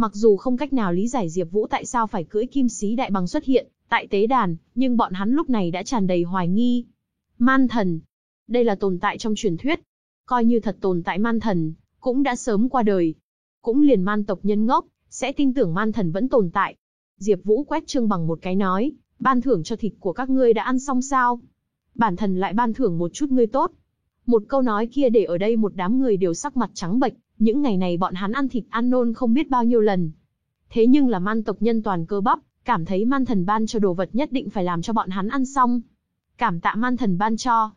Mặc dù không cách nào lý giải Diệp Vũ tại sao phải cưỡi kim sĩ đại bằng xuất hiện tại tế đàn, nhưng bọn hắn lúc này đã tràn đầy hoài nghi. Man thần, đây là tồn tại trong truyền thuyết, coi như thật tồn tại man thần, cũng đã sớm qua đời. Cũng liền man tộc nhân ngốc, sẽ tin tưởng man thần vẫn tồn tại. Diệp Vũ quét Trương Bằng một cái nói, ban thưởng cho thịt của các ngươi đã ăn xong sao? Bản thần lại ban thưởng một chút ngươi tốt. Một câu nói kia để ở đây một đám người đều sắc mặt trắng bệch, những ngày này bọn hắn ăn thịt ăn nôn không biết bao nhiêu lần. Thế nhưng là man tộc nhân toàn cơ bắp, cảm thấy man thần ban cho đồ vật nhất định phải làm cho bọn hắn ăn xong. Cảm tạ man thần ban cho.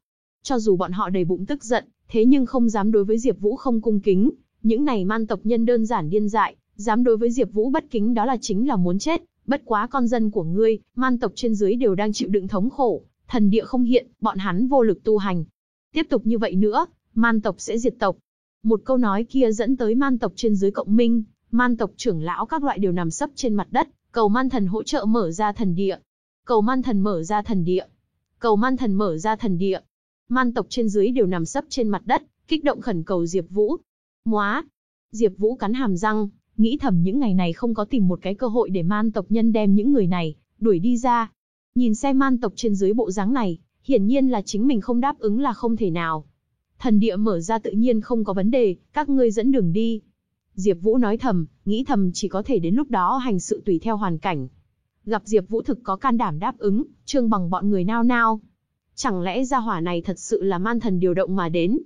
Cho dù bọn họ đầy bụng tức giận, thế nhưng không dám đối với Diệp Vũ không cung kính, những này man tộc nhân đơn giản điên dại, dám đối với Diệp Vũ bất kính đó là chính là muốn chết, bất quá con dân của ngươi, man tộc trên dưới đều đang chịu đựng thống khổ, thần địa không hiện, bọn hắn vô lực tu hành. Tiếp tục như vậy nữa, man tộc sẽ diệt tộc. Một câu nói kia dẫn tới man tộc trên dưới cộng minh, man tộc trưởng lão các loại đều nằm sấp trên mặt đất, cầu man thần hỗ trợ mở ra thần địa. Cầu man thần mở ra thần địa. Cầu man thần mở ra thần địa. Man tộc trên dưới đều nằm sấp trên mặt đất, kích động khẩn cầu Diệp Vũ. Móa. Diệp Vũ cắn hàm răng, nghĩ thầm những ngày này không có tìm một cái cơ hội để man tộc nhân đem những người này đuổi đi ra. Nhìn xem man tộc trên dưới bộ dáng này, hiển nhiên là chính mình không đáp ứng là không thể nào. Thần địa mở ra tự nhiên không có vấn đề, các ngươi dẫn đường đi. Diệp Vũ nói thầm, nghĩ thầm chỉ có thể đến lúc đó hành sự tùy theo hoàn cảnh. Gặp Diệp Vũ thực có can đảm đáp ứng, Trương Bằng bọn người nao nao. Chẳng lẽ gia hỏa này thật sự là man thần điều động mà đến?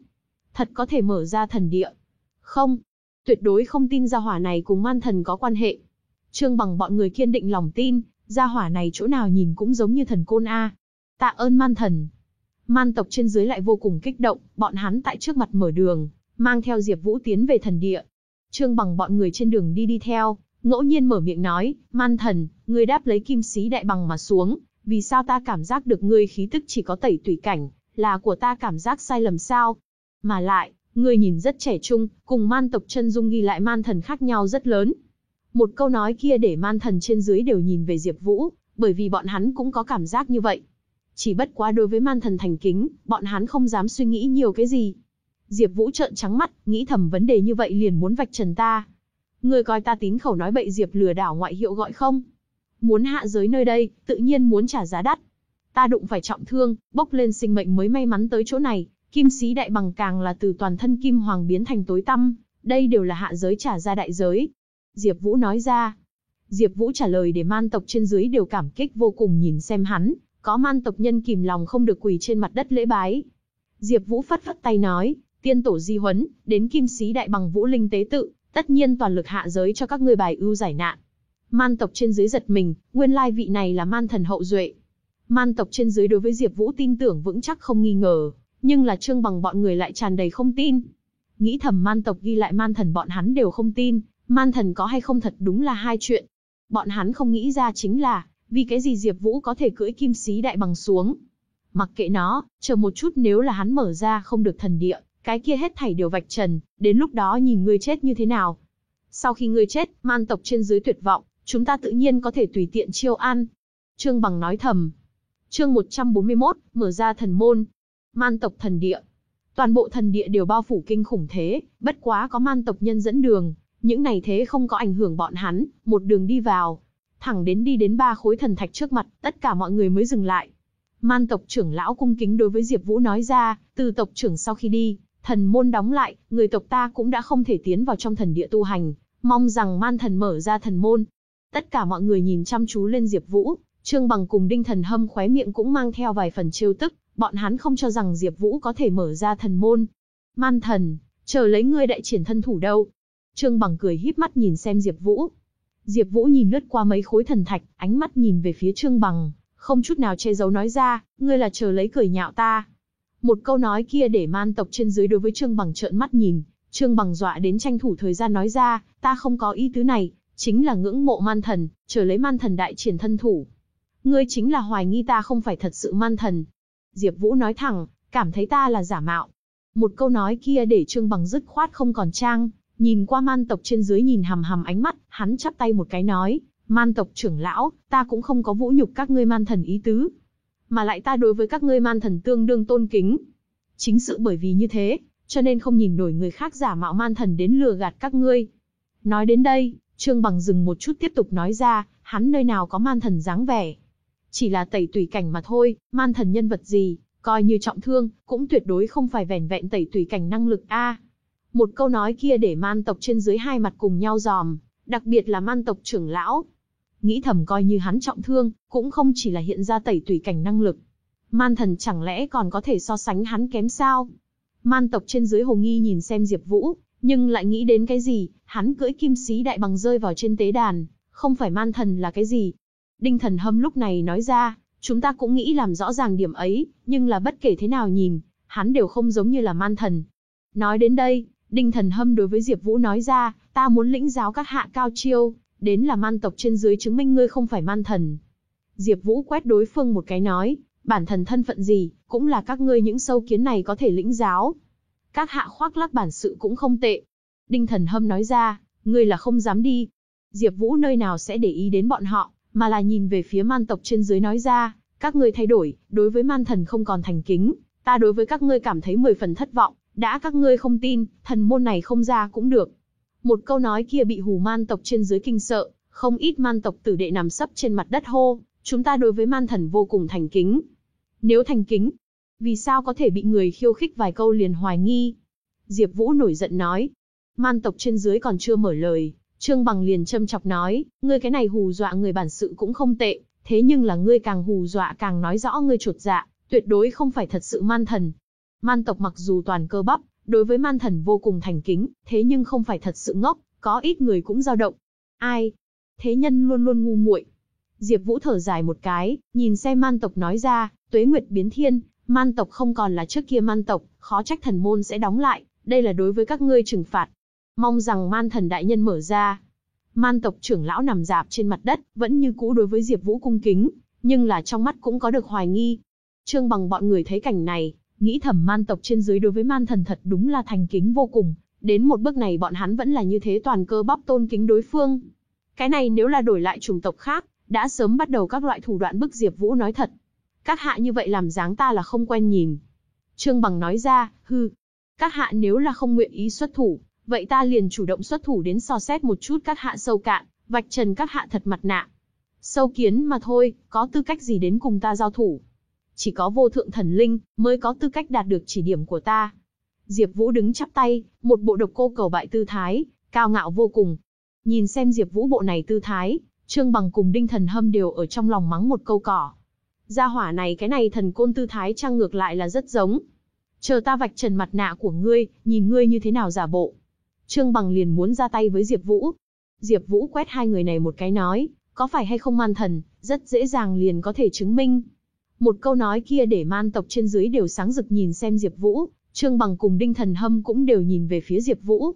Thật có thể mở ra thần địa? Không, tuyệt đối không tin gia hỏa này cùng man thần có quan hệ. Trương Bằng bọn người kiên định lòng tin, gia hỏa này chỗ nào nhìn cũng giống như thần côn a. Tạ ơn man thần. Man tộc trên dưới lại vô cùng kích động, bọn hắn tại trước mặt mở đường, mang theo Diệp Vũ tiến về thần địa. Trương Bằng bọn người trên đường đi đi theo, ngẫu nhiên mở miệng nói, "Man thần, ngươi đáp lấy kim sĩ đại bằng mà xuống, vì sao ta cảm giác được ngươi khí tức chỉ có tẩy tùy cảnh, là của ta cảm giác sai lầm sao? Mà lại, ngươi nhìn rất trẻ trung, cùng man tộc chân dung ghi lại man thần khác nhau rất lớn." Một câu nói kia để man thần trên dưới đều nhìn về Diệp Vũ, bởi vì bọn hắn cũng có cảm giác như vậy. Chỉ bất quá đối với man thần thành kính, bọn hắn không dám suy nghĩ nhiều cái gì. Diệp Vũ trợn trắng mắt, nghĩ thầm vấn đề như vậy liền muốn vạch trần ta. Ngươi coi ta tín khẩu nói bậy Diệp lừa đảo ngoại hiệu gọi không? Muốn hạ giới nơi đây, tự nhiên muốn trả giá đắt. Ta đụng phải trọng thương, bốc lên sinh mệnh mới may mắn tới chỗ này, kim sĩ đại bằng càng là từ toàn thân kim hoàng biến thành tối tăm, đây đều là hạ giới trả ra đại giới. Diệp Vũ nói ra. Diệp Vũ trả lời để man tộc trên dưới đều cảm kích vô cùng nhìn xem hắn, có man tộc nhân kìm lòng không được quỳ trên mặt đất lễ bái. Diệp Vũ phất phất tay nói, tiên tổ di huấn, đến kim sĩ đại bằng vũ linh tế tự, tất nhiên toàn lực hạ giới cho các ngươi bài ưu giải nạn. Man tộc trên dưới giật mình, nguyên lai vị này là man thần hậu duệ. Man tộc trên dưới đối với Diệp Vũ tin tưởng vững chắc không nghi ngờ, nhưng là Trương Bằng bọn người lại tràn đầy không tin. Nghĩ thầm man tộc ghi lại man thần bọn hắn đều không tin, man thần có hay không thật đúng là hai chuyện. Bọn hắn không nghĩ ra chính là, vì cái gì Diệp Vũ có thể cưỡi kim xí đại bằng xuống. Mặc kệ nó, chờ một chút nếu là hắn mở ra không được thần địa, cái kia hết thảy đều vạch trần, đến lúc đó nhìn ngươi chết như thế nào. Sau khi ngươi chết, man tộc trên dưới tuyệt vọng, chúng ta tự nhiên có thể tùy tiện chiêu ăn. Trương Bằng nói thầm. Chương 141, mở ra thần môn. Man tộc thần địa. Toàn bộ thần địa đều bao phủ kinh khủng thế, bất quá có man tộc nhân dẫn đường, những này thế không có ảnh hưởng bọn hắn, một đường đi vào, thẳng đến đi đến ba khối thần thạch trước mặt, tất cả mọi người mới dừng lại. Man tộc trưởng lão cung kính đối với Diệp Vũ nói ra, từ tộc trưởng sau khi đi, thần môn đóng lại, người tộc ta cũng đã không thể tiến vào trong thần địa tu hành, mong rằng man thần mở ra thần môn. Tất cả mọi người nhìn chăm chú lên Diệp Vũ, Trương Bằng cùng Đinh Thần Hâm khóe miệng cũng mang theo vài phần trêu tức, bọn hắn không cho rằng Diệp Vũ có thể mở ra thần môn. Man thần, chờ lấy ngươi đại triển thân thủ đâu? Trương Bằng cười híp mắt nhìn xem Diệp Vũ. Diệp Vũ nhìn lướt qua mấy khối thần thạch, ánh mắt nhìn về phía Trương Bằng, không chút nào che giấu nói ra, ngươi là chờ lấy cười nhạo ta. Một câu nói kia để man tộc trên dưới đối với Trương Bằng trợn mắt nhìn, Trương Bằng dọa đến tranh thủ thời gian nói ra, ta không có ý tứ này, chính là ngưỡng mộ man thần, chờ lấy man thần đại triển thân thủ. Ngươi chính là hoài nghi ta không phải thật sự man thần. Diệp Vũ nói thẳng, cảm thấy ta là giả mạo. Một câu nói kia để Trương Bằng dứt khoát không còn trang, nhìn qua man tộc trên dưới nhìn hằm hằm ánh mắt, hắn chắp tay một cái nói, man tộc trưởng lão, ta cũng không có vũ nhục các ngươi man thần ý tứ. Mà lại ta đối với các ngươi man thần tương đương tôn kính. Chính sự bởi vì như thế, cho nên không nhìn nổi người khác giả mạo man thần đến lừa gạt các ngươi. Nói đến đây, Trương Bằng dừng một chút tiếp tục nói ra, hắn nơi nào có man thần dáng vẻ. Chỉ là tẩy tùy cảnh mà thôi, man thần nhân vật gì, coi như trọng thương, cũng tuyệt đối không phải vẻn vẹn tẩy tùy cảnh năng lực a. Một câu nói kia để man tộc trên dưới hai mặt cùng nhau giòm, đặc biệt là man tộc trưởng lão. Nghĩ thầm coi như hắn trọng thương, cũng không chỉ là hiện ra tẩy tùy cảnh năng lực. Man thần chẳng lẽ còn có thể so sánh hắn kém sao? Man tộc trên dưới hồ nghi nhìn xem Diệp Vũ, nhưng lại nghĩ đến cái gì, hắn cưỡi kim sĩ đại bằng rơi vào trên tế đàn, không phải man thần là cái gì. Đinh thần hâm lúc này nói ra, chúng ta cũng nghĩ làm rõ ràng điểm ấy, nhưng là bất kể thế nào nhìn, hắn đều không giống như là man thần. Nói đến đây, Đinh thần hâm đối với Diệp Vũ nói ra, ta muốn lĩnh giáo các hạ cao chiêu, đến là man tộc trên dưới chứng minh ngươi không phải man thần. Diệp Vũ quét đối phương một cái nói, bản thần thân phận gì, cũng là các ngươi những sâu kiến này có thể lĩnh giáo. Các hạ khoác lác bản sự cũng không tệ. Đinh thần hâm nói ra, ngươi là không dám đi. Diệp Vũ nơi nào sẽ để ý đến bọn họ, mà là nhìn về phía man tộc trên dưới nói ra, các ngươi thay đổi, đối với man thần không còn thành kính, ta đối với các ngươi cảm thấy mười phần thất vọng, đã các ngươi không tin, thần môn này không ra cũng được. Một câu nói kia bị hù man tộc trên dưới kinh sợ, không ít man tộc tử đệ nằm sấp trên mặt đất hô, chúng ta đối với man thần vô cùng thành kính. Nếu thành kính, vì sao có thể bị người khiêu khích vài câu liền hoài nghi? Diệp Vũ nổi giận nói. Man tộc trên dưới còn chưa mở lời, Trương Bằng liền châm chọc nói, ngươi cái này hù dọa người bản sự cũng không tệ, thế nhưng là ngươi càng hù dọa càng nói rõ ngươi chuột dạ, tuyệt đối không phải thật sự man thần. Man tộc mặc dù toàn cơ bắp, đối với man thần vô cùng thành kính, thế nhưng không phải thật sự ngốc, có ít người cũng dao động. Ai? Thế nhân luôn luôn ngu muội. Diệp Vũ thở dài một cái, nhìn xem man tộc nói ra, tuế nguyệt biến thiên, man tộc không còn là trước kia man tộc, khó trách thần môn sẽ đóng lại, đây là đối với các ngươi trừng phạt. Mong rằng man thần đại nhân mở ra. Man tộc trưởng lão nằm dạp trên mặt đất, vẫn như cũ đối với Diệp Vũ cung kính, nhưng là trong mắt cũng có được hoài nghi. Trương bằng bọn người thấy cảnh này, nghĩ thầm man tộc trên dưới đối với man thần thật đúng là thành kính vô cùng, đến một bước này bọn hắn vẫn là như thế toàn cơ bắp tôn kính đối phương. Cái này nếu là đổi lại chủng tộc khác, đã sớm bắt đầu các loại thủ đoạn bức Diệp Vũ nói thật. Các hạ như vậy làm dáng ta là không quen nhìn. Trương Bằng nói ra, hư. Các hạ nếu là không nguyện ý xuất thủ, vậy ta liền chủ động xuất thủ đến so xét một chút các hạ sâu cạn, vạch trần các hạ thật mặt nạ. Sâu kiến mà thôi, có tư cách gì đến cùng ta giao thủ chỉ có vô thượng thần linh mới có tư cách đạt được chỉ điểm của ta. Diệp Vũ đứng chắp tay, một bộ độc cô cầu bại tư thái, cao ngạo vô cùng. Nhìn xem Diệp Vũ bộ này tư thái, Trương Bằng cùng Đinh Thần Hâm đều ở trong lòng mắng một câu cỏ. Gia hỏa này cái này thần côn tư thái trang ngược lại là rất giống. Chờ ta vạch trần mặt nạ của ngươi, nhìn ngươi như thế nào giả bộ. Trương Bằng liền muốn ra tay với Diệp Vũ. Diệp Vũ quét hai người này một cái nói, có phải hay không man thần, rất dễ dàng liền có thể chứng minh. Một câu nói kia để man tộc trên dưới đều sáng rực nhìn xem Diệp Vũ, Trương Bằng cùng Đinh Thần Hâm cũng đều nhìn về phía Diệp Vũ.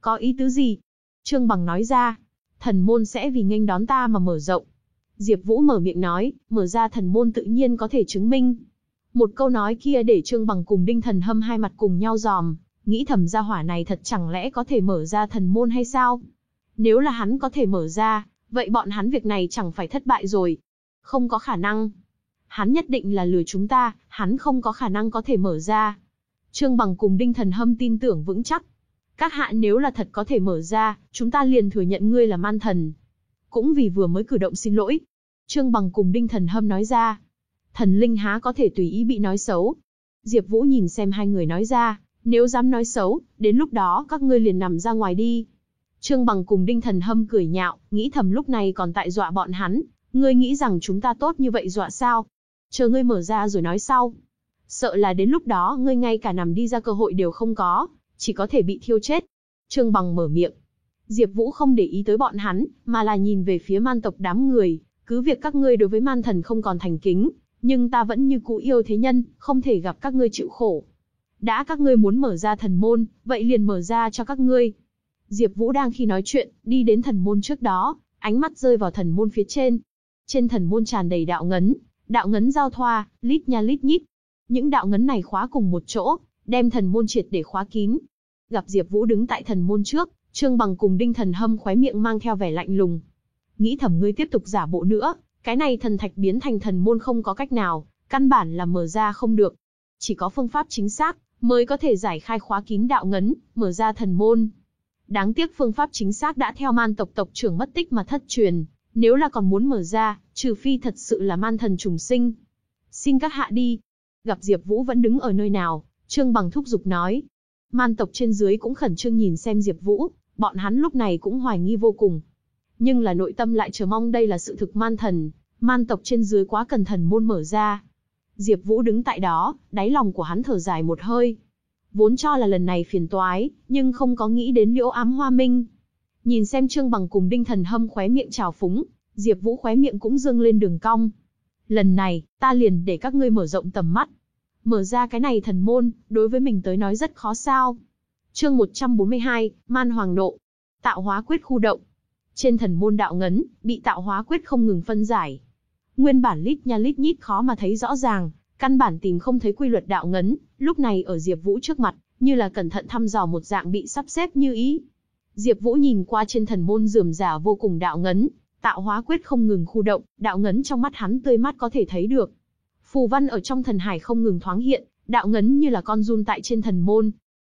Có ý tứ gì? Trương Bằng nói ra, thần môn sẽ vì nghênh đón ta mà mở rộng. Diệp Vũ mở miệng nói, mở ra thần môn tự nhiên có thể chứng minh. Một câu nói kia để Trương Bằng cùng Đinh Thần Hâm hai mặt cùng nhau giòm, nghĩ thầm gia hỏa này thật chẳng lẽ có thể mở ra thần môn hay sao? Nếu là hắn có thể mở ra, vậy bọn hắn việc này chẳng phải thất bại rồi. Không có khả năng. Hắn nhất định là lừa chúng ta, hắn không có khả năng có thể mở ra. Trương Bằng cùng Đinh Thần Hâm tin tưởng vững chắc. Các hạ nếu là thật có thể mở ra, chúng ta liền thừa nhận ngươi là man thần. Cũng vì vừa mới cử động xin lỗi. Trương Bằng cùng Đinh Thần Hâm nói ra. Thần linh há có thể tùy ý bị nói xấu. Diệp Vũ nhìn xem hai người nói ra, nếu dám nói xấu, đến lúc đó các ngươi liền nằm ra ngoài đi. Trương Bằng cùng Đinh Thần Hâm cười nhạo, nghĩ thầm lúc này còn tại dọa bọn hắn, ngươi nghĩ rằng chúng ta tốt như vậy dọa sao? Chờ ngươi mở ra rồi nói sau. Sợ là đến lúc đó ngươi ngay cả nằm đi ra cơ hội đều không có, chỉ có thể bị thiêu chết. Trương Bằng mở miệng. Diệp Vũ không để ý tới bọn hắn, mà là nhìn về phía man tộc đám người, cứ việc các ngươi đối với man thần không còn thành kính, nhưng ta vẫn như cũ yêu thế nhân, không thể gặp các ngươi chịu khổ. Đã các ngươi muốn mở ra thần môn, vậy liền mở ra cho các ngươi. Diệp Vũ đang khi nói chuyện, đi đến thần môn trước đó, ánh mắt rơi vào thần môn phía trên. Trên thần môn tràn đầy đạo ngấn, đạo ngấn giao thoa, lít nha lít nhít. Những đạo ngấn này khóa cùng một chỗ, đem thần môn triệt để khóa kín. Gặp Diệp Vũ đứng tại thần môn trước, Trương Bằng cùng Đinh Thần Hâm khóe miệng mang theo vẻ lạnh lùng. Nghĩ thầm ngươi tiếp tục giả bộ nữa, cái này thần thạch biến thành thần môn không có cách nào, căn bản là mở ra không được. Chỉ có phương pháp chính xác mới có thể giải khai khóa kín đạo ngấn, mở ra thần môn. Đáng tiếc phương pháp chính xác đã theo man tộc tộc trưởng mất tích mà thất truyền, nếu là còn muốn mở ra, trừ phi thật sự là man thần trùng sinh. Xin các hạ đi. Gặp Diệp Vũ vẫn đứng ở nơi nào, Trương Bằng thúc giục nói. Man tộc trên dưới cũng khẩn trương nhìn xem Diệp Vũ, bọn hắn lúc này cũng hoài nghi vô cùng. Nhưng là nội tâm lại chờ mong đây là sự thực man thần, man tộc trên dưới quá cần thần môn mở ra. Diệp Vũ đứng tại đó, đáy lòng của hắn thở dài một hơi. Vốn cho là lần này phiền toái, nhưng không có nghĩ đến Liễu Ám Hoa Minh. Nhìn xem Trương Bằng cùng Đinh Thần Hâm khóe miệng trào phúng, Diệp Vũ khóe miệng cũng dương lên đường cong. Lần này, ta liền để các ngươi mở rộng tầm mắt. Mở ra cái này thần môn, đối với mình tới nói rất khó sao. Chương 142, Man Hoàng nộ. Tạo hóa quyết khu động. Trên thần môn đạo ngấn, bị tạo hóa quyết không ngừng phân giải. Nguyên bản lít nha lít nhít khó mà thấy rõ ràng, căn bản tìm không thấy quy luật đạo ngấn, lúc này ở Diệp Vũ trước mặt, như là cẩn thận thăm dò một dạng bị sắp xếp như ý. Diệp Vũ nhìn qua trên thần môn rườm rà vô cùng đạo ngấn, tạo hóa quyết không ngừng khu động, đạo ngấn trong mắt hắn tươi mát có thể thấy được. Phù văn ở trong thần hải không ngừng thoáng hiện, đạo ngấn như là con run tại trên thần môn.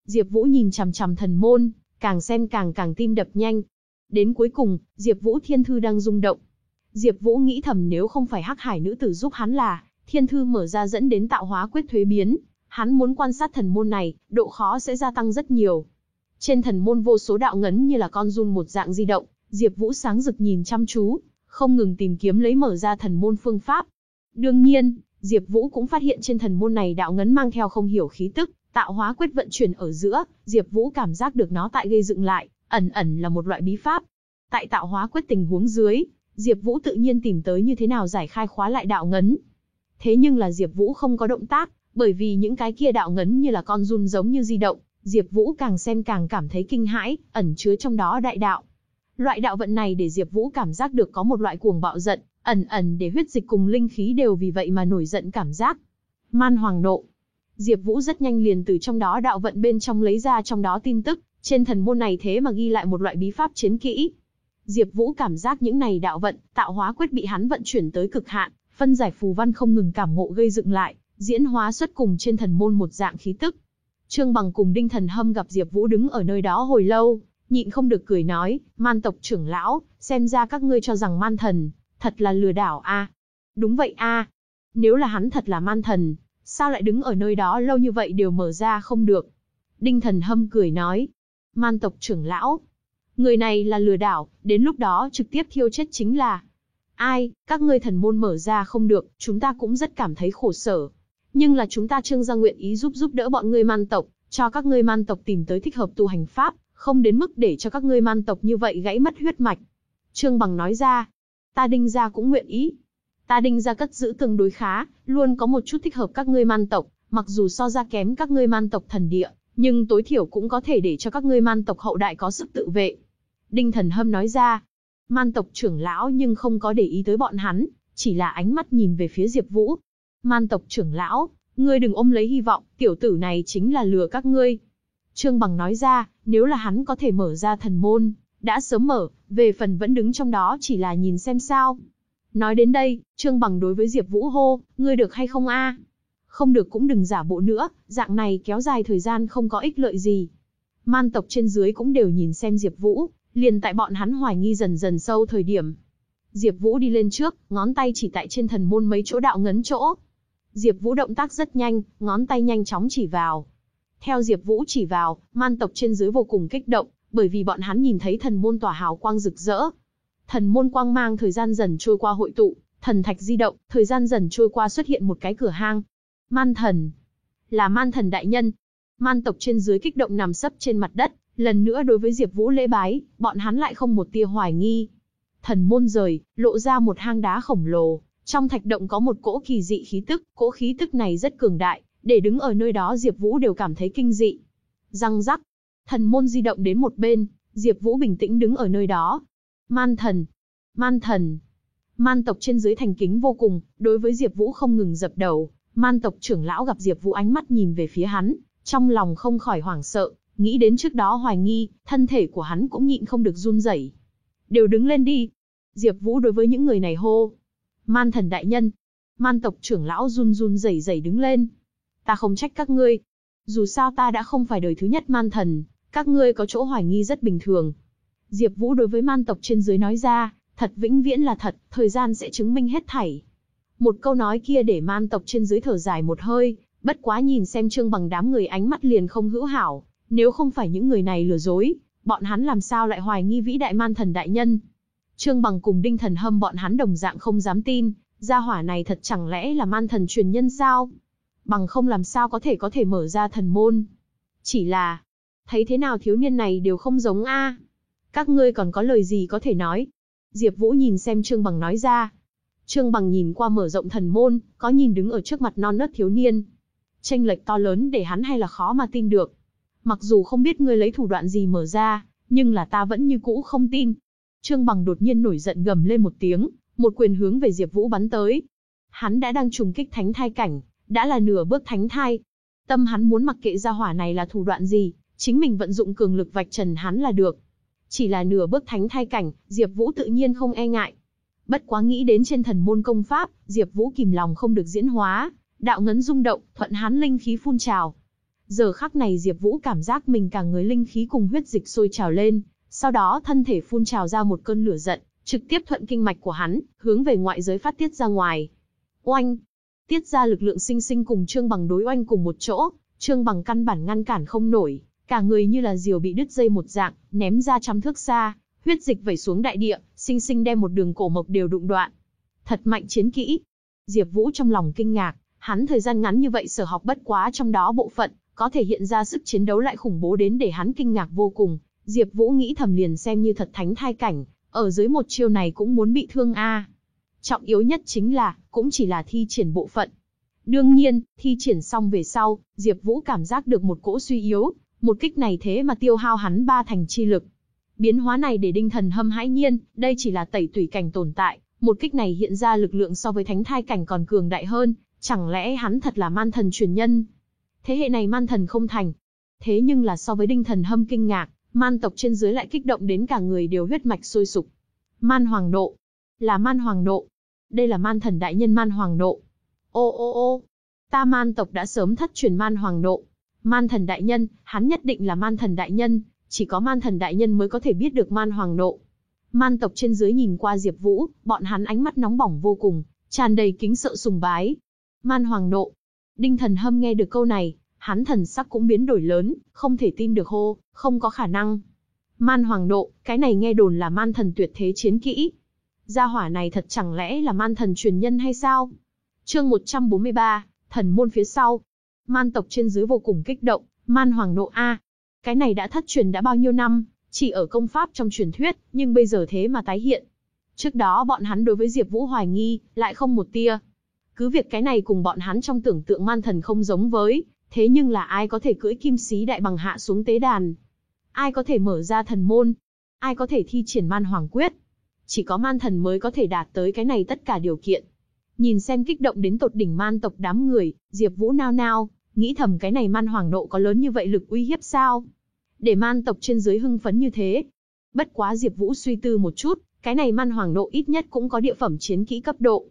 Diệp Vũ nhìn chằm chằm thần môn, càng xem càng càng tim đập nhanh. Đến cuối cùng, Diệp Vũ Thiên Thư đang rung động. Diệp Vũ nghĩ thầm nếu không phải Hắc Hải nữ tử giúp hắn là, Thiên Thư mở ra dẫn đến tạo hóa quyết thuế biến, hắn muốn quan sát thần môn này, độ khó sẽ gia tăng rất nhiều. Trên thần môn vô số đạo ngấn như là con run một dạng di động, Diệp Vũ sáng rực nhìn chăm chú, không ngừng tìm kiếm lấy mở ra thần môn phương pháp. Đương nhiên, Diệp Vũ cũng phát hiện trên thần môn này đạo ngấn mang theo không hiểu khí tức, tạo hóa quyết vận chuyển ở giữa, Diệp Vũ cảm giác được nó tại gây dựng lại, ẩn ẩn là một loại bí pháp. Tại tạo hóa quyết tình huống dưới, Diệp Vũ tự nhiên tìm tới như thế nào giải khai khóa lại đạo ngấn. Thế nhưng là Diệp Vũ không có động tác, bởi vì những cái kia đạo ngấn như là con run giống như di động, Diệp Vũ càng xem càng cảm thấy kinh hãi, ẩn chứa trong đó đại đạo. Loại đạo vận này để Diệp Vũ cảm giác được có một loại cuồng bạo giận, ẩn ẩn để huyết dịch cùng linh khí đều vì vậy mà nổi giận cảm giác. Man Hoàng nộ. Diệp Vũ rất nhanh liền từ trong đó đạo vận bên trong lấy ra trong đó tin tức, trên thần môn này thế mà ghi lại một loại bí pháp chiến kỹ. Diệp Vũ cảm giác những này đạo vận, tạo hóa quyết bị hắn vận chuyển tới cực hạn, phân giải phù văn không ngừng cảm ngộ gây dựng lại, diễn hóa xuất cùng trên thần môn một dạng khí tức. Trương Bằng cùng Đinh Thần Hâm gặp Diệp Vũ đứng ở nơi đó hồi lâu, nhịn không được cười nói, "Man tộc trưởng lão, xem ra các ngươi cho rằng Man thần thật là lừa đảo a." "Đúng vậy a. Nếu là hắn thật là Man thần, sao lại đứng ở nơi đó lâu như vậy đều mở ra không được?" Đinh Thần Hâm cười nói, "Man tộc trưởng lão, người này là lừa đảo, đến lúc đó trực tiếp thiêu chết chính là Ai, các ngươi thần môn mở ra không được, chúng ta cũng rất cảm thấy khổ sở. Nhưng là chúng ta trương gia nguyện ý giúp giúp đỡ bọn ngươi man tộc, cho các ngươi man tộc tìm tới thích hợp tu hành pháp, không đến mức để cho các ngươi man tộc như vậy gãy mất huyết mạch. Trương Bằng nói ra, ta đinh gia cũng nguyện ý. Ta đinh gia cất giữ tương đối khá, luôn có một chút thích hợp các ngươi man tộc, mặc dù so ra kém các ngươi man tộc thần địa, nhưng tối thiểu cũng có thể để cho các ngươi man tộc hậu đại có sức tự vệ. Đinh thần hâm nói ra, man tộc trưởng lão nhưng không có để ý tới bọn hắn, chỉ là ánh mắt nhìn về phía Diệp Vũ. Man tộc trưởng lão, ngươi đừng ôm lấy hy vọng, tiểu tử này chính là lừa các ngươi. Trương Bằng nói ra, nếu là hắn có thể mở ra thần môn, đã sớm mở, về phần vẫn đứng trong đó chỉ là nhìn xem sao. Nói đến đây, Trương Bằng đối với Diệp Vũ hô, ngươi được hay không a? Không được cũng đừng giả bộ nữa, dạng này kéo dài thời gian không có ích lợi gì. Man tộc trên dưới cũng đều nhìn xem Diệp Vũ, liền tại bọn hắn hoài nghi dần dần sâu thời điểm. Diệp Vũ đi lên trước, ngón tay chỉ tại trên thần môn mấy chỗ đạo ngấn chỗ. Diệp Vũ động tác rất nhanh, ngón tay nhanh chóng chỉ vào. Theo Diệp Vũ chỉ vào, man tộc trên dưới vô cùng kích động, bởi vì bọn hắn nhìn thấy thần môn tỏa hào quang rực rỡ. Thần môn quang mang thời gian dần trôi qua hội tụ, thần thạch di động, thời gian dần trôi qua xuất hiện một cái cửa hang. Man thần, là man thần đại nhân. Man tộc trên dưới kích động nằm sấp trên mặt đất, lần nữa đối với Diệp Vũ lễ bái, bọn hắn lại không một tia hoài nghi. Thần môn rời, lộ ra một hang đá khổng lồ, trong thạch động có một cỗ kỳ dị khí tức, cỗ khí tức này rất cường đại, để đứng ở nơi đó Diệp Vũ đều cảm thấy kinh dị. Răng rắc, thần môn di động đến một bên, Diệp Vũ bình tĩnh đứng ở nơi đó. Man thần, man thần. Man tộc trên dưới thành kính vô cùng, đối với Diệp Vũ không ngừng dập đầu, man tộc trưởng lão gặp Diệp Vũ ánh mắt nhìn về phía hắn, trong lòng không khỏi hoảng sợ, nghĩ đến trước đó hoài nghi, thân thể của hắn cũng nhịn không được run rẩy. Đều đứng lên đi. Diệp Vũ đối với những người này hô. Man thần đại nhân. Man tộc trưởng lão run run rẩy rẩy đứng lên. Ta không trách các ngươi. Dù sao ta đã không phải đời thứ nhất man thần, các ngươi có chỗ hoài nghi rất bình thường. Diệp Vũ đối với man tộc trên dưới nói ra, thật vĩnh viễn là thật, thời gian sẽ chứng minh hết thảy. Một câu nói kia để man tộc trên dưới thở dài một hơi, bất quá nhìn xem Trương Bằng đám người ánh mắt liền không hữu hảo, nếu không phải những người này lừa dối, bọn hắn làm sao lại hoài nghi vĩ đại man thần đại nhân. Trương Bằng cùng Đinh Thần Hâm bọn hắn đồng dạng không dám tin, gia hỏa này thật chẳng lẽ là man thần truyền nhân sao? Bằng không làm sao có thể có thể mở ra thần môn. Chỉ là, thấy thế nào thiếu niên này đều không giống a. Các ngươi còn có lời gì có thể nói? Diệp Vũ nhìn xem Trương Bằng nói ra. Trương Bằng nhìn qua mở rộng thần môn, có nhìn đứng ở trước mặt non nớt thiếu niên. Tranh lệch to lớn để hắn hay là khó mà tin được. Mặc dù không biết ngươi lấy thủ đoạn gì mở ra, nhưng là ta vẫn như cũ không tin. Trương Bằng đột nhiên nổi giận gầm lên một tiếng, một quyền hướng về Diệp Vũ bắn tới. Hắn đã đang trùng kích thánh thai cảnh, đã là nửa bước thánh thai. Tâm hắn muốn mặc kệ gia hỏa này là thủ đoạn gì, chính mình vận dụng cường lực vạch trần hắn là được. Chỉ là nửa bước thánh thai cảnh, Diệp Vũ tự nhiên không e ngại. Bất quá nghĩ đến trên thần môn công pháp, Diệp Vũ kìm lòng không được diễn hóa, đạo ngấn rung động, thuận hắn linh khí phun trào. Giờ khắc này Diệp Vũ cảm giác mình cả người linh khí cùng huyết dịch sôi trào lên, sau đó thân thể phun trào ra một cơn lửa giận, trực tiếp thuận kinh mạch của hắn, hướng về ngoại giới phát tiết ra ngoài. Oanh! Tiết ra lực lượng sinh sinh cùng Trương Bằng đối oanh cùng một chỗ, Trương Bằng căn bản ngăn cản không nổi, cả người như là diều bị đứt dây một dạng, ném ra trăm thước xa, huyết dịch vẩy xuống đại địa, sinh sinh đem một đường cổ mộc đều đụng đoạn. Thật mạnh chiến kỹ. Diệp Vũ trong lòng kinh ngạc, hắn thời gian ngắn như vậy sở học bất quá trong đó bộ phận, có thể hiện ra sức chiến đấu lại khủng bố đến để hắn kinh ngạc vô cùng. Diệp Vũ nghĩ thầm liền xem như thật thánh thai cảnh, ở dưới một chiêu này cũng muốn bị thương a. Trọng yếu nhất chính là, cũng chỉ là thi triển bộ phận. Đương nhiên, thi triển xong về sau, Diệp Vũ cảm giác được một cỗ suy yếu, một kích này thế mà tiêu hao hắn ba thành chi lực. Biến hóa này để Đinh Thần hâm hãi nhiên, đây chỉ là tẩy tùy cảnh tồn tại, một kích này hiện ra lực lượng so với thánh thai cảnh còn cường đại hơn, chẳng lẽ hắn thật là man thần truyền nhân? Thế hệ này man thần không thành. Thế nhưng là so với Đinh Thần hâm kinh ngạc, man tộc trên dưới lại kích động đến cả người đều huyết mạch sôi sục. Man hoàng nộ, là man hoàng nộ. Đây là man thần đại nhân man hoàng nộ. Ô ô ô, ta man tộc đã sớm thất truyền man hoàng nộ. Man thần đại nhân, hắn nhất định là man thần đại nhân, chỉ có man thần đại nhân mới có thể biết được man hoàng nộ. Man tộc trên dưới nhìn qua Diệp Vũ, bọn hắn ánh mắt nóng bỏng vô cùng, tràn đầy kính sợ sùng bái. Man hoàng nộ. Đinh thần hâm nghe được câu này, hắn thần sắc cũng biến đổi lớn, không thể tin được hô, không có khả năng. Man hoàng độ, cái này nghe đồn là man thần tuyệt thế chiến kỹ. Gia hỏa này thật chẳng lẽ là man thần truyền nhân hay sao? Chương 143, thần môn phía sau. Man tộc trên dưới vô cùng kích động, man hoàng độ A. Cái này đã thất truyền đã bao nhiêu năm, chỉ ở công pháp trong truyền thuyết, nhưng bây giờ thế mà tái hiện. Trước đó bọn hắn đối với Diệp Vũ hoài nghi, lại không một tia. Cứ việc cái này cùng bọn hắn trong tưởng tượng man thần không giống với, thế nhưng là ai có thể cưỡi kim sĩ đại bằng hạ xuống tế đàn? Ai có thể mở ra thần môn? Ai có thể thi triển man hoàng quyết? Chỉ có man thần mới có thể đạt tới cái này tất cả điều kiện. Nhìn xem kích động đến tột đỉnh man tộc đám người, Diệp Vũ nao nao, nghĩ thầm cái này man hoàng nộ có lớn như vậy lực uy hiếp sao? Để man tộc trên dưới hưng phấn như thế. Bất quá Diệp Vũ suy tư một chút, cái này man hoàng nộ ít nhất cũng có địa phẩm chiến kỹ cấp độ.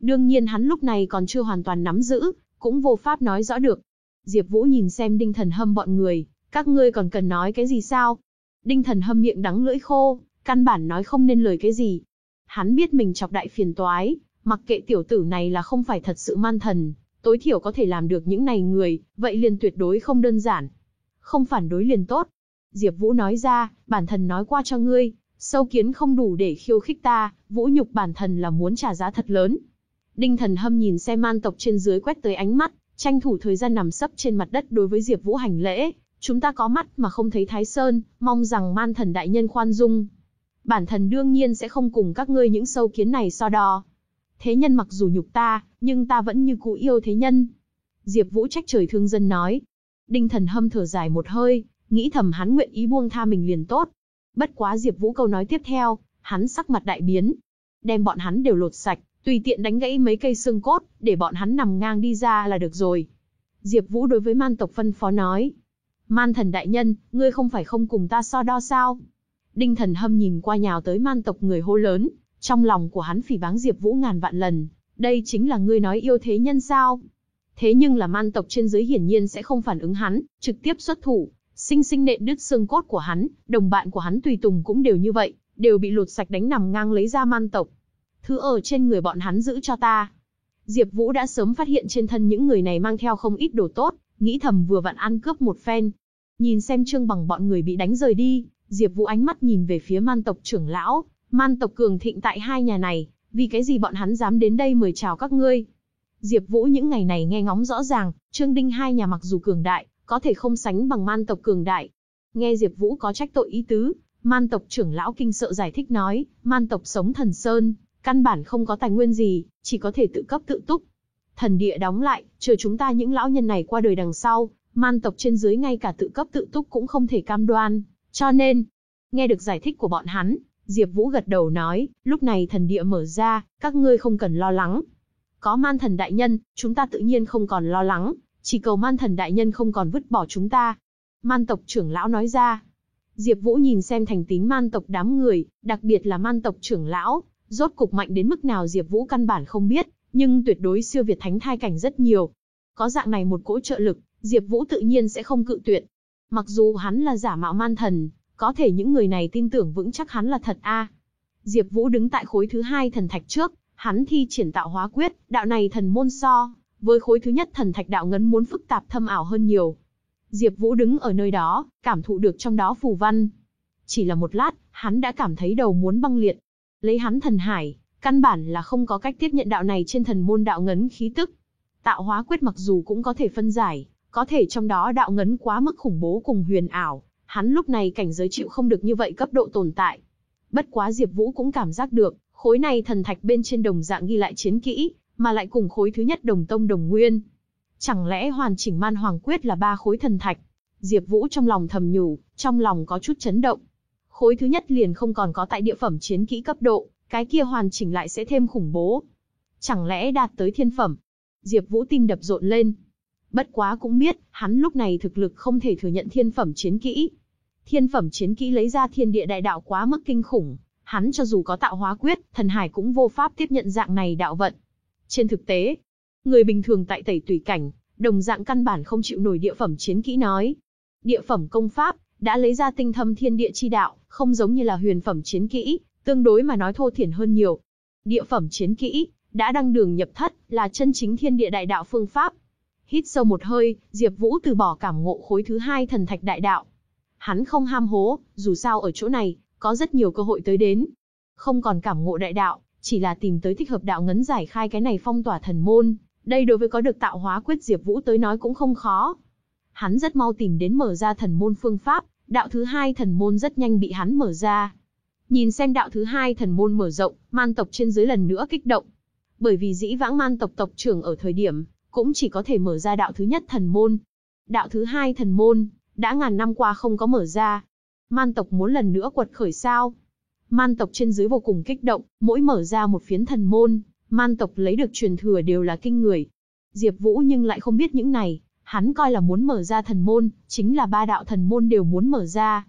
Đương nhiên hắn lúc này còn chưa hoàn toàn nắm giữ, cũng vô pháp nói rõ được. Diệp Vũ nhìn xem Đinh Thần Hâm bọn người, các ngươi còn cần nói cái gì sao? Đinh Thần Hâm miệng đắng lưỡi khô, căn bản nói không nên lời cái gì. Hắn biết mình chọc đại phiền toái, mặc kệ tiểu tử này là không phải thật sự man thần, tối thiểu có thể làm được những này người, vậy liền tuyệt đối không đơn giản. Không phản đối liền tốt. Diệp Vũ nói ra, bản thần nói qua cho ngươi, sâu kiến không đủ để khiêu khích ta, vũ nhục bản thần là muốn trả giá thật lớn. Đinh Thần Hâm nhìn xem man tộc trên dưới quét tới ánh mắt, tranh thủ thời gian nằm sấp trên mặt đất đối với Diệp Vũ hành lễ, chúng ta có mắt mà không thấy Thái Sơn, mong rằng man thần đại nhân khoan dung. Bản thần đương nhiên sẽ không cùng các ngươi những sâu kiến này so đo. Thế nhân mặc dù nhục ta, nhưng ta vẫn như cũ yêu thế nhân. Diệp Vũ trách trời thương dân nói. Đinh thần hâm thở dài một hơi, nghĩ thầm hắn nguyện ý buông tha mình liền tốt. Bất quá Diệp Vũ câu nói tiếp theo, hắn sắc mặt đại biến. Đem bọn hắn đều lột sạch, tùy tiện đánh gãy mấy cây xương cốt, để bọn hắn nằm ngang đi ra là được rồi. Diệp Vũ đối với man tộc phân phó nói. Man thần đại nhân, ngươi không phải không cùng ta so đo sao? Đinh thần hâm nhìn qua nhào tới man tộc người hô lớn, trong lòng của hắn phỉ báng Diệp Vũ ngàn vạn lần, đây chính là ngươi nói yêu thế nhân sao? Thế nhưng là man tộc trên dưới hiển nhiên sẽ không phản ứng hắn, trực tiếp xuất thủ, sinh sinh nện đứt xương cốt của hắn, đồng bạn của hắn tùy tùng cũng đều như vậy, đều bị lột sạch đánh nằm ngang lấy ra man tộc. Thứ ở trên người bọn hắn giữ cho ta. Diệp Vũ đã sớm phát hiện trên thân những người này mang theo không ít đồ tốt, nghĩ thầm vừa vặn ăn cướp một phen. Nhìn xem Trương Bằng bọn người bị đánh rời đi, Diệp Vũ ánh mắt nhìn về phía man tộc trưởng lão, man tộc cường thịnh tại hai nhà này, vì cái gì bọn hắn dám đến đây mời chào các ngươi? Diệp Vũ những ngày này nghe ngóng rõ ràng, Trương Đinh hai nhà mặc dù cường đại, có thể không sánh bằng man tộc cường đại. Nghe Diệp Vũ có trách tội ý tứ, man tộc trưởng lão kinh sợ giải thích nói, man tộc sống thần sơn, căn bản không có tài nguyên gì, chỉ có thể tự cấp tự túc. Thần địa đóng lại, chờ chúng ta những lão nhân này qua đời đằng sau, man tộc trên dưới ngay cả tự cấp tự túc cũng không thể cam đoan, cho nên, nghe được giải thích của bọn hắn, Diệp Vũ gật đầu nói, lúc này thần địa mở ra, các ngươi không cần lo lắng. Có man thần đại nhân, chúng ta tự nhiên không còn lo lắng, chỉ cầu man thần đại nhân không còn vứt bỏ chúng ta. Man tộc trưởng lão nói ra. Diệp Vũ nhìn xem thành tín man tộc đám người, đặc biệt là man tộc trưởng lão, rốt cục mạnh đến mức nào Diệp Vũ căn bản không biết, nhưng tuyệt đối siêu việt thánh thai cảnh rất nhiều. Có dạng này một cỗ trợ lực, Diệp Vũ tự nhiên sẽ không cự tuyệt. Mặc dù hắn là giả mạo man thần, có thể những người này tin tưởng vững chắc hắn là thật a. Diệp Vũ đứng tại khối thứ hai thần thạch trước, hắn thi triển tạo hóa quyết, đạo này thần môn so, với khối thứ nhất thần thạch đạo ngấn muốn phức tạp thâm ảo hơn nhiều. Diệp Vũ đứng ở nơi đó, cảm thụ được trong đó phù văn. Chỉ là một lát, hắn đã cảm thấy đầu muốn băng liệt. Lấy hắn thần hải, căn bản là không có cách tiếp nhận đạo này trên thần môn đạo ngấn khí tức. Tạo hóa quyết mặc dù cũng có thể phân giải, có thể trong đó đạo ngấn quá mức khủng bố cùng huyền ảo, hắn lúc này cảnh giới chịu không được như vậy cấp độ tồn tại. Bất quá Diệp Vũ cũng cảm giác được, khối này thần thạch bên trên đồng dạng ghi lại chiến kỹ, mà lại cùng khối thứ nhất đồng tông đồng nguyên. Chẳng lẽ hoàn chỉnh man hoàng quyết là ba khối thần thạch? Diệp Vũ trong lòng thầm nhủ, trong lòng có chút chấn động. Khối thứ nhất liền không còn có tại địa phẩm chiến kỹ cấp độ, cái kia hoàn chỉnh lại sẽ thêm khủng bố. Chẳng lẽ đạt tới thiên phẩm? Diệp Vũ tim đập rộn lên, Bất quá cũng biết, hắn lúc này thực lực không thể thừa nhận thiên phẩm chiến kỹ. Thiên phẩm chiến kỹ lấy ra thiên địa đại đạo quá mức kinh khủng, hắn cho dù có tạo hóa quyết, thần hải cũng vô pháp tiếp nhận dạng này đạo vận. Trên thực tế, người bình thường tại tẩy tùy cảnh, đồng dạng căn bản không chịu nổi địa phẩm chiến kỹ nói. Địa phẩm công pháp, đã lấy ra tinh thâm thiên địa chi đạo, không giống như là huyền phẩm chiến kỹ, tương đối mà nói thô thiển hơn nhiều. Địa phẩm chiến kỹ, đã đăng đường nhập thất, là chân chính thiên địa đại đạo phương pháp, Hít sâu một hơi, Diệp Vũ từ bỏ cảm ngộ khối thứ hai thần thạch đại đạo. Hắn không ham hố, dù sao ở chỗ này, có rất nhiều cơ hội tới đến. Không còn cảm ngộ đại đạo, chỉ là tìm tới thích hợp đạo ngấn giải khai cái này phong tỏa thần môn. Đây đối với có được tạo hóa quyết Diệp Vũ tới nói cũng không khó. Hắn rất mau tìm đến mở ra thần môn phương pháp, đạo thứ hai thần môn rất nhanh bị hắn mở ra. Nhìn xem đạo thứ hai thần môn mở rộng, man tộc trên dưới lần nữa kích động. Bởi vì dĩ vãng man tộc tộc trưởng ở thời điểm, cũng chỉ có thể mở ra đạo thứ nhất thần môn. Đạo thứ hai thần môn, đã ngàn năm qua không có mở ra. Man tộc muốn lần nữa quật khởi sao? Man tộc trên dưới vô cùng kích động, mỗi mở ra một phiến thần môn, man tộc lấy được truyền thừa đều là kinh người. Diệp Vũ nhưng lại không biết những này, hắn coi là muốn mở ra thần môn, chính là ba đạo thần môn đều muốn mở ra.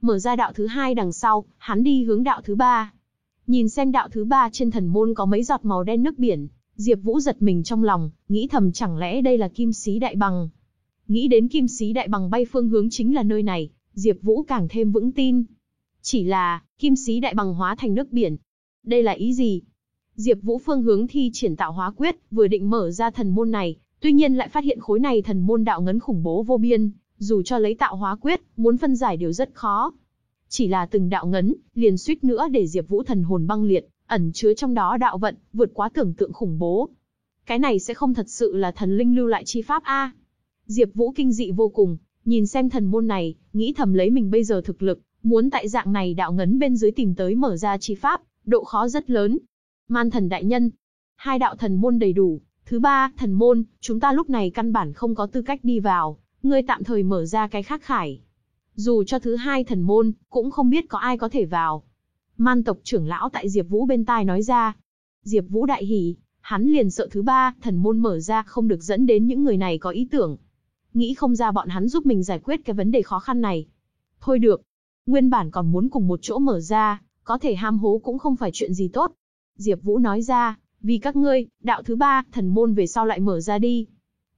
Mở ra đạo thứ hai đằng sau, hắn đi hướng đạo thứ ba. Nhìn xem đạo thứ ba trên thần môn có mấy giọt màu đen nước biển, Diệp Vũ giật mình trong lòng, nghĩ thầm chẳng lẽ đây là kim sĩ đại bằng. Nghĩ đến kim sĩ đại bằng bay phương hướng chính là nơi này, Diệp Vũ càng thêm vững tin. Chỉ là, kim sĩ đại bằng hóa thành nước biển. Đây là ý gì? Diệp Vũ phương hướng thi triển tạo hóa quyết, vừa định mở ra thần môn này, tuy nhiên lại phát hiện khối này thần môn đạo ngấn khủng bố vô biên, dù cho lấy tạo hóa quyết, muốn phân giải đều rất khó. Chỉ là từng đạo ngấn, liền suýt nữa để Diệp Vũ thần hồn băng liệt, ẩn chứa trong đó đạo vận, vượt quá tưởng tượng khủng bố. Cái này sẽ không thật sự là thần linh lưu lại chi pháp a? Diệp Vũ kinh dị vô cùng, nhìn xem thần môn này, nghĩ thầm lấy mình bây giờ thực lực, muốn tại dạng này đạo ngấn bên dưới tìm tới mở ra chi pháp, độ khó rất lớn. Man thần đại nhân, hai đạo thần môn đầy đủ, thứ ba, thần môn, chúng ta lúc này căn bản không có tư cách đi vào, ngươi tạm thời mở ra cái khác khải. Dù cho thứ hai thần môn, cũng không biết có ai có thể vào. Man tộc trưởng lão tại Diệp Vũ bên tai nói ra. Diệp Vũ đại hỉ, hắn liền sợ thứ ba, thần môn mở ra không được dẫn đến những người này có ý tưởng. Nghĩ không ra bọn hắn giúp mình giải quyết cái vấn đề khó khăn này. Thôi được, nguyên bản còn muốn cùng một chỗ mở ra, có thể ham hố cũng không phải chuyện gì tốt. Diệp Vũ nói ra, vì các ngươi, đạo thứ ba, thần môn về sau lại mở ra đi.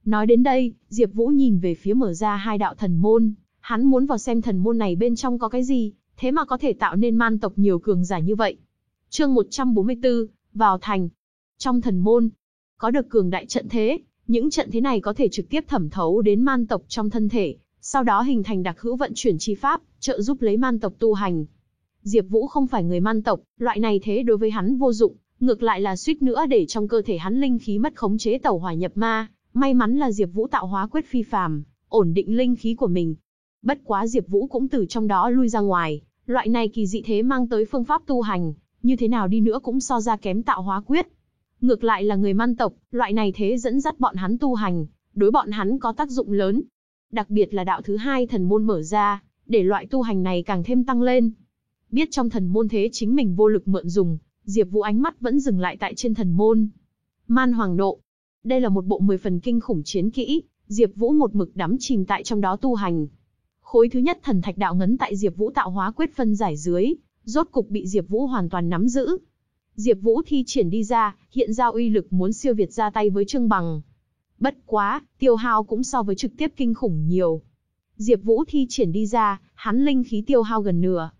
Nói đến đây, Diệp Vũ nhìn về phía mở ra hai đạo thần môn, hắn muốn vào xem thần môn này bên trong có cái gì, thế mà có thể tạo nên man tộc nhiều cường giả như vậy. Chương 144, vào thành. Trong thần môn, có được cường đại trận thế, những trận thế này có thể trực tiếp thẩm thấu đến man tộc trong thân thể, sau đó hình thành đặc hữu vận chuyển chi pháp, trợ giúp lấy man tộc tu hành. Diệp Vũ không phải người man tộc, loại này thế đối với hắn vô dụng, ngược lại là suýt nữa để trong cơ thể hắn linh khí mất khống chế tẩu hỏa nhập ma, may mắn là Diệp Vũ tạo hóa quyết phi phàm, ổn định linh khí của mình. Bất quá Diệp Vũ cũng từ trong đó lui ra ngoài, loại này kỳ dị thế mang tới phương pháp tu hành, như thế nào đi nữa cũng so ra kém tạo hóa quyết. Ngược lại là người man tộc, loại này thế dẫn dắt bọn hắn tu hành, đối bọn hắn có tác dụng lớn. Đặc biệt là đạo thứ hai thần môn mở ra, để loại tu hành này càng thêm tăng lên. Biết trong thần môn thế chính mình vô lực mượn dùng, Diệp Vũ ánh mắt vẫn dừng lại tại trên thần môn. Man Hoàng Độ. Đây là một bộ 10 phần kinh khủng chiến kỹ, Diệp Vũ một mực đắm chìm tại trong đó tu hành. Khối thứ nhất thần thạch đạo ngấn tại Diệp Vũ tạo hóa quyết phân giải dưới, rốt cục bị Diệp Vũ hoàn toàn nắm giữ. Diệp Vũ thi triển đi ra, hiện ra uy lực muốn siêu việt ra tay với Trương Bằng. Bất quá, tiêu hao cũng so với trực tiếp kinh khủng nhiều. Diệp Vũ thi triển đi ra, hắn linh khí tiêu hao gần nửa.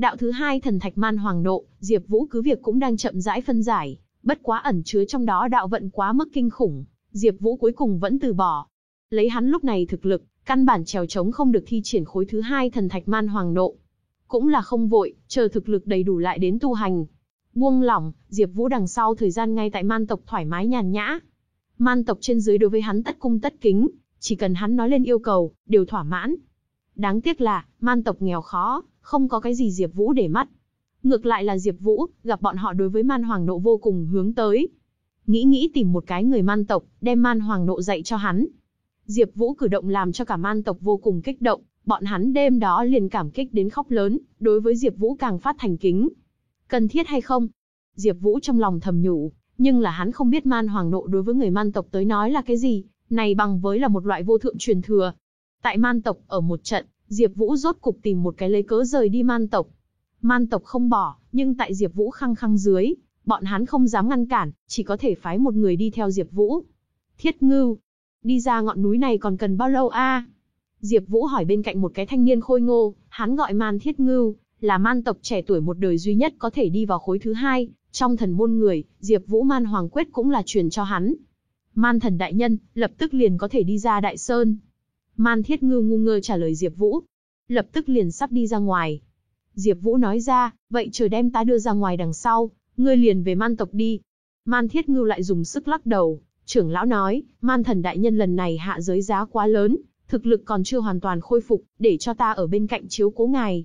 Đạo thứ hai thần thạch man hoàng nộ, Diệp Vũ cứ việc cũng đang chậm rãi phân giải, bất quá ẩn chứa trong đó đạo vận quá mức kinh khủng, Diệp Vũ cuối cùng vẫn từ bỏ. Lấy hắn lúc này thực lực, căn bản trèo chống không được thi triển khối thứ hai thần thạch man hoàng nộ. Cũng là không vội, chờ thực lực đầy đủ lại đến tu hành. Buông lỏng, Diệp Vũ đằng sau thời gian ngay tại man tộc thoải mái nhàn nhã. Man tộc trên dưới đối với hắn tất cung tất kính, chỉ cần hắn nói lên yêu cầu, đều thỏa mãn. Đáng tiếc là, man tộc nghèo khó, không có cái gì Diệp Vũ để mắt. Ngược lại là Diệp Vũ, gặp bọn họ đối với man hoàng nộ vô cùng hướng tới. Nghĩ nghĩ tìm một cái người man tộc, đem man hoàng nộ dạy cho hắn. Diệp Vũ cử động làm cho cả man tộc vô cùng kích động, bọn hắn đêm đó liền cảm kích đến khóc lớn, đối với Diệp Vũ càng phát thành kính. Cần thiết hay không? Diệp Vũ trong lòng thầm nhủ, nhưng là hắn không biết man hoàng nộ đối với người man tộc tới nói là cái gì, này bằng với là một loại vô thượng truyền thừa. Tại man tộc ở một trận, Diệp Vũ rốt cục tìm một cái lấy cớ rời đi man tộc. Man tộc không bỏ, nhưng tại Diệp Vũ khăng khăng dưới, bọn hắn không dám ngăn cản, chỉ có thể phái một người đi theo Diệp Vũ. Thiết Ngưu, đi ra ngọn núi này còn cần bao lâu a? Diệp Vũ hỏi bên cạnh một cái thanh niên khôi ngô, hắn gọi Man Thiết Ngưu, là man tộc trẻ tuổi một đời duy nhất có thể đi vào khối thứ hai, trong thần môn người, Diệp Vũ Man Hoàng Quyết cũng là truyền cho hắn. Man thần đại nhân, lập tức liền có thể đi ra Đại Sơn. Man Thiết Ngưu ngu ngơ trả lời Diệp Vũ. Lập tức liền sắp đi ra ngoài. Diệp Vũ nói ra, vậy chờ đem ta đưa ra ngoài đằng sau, ngươi liền về man tộc đi. Man Thiết Ngưu lại dùng sức lắc đầu, trưởng lão nói, man thần đại nhân lần này hạ giới giá quá lớn, thực lực còn chưa hoàn toàn khôi phục, để cho ta ở bên cạnh chiếu cố ngài.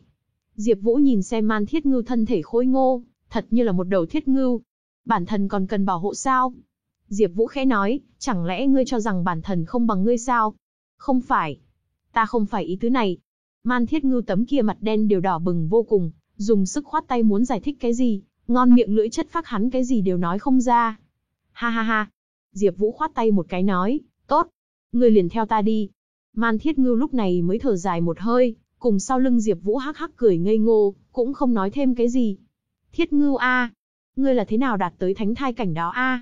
Diệp Vũ nhìn xem Man Thiết Ngưu thân thể khôi ngô, thật như là một đầu thiết ngưu. Bản thân còn cần bảo hộ sao? Diệp Vũ khẽ nói, chẳng lẽ ngươi cho rằng bản thân không bằng ngươi sao? Không phải. Ta không phải ý tứ này. Man Thiết Ngưu tấm kia mặt đen đều đỏ bừng vô cùng, dùng sức khoát tay muốn giải thích cái gì, ngon miệng lưỡi chất phác hắn cái gì đều nói không ra. Ha ha ha. Diệp Vũ khoát tay một cái nói, tốt, ngươi liền theo ta đi. Man Thiết Ngưu lúc này mới thở dài một hơi, cùng sau lưng Diệp Vũ hắc hắc cười ngây ngô, cũng không nói thêm cái gì. Thiết Ngưu a, ngươi là thế nào đạt tới thánh thai cảnh đó a?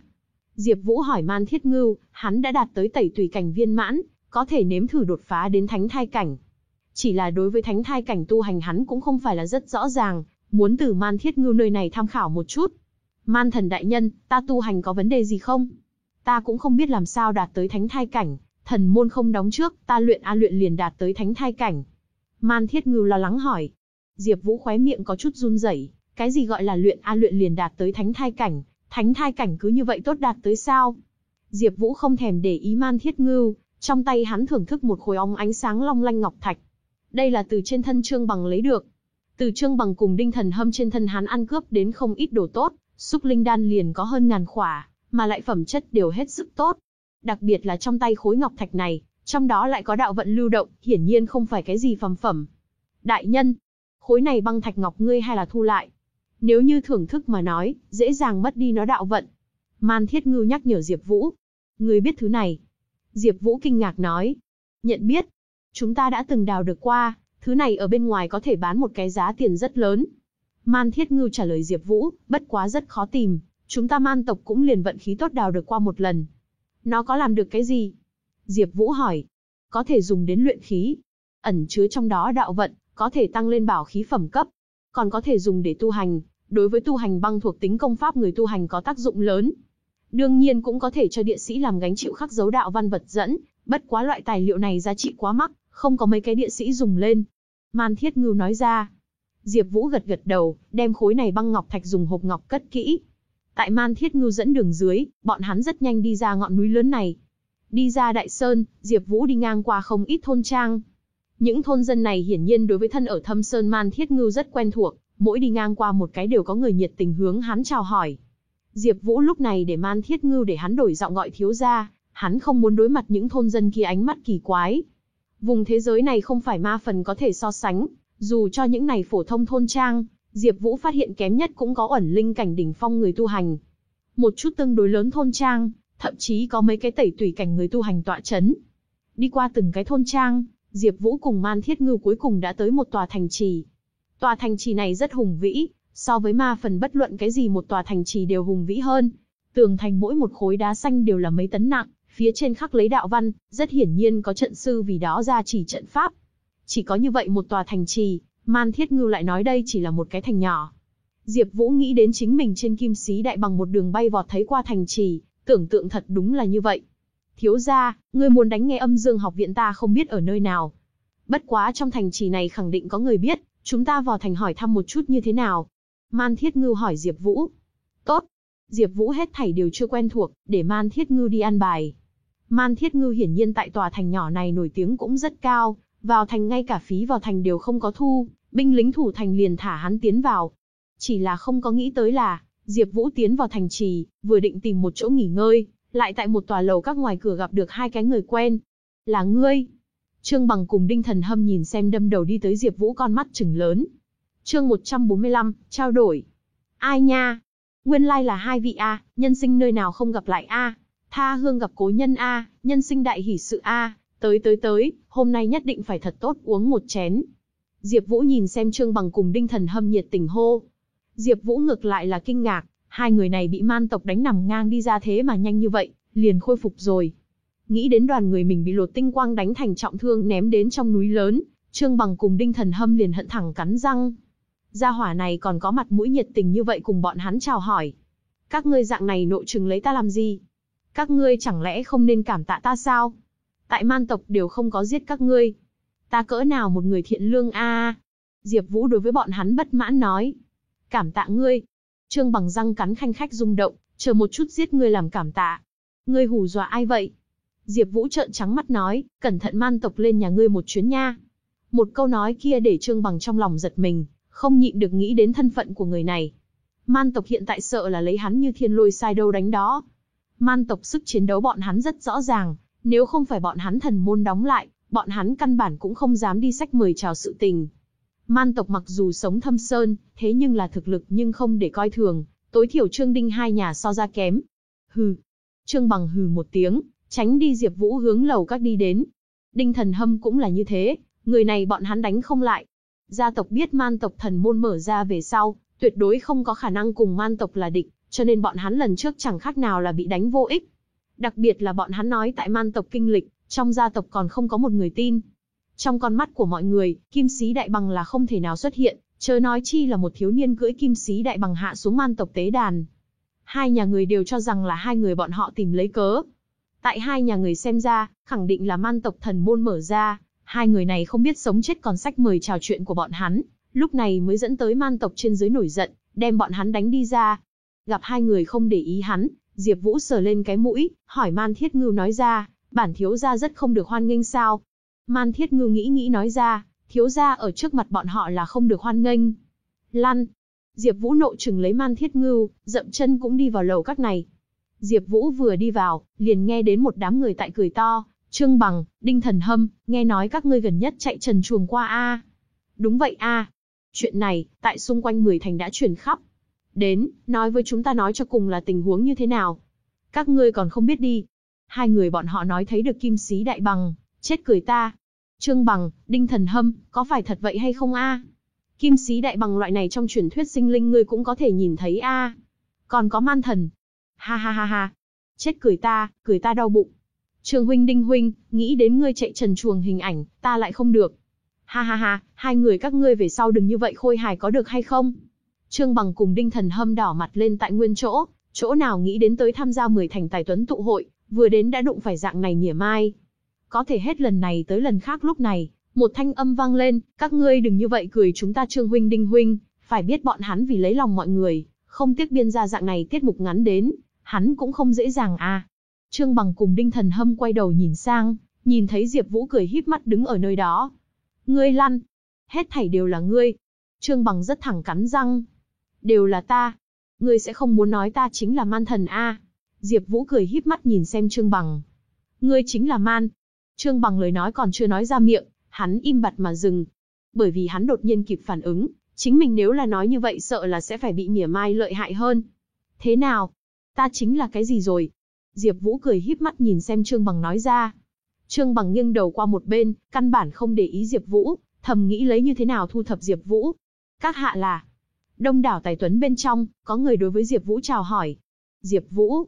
Diệp Vũ hỏi Man Thiết Ngưu, hắn đã đạt tới tẩy tùy cảnh viên mãn, có thể nếm thử đột phá đến thánh thai cảnh. Chỉ là đối với thánh thai cảnh tu hành hắn cũng không phải là rất rõ ràng, muốn từ Man Thiết Ngưu nơi này tham khảo một chút. Man thần đại nhân, ta tu hành có vấn đề gì không? Ta cũng không biết làm sao đạt tới thánh thai cảnh, thần môn không đóng trước, ta luyện a luyện liền đạt tới thánh thai cảnh. Man Thiết Ngưu lo lắng hỏi. Diệp Vũ khóe miệng có chút run rẩy, cái gì gọi là luyện a luyện liền đạt tới thánh thai cảnh, thánh thai cảnh cứ như vậy tốt đạt tới sao? Diệp Vũ không thèm để ý Man Thiết Ngưu, trong tay hắn thưởng thức một khối óng ánh sáng long lanh ngọc thạch. Đây là từ trên thân Trương Bằng lấy được. Từ Trương Bằng cùng Đinh Thần Hâm trên thân hắn ăn cướp đến không ít đồ tốt, xúc linh đan liền có hơn ngàn khỏa, mà lại phẩm chất đều hết sức tốt. Đặc biệt là trong tay khối ngọc thạch này, trong đó lại có đạo vận lưu động, hiển nhiên không phải cái gì phàm phẩm. Đại nhân, khối này băng thạch ngọc ngươi hay là thu lại? Nếu như thưởng thức mà nói, dễ dàng mất đi nó đạo vận. Man Thiết Ngưu nhắc nhở Diệp Vũ. Ngươi biết thứ này. Diệp Vũ kinh ngạc nói. Nhận biết. Chúng ta đã từng đào được qua, thứ này ở bên ngoài có thể bán một cái giá tiền rất lớn. Man Thiết Ngưu trả lời Diệp Vũ, bất quá rất khó tìm, chúng ta man tộc cũng liền vận khí tốt đào được qua một lần. Nó có làm được cái gì? Diệp Vũ hỏi. Có thể dùng đến luyện khí. Ẩn chứa trong đó đạo vận, có thể tăng lên bảo khí phẩm cấp. Còn có thể dùng để tu hành, đối với tu hành băng thuộc tính công pháp người tu hành có tác dụng lớn. Đương nhiên cũng có thể cho địa sĩ làm gánh chịu khắc dấu đạo văn vật dẫn, bất quá loại tài liệu này giá trị quá mắc, không có mấy cái địa sĩ dùng lên. Man Thiết Ngưu nói ra. Diệp Vũ gật gật đầu, đem khối này băng ngọc thạch dùng hộp ngọc cất kỹ. Tại Man Thiết Ngưu dẫn đường dưới, bọn hắn rất nhanh đi ra ngọn núi lớn này. Đi ra Đại Sơn, Diệp Vũ đi ngang qua không ít thôn trang. Những thôn dân này hiển nhiên đối với thân ở Thâm Sơn Man Thiết Ngưu rất quen thuộc, mỗi đi ngang qua một cái đều có người nhiệt tình hướng hắn chào hỏi. Diệp Vũ lúc này để Man Thiết Ngưu để hắn đổi giọng gọi thiếu gia, hắn không muốn đối mặt những thôn dân kia ánh mắt kỳ quái. Vùng thế giới này không phải ma phần có thể so sánh, dù cho những này phổ thông thôn trang, Diệp Vũ phát hiện kém nhất cũng có ẩn linh cảnh đỉnh phong người tu hành. Một chút tương đối lớn thôn trang, thậm chí có mấy cái tẩy tùy cảnh người tu hành tọa chấn. Đi qua từng cái thôn trang, Diệp Vũ cùng Man Thiết Ngưu cuối cùng đã tới một tòa thành trì. Tòa thành trì này rất hùng vĩ, so với ma phần bất luận cái gì một tòa thành trì đều hùng vĩ hơn. Tường thành mỗi một khối đá xanh đều là mấy tấn nặng, phía trên khắc lấy đạo văn, rất hiển nhiên có trận sư vì đó ra chỉ trận pháp. Chỉ có như vậy một tòa thành trì, Man Thiết Ngưu lại nói đây chỉ là một cái thành nhỏ. Diệp Vũ nghĩ đến chính mình trên kim xí đại bằng một đường bay vọt thấy qua thành trì, tưởng tượng thật đúng là như vậy. Thiếu gia, ngươi muốn đánh nghe âm dương học viện ta không biết ở nơi nào. Bất quá trong thành trì này khẳng định có người biết, chúng ta vào thành hỏi thăm một chút như thế nào. Man Thiết Ngưu hỏi Diệp Vũ. Tốt. Diệp Vũ hết thảy đều chưa quen thuộc, để Man Thiết Ngưu đi ăn bài. Man Thiết Ngưu hiển nhiên tại tòa thành nhỏ này nổi tiếng cũng rất cao, vào thành ngay cả phí vào thành đều không có thu, binh lính thủ thành liền thả hắn tiến vào. Chỉ là không có nghĩ tới là, Diệp Vũ tiến vào thành trì, vừa định tìm một chỗ nghỉ ngơi, lại tại một tòa lầu các ngoài cửa gặp được hai cái người quen. Là ngươi? Trương Bằng cùng Đinh Thần Hâm nhìn xem đâm đầu đi tới Diệp Vũ con mắt trừng lớn. Chương 145, trao đổi. Ai nha? Nguyên lai like là hai vị a, nhân sinh nơi nào không gặp lại a. Tha hương gặp cố nhân a, nhân sinh đại hỷ sự a, tới tới tới, hôm nay nhất định phải thật tốt uống một chén. Diệp Vũ nhìn xem Trương Bằng cùng Đinh Thần Hâm nhiệt tình hô. Diệp Vũ ngược lại là kinh ngạc, hai người này bị man tộc đánh nằm ngang đi ra thế mà nhanh như vậy, liền khôi phục rồi. Nghĩ đến đoàn người mình bị lột tinh quang đánh thành trọng thương ném đến trong núi lớn, Trương Bằng cùng Đinh Thần Hâm liền hận thẳng cắn răng. Gia hỏa này còn có mặt mũi nhiệt tình như vậy cùng bọn hắn chào hỏi. Các ngươi dạng này nội trừng lấy ta làm gì? Các ngươi chẳng lẽ không nên cảm tạ ta sao? Tại man tộc đều không có giết các ngươi. Ta cỡ nào một người thiện lương a? Diệp Vũ đối với bọn hắn bất mãn nói. Cảm tạ ngươi. Trương bằng răng cắn khanh khách rung động, chờ một chút giết ngươi làm cảm tạ. Ngươi hù dọa ai vậy? Diệp Vũ trợn trắng mắt nói, cẩn thận man tộc lên nhà ngươi một chuyến nha. Một câu nói kia để Trương bằng trong lòng giật mình, không nhịn được nghĩ đến thân phận của người này. Man tộc hiện tại sợ là lấy hắn như thiên lôi sai đâu đánh đó. Man tộc sức chiến đấu bọn hắn rất rõ ràng, nếu không phải bọn hắn thần môn đóng lại, bọn hắn căn bản cũng không dám đi sách mời chào sự tình. Man tộc mặc dù sống thâm sơn, thế nhưng là thực lực nhưng không để coi thường, tối thiểu Trương Đinh hai nhà so ra kém. Hừ. Trương Bằng hừ một tiếng, tránh đi Diệp Vũ hướng lầu các đi đến. Đinh Thần Hâm cũng là như thế, người này bọn hắn đánh không lại. Gia tộc biết man tộc thần môn mở ra về sau, tuyệt đối không có khả năng cùng man tộc là địch, cho nên bọn hắn lần trước chẳng khác nào là bị đánh vô ích. Đặc biệt là bọn hắn nói tại man tộc kinh lịch, trong gia tộc còn không có một người tin. Trong con mắt của mọi người, kim sĩ đại bằng là không thể nào xuất hiện, chớ nói chi là một thiếu niên cưỡi kim sĩ đại bằng hạ xuống man tộc tế đàn. Hai nhà người đều cho rằng là hai người bọn họ tìm lấy cớ. Tại hai nhà người xem ra, khẳng định là man tộc thần môn mở ra, hai người này không biết sống chết còn sách mời trò chuyện của bọn hắn, lúc này mới dẫn tới man tộc trên dưới nổi giận, đem bọn hắn đánh đi ra. Gặp hai người không để ý hắn, Diệp Vũ sờ lên cái mũi, hỏi Man Thiết Ngưu nói ra, bản thiếu gia rất không được hoan nghênh sao? Man Thiết Ngưu nghĩ nghĩ nói ra, thiếu gia ở trước mặt bọn họ là không được hoan nghênh. Lăn. Diệp Vũ nộ trừng lấy Man Thiết Ngưu, dậm chân cũng đi vào lầu các này. Diệp Vũ vừa đi vào, liền nghe đến một đám người tại cười to, Trương Bằng, Đinh Thần Hâm, nghe nói các ngươi gần nhất chạy trần chuồng qua a. Đúng vậy a. Chuyện này, tại xung quanh mười thành đã truyền khắp. Đến, nói với chúng ta nói cho cùng là tình huống như thế nào. Các ngươi còn không biết đi. Hai người bọn họ nói thấy được kim sĩ đại bằng, chết cười ta. Trương Bằng, Đinh Thần Hâm, có phải thật vậy hay không a? Kim sĩ đại bằng loại này trong truyền thuyết sinh linh ngươi cũng có thể nhìn thấy a. Còn có man thần. Ha ha ha ha. Chết cười ta, cười ta đau bụng. Trương huynh Đinh huynh, nghĩ đến ngươi chạy trần chuồng hình ảnh, ta lại không được. Ha ha ha, hai người các ngươi về sau đừng như vậy khôi hài có được hay không? Trương Bằng cùng Đinh Thần Hâm đỏ mặt lên tại nguyên chỗ, chỗ nào nghĩ đến tới tham gia 10 thành tài tuấn tụ hội, vừa đến đã đụng phải dạng này nhỉa mai. Có thể hết lần này tới lần khác lúc này, một thanh âm vang lên, các ngươi đừng như vậy cười chúng ta Trương huynh Đinh huynh, phải biết bọn hắn vì lấy lòng mọi người, không tiếc biên ra dạng này tiết mục ngắn đến, hắn cũng không dễ dàng à. Trương Bằng cùng Đinh Thần Hâm quay đầu nhìn sang, nhìn thấy Diệp Vũ cười híp mắt đứng ở nơi đó. Ngươi lăn, hết thảy đều là ngươi. Trương Bằng rất thẳng cắn răng. Đều là ta. Ngươi sẽ không muốn nói ta chính là man thần a? Diệp Vũ cười híp mắt nhìn xem Trương Bằng. Ngươi chính là man. Trương Bằng lời nói còn chưa nói ra miệng, hắn im bặt mà dừng. Bởi vì hắn đột nhiên kịp phản ứng, chính mình nếu là nói như vậy sợ là sẽ phải bị mỉa mai lợi hại hơn. Thế nào? Ta chính là cái gì rồi? Diệp Vũ cười híp mắt nhìn xem Trương Bằng nói ra. Trương Bằng nghiêng đầu qua một bên, căn bản không để ý Diệp Vũ, thầm nghĩ lấy như thế nào thu thập Diệp Vũ. Các hạ là Đông đảo tài tuấn bên trong, có người đối với Diệp Vũ chào hỏi. Diệp Vũ.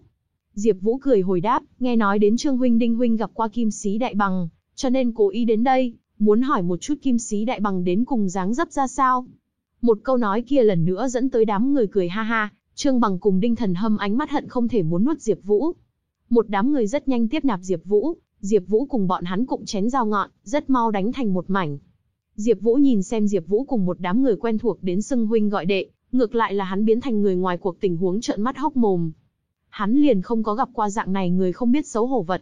Diệp Vũ cười hồi đáp, nghe nói đến Trương huynh Đinh huynh gặp qua Kim Sí Đại Bằng, cho nên cố ý đến đây, muốn hỏi một chút Kim Sí Đại Bằng đến cùng dáng dấp ra sao. Một câu nói kia lần nữa dẫn tới đám người cười ha ha, Trương Bằng cùng Đinh Thần Hâm ánh mắt hận không thể muốn nuốt Diệp Vũ. Một đám người rất nhanh tiếp nạp Diệp Vũ, Diệp Vũ cùng bọn hắn cụm chén dao ngọn, rất mau đánh thành một mảnh. Diệp Vũ nhìn xem Diệp Vũ cùng một đám người quen thuộc đến xưng huynh gọi đệ, ngược lại là hắn biến thành người ngoài cuộc tình huống trợn mắt hốc mồm. Hắn liền không có gặp qua dạng này người không biết xấu hổ vật.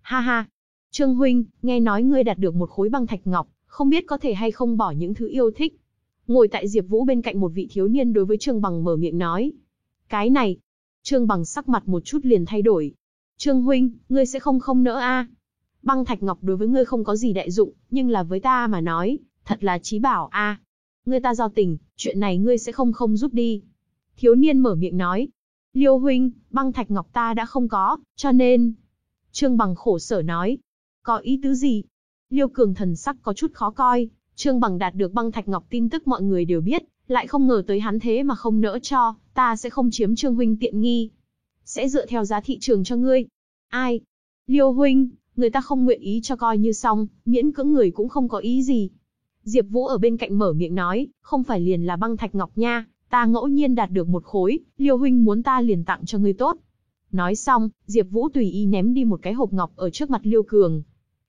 Ha ha, Trương huynh, nghe nói ngươi đạt được một khối băng thạch ngọc, không biết có thể hay không bỏ những thứ yêu thích. Ngồi tại Diệp Vũ bên cạnh một vị thiếu niên đối với Trương Bằng mở miệng nói. Cái này, Trương Bằng sắc mặt một chút liền thay đổi, Trương huynh, ngươi sẽ không không nỡ a? Băng thạch ngọc đối với ngươi không có gì đại dụng, nhưng là với ta mà nói, thật là chí bảo a. Ngươi ta giao tình, chuyện này ngươi sẽ không không giúp đi. Thiếu niên mở miệng nói. Liêu huynh, băng thạch ngọc ta đã không có, cho nên... Trương Bằng khổ sở nói. Có ý tứ gì? Liêu Cường thần sắc có chút khó coi. Trương Bằng đạt được băng thạch ngọc tin tức mọi người đều biết, lại không ngờ tới hắn thế mà không nỡ cho, ta sẽ không chiếm Trương huynh tiện nghi sẽ dựa theo giá thị trường cho ngươi. Ai? Liêu huynh, người ta không nguyện ý cho coi như xong, miễn cưỡng người cũng không có ý gì. Diệp Vũ ở bên cạnh mở miệng nói, không phải liền là băng thạch ngọc nha, ta ngẫu nhiên đạt được một khối, Liêu huynh muốn ta liền tặng cho ngươi tốt. Nói xong, Diệp Vũ tùy ý ném đi một cái hộp ngọc ở trước mặt Liêu Cường.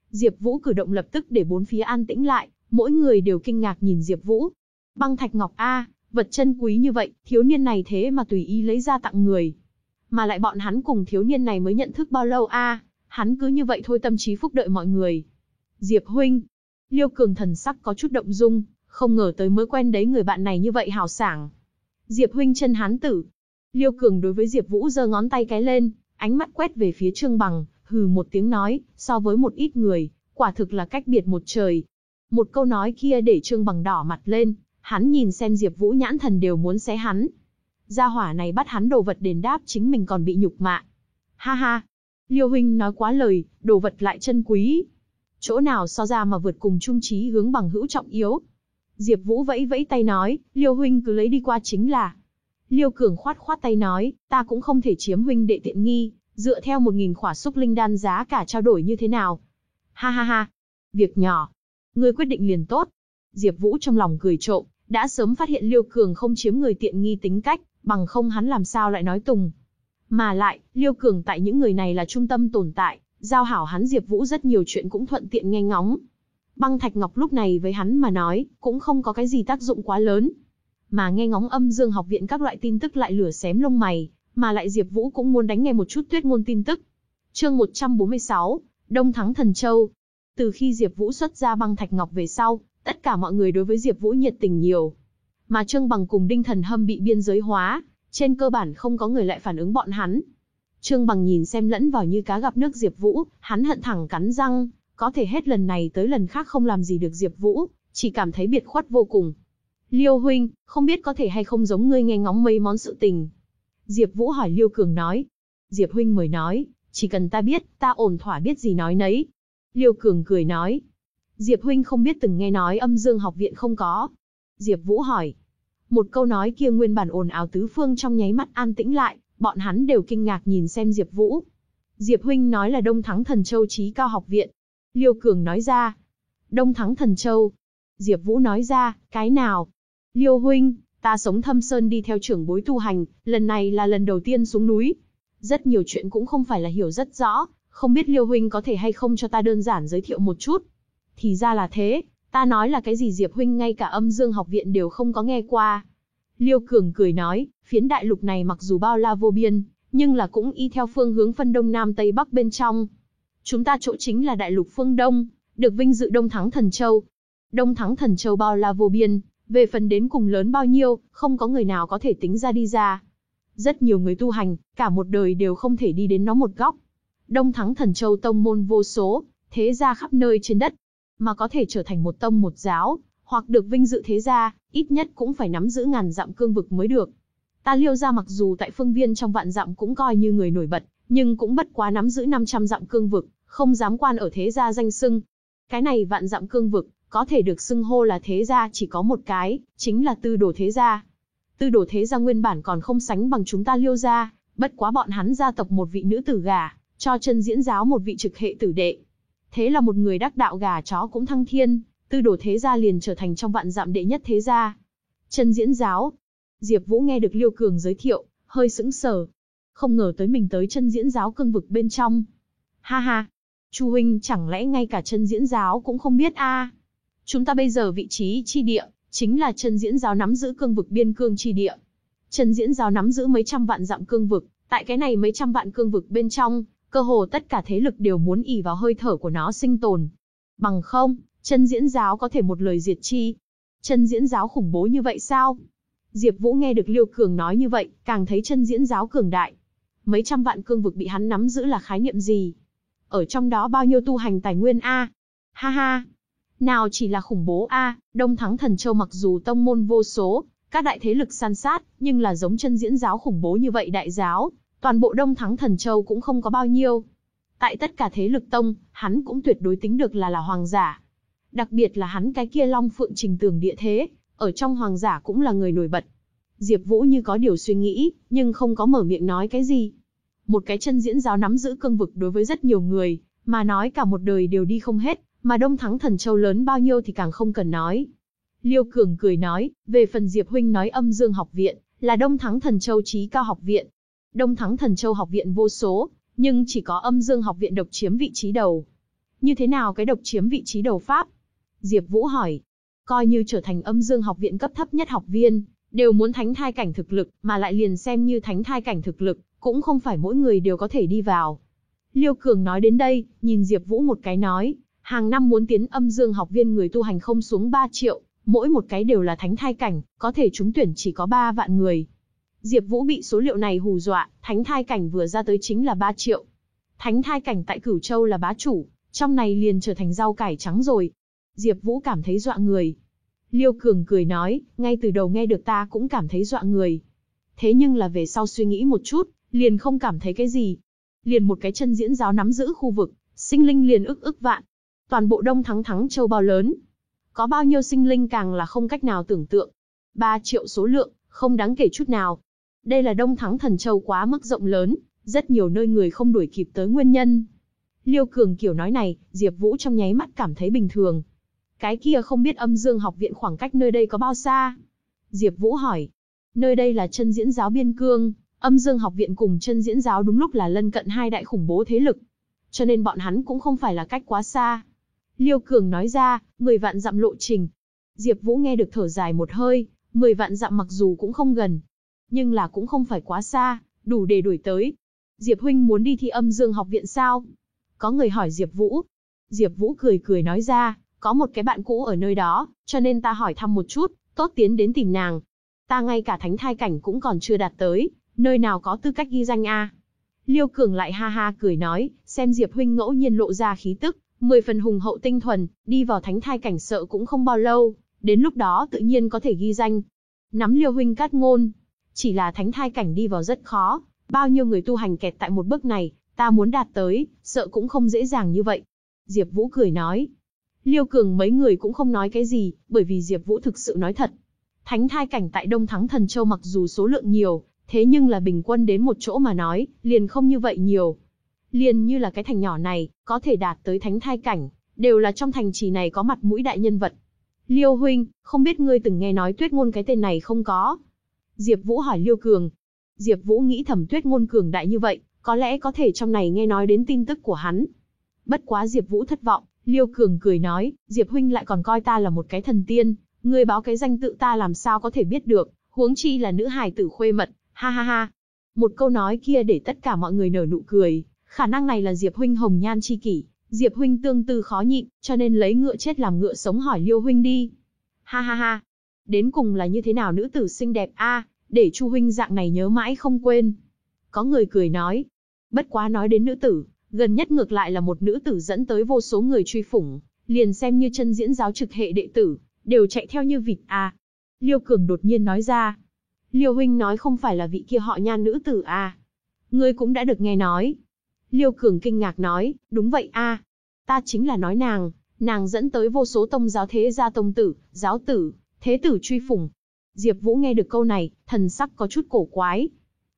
Diệp Vũ cử động lập tức để bốn phía an tĩnh lại, mỗi người đều kinh ngạc nhìn Diệp Vũ. Băng thạch ngọc a, vật chân quý như vậy, thiếu niên này thế mà tùy ý lấy ra tặng người. Mà lại bọn hắn cùng thiếu niên này mới nhận thức bao lâu a? hắn cứ như vậy thôi tâm trí phúc đợi mọi người. Diệp huynh. Liêu Cường thần sắc có chút động dung, Không ngờ tới mới quen đấy người bạn này như vậy hào sảng. Diệp huynh chân hán tử. Liêu Cường đối với Diệp Vũ giơ ngón tay cái lên, ánh mắt quét về phía Trương Bằng, hừ một tiếng nói, so với một ít người, quả thực là cách biệt một trời. Một câu nói kia để Trương Bằng đỏ mặt lên, hắn nhìn xem Diệp Vũ nhãn thần đều muốn xé hắn. Gia hỏa này bắt hắn đồ vật đền đáp chính mình còn bị nhục mạ. Ha ha, Liêu huynh nói quá lời, đồ vật lại chân quý. Chỗ nào so ra mà vượt cùng trung trí hướng bằng hữu trọng yếu. Diệp Vũ vẫy vẫy tay nói, Liêu huynh cứ lấy đi qua chính là. Liêu Cường khoát khoát tay nói, ta cũng không thể chiếm huynh đệ tiện nghi, dựa theo một nghìn khỏa xúc linh đan giá cả trao đổi như thế nào. Ha ha ha, việc nhỏ. Ngươi quyết định liền tốt. Diệp Vũ trong lòng cười trộm, đã sớm phát hiện Liêu Cường không chiếm người tiện nghi tính cách, bằng không hắn làm sao lại nói tùng. Mà lại, Liêu Cường tại những người này là trung tâm tồn tại, giao hảo hắn Diệp Vũ rất nhiều chuyện cũng thuận tiện nghe ngóng. Băng Thạch Ngọc lúc này với hắn mà nói, cũng không có cái gì tác dụng quá lớn. Mà nghe ngóng âm dương học viện các loại tin tức lại lửa xém lông mày, mà lại Diệp Vũ cũng muốn đánh nghe một chút tuyết ngôn tin tức. Chương 146, Đông Thắng Thần Châu. Từ khi Diệp Vũ xuất ra băng thạch ngọc về sau, tất cả mọi người đối với Diệp Vũ nhiệt tình nhiều. Mà Trương Bằng cùng Đinh Thần Hâm bị biên giới hóa, trên cơ bản không có người lại phản ứng bọn hắn. Trương Bằng nhìn xem lẫn vào như cá gặp nước Diệp Vũ, hắn hận thẳng cắn răng, có thể hết lần này tới lần khác không làm gì được Diệp Vũ, chỉ cảm thấy biệt khuất vô cùng. Liêu huynh, không biết có thể hay không giống ngươi nghe ngóng mấy món sự tình. Diệp Vũ hỏi Liêu Cường nói. Diệp huynh mời nói, chỉ cần ta biết, ta ổn thỏa biết gì nói nấy. Liêu Cường cười nói. Diệp huynh không biết từng nghe nói âm dương học viện không có. Diệp Vũ hỏi. Một câu nói kia nguyên bản ồn ào tứ phương trong nháy mắt an tĩnh lại, bọn hắn đều kinh ngạc nhìn xem Diệp Vũ. Diệp huynh nói là Đông Thắng Thần Châu Chí Cao học viện. Liêu Cường nói ra. Đông Thắng Thần Châu. Diệp Vũ nói ra, cái nào? Liêu huynh, ta sống thâm sơn đi theo trưởng bối tu hành, lần này là lần đầu tiên xuống núi. Rất nhiều chuyện cũng không phải là hiểu rất rõ, không biết Liêu huynh có thể hay không cho ta đơn giản giới thiệu một chút. Thì ra là thế, ta nói là cái gì Diệp huynh ngay cả âm dương học viện đều không có nghe qua. Liêu Cường cười nói, phiến đại lục này mặc dù bao la vô biên, nhưng là cũng y theo phương hướng phân đông nam tây bắc bên trong. Chúng ta chỗ chính là đại lục phương đông, được vinh dự Đông Thắng Thần Châu. Đông Thắng Thần Châu bao la vô biên, về phần đến cùng lớn bao nhiêu, không có người nào có thể tính ra đi ra. Rất nhiều người tu hành, cả một đời đều không thể đi đến nó một góc. Đông Thắng Thần Châu tông môn vô số, thế gia khắp nơi trên đất, mà có thể trở thành một tông một giáo, hoặc được vinh dự thế gia, ít nhất cũng phải nắm giữ ngàn dặm cương vực mới được. Ta liêu gia mặc dù tại phương viên trong vạn dặm cũng coi như người nổi bật, nhưng cũng bất quá nắm giữ 500 dặm cương vực, không dám quan ở thế gia danh sưng. Cái này vạn dặm cương vực, có thể được xưng hô là thế gia chỉ có một cái, chính là tư đồ thế gia. Tư đồ thế gia nguyên bản còn không sánh bằng chúng ta liêu gia, bất quá bọn hắn gia tộc một vị nữ tử gà, cho chân diễn giáo một vị trực hệ tử đệ. Thế là một người đắc đạo gà chó cũng thăng thiên, tư đồ thế gia liền trở thành trong vạn dặm đệ nhất thế gia. Chân diễn giáo. Diệp Vũ nghe được Liêu Cường giới thiệu, hơi sững sờ. Không ngờ tới mình tới chân diễn giáo cương vực bên trong. Ha ha, Chu huynh chẳng lẽ ngay cả chân diễn giáo cũng không biết a? Chúng ta bây giờ vị trí chi địa, chính là chân diễn giáo nắm giữ cương vực biên cương chi địa. Chân diễn giáo nắm giữ mấy trăm vạn dặm cương vực, tại cái này mấy trăm vạn cương vực bên trong, cơ hồ tất cả thế lực đều muốn ỉ vào hơi thở của nó sinh tồn. Bằng không, chân diễn giáo có thể một lời diệt chi. Chân diễn giáo khủng bố như vậy sao? Diệp Vũ nghe được Liêu Cường nói như vậy, càng thấy chân diễn giáo cường đại. Mấy trăm vạn cương vực bị hắn nắm giữ là khái niệm gì? Ở trong đó bao nhiêu tu hành tài nguyên a? Ha ha, nào chỉ là khủng bố a, Đông Thắng Thần Châu mặc dù tông môn vô số, các đại thế lực san sát, nhưng là giống chân diễn giáo khủng bố như vậy đại giáo, toàn bộ Đông Thắng Thần Châu cũng không có bao nhiêu. Tại tất cả thế lực tông, hắn cũng tuyệt đối tính được là là hoàng giả. Đặc biệt là hắn cái kia Long Phượng Trình Tường địa thế, ở trong hoàng giả cũng là người nổi bật. Diệp Vũ như có điều suy nghĩ, nhưng không có mở miệng nói cái gì. Một cái chân diễn giáo nắm giữ cương vực đối với rất nhiều người, mà nói cả một đời đều đi không hết, mà Đông Thắng Thần Châu lớn bao nhiêu thì càng không cần nói. Liêu Cường cười nói, về phần Diệp Huynh nói âm dương học viện, là Đông Thắng Thần Châu trí cao học viện. Đông Thắng Thần Châu học viện vô số, nhưng chỉ có âm dương học viện độc chiếm vị trí đầu. Như thế nào cái độc chiếm vị trí đầu Pháp? Diệp Vũ hỏi. Coi như trở thành âm dương học viện cấp thấp nhất học viên, đều muốn thánh thai cảnh thực lực, mà lại liền xem như thánh thai cảnh thực lực, cũng không phải mỗi người đều có thể đi vào. Liêu Cường nói đến đây, nhìn Diệp Vũ một cái nói, hàng năm muốn tiến âm dương học viên người tu hành không xuống 3 triệu, Mỗi một cái đều là thánh thai cảnh, có thể trúng tuyển chỉ có 3 vạn người. Diệp Vũ bị số liệu này hù dọa, thánh thai cảnh vừa ra tới chính là 3 triệu. Thánh thai cảnh tại Cửu Châu là bá chủ, trong này liền trở thành rau cải trắng rồi. Diệp Vũ cảm thấy dọa người. Liêu Cường cười nói, ngay từ đầu nghe được ta cũng cảm thấy dọa người. Thế nhưng là về sau suy nghĩ một chút, liền không cảm thấy cái gì. Liền một cái chân diễn giáo nắm giữ khu vực, sinh linh liền ức ức vạn. Toàn bộ Đông Thắng Thắng Châu bao lớn. Có bao nhiêu sinh linh càng là không cách nào tưởng tượng. 3 triệu số lượng, không đáng kể chút nào. Đây là Đông Thắng Thần Châu quá mức rộng lớn, rất nhiều nơi người không đuổi kịp tới nguyên nhân. Liêu Cường kiểu nói này, Diệp Vũ trong nháy mắt cảm thấy bình thường. Cái kia không biết âm dương học viện khoảng cách nơi đây có bao xa? Diệp Vũ hỏi. Nơi đây là chân diễn giáo biên cương, âm dương học viện cùng chân diễn giáo đúng lúc là lân cận hai đại khủng bố thế lực. Cho nên bọn hắn cũng không phải là cách quá xa. Liêu Cường nói ra, 10 vạn dặm lộ trình. Diệp Vũ nghe được thở dài một hơi, 10 vạn dặm mặc dù cũng không gần, nhưng là cũng không phải quá xa, đủ để đuổi tới. Diệp huynh muốn đi thi âm dương học viện sao? Có người hỏi Diệp Vũ. Diệp Vũ cười cười nói ra, có một cái bạn cũ ở nơi đó, cho nên ta hỏi thăm một chút, tốt tiến đến tìm nàng. Ta ngay cả thánh thai cảnh cũng còn chưa đạt tới, nơi nào có tư cách ghi danh a? Liêu Cường lại ha ha cười nói, xem Diệp huynh ngẫu nhiên lộ ra khí tức, mười phần hùng hậu tinh thuần, đi vào thánh thai cảnh sợ cũng không bao lâu, đến lúc đó tự nhiên có thể ghi danh. Nắm Liêu huynh cát ngôn, chỉ là thánh thai cảnh đi vào rất khó, bao nhiêu người tu hành kẹt tại một bước này, ta muốn đạt tới, sợ cũng không dễ dàng như vậy. Diệp Vũ cười nói. Liêu Cường mấy người cũng không nói cái gì, bởi vì Diệp Vũ thực sự nói thật. Thánh thai cảnh tại Đông Thắng Thần Châu mặc dù số lượng nhiều, thế nhưng là bình quân đến một chỗ mà nói, liền không như vậy nhiều. Liền như là cái thành nhỏ này, có thể đạt tới thánh thai cảnh, đều là trong thành trì này có mặt mũi đại nhân vật. Liêu huynh, không biết ngươi từng nghe nói Tuyết ngôn cái tên này không có? Diệp Vũ hỏi Liêu Cường. Diệp Vũ nghĩ thẩm Tuyết ngôn cường đại như vậy, có lẽ có thể trong này nghe nói đến tin tức của hắn. Bất quá Diệp Vũ thất vọng, Liêu Cường cười nói, Diệp huynh lại còn coi ta là một cái thần tiên, ngươi báo cái danh tự ta làm sao có thể biết được, huống chi là nữ hài tử khuê mật, ha ha ha. Một câu nói kia để tất cả mọi người nở nụ cười, khả năng này là Diệp huynh hồng nhan chi kỷ, Diệp huynh tương tư khó nhịn, cho nên lấy ngựa chết làm ngựa sống hỏi Liêu huynh đi. Ha ha ha. Đến cùng là như thế nào nữ tử xinh đẹp a, để Chu huynh dạng này nhớ mãi không quên. Có người cười nói, bất quá nói đến nữ tử, gần nhất ngược lại là một nữ tử dẫn tới vô số người truy phủng, liền xem như chân diễn giáo trực hệ đệ tử, đều chạy theo như vịt a. Liêu Cường đột nhiên nói ra. Liêu huynh nói không phải là vị kia họ nhan nữ tử a. Ngươi cũng đã được nghe nói. Liêu Cường kinh ngạc nói, đúng vậy a, ta chính là nói nàng, nàng dẫn tới vô số tông giáo thế gia tông tử, giáo tử, thế tử truy phủng, Diệp Vũ nghe được câu này, thần sắc có chút cổ quái.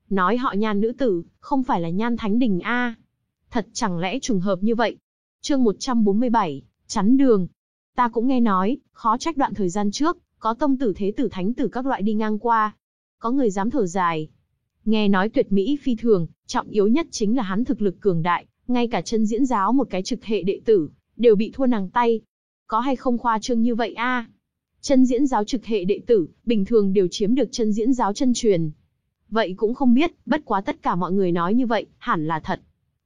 Nói họ nhan nữ tử, không phải là nhan thánh đình A. Thật chẳng lẽ trùng hợp như vậy? chương 147, chắn đường. Ta cũng nghe nói, khó trách đoạn thời gian trước, có tông tử thế tử thánh tử các loại đi ngang qua. Có người dám thở dài. Nghe nói tuyệt mỹ phi thường, trọng yếu nhất chính là hắn thực lực cường đại, ngay cả chân diễn giáo một cái trực hệ đệ tử, đều bị thua nàng tay. Có hay không khoa trương như vậy a? Chân diễn giáo trực hệ đệ tử, bình thường đều chiếm được chân diễn giáo chân truyền. Vậy cũng không biết, bất quá tất cả mọi người nói như vậy, hẳn là thật.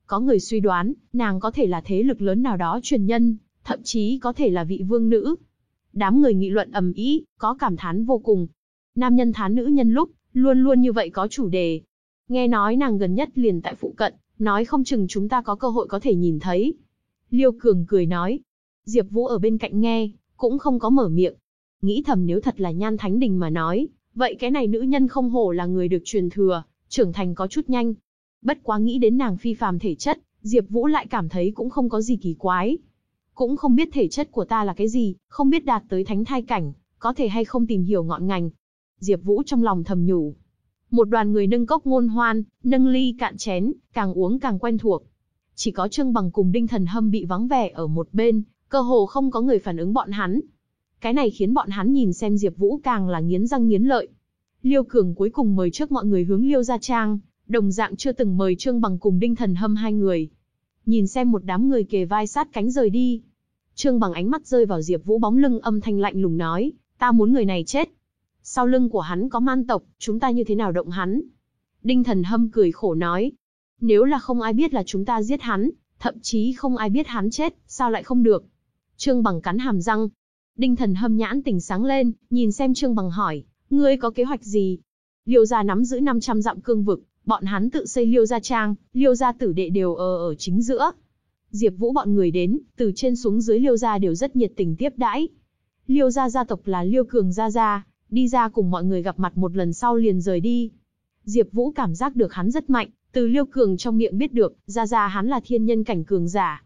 Có người suy đoán, nàng có thể là thế lực lớn nào đó truyền nhân, thậm chí có thể là vị vương nữ. Đám người nghị luận ầm ĩ, có cảm thán vô cùng. Nam nhân thán nữ nhân lúc, luôn luôn như vậy có chủ đề. Nghe nói nàng gần nhất liền tại phụ cận, nói không chừng chúng ta có cơ hội có thể nhìn thấy. Liêu Cường cười nói. Diệp Vũ ở bên cạnh nghe, cũng không có mở miệng, Nghĩ thầm nếu thật là nhan thánh đình mà nói, vậy cái này nữ nhân không hổ là người được truyền thừa, trưởng thành có chút nhanh. Bất quá nghĩ đến nàng phi phàm thể chất, Diệp Vũ lại cảm thấy cũng không có gì kỳ quái. Cũng không biết thể chất của ta là cái gì, không biết đạt tới thánh thai cảnh, có thể hay không tìm hiểu ngọn ngành. Diệp Vũ trong lòng thầm nhủ. Một đoàn người nâng cốc ngôn hoan, nâng ly cạn chén, càng uống càng quen thuộc. Chỉ có Trương Bằng cùng Đinh Thần Hâm bị vắng vẻ ở một bên, cơ hồ không có người phản ứng bọn hắn. Cái này khiến bọn hắn nhìn xem Diệp Vũ càng là nghiến răng nghiến lợi. Liêu Cường cuối cùng mời trước mọi người hướng Liêu gia trang, đồng dạng chưa từng mời Trương Bằng cùng Đinh Thần Hâm hai người. Nhìn xem một đám người kề vai sát cánh rời đi. Trương Bằng ánh mắt rơi vào Diệp Vũ bóng lưng âm thanh lạnh lùng nói, ta muốn người này chết. Sau lưng của hắn có man tộc, chúng ta như thế nào động hắn? Đinh Thần Hâm cười khổ nói, nếu là không ai biết là chúng ta giết hắn, thậm chí không ai biết hắn chết, sao lại không được? Trương Bằng cắn hàm răng, Đinh thần hâm nhãn tỉnh sáng lên, nhìn xem Trương Bằng hỏi, ngươi có kế hoạch gì? Liêu gia nắm giữ 500 dặm cương vực, bọn hắn tự xây Liêu gia trang, Liêu gia tử đệ đều ở ở chính giữa. Diệp Vũ bọn người đến, từ trên xuống dưới Liêu gia đều rất nhiệt tình tiếp đãi. Liêu gia gia tộc là Liêu Cường gia gia, đi ra cùng mọi người gặp mặt một lần sau liền rời đi. Diệp Vũ cảm giác được hắn rất mạnh, từ Liêu Cường trong miệng biết được, gia gia hắn là thiên nhân cảnh cường giả.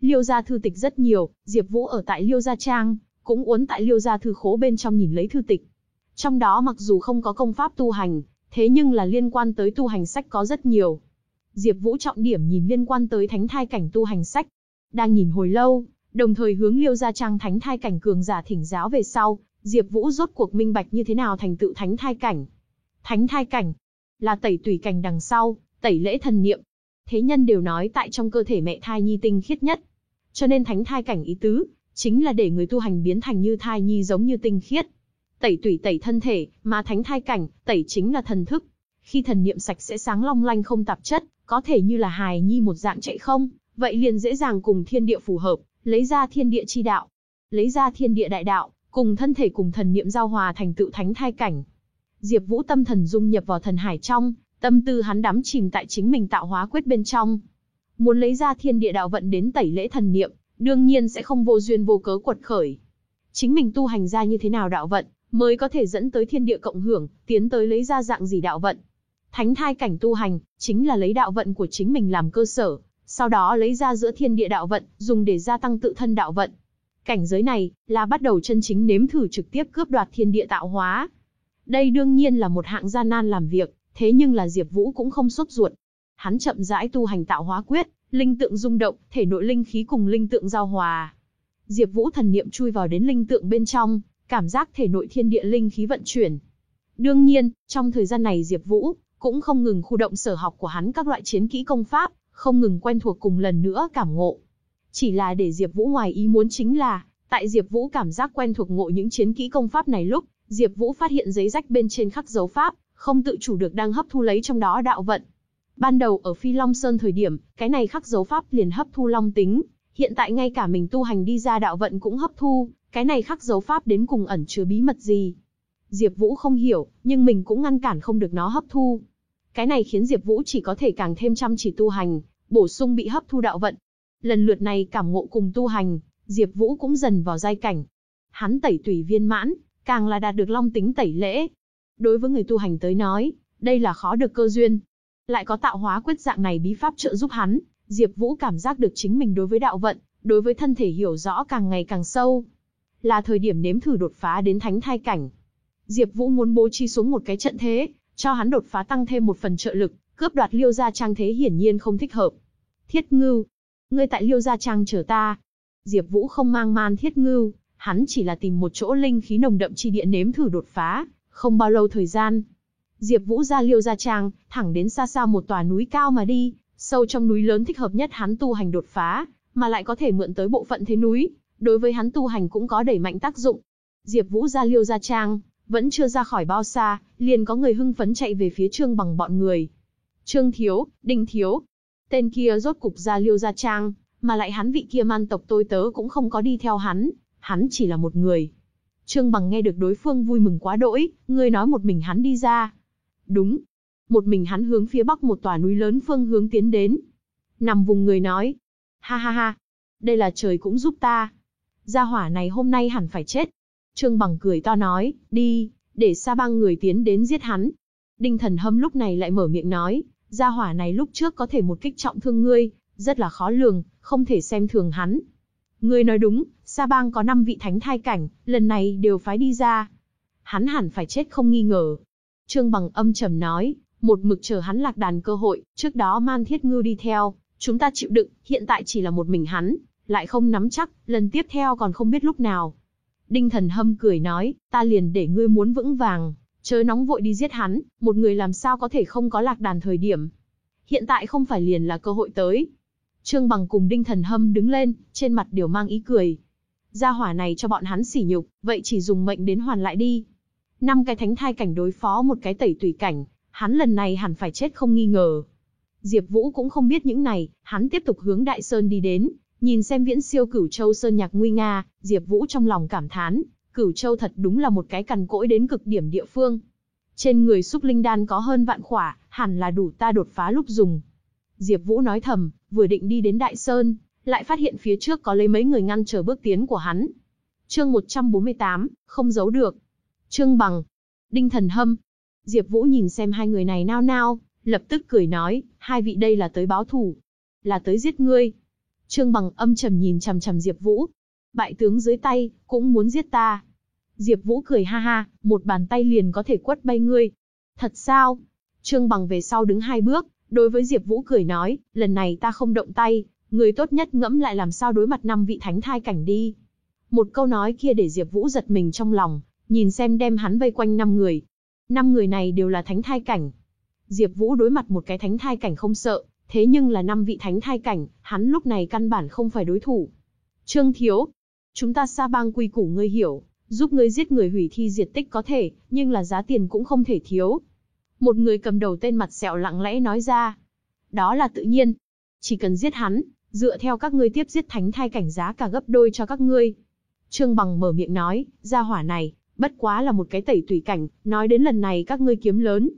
Liêu gia thư tịch rất nhiều, Diệp Vũ ở tại Liêu gia trang, cũng uốn tại Liêu gia thư khố bên trong nhìn lấy thư tịch. Trong đó mặc dù không có công pháp tu hành, thế nhưng là liên quan tới tu hành sách có rất nhiều. Diệp Vũ trọng điểm nhìn liên quan tới thánh thai cảnh tu hành sách. Đang nhìn hồi lâu, đồng thời hướng Liêu gia trang thánh thai cảnh cường giả thỉnh giáo về sau, Diệp Vũ rốt cuộc minh bạch như thế nào thành tựu thánh thai cảnh. Thánh thai cảnh là tẩy tùy cảnh đằng sau, tẩy lễ thần niệm. Thế nhân đều nói tại trong cơ thể mẹ thai nhi tinh khiết nhất. Cho nên thánh thai cảnh ý tứ, chính là để người tu hành biến thành như thai nhi giống như tinh khiết. Tẩy tủy tẩy thân thể, mà thánh thai cảnh, tẩy chính là thần thức. Khi thần niệm sạch sẽ sáng long lanh không tạp chất, có thể như là hài nhi một dạng chạy không, vậy liền dễ dàng cùng thiên địa phù hợp, lấy ra thiên địa chi đạo, lấy ra thiên địa đại đạo, cùng thân thể cùng thần niệm giao hòa thành tựu thánh thai cảnh. Diệp Vũ tâm thần dung nhập vào thần hải trong, tâm tư hắn đắm chìm tại chính mình tạo hóa quyết bên trong. Muốn lấy ra thiên địa đạo vận đến tẩy lễ thần niệm, đương nhiên sẽ không vô duyên vô cớ quật khởi. Chính mình tu hành ra như thế nào đạo vận, mới có thể dẫn tới thiên địa cộng hưởng, tiến tới lấy ra dạng gì đạo vận. Thánh thai cảnh tu hành, chính là lấy đạo vận của chính mình làm cơ sở, sau đó lấy ra giữa thiên địa đạo vận, dùng để gia tăng tự thân đạo vận. Cảnh giới này, là bắt đầu chân chính nếm thử trực tiếp cướp đoạt thiên địa tạo hóa. Đây đương nhiên là một hạng gian nan làm việc, thế nhưng là Diệp Vũ cũng không sốt ruột. Hắn chậm rãi tu hành tạo hóa quyết, linh tượng rung động, thể nội linh khí cùng linh tượng giao hòa. Diệp Vũ thần niệm chui vào đến linh tượng bên trong, cảm giác thể nội thiên địa linh khí vận chuyển. Đương nhiên, trong thời gian này Diệp Vũ cũng không ngừng khu động sở học của hắn các loại chiến kỹ công pháp, không ngừng quen thuộc cùng lần nữa cảm ngộ. Chỉ là để Diệp Vũ ngoài ý muốn chính là, tại Diệp Vũ cảm giác quen thuộc ngộ những chiến kỹ công pháp này lúc, Diệp Vũ phát hiện giấy rách bên trên khắc dấu pháp, không tự chủ được đang hấp thu lấy trong đó đạo vận. Ban đầu ở Phi Long Sơn thời điểm, cái này khắc dấu pháp liền hấp thu long tính, hiện tại ngay cả mình tu hành đi ra đạo vận cũng hấp thu, cái này khắc dấu pháp đến cùng ẩn chứa bí mật gì? Diệp Vũ không hiểu, nhưng mình cũng ngăn cản không được nó hấp thu. Cái này khiến Diệp Vũ chỉ có thể càng thêm chăm chỉ tu hành, bổ sung bị hấp thu đạo vận. Lần lượt này cảm ngộ cùng tu hành, Diệp Vũ cũng dần vào giai cảnh. Hắn tẩy tùy viên mãn, càng là đạt được long tính tẩy lễ. Đối với người tu hành tới nói, đây là khó được cơ duyên. Lại có tạo hóa quyết dạng này bí pháp trợ giúp hắn, Diệp Vũ cảm giác được chính mình đối với đạo vận, đối với thân thể hiểu rõ càng ngày càng sâu. Là thời điểm nếm thử đột phá đến thánh thai cảnh. Diệp Vũ muốn bố trí xuống một cái trận thế, cho hắn đột phá tăng thêm một phần trợ lực, cướp đoạt Liêu gia trang thế hiển nhiên không thích hợp. Thiết Ngưu, ngươi tại Liêu gia trang chờ ta. Diệp Vũ không mang man Thiết Ngưu, hắn chỉ là tìm một chỗ linh khí nồng đậm chi địa nếm thử đột phá, không bao lâu thời gian. Diệp Vũ ra Liêu gia trang, thẳng đến xa xa một tòa núi cao mà đi, sâu trong núi lớn thích hợp nhất hắn tu hành đột phá, mà lại có thể mượn tới bộ phận thế núi, đối với hắn tu hành cũng có đẩy mạnh tác dụng. Diệp Vũ ra Liêu gia trang, vẫn chưa ra khỏi bao xa, liền có người hưng phấn chạy về phía Trương Bằng bọn người. Trương Thiếu, Đinh Thiếu. Tên kia rốt cục ra Liêu gia trang, mà lại hắn vị kia man tộc tôi tớ cũng không có đi theo hắn, hắn chỉ là một người. Trương Bằng nghe được đối phương vui mừng quá đỗi, người nói một mình hắn đi ra. Đúng. Một mình hắn hướng phía bắc một tòa núi lớn phương hướng tiến đến. Nằm vùng người nói. Ha ha ha. Đây là trời cũng giúp ta. Gia hỏa này hôm nay hẳn phải chết. Trương Bằng cười to nói, đi, để sa băng người tiến đến giết hắn. Đinh thần hâm lúc này lại mở miệng nói, gia hỏa này lúc trước có thể một kích trọng thương ngươi, rất là khó lường, không thể xem thường hắn. Ngươi nói đúng, Sa Bang có 5 vị thánh thai cảnh, lần này đều phái đi ra. Hắn hẳn phải chết không nghi ngờ. Trương Bằng âm trầm nói, một mực chờ hắn lạc đàn cơ hội, trước đó Man Thiết Ngưu đi theo, chúng ta chịu đựng, hiện tại chỉ là một mình hắn, lại không nắm chắc, lần tiếp theo còn không biết lúc nào. Đinh Thần Hâm cười nói, ta liền để ngươi muốn vững vàng, chớ nóng vội đi giết hắn, một người làm sao có thể không có lạc đàn thời điểm. Hiện tại không phải liền là cơ hội tới. Trương Bằng cùng Đinh Thần Hâm đứng lên, trên mặt đều mang ý cười. Gia hỏa này cho bọn hắn sỉ nhục, vậy chỉ dùng mệnh đến hoàn lại đi. Năm cái thánh thai cảnh đối phó một cái tẩy tùy cảnh, hắn lần này hẳn phải chết không nghi ngờ. Diệp Vũ cũng không biết những này, hắn tiếp tục hướng Đại Sơn đi đến, Nhìn xem viễn siêu cửu châu sơn nhạc nguy nga, Diệp Vũ trong lòng cảm thán, cửu châu thật đúng là một cái cằn cỗi đến cực điểm địa phương. Trên người xúc linh đan có hơn vạn khỏa, hẳn là đủ ta đột phá lúc dùng. Diệp Vũ nói thầm, vừa định đi đến Đại Sơn, lại phát hiện phía trước có lấy mấy người ngăn trở bước tiến của hắn. Chương 148, không giấu được. Trương Bằng, Đinh Thần Hâm. Diệp Vũ nhìn xem hai người này nao nao, lập tức cười nói, hai vị đây là tới báo thù, là tới giết ngươi. Trương Bằng âm trầm nhìn chằm chằm Diệp Vũ. Bại tướng dưới tay, cũng muốn giết ta. Diệp Vũ cười ha ha, một bàn tay liền có thể quất bay ngươi. Thật sao? Trương Bằng về sau đứng hai bước, đối với Diệp Vũ cười nói, lần này ta không động tay, ngươi tốt nhất ngẫm lại làm sao đối mặt năm vị thánh thai cảnh đi. Một câu nói kia để Diệp Vũ giật mình trong lòng, nhìn xem đem hắn vây quanh năm người. Năm người này đều là thánh thai cảnh. Diệp Vũ đối mặt một cái thánh thai cảnh không sợ, thế nhưng là năm vị thánh thai cảnh, hắn lúc này căn bản không phải đối thủ. Trương Thiếu, chúng ta Sa Bang quy củ ngươi hiểu, giúp ngươi giết người hủy thi diệt tích có thể, nhưng là giá tiền cũng không thể thiếu. Một người cầm đầu tên mặt sẹo lặng lẽ nói ra. Đó là tự nhiên. Chỉ cần giết hắn, dựa theo các ngươi tiếp giết thánh thai cảnh giá cả gấp đôi cho các ngươi. Trương Bằng mở miệng nói, gia hỏa này, bất quá là một cái tẩy tùy cảnh, nói đến lần này các ngươi kiếm lớn.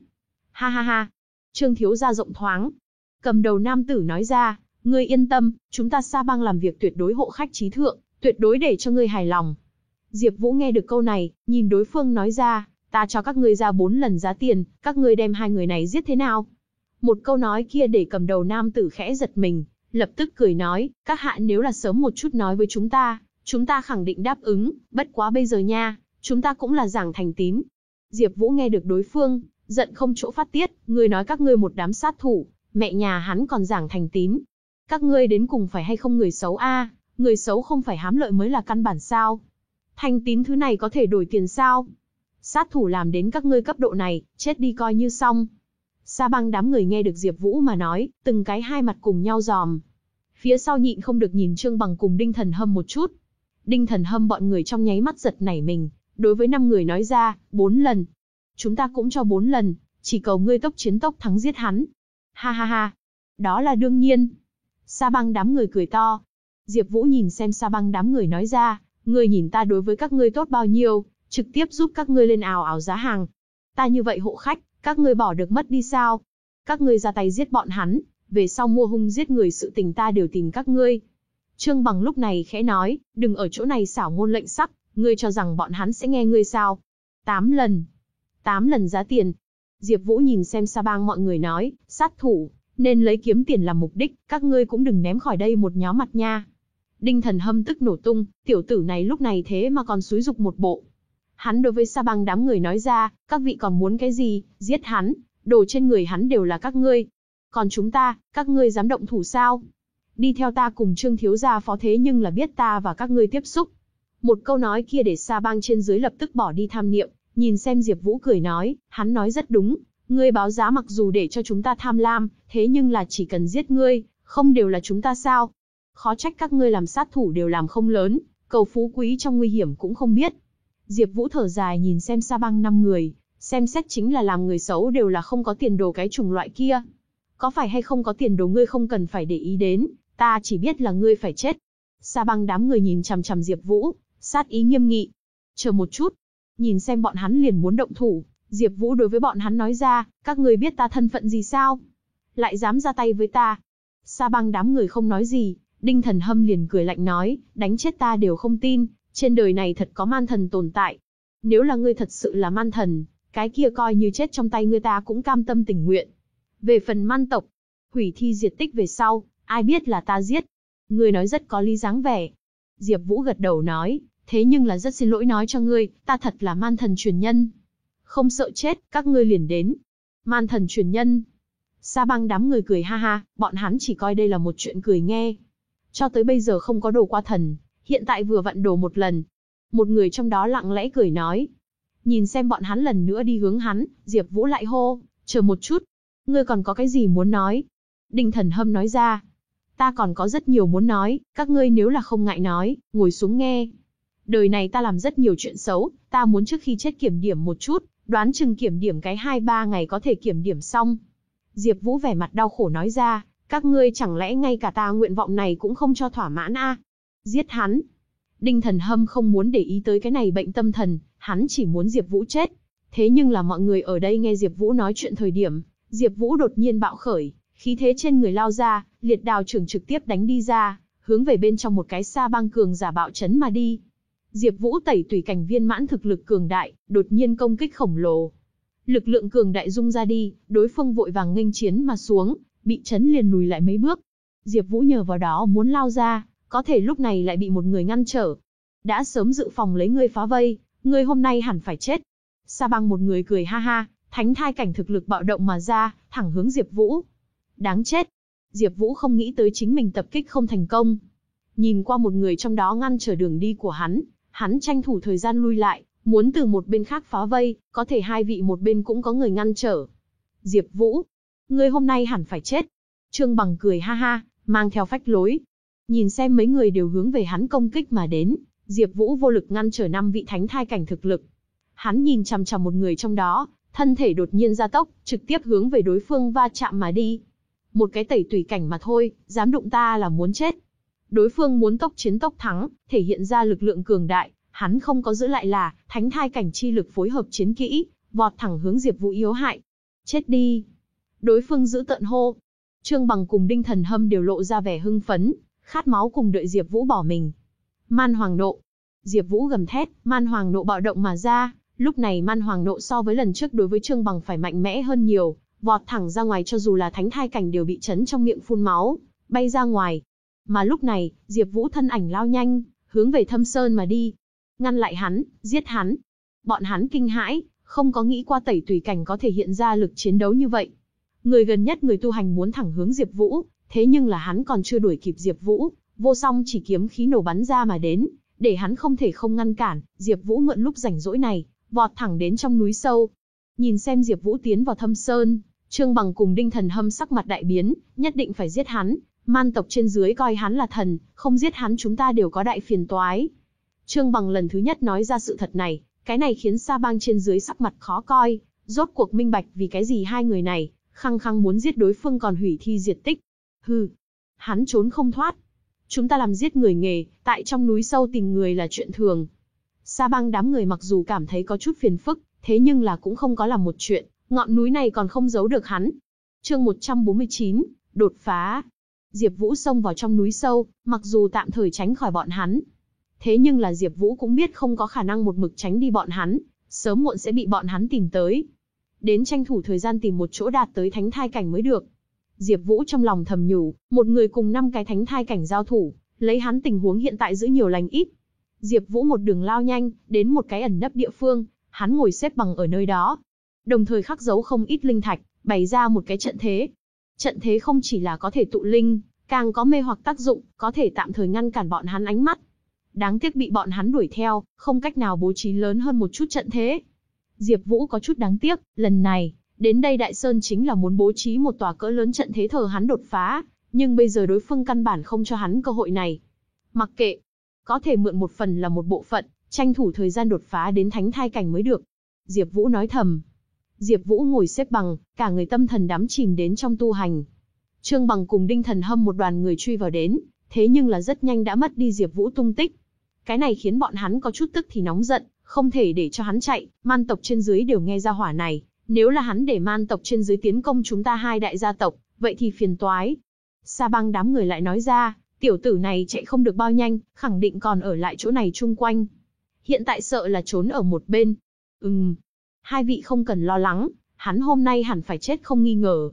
Ha ha ha. Trương Thiếu gia rộng thoáng. Cầm đầu nam tử nói ra, ngươi yên tâm, chúng ta Sa Bang làm việc tuyệt đối hộ khách trí thượng, tuyệt đối để cho ngươi hài lòng. Diệp Vũ nghe được câu này, nhìn đối phương nói ra, ta cho các ngươi ra bốn lần giá tiền, các ngươi đem hai người này giết thế nào? Một câu nói kia để cầm đầu nam tử khẽ giật mình, lập tức cười nói, các hạ nếu là sớm một chút nói với chúng ta, chúng ta khẳng định đáp ứng, bất quá bây giờ nha, chúng ta cũng là giảng thành tín. Diệp Vũ nghe được đối phương, giận không chỗ phát tiết, người nói các ngươi một đám sát thủ, mẹ nhà hắn còn giảng thành tín. Các ngươi đến cùng phải hay không người xấu a, người xấu không phải hám lợi mới là căn bản sao? Thành tín thứ này có thể đổi tiền sao? Sát thủ làm đến các ngươi cấp độ này, chết đi coi như xong. Sa băng đám người nghe được Diệp Vũ mà nói, từng cái hai mặt cùng nhau giòm. Phía sau nhịn không được nhìn Trương Bằng cùng Đinh Thần Hâm một chút. Đinh Thần Hâm bọn người trong nháy mắt giật nảy mình, đối với năm người nói ra, bốn lần. Chúng ta cũng cho bốn lần, chỉ cầu ngươi tốc chiến tốc thắng giết hắn. Ha ha ha. Đó là đương nhiên. Sa băng đám người cười to. Diệp Vũ nhìn xem Sa băng đám người nói ra, ngươi nhìn ta đối với các ngươi tốt bao nhiêu, trực tiếp giúp các ngươi lên ảo ảo giá hàng. Ta như vậy hộ khách, các ngươi bỏ được mất đi sao? Các ngươi ra tay giết bọn hắn, về sau mua hung giết người sự tình ta đều tìm các ngươi. Trương Bằng lúc này khẽ nói, đừng ở chỗ này xảo ngôn lệnh sắc, ngươi cho rằng bọn hắn sẽ nghe ngươi sao? Tám lần. Tám lần giá tiền. Diệp Vũ nhìn xem Sa Bang mọi người nói, sát thủ, nên lấy kiếm tiền làm mục đích, các ngươi cũng đừng ném khỏi đây một nhóm mặt nha. Đinh Thần Hâm tức nổ tung, tiểu tử này lúc này thế mà còn xúi dục một bộ. Hắn đối với Sa Bang đám người nói ra, các vị còn muốn cái gì, giết hắn, đồ trên người hắn đều là các ngươi. Còn chúng ta, các ngươi dám động thủ sao? Đi theo ta cùng Trương thiếu gia phó thế nhưng là biết ta và các ngươi tiếp xúc. Một câu nói kia để Sa Bang trên dưới lập tức bỏ đi tham niệm, nhìn xem Diệp Vũ cười nói, hắn nói rất đúng, ngươi báo giá mặc dù để cho chúng ta tham lam, thế nhưng là chỉ cần giết ngươi, không đều là chúng ta sao? Khó trách các ngươi làm sát thủ đều làm không lớn, cầu phú quý trong nguy hiểm cũng không biết. Diệp Vũ thở dài nhìn xem Sa Bang năm người, xem xét chính là làm người xấu đều là không có tiền đồ cái chủng loại kia. Có phải hay không có tiền đồ ngươi không cần phải để ý đến, ta chỉ biết là ngươi phải chết. Sa Bang đám người nhìn chằm chằm Diệp Vũ, sát ý nghiêm nghị. Chờ một chút, nhìn xem bọn hắn liền muốn động thủ, Diệp Vũ đối với bọn hắn nói ra, các ngươi biết ta thân phận gì sao? Lại dám ra tay với ta? Sa Băng đám người không nói gì, Đinh Thần Hâm liền cười lạnh nói, đánh chết ta đều không tin, trên đời này thật có man thần tồn tại. Nếu là ngươi thật sự là man thần, cái kia coi như chết trong tay ngươi ta cũng cam tâm tình nguyện. Về phần man tộc, hủy thi diệt tích về sau, ai biết là ta giết. Ngươi nói rất có lý dáng vẻ. Diệp Vũ gật đầu nói, thế nhưng là rất xin lỗi nói cho ngươi, ta thật là man thần truyền nhân. Không sợ chết, các ngươi liền đến. Man thần truyền nhân. Sa băng đám người cười ha ha, bọn hắn chỉ coi đây là một chuyện cười nghe. Cho tới bây giờ không có đồ qua thần, hiện tại vừa vặn đồ một lần. Một người trong đó lặng lẽ cười nói. Nhìn xem bọn hắn lần nữa đi hướng hắn, Diệp Vũ lại hô, chờ một chút. Ngươi còn có cái gì muốn nói? Đinh thần hâm nói ra. Ta còn có rất nhiều muốn nói, các ngươi nếu là không ngại nói, ngồi xuống nghe. Đời này ta làm rất nhiều chuyện xấu, ta muốn trước khi chết kiểm điểm một chút, đoán chừng kiểm điểm cái 2-3 ngày có thể kiểm điểm xong. Diệp Vũ vẻ mặt đau khổ nói ra, Các ngươi chẳng lẽ ngay cả ta nguyện vọng này cũng không cho thỏa mãn a? Giết hắn. Đinh Thần Hâm không muốn để ý tới cái này bệnh tâm thần, hắn chỉ muốn Diệp Vũ chết. Thế nhưng là mọi người ở đây nghe Diệp Vũ nói chuyện thời điểm, Diệp Vũ đột nhiên bạo khởi, khí thế trên người lao ra, liệt đào trưởng trực tiếp đánh đi ra, hướng về bên trong một cái sa băng cường giả bạo chấn mà đi. Diệp Vũ tẩy tùy cảnh viên mãn thực lực cường đại, đột nhiên công kích khổng lồ. Lực lượng cường đại dung ra đi, đối phương vội vàng nghênh chiến mà xuống, bị chấn liền lùi lại mấy bước. Diệp Vũ nhờ vào đó muốn lao ra, có thể lúc này lại bị một người ngăn trở. Đã sớm dự phòng lấy ngươi phá vây, ngươi hôm nay hẳn phải chết. Sa băng một người cười ha ha, thánh thai cảnh thực lực bạo động mà ra, thẳng hướng Diệp Vũ. Đáng chết. Diệp Vũ không nghĩ tới chính mình tập kích không thành công. Nhìn qua một người trong đó ngăn trở đường đi của hắn, hắn tranh thủ thời gian lui lại, muốn từ một bên khác phá vây, có thể hai vị một bên cũng có người ngăn trở. Diệp Vũ, ngươi hôm nay hẳn phải chết. Trương Bằng cười ha ha, mang theo phách lối. Nhìn xem mấy người đều hướng về hắn công kích mà đến, Diệp Vũ vô lực ngăn trở năm vị thánh thai cảnh thực lực. Hắn nhìn chằm chằm một người trong đó, thân thể đột nhiên gia tốc, trực tiếp hướng về đối phương va chạm mà đi. Một cái tẩy tùy cảnh mà thôi, dám đụng ta là muốn chết. Đối phương muốn tốc chiến tốc thắng, thể hiện ra lực lượng cường đại, hắn không có giữ lại là thánh thai cảnh chi lực phối hợp chiến kỹ, vọt thẳng hướng Diệp Vũ yếu hại. Chết đi. Đối phương giữ tận hô. Trương Bằng cùng Đinh Thần Hâm đều lộ ra vẻ hưng phấn, khát máu cùng đợi Diệp Vũ bỏ mình. Man Hoàng nộ. Diệp Vũ gầm thét, Man Hoàng nộ bạo động mà ra, lúc này Man Hoàng nộ so với lần trước đối với Trương Bằng phải mạnh mẽ hơn nhiều, vọt thẳng ra ngoài cho dù là thánh thai cảnh đều bị chấn trong miệng phun máu, bay ra ngoài. Mà lúc này, Diệp Vũ thân ảnh lao nhanh, hướng về Thâm Sơn mà đi. Ngăn lại hắn, giết hắn. Bọn hắn kinh hãi, không có nghĩ qua tẩy tùy cảnh có thể hiện ra lực chiến đấu như vậy. Người gần nhất người tu hành muốn thẳng hướng Diệp Vũ, thế nhưng là hắn còn chưa đuổi kịp Diệp Vũ, vô song chỉ kiếm khí nổ bắn ra mà đến, để hắn không thể không ngăn cản, Diệp Vũ mượn lúc rảnh rỗi này, vọt thẳng đến trong núi sâu. Nhìn xem Diệp Vũ tiến vào thâm sơn, Trương Bằng cùng Đinh Thần Hâm sắc mặt đại biến, nhất định phải giết hắn, man tộc trên dưới coi hắn là thần, không giết hắn chúng ta đều có đại phiền toái. Trương Bằng lần thứ nhất nói ra sự thật này, cái này khiến Sa Bang trên dưới sắc mặt khó coi, rốt cuộc minh bạch vì cái gì hai người này, khăng khăng muốn giết đối phương còn hủy thi diệt tích. Hừ, hắn trốn không thoát. Chúng ta làm giết người nghề, tại trong núi sâu tìm người là chuyện thường. Sa Bang đám người mặc dù cảm thấy có chút phiền phức, thế nhưng là cũng không có làm một chuyện, ngọn núi này còn không giấu được hắn. Chương 149, đột phá. Diệp Vũ xông vào trong núi sâu, mặc dù tạm thời tránh khỏi bọn hắn, Thế nhưng là Diệp Vũ cũng biết không có khả năng một mực tránh đi bọn hắn, sớm muộn sẽ bị bọn hắn tìm tới. Đến tranh thủ thời gian tìm một chỗ đạt tới thánh thai cảnh mới được. Diệp Vũ trong lòng thầm nhủ, một người cùng năm cái thánh thai cảnh giao thủ, lấy hắn tình huống hiện tại giữ nhiều lành ít. Diệp Vũ một đường lao nhanh, đến một cái ẩn nấp địa phương, hắn ngồi xếp bằng ở nơi đó. Đồng thời khắc dấu không ít linh thạch, bày ra một cái trận thế. Trận thế không chỉ là có thể tụ linh, càng có mê hoặc tác dụng, có thể tạm thời ngăn cản bọn hắn ánh mắt. Đáng tiếc bị bọn hắn đuổi theo, không cách nào bố trí lớn hơn một chút trận thế. Diệp Vũ có chút đáng tiếc, lần này, đến đây Đại Sơn chính là muốn bố trí một tòa cỡ lớn trận thế thờ hắn đột phá, nhưng bây giờ đối phương căn bản không cho hắn cơ hội này. Mặc kệ, có thể mượn một phần là một bộ phận, tranh thủ thời gian đột phá đến thánh thai cảnh mới được. Diệp Vũ nói thầm. Diệp Vũ ngồi xếp bằng, cả người tâm thần đắm chìm đến trong tu hành. Trương Bằng cùng Đinh Thần Hâm một đoàn người truy vào đến, thế nhưng là rất nhanh đã mất đi Diệp Vũ tung tích. Cái này khiến bọn hắn có chút tức thì nóng giận, không thể để cho hắn chạy, man tộc trên dưới đều nghe ra hỏa này, nếu là hắn để man tộc trên dưới tiến công chúng ta hai đại gia tộc, vậy thì phiền toái. Sa băng đám người lại nói ra, tiểu tử này chạy không được bao nhanh, khẳng định còn ở lại chỗ này chung quanh. Hiện tại sợ là trốn ở một bên. Ừm, hai vị không cần lo lắng, hắn hôm nay hẳn phải chết không nghi ngờ.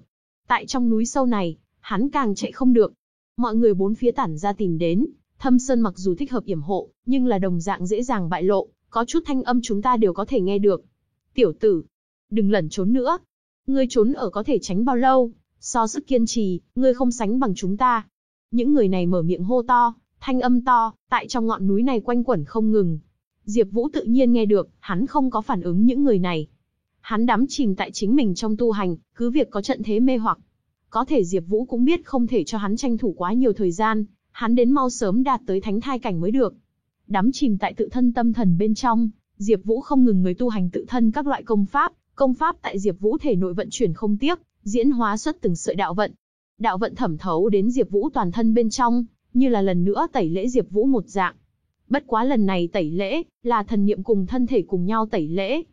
Tại trong núi sâu này, hắn càng chạy không được. Mọi người bốn phía tản ra tìm đến, Thâm Sơn mặc dù thích hợp yểm hộ, nhưng là đồng dạng dễ dàng bại lộ, có chút thanh âm chúng ta đều có thể nghe được. Tiểu tử, đừng lẩn trốn nữa. Ngươi trốn ở có thể tránh bao lâu, so sức kiên trì, ngươi không sánh bằng chúng ta. Những người này mở miệng hô to, thanh âm to, tại trong ngọn núi này quanh quẩn không ngừng. Diệp Vũ tự nhiên nghe được, hắn không có phản ứng những người này. Hắn đắm chìm tại chính mình trong tu hành, cứ việc có trận thế mê hoặc. Có thể Diệp Vũ cũng biết không thể cho hắn tranh thủ quá nhiều thời gian, hắn đến mau sớm đạt tới thánh thai cảnh mới được. Đắm chìm tại tự thân tâm thần bên trong, Diệp Vũ không ngừng người tu hành tự thân các loại công pháp, công pháp tại Diệp Vũ thể nội vận chuyển không tiếc, diễn hóa xuất từng sợi đạo vận. đạo vận thẩm thấu đến Diệp Vũ toàn thân bên trong, như là lần nữa tẩy lễ Diệp Vũ một dạng. Bất quá lần này tẩy lễ, là thần niệm cùng thân thể cùng nhau tẩy lễ.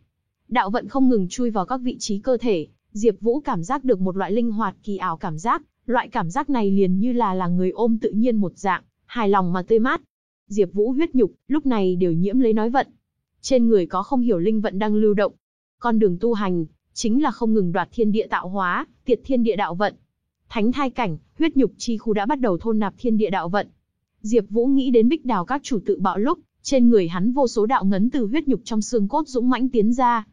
Đạo vận không ngừng chui vào các vị trí cơ thể, Diệp Vũ cảm giác được một loại linh hoạt kỳ ảo cảm giác, loại cảm giác này liền như là là người ôm tự nhiên một dạng, hài lòng mà tươi mát. Diệp Vũ huyết nhục, lúc này đều nhiễm lấy nói vận. Trên người có không hiểu linh vận đang lưu động. Con đường tu hành, chính là không ngừng đoạt thiên địa tạo hóa, tiệt thiên địa đạo vận. Thánh thai cảnh, huyết nhục chi khu đã bắt đầu thôn nạp thiên địa đạo vận. Diệp Vũ nghĩ đến Bích Đào các chủ tự bạo lúc, trên người hắn vô số đạo ngấn từ huyết nhục trong xương cốt dũng mãnh tiến ra.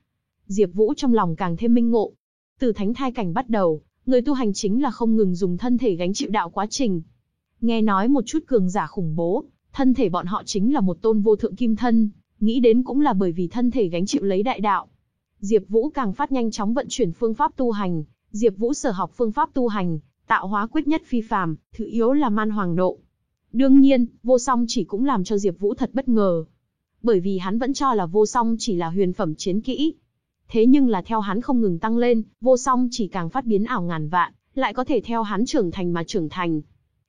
Diệp Vũ trong lòng càng thêm minh ngộ. Từ thánh thai cảnh bắt đầu, người tu hành chính là không ngừng dùng thân thể gánh chịu đạo quá trình. Nghe nói một chút cường giả khủng bố, thân thể bọn họ chính là một tôn vô thượng kim thân, nghĩ đến cũng là bởi vì thân thể gánh chịu lấy đại đạo. Diệp Vũ càng phát nhanh chóng vận chuyển phương pháp tu hành, Diệp Vũ sở học phương pháp tu hành, tạo hóa quyết nhất phi phàm, thứ yếu là man hoàng độ. Đương nhiên, vô song chỉ cũng làm cho Diệp Vũ thật bất ngờ. Bởi vì hắn vẫn cho là vô song chỉ là huyền phẩm chiến kỹ. Thế nhưng là theo hắn không ngừng tăng lên, vô song chỉ càng phát biến ảo ngàn vạn, lại có thể theo hắn trưởng thành mà trưởng thành.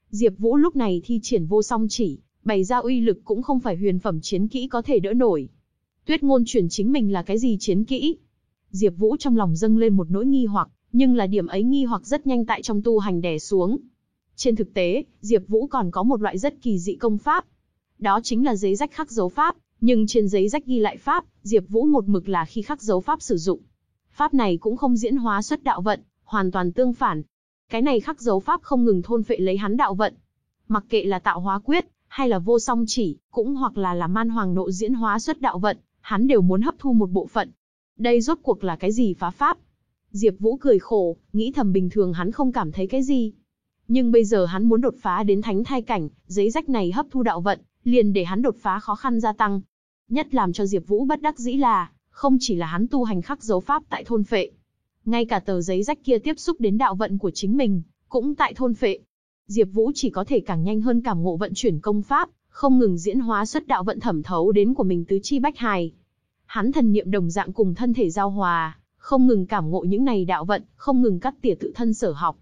Diệp Vũ lúc này thi triển vô song chỉ, bày ra uy lực cũng không phải huyền phẩm chiến kỹ có thể đỡ nổi. Tuyết ngôn truyền chính mình là cái gì chiến kỹ? Diệp Vũ trong lòng dâng lên một nỗi nghi hoặc, nhưng là điểm ấy nghi hoặc rất nhanh tại trong tu hành đè xuống. Trên thực tế, Diệp Vũ còn có một loại rất kỳ dị công pháp. Đó chính là giấy rách khắc dấu pháp, nhưng trên giấy rách ghi lại pháp, Diệp Vũ một mực là khi khắc dấu pháp sử dụng. Pháp này cũng không diễn hóa xuất đạo vận, hoàn toàn tương phản. Cái này khắc dấu pháp không ngừng thôn phệ lấy hắn đạo vận. Mặc kệ là tạo hóa quyết, hay là vô song chỉ, cũng hoặc là là man hoàng nộ diễn hóa xuất đạo vận, hắn đều muốn hấp thu một bộ phận. Đây rốt cuộc là cái gì phá pháp? Diệp Vũ cười khổ, nghĩ thầm bình thường hắn không cảm thấy cái gì. Nhưng bây giờ hắn muốn đột phá đến thánh thai cảnh, giấy rách này hấp thu đạo vận, liền để hắn đột phá khó khăn gia tăng. Nhất làm cho Diệp Vũ bất đắc dĩ là, không chỉ là hắn tu hành khắc dấu pháp tại thôn phệ, ngay cả tờ giấy rách kia tiếp xúc đến đạo vận của chính mình, cũng tại thôn phệ. Diệp Vũ chỉ có thể càng nhanh hơn cảm ngộ vận chuyển công pháp, không ngừng diễn hóa xuất đạo vận thẩm thấu đến của mình tứ chi bách hài. Hắn thần niệm đồng dạng cùng thân thể giao hòa, không ngừng cảm ngộ những này đạo vận, không ngừng cắt tỉa tự thân sở học.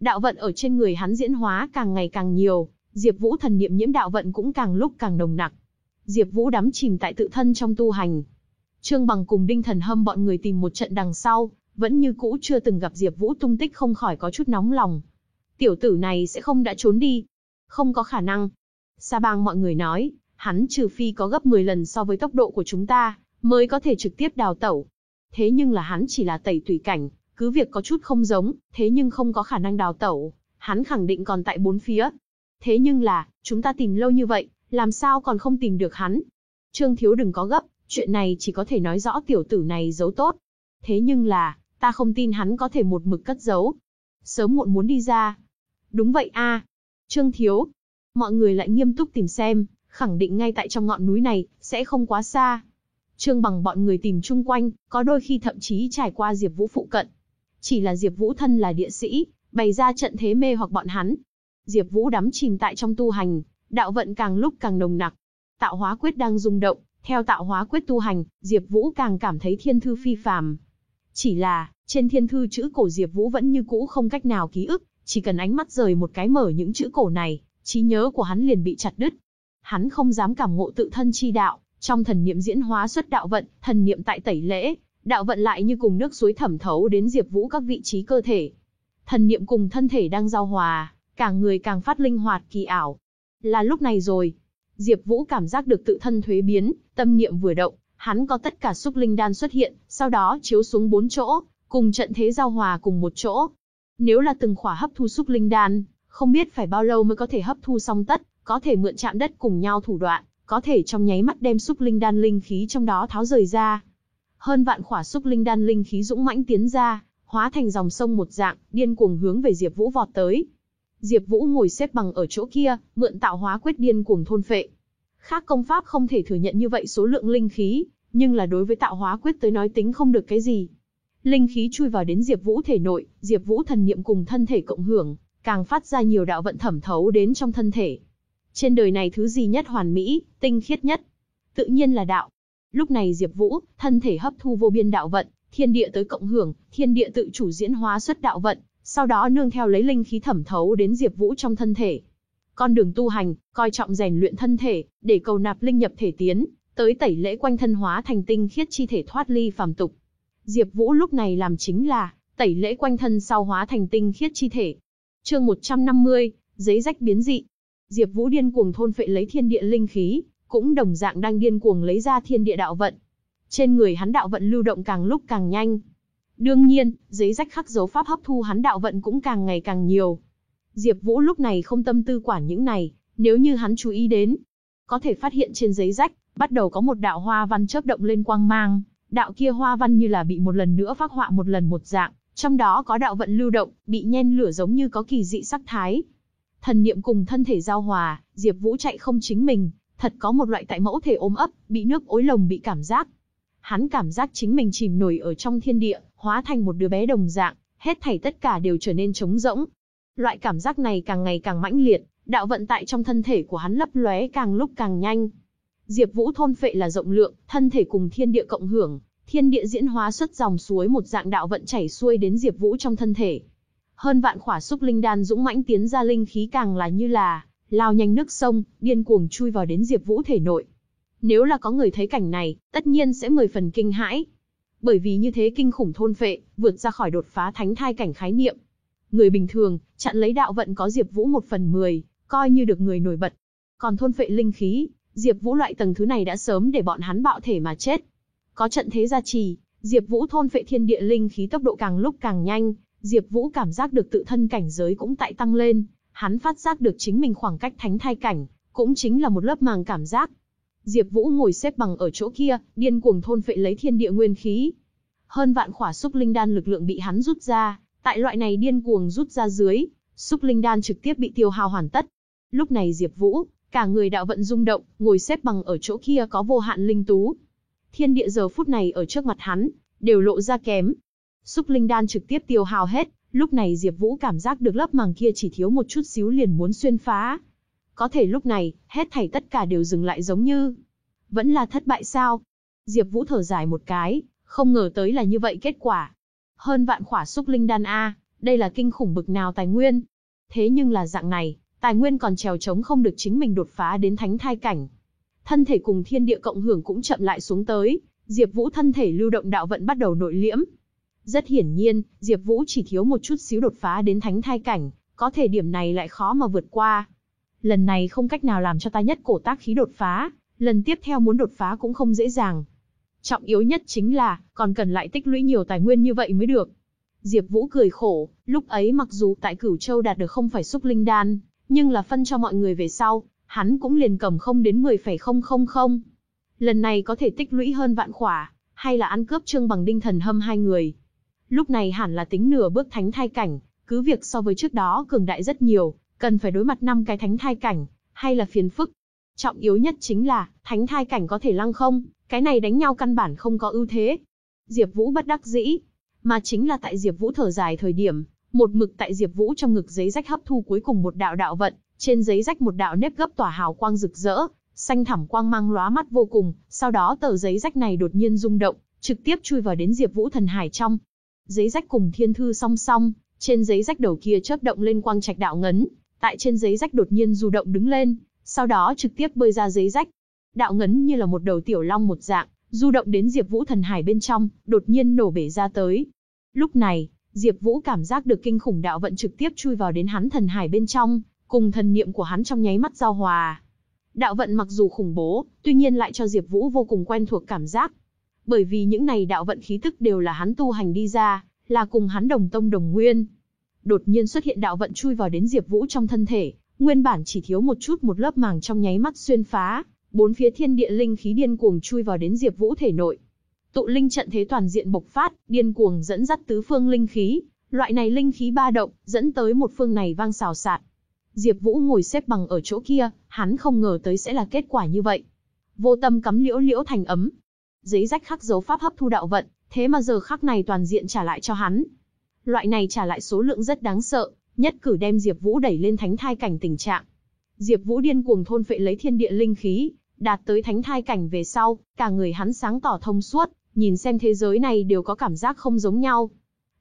Đạo vận ở trên người hắn diễn hóa càng ngày càng nhiều, Diệp Vũ thần niệm nhiễm đạo vận cũng càng lúc càng nồng nặc. Diệp Vũ đắm chìm tại tự thân trong tu hành. Trương Bằng cùng Đinh Thần Hâm bọn người tìm một trận đằng sau, vẫn như cũ chưa từng gặp Diệp Vũ tung tích không khỏi có chút nóng lòng. Tiểu tử này sẽ không đã trốn đi. Không có khả năng. Sa bang mọi người nói, hắn trừ phi có gấp 10 lần so với tốc độ của chúng ta, mới có thể trực tiếp đào tẩu. Thế nhưng là hắn chỉ là tẩy tùy cảnh, cứ việc có chút không giống, thế nhưng không có khả năng đào tẩu, hắn khẳng định còn tại bốn phía. Thế nhưng là, chúng ta tìm lâu như vậy, làm sao còn không tìm được hắn? Trương Thiếu đừng có gấp, chuyện này chỉ có thể nói rõ tiểu tử này giấu tốt. Thế nhưng là, ta không tin hắn có thể một mực cất giấu. Sớm muộn muốn đi ra. Đúng vậy a, Trương Thiếu. Mọi người lại nghiêm túc tìm xem, khẳng định ngay tại trong ngọn núi này, sẽ không quá xa. Trương bằng bọn người tìm chung quanh, có đôi khi thậm chí trải qua Diệp Vũ phụ cận. Chỉ là Diệp Vũ thân là địa sĩ, bày ra trận thế mê hoặc bọn hắn. Diệp Vũ đắm chìm tại trong tu hành, đạo vận càng lúc càng nồng nặc. Tạo hóa quyết đang rung động, theo tạo hóa quyết tu hành, Diệp Vũ càng cảm thấy thiên thư phi phàm. Chỉ là, trên thiên thư chữ cổ Diệp Vũ vẫn như cũ không cách nào ký ức, chỉ cần ánh mắt rời một cái mở những chữ cổ này, trí nhớ của hắn liền bị chặt đứt. Hắn không dám cảm ngộ tự thân chi đạo, trong thần niệm diễn hóa xuất đạo vận, thần niệm tại tẩy lễ, đạo vận lại như cùng nước suối thẩm thấu đến Diệp Vũ các vị trí cơ thể. Thần niệm cùng thân thể đang giao hòa, cả người càng phát linh hoạt kỳ ảo. Là lúc này rồi, Diệp Vũ cảm giác được tự thân thuế biến, tâm niệm vừa động, hắn có tất cả xúc linh đan xuất hiện, sau đó chiếu xuống bốn chỗ, cùng trận thế giao hòa cùng một chỗ. Nếu là từng khỏa hấp thu xúc linh đan, không biết phải bao lâu mới có thể hấp thu xong tất, có thể mượn chạm đất cùng nhau thủ đoạn, có thể trong nháy mắt đem xúc linh đan linh khí trong đó tháo rời ra. Hơn vạn khỏa xúc linh đan linh khí dũng mãnh tiến ra, hóa thành dòng sông một dạng, điên cuồng hướng về Diệp Vũ vọt tới. Diệp Vũ ngồi xếp bằng ở chỗ kia, mượn tạo hóa quyết điên cuồng thôn phệ. Khác công pháp không thể thừa nhận như vậy số lượng linh khí, nhưng là đối với tạo hóa quyết tới nói tính không được cái gì. Linh khí chui vào đến Diệp Vũ thể nội, Diệp Vũ thần niệm cùng thân thể cộng hưởng, càng phát ra nhiều đạo vận thẩm thấu đến trong thân thể. Trên đời này thứ gì nhất hoàn mỹ, tinh khiết nhất? Tự nhiên là đạo. Lúc này Diệp Vũ, thân thể hấp thu vô biên đạo vận, thiên địa tới cộng hưởng, thiên địa tự chủ diễn hóa xuất đạo vận, sau đó nương theo lấy linh khí thẩm thấu đến Diệp Vũ trong thân thể. Con đường tu hành, coi trọng rèn luyện thân thể, để cầu nạp linh nhập thể tiến, tới tẩy lễ quanh thân hóa thành tinh khiết chi thể thoát ly phàm tục. Diệp Vũ lúc này làm chính là tẩy lễ quanh thân sau hóa thành tinh khiết chi thể. Chương 150, giấy rách biến dị. Diệp Vũ điên cuồng thôn phệ lấy thiên địa linh khí, cũng đồng dạng đang điên cuồng lấy ra thiên địa đạo vận. Trên người hắn đạo vận lưu động càng lúc càng nhanh. Đương nhiên, giấy rách khắc dấu pháp hấp thu hắn đạo vận cũng càng ngày càng nhiều. Diệp Vũ lúc này không tâm tư quản những này, nếu như hắn chú ý đến, có thể phát hiện trên giấy rách, bắt đầu có một đạo hoa văn chớp động lên quang mang, đạo kia hoa văn như là bị một lần nữa phác họa một lần một dạng, trong đó có đạo vận lưu động, bị nhen lửa giống như có kỳ dị sắc thái. Thần niệm cùng thân thể giao hòa, Diệp Vũ chạy không chính mình, thật có một loại tại mẫu thể ôm ấp, bị nước ối lồng bị cảm giác. Hắn cảm giác chính mình chìm nổi ở trong thiên địa, hóa thành một đứa bé đồng dạng, hết thảy tất cả đều trở nên trống rỗng. Loại cảm giác này càng ngày càng mãnh liệt, đạo vận tại trong thân thể của hắn lấp lóe càng lúc càng nhanh. Diệp Vũ thôn phệ là rộng lượng, thân thể cùng thiên địa cộng hưởng, thiên địa diễn hóa xuất dòng suối một dạng đạo vận chảy xuôi đến Diệp Vũ trong thân thể. Hơn vạn khỏa xúc linh đan dũng mãnh tiến ra linh khí càng là như là lao nhanh nước sông, điên cuồng chui vào đến Diệp Vũ thể nội. Nếu là có người thấy cảnh này, tất nhiên sẽ mười phần kinh hãi. Bởi vì như thế kinh khủng thôn phệ, vượt ra khỏi đột phá thánh thai cảnh khái niệm. Người bình thường, chặn lấy đạo vận có Diệp Vũ một phần mười, coi như được người nổi bật. Còn thôn phệ linh khí, Diệp Vũ loại tầng thứ này đã sớm để bọn hắn bạo thể mà chết. Có trận thế gia trì, Diệp Vũ thôn phệ thiên địa linh khí tốc độ càng lúc càng nhanh, Diệp Vũ cảm giác được tự thân cảnh giới cũng tại tăng lên, hắn phát giác được chính mình khoảng cách thánh thai cảnh, cũng chính là một lớp màng cảm giác. Diệp Vũ ngồi xếp bằng ở chỗ kia, điên cuồng thôn phệ lấy thiên địa nguyên khí. Hơn vạn khỏa xúc linh đan lực lượng bị hắn rút ra, tại loại này điên cuồng rút ra dưới, xúc linh đan trực tiếp bị tiêu hao hoàn tất. Lúc này Diệp Vũ, cả người đạo vận rung động, ngồi xếp bằng ở chỗ kia có vô hạn linh tú. Thiên địa giờ phút này ở trước mặt hắn, đều lộ ra kém. Xúc linh đan trực tiếp tiêu hao hết, lúc này Diệp Vũ cảm giác được lớp màng kia chỉ thiếu một chút xíu liền muốn xuyên phá. Có thể lúc này, hết thảy tất cả đều dừng lại giống như vẫn là thất bại sao? Diệp Vũ thở dài một cái, không ngờ tới là như vậy kết quả. Hơn vạn khỏa xúc linh đan a, đây là kinh khủng bực nào tài nguyên. Thế nhưng là dạng này, tài nguyên còn trèo chống không được chính mình đột phá đến thánh thai cảnh. Thân thể cùng thiên địa cộng hưởng cũng chậm lại xuống tới, Diệp Vũ thân thể lưu động đạo vận bắt đầu nội liễm. Rất hiển nhiên, Diệp Vũ chỉ thiếu một chút xíu đột phá đến thánh thai cảnh, có thể điểm này lại khó mà vượt qua. Lần này không cách nào làm cho ta nhất cổ tác khí đột phá, lần tiếp theo muốn đột phá cũng không dễ dàng. Trọng yếu nhất chính là, còn cần lại tích lũy nhiều tài nguyên như vậy mới được. Diệp Vũ cười khổ, lúc ấy mặc dù tại Cửu Châu đạt được không phải xúc linh đan, nhưng là phân cho mọi người về sau, hắn cũng liền cầm không đến 10,000. Lần này có thể tích lũy hơn vạn khỏa, hay là ăn cướp Trương Bằng Đinh Thần Hâm hai người. Lúc này hẳn là tính nửa bước thánh thai cảnh, cứ việc so với trước đó cường đại rất nhiều, cần phải đối mặt năm cái thánh thai cảnh, hay là phiền phức. Trọng yếu nhất chính là, thánh thai cảnh có thể lăng không, cái này đánh nhau căn bản không có ưu thế. Diệp Vũ bất đắc dĩ, mà chính là tại Diệp Vũ thở dài thời điểm, một mực tại Diệp Vũ trong ngực giấy rách hấp thu cuối cùng một đạo đạo vận, trên giấy rách một đạo nếp gấp tỏa hào quang rực rỡ, xanh thẳm quang mang lóa mắt vô cùng, sau đó tờ giấy rách này đột nhiên rung động, trực tiếp chui vào đến Diệp Vũ thần hải trong. Giấy rách cùng thiên thư song song, trên giấy rách đầu kia chớp động lên quang trạch đạo ngấn, tại trên giấy rách đột nhiên du động đứng lên, sau đó trực tiếp bơi ra giấy rách. Đạo ngấn như là một đầu tiểu long một dạng, du động đến Diệp Vũ thần hải bên trong, đột nhiên nổ bể ra tới. Lúc này, Diệp Vũ cảm giác được kinh khủng đạo vận trực tiếp chui vào đến hắn thần hải bên trong, cùng thần niệm của hắn trong nháy mắt giao hòa. Đạo vận mặc dù khủng bố, tuy nhiên lại cho Diệp Vũ vô cùng quen thuộc cảm giác. Bởi vì những này đạo vận khí tức đều là hắn tu hành đi ra, là cùng hắn đồng tông đồng nguyên. Đột nhiên xuất hiện đạo vận chui vào đến Diệp Vũ trong thân thể, nguyên bản chỉ thiếu một chút một lớp màng trong nháy mắt xuyên phá, bốn phía thiên địa linh khí điên cuồng chui vào đến Diệp Vũ thể nội. Tụ linh trận thế toàn diện bộc phát, điên cuồng dẫn dắt tứ phương linh khí, loại này linh khí ba động, dẫn tới một phương này vang xào xạc. Diệp Vũ ngồi xếp bằng ở chỗ kia, hắn không ngờ tới sẽ là kết quả như vậy. Vô tâm cắm liễu liễu thành ấm. Giấy rách khắc dấu pháp hấp thu đạo vận, thế mà giờ khắc này toàn diện trả lại cho hắn. Loại này trả lại số lượng rất đáng sợ, nhất cử đem Diệp Vũ đẩy lên thánh thai cảnh tình trạng. Diệp Vũ điên cuồng thôn phệ lấy thiên địa linh khí, đạt tới thánh thai cảnh về sau, cả người hắn sáng tỏ thông suốt, nhìn xem thế giới này đều có cảm giác không giống nhau.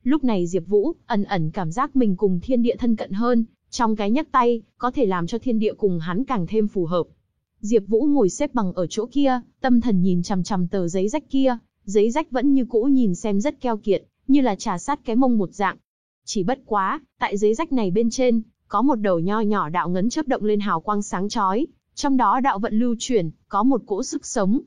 Lúc này Diệp Vũ ẩn ẩn cảm giác mình cùng thiên địa thân cận hơn, trong cái nhấc tay, có thể làm cho thiên địa cùng hắn càng thêm phù hợp. Diệp Vũ ngồi xếp bằng ở chỗ kia, tâm thần nhìn chằm chằm tờ giấy rách kia, giấy rách vẫn như cũ nhìn xem rất keo kiệt, như là trà sát cái mông một dạng. Chỉ bất quá, tại giấy rách này bên trên, có một đầu nho nhỏ đạo ngấn chớp động lên hào quang sáng chói, trong đó đạo vận lưu chuyển, có một cỗ sức sống.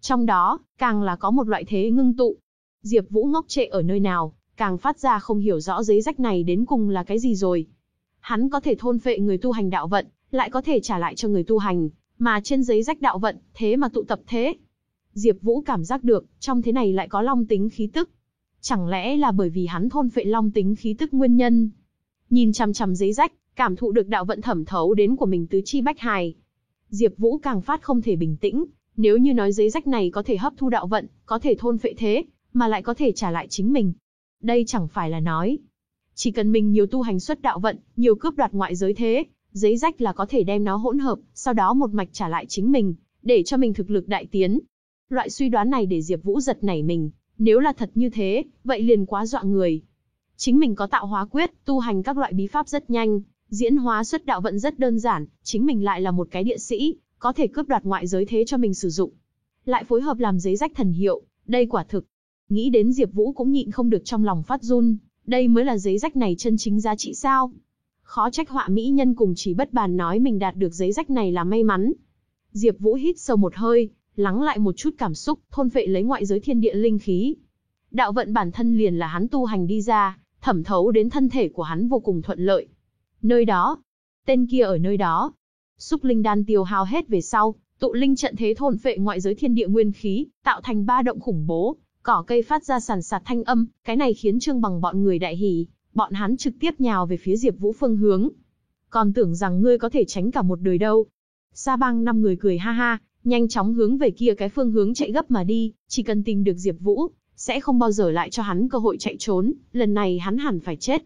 Trong đó, càng là có một loại thế ngưng tụ. Diệp Vũ ngốc trệ ở nơi nào, càng phát ra không hiểu rõ giấy rách này đến cùng là cái gì rồi. Hắn có thể thôn phệ người tu hành đạo vận, lại có thể trả lại cho người tu hành, mà trên giấy rách đạo vận, thế mà tụ tập thế. Diệp Vũ cảm giác được, trong thế này lại có long tính khí tức. Chẳng lẽ là bởi vì hắn thôn phệ long tính khí tức nguyên nhân? Nhìn chằm chằm giấy rách, cảm thụ được đạo vận thẩm thấu đến của mình tứ chi bách hài. Diệp Vũ càng phát không thể bình tĩnh, nếu như nói giấy rách này có thể hấp thu đạo vận, có thể thôn phệ thế, mà lại có thể trả lại chính mình. Đây chẳng phải là nói, chỉ cần mình nhiều tu hành xuất đạo vận, nhiều cướp đoạt ngoại giới thế, giấy rách là có thể đem nó hỗn hợp, sau đó một mạch trả lại chính mình, để cho mình thực lực đại tiến. Loại suy đoán này để Diệp Vũ giật nảy mình, nếu là thật như thế, vậy liền quá dọa người. Chính mình có tạo hóa quyết, tu hành các loại bí pháp rất nhanh, diễn hóa xuất đạo vận rất đơn giản, chính mình lại là một cái địa sĩ, có thể cướp đoạt ngoại giới thế cho mình sử dụng. Lại phối hợp làm giấy rách thần hiệu, đây quả thực. Nghĩ đến Diệp Vũ cũng nhịn không được trong lòng phát run, đây mới là giấy rách này chân chính giá trị sao? Khó trách họa mỹ nhân cùng chỉ bất bàn nói mình đạt được giấy rách này là may mắn. Diệp Vũ hít sâu một hơi, lắng lại một chút cảm xúc, thôn phệ lấy ngoại giới thiên địa linh khí. Đạo vận bản thân liền là hắn tu hành đi ra, thẩm thấu đến thân thể của hắn vô cùng thuận lợi. Nơi đó, tên kia ở nơi đó. Xúc linh đan tiêu hao hết về sau, tụ linh trận thế thôn phệ ngoại giới thiên địa nguyên khí, tạo thành ba động khủng bố, cỏ cây phát ra sàn sạt thanh âm, cái này khiến Trương Bằng bọn người đại hỉ, bọn hắn trực tiếp nhào về phía Diệp Vũ phương hướng. Còn tưởng rằng ngươi có thể tránh cả một đời đâu. Sa Bang năm người cười ha ha, nhanh chóng hướng về kia cái phương hướng chạy gấp mà đi, chỉ cần tìm được Diệp Vũ, sẽ không bao giờ lại cho hắn cơ hội chạy trốn, lần này hắn hẳn phải chết.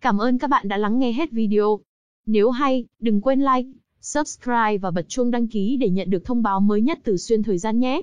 Cảm ơn các bạn đã lắng nghe hết video. Nếu hay, đừng quên like, subscribe và bật chuông đăng ký để nhận được thông báo mới nhất từ xuyên thời gian nhé.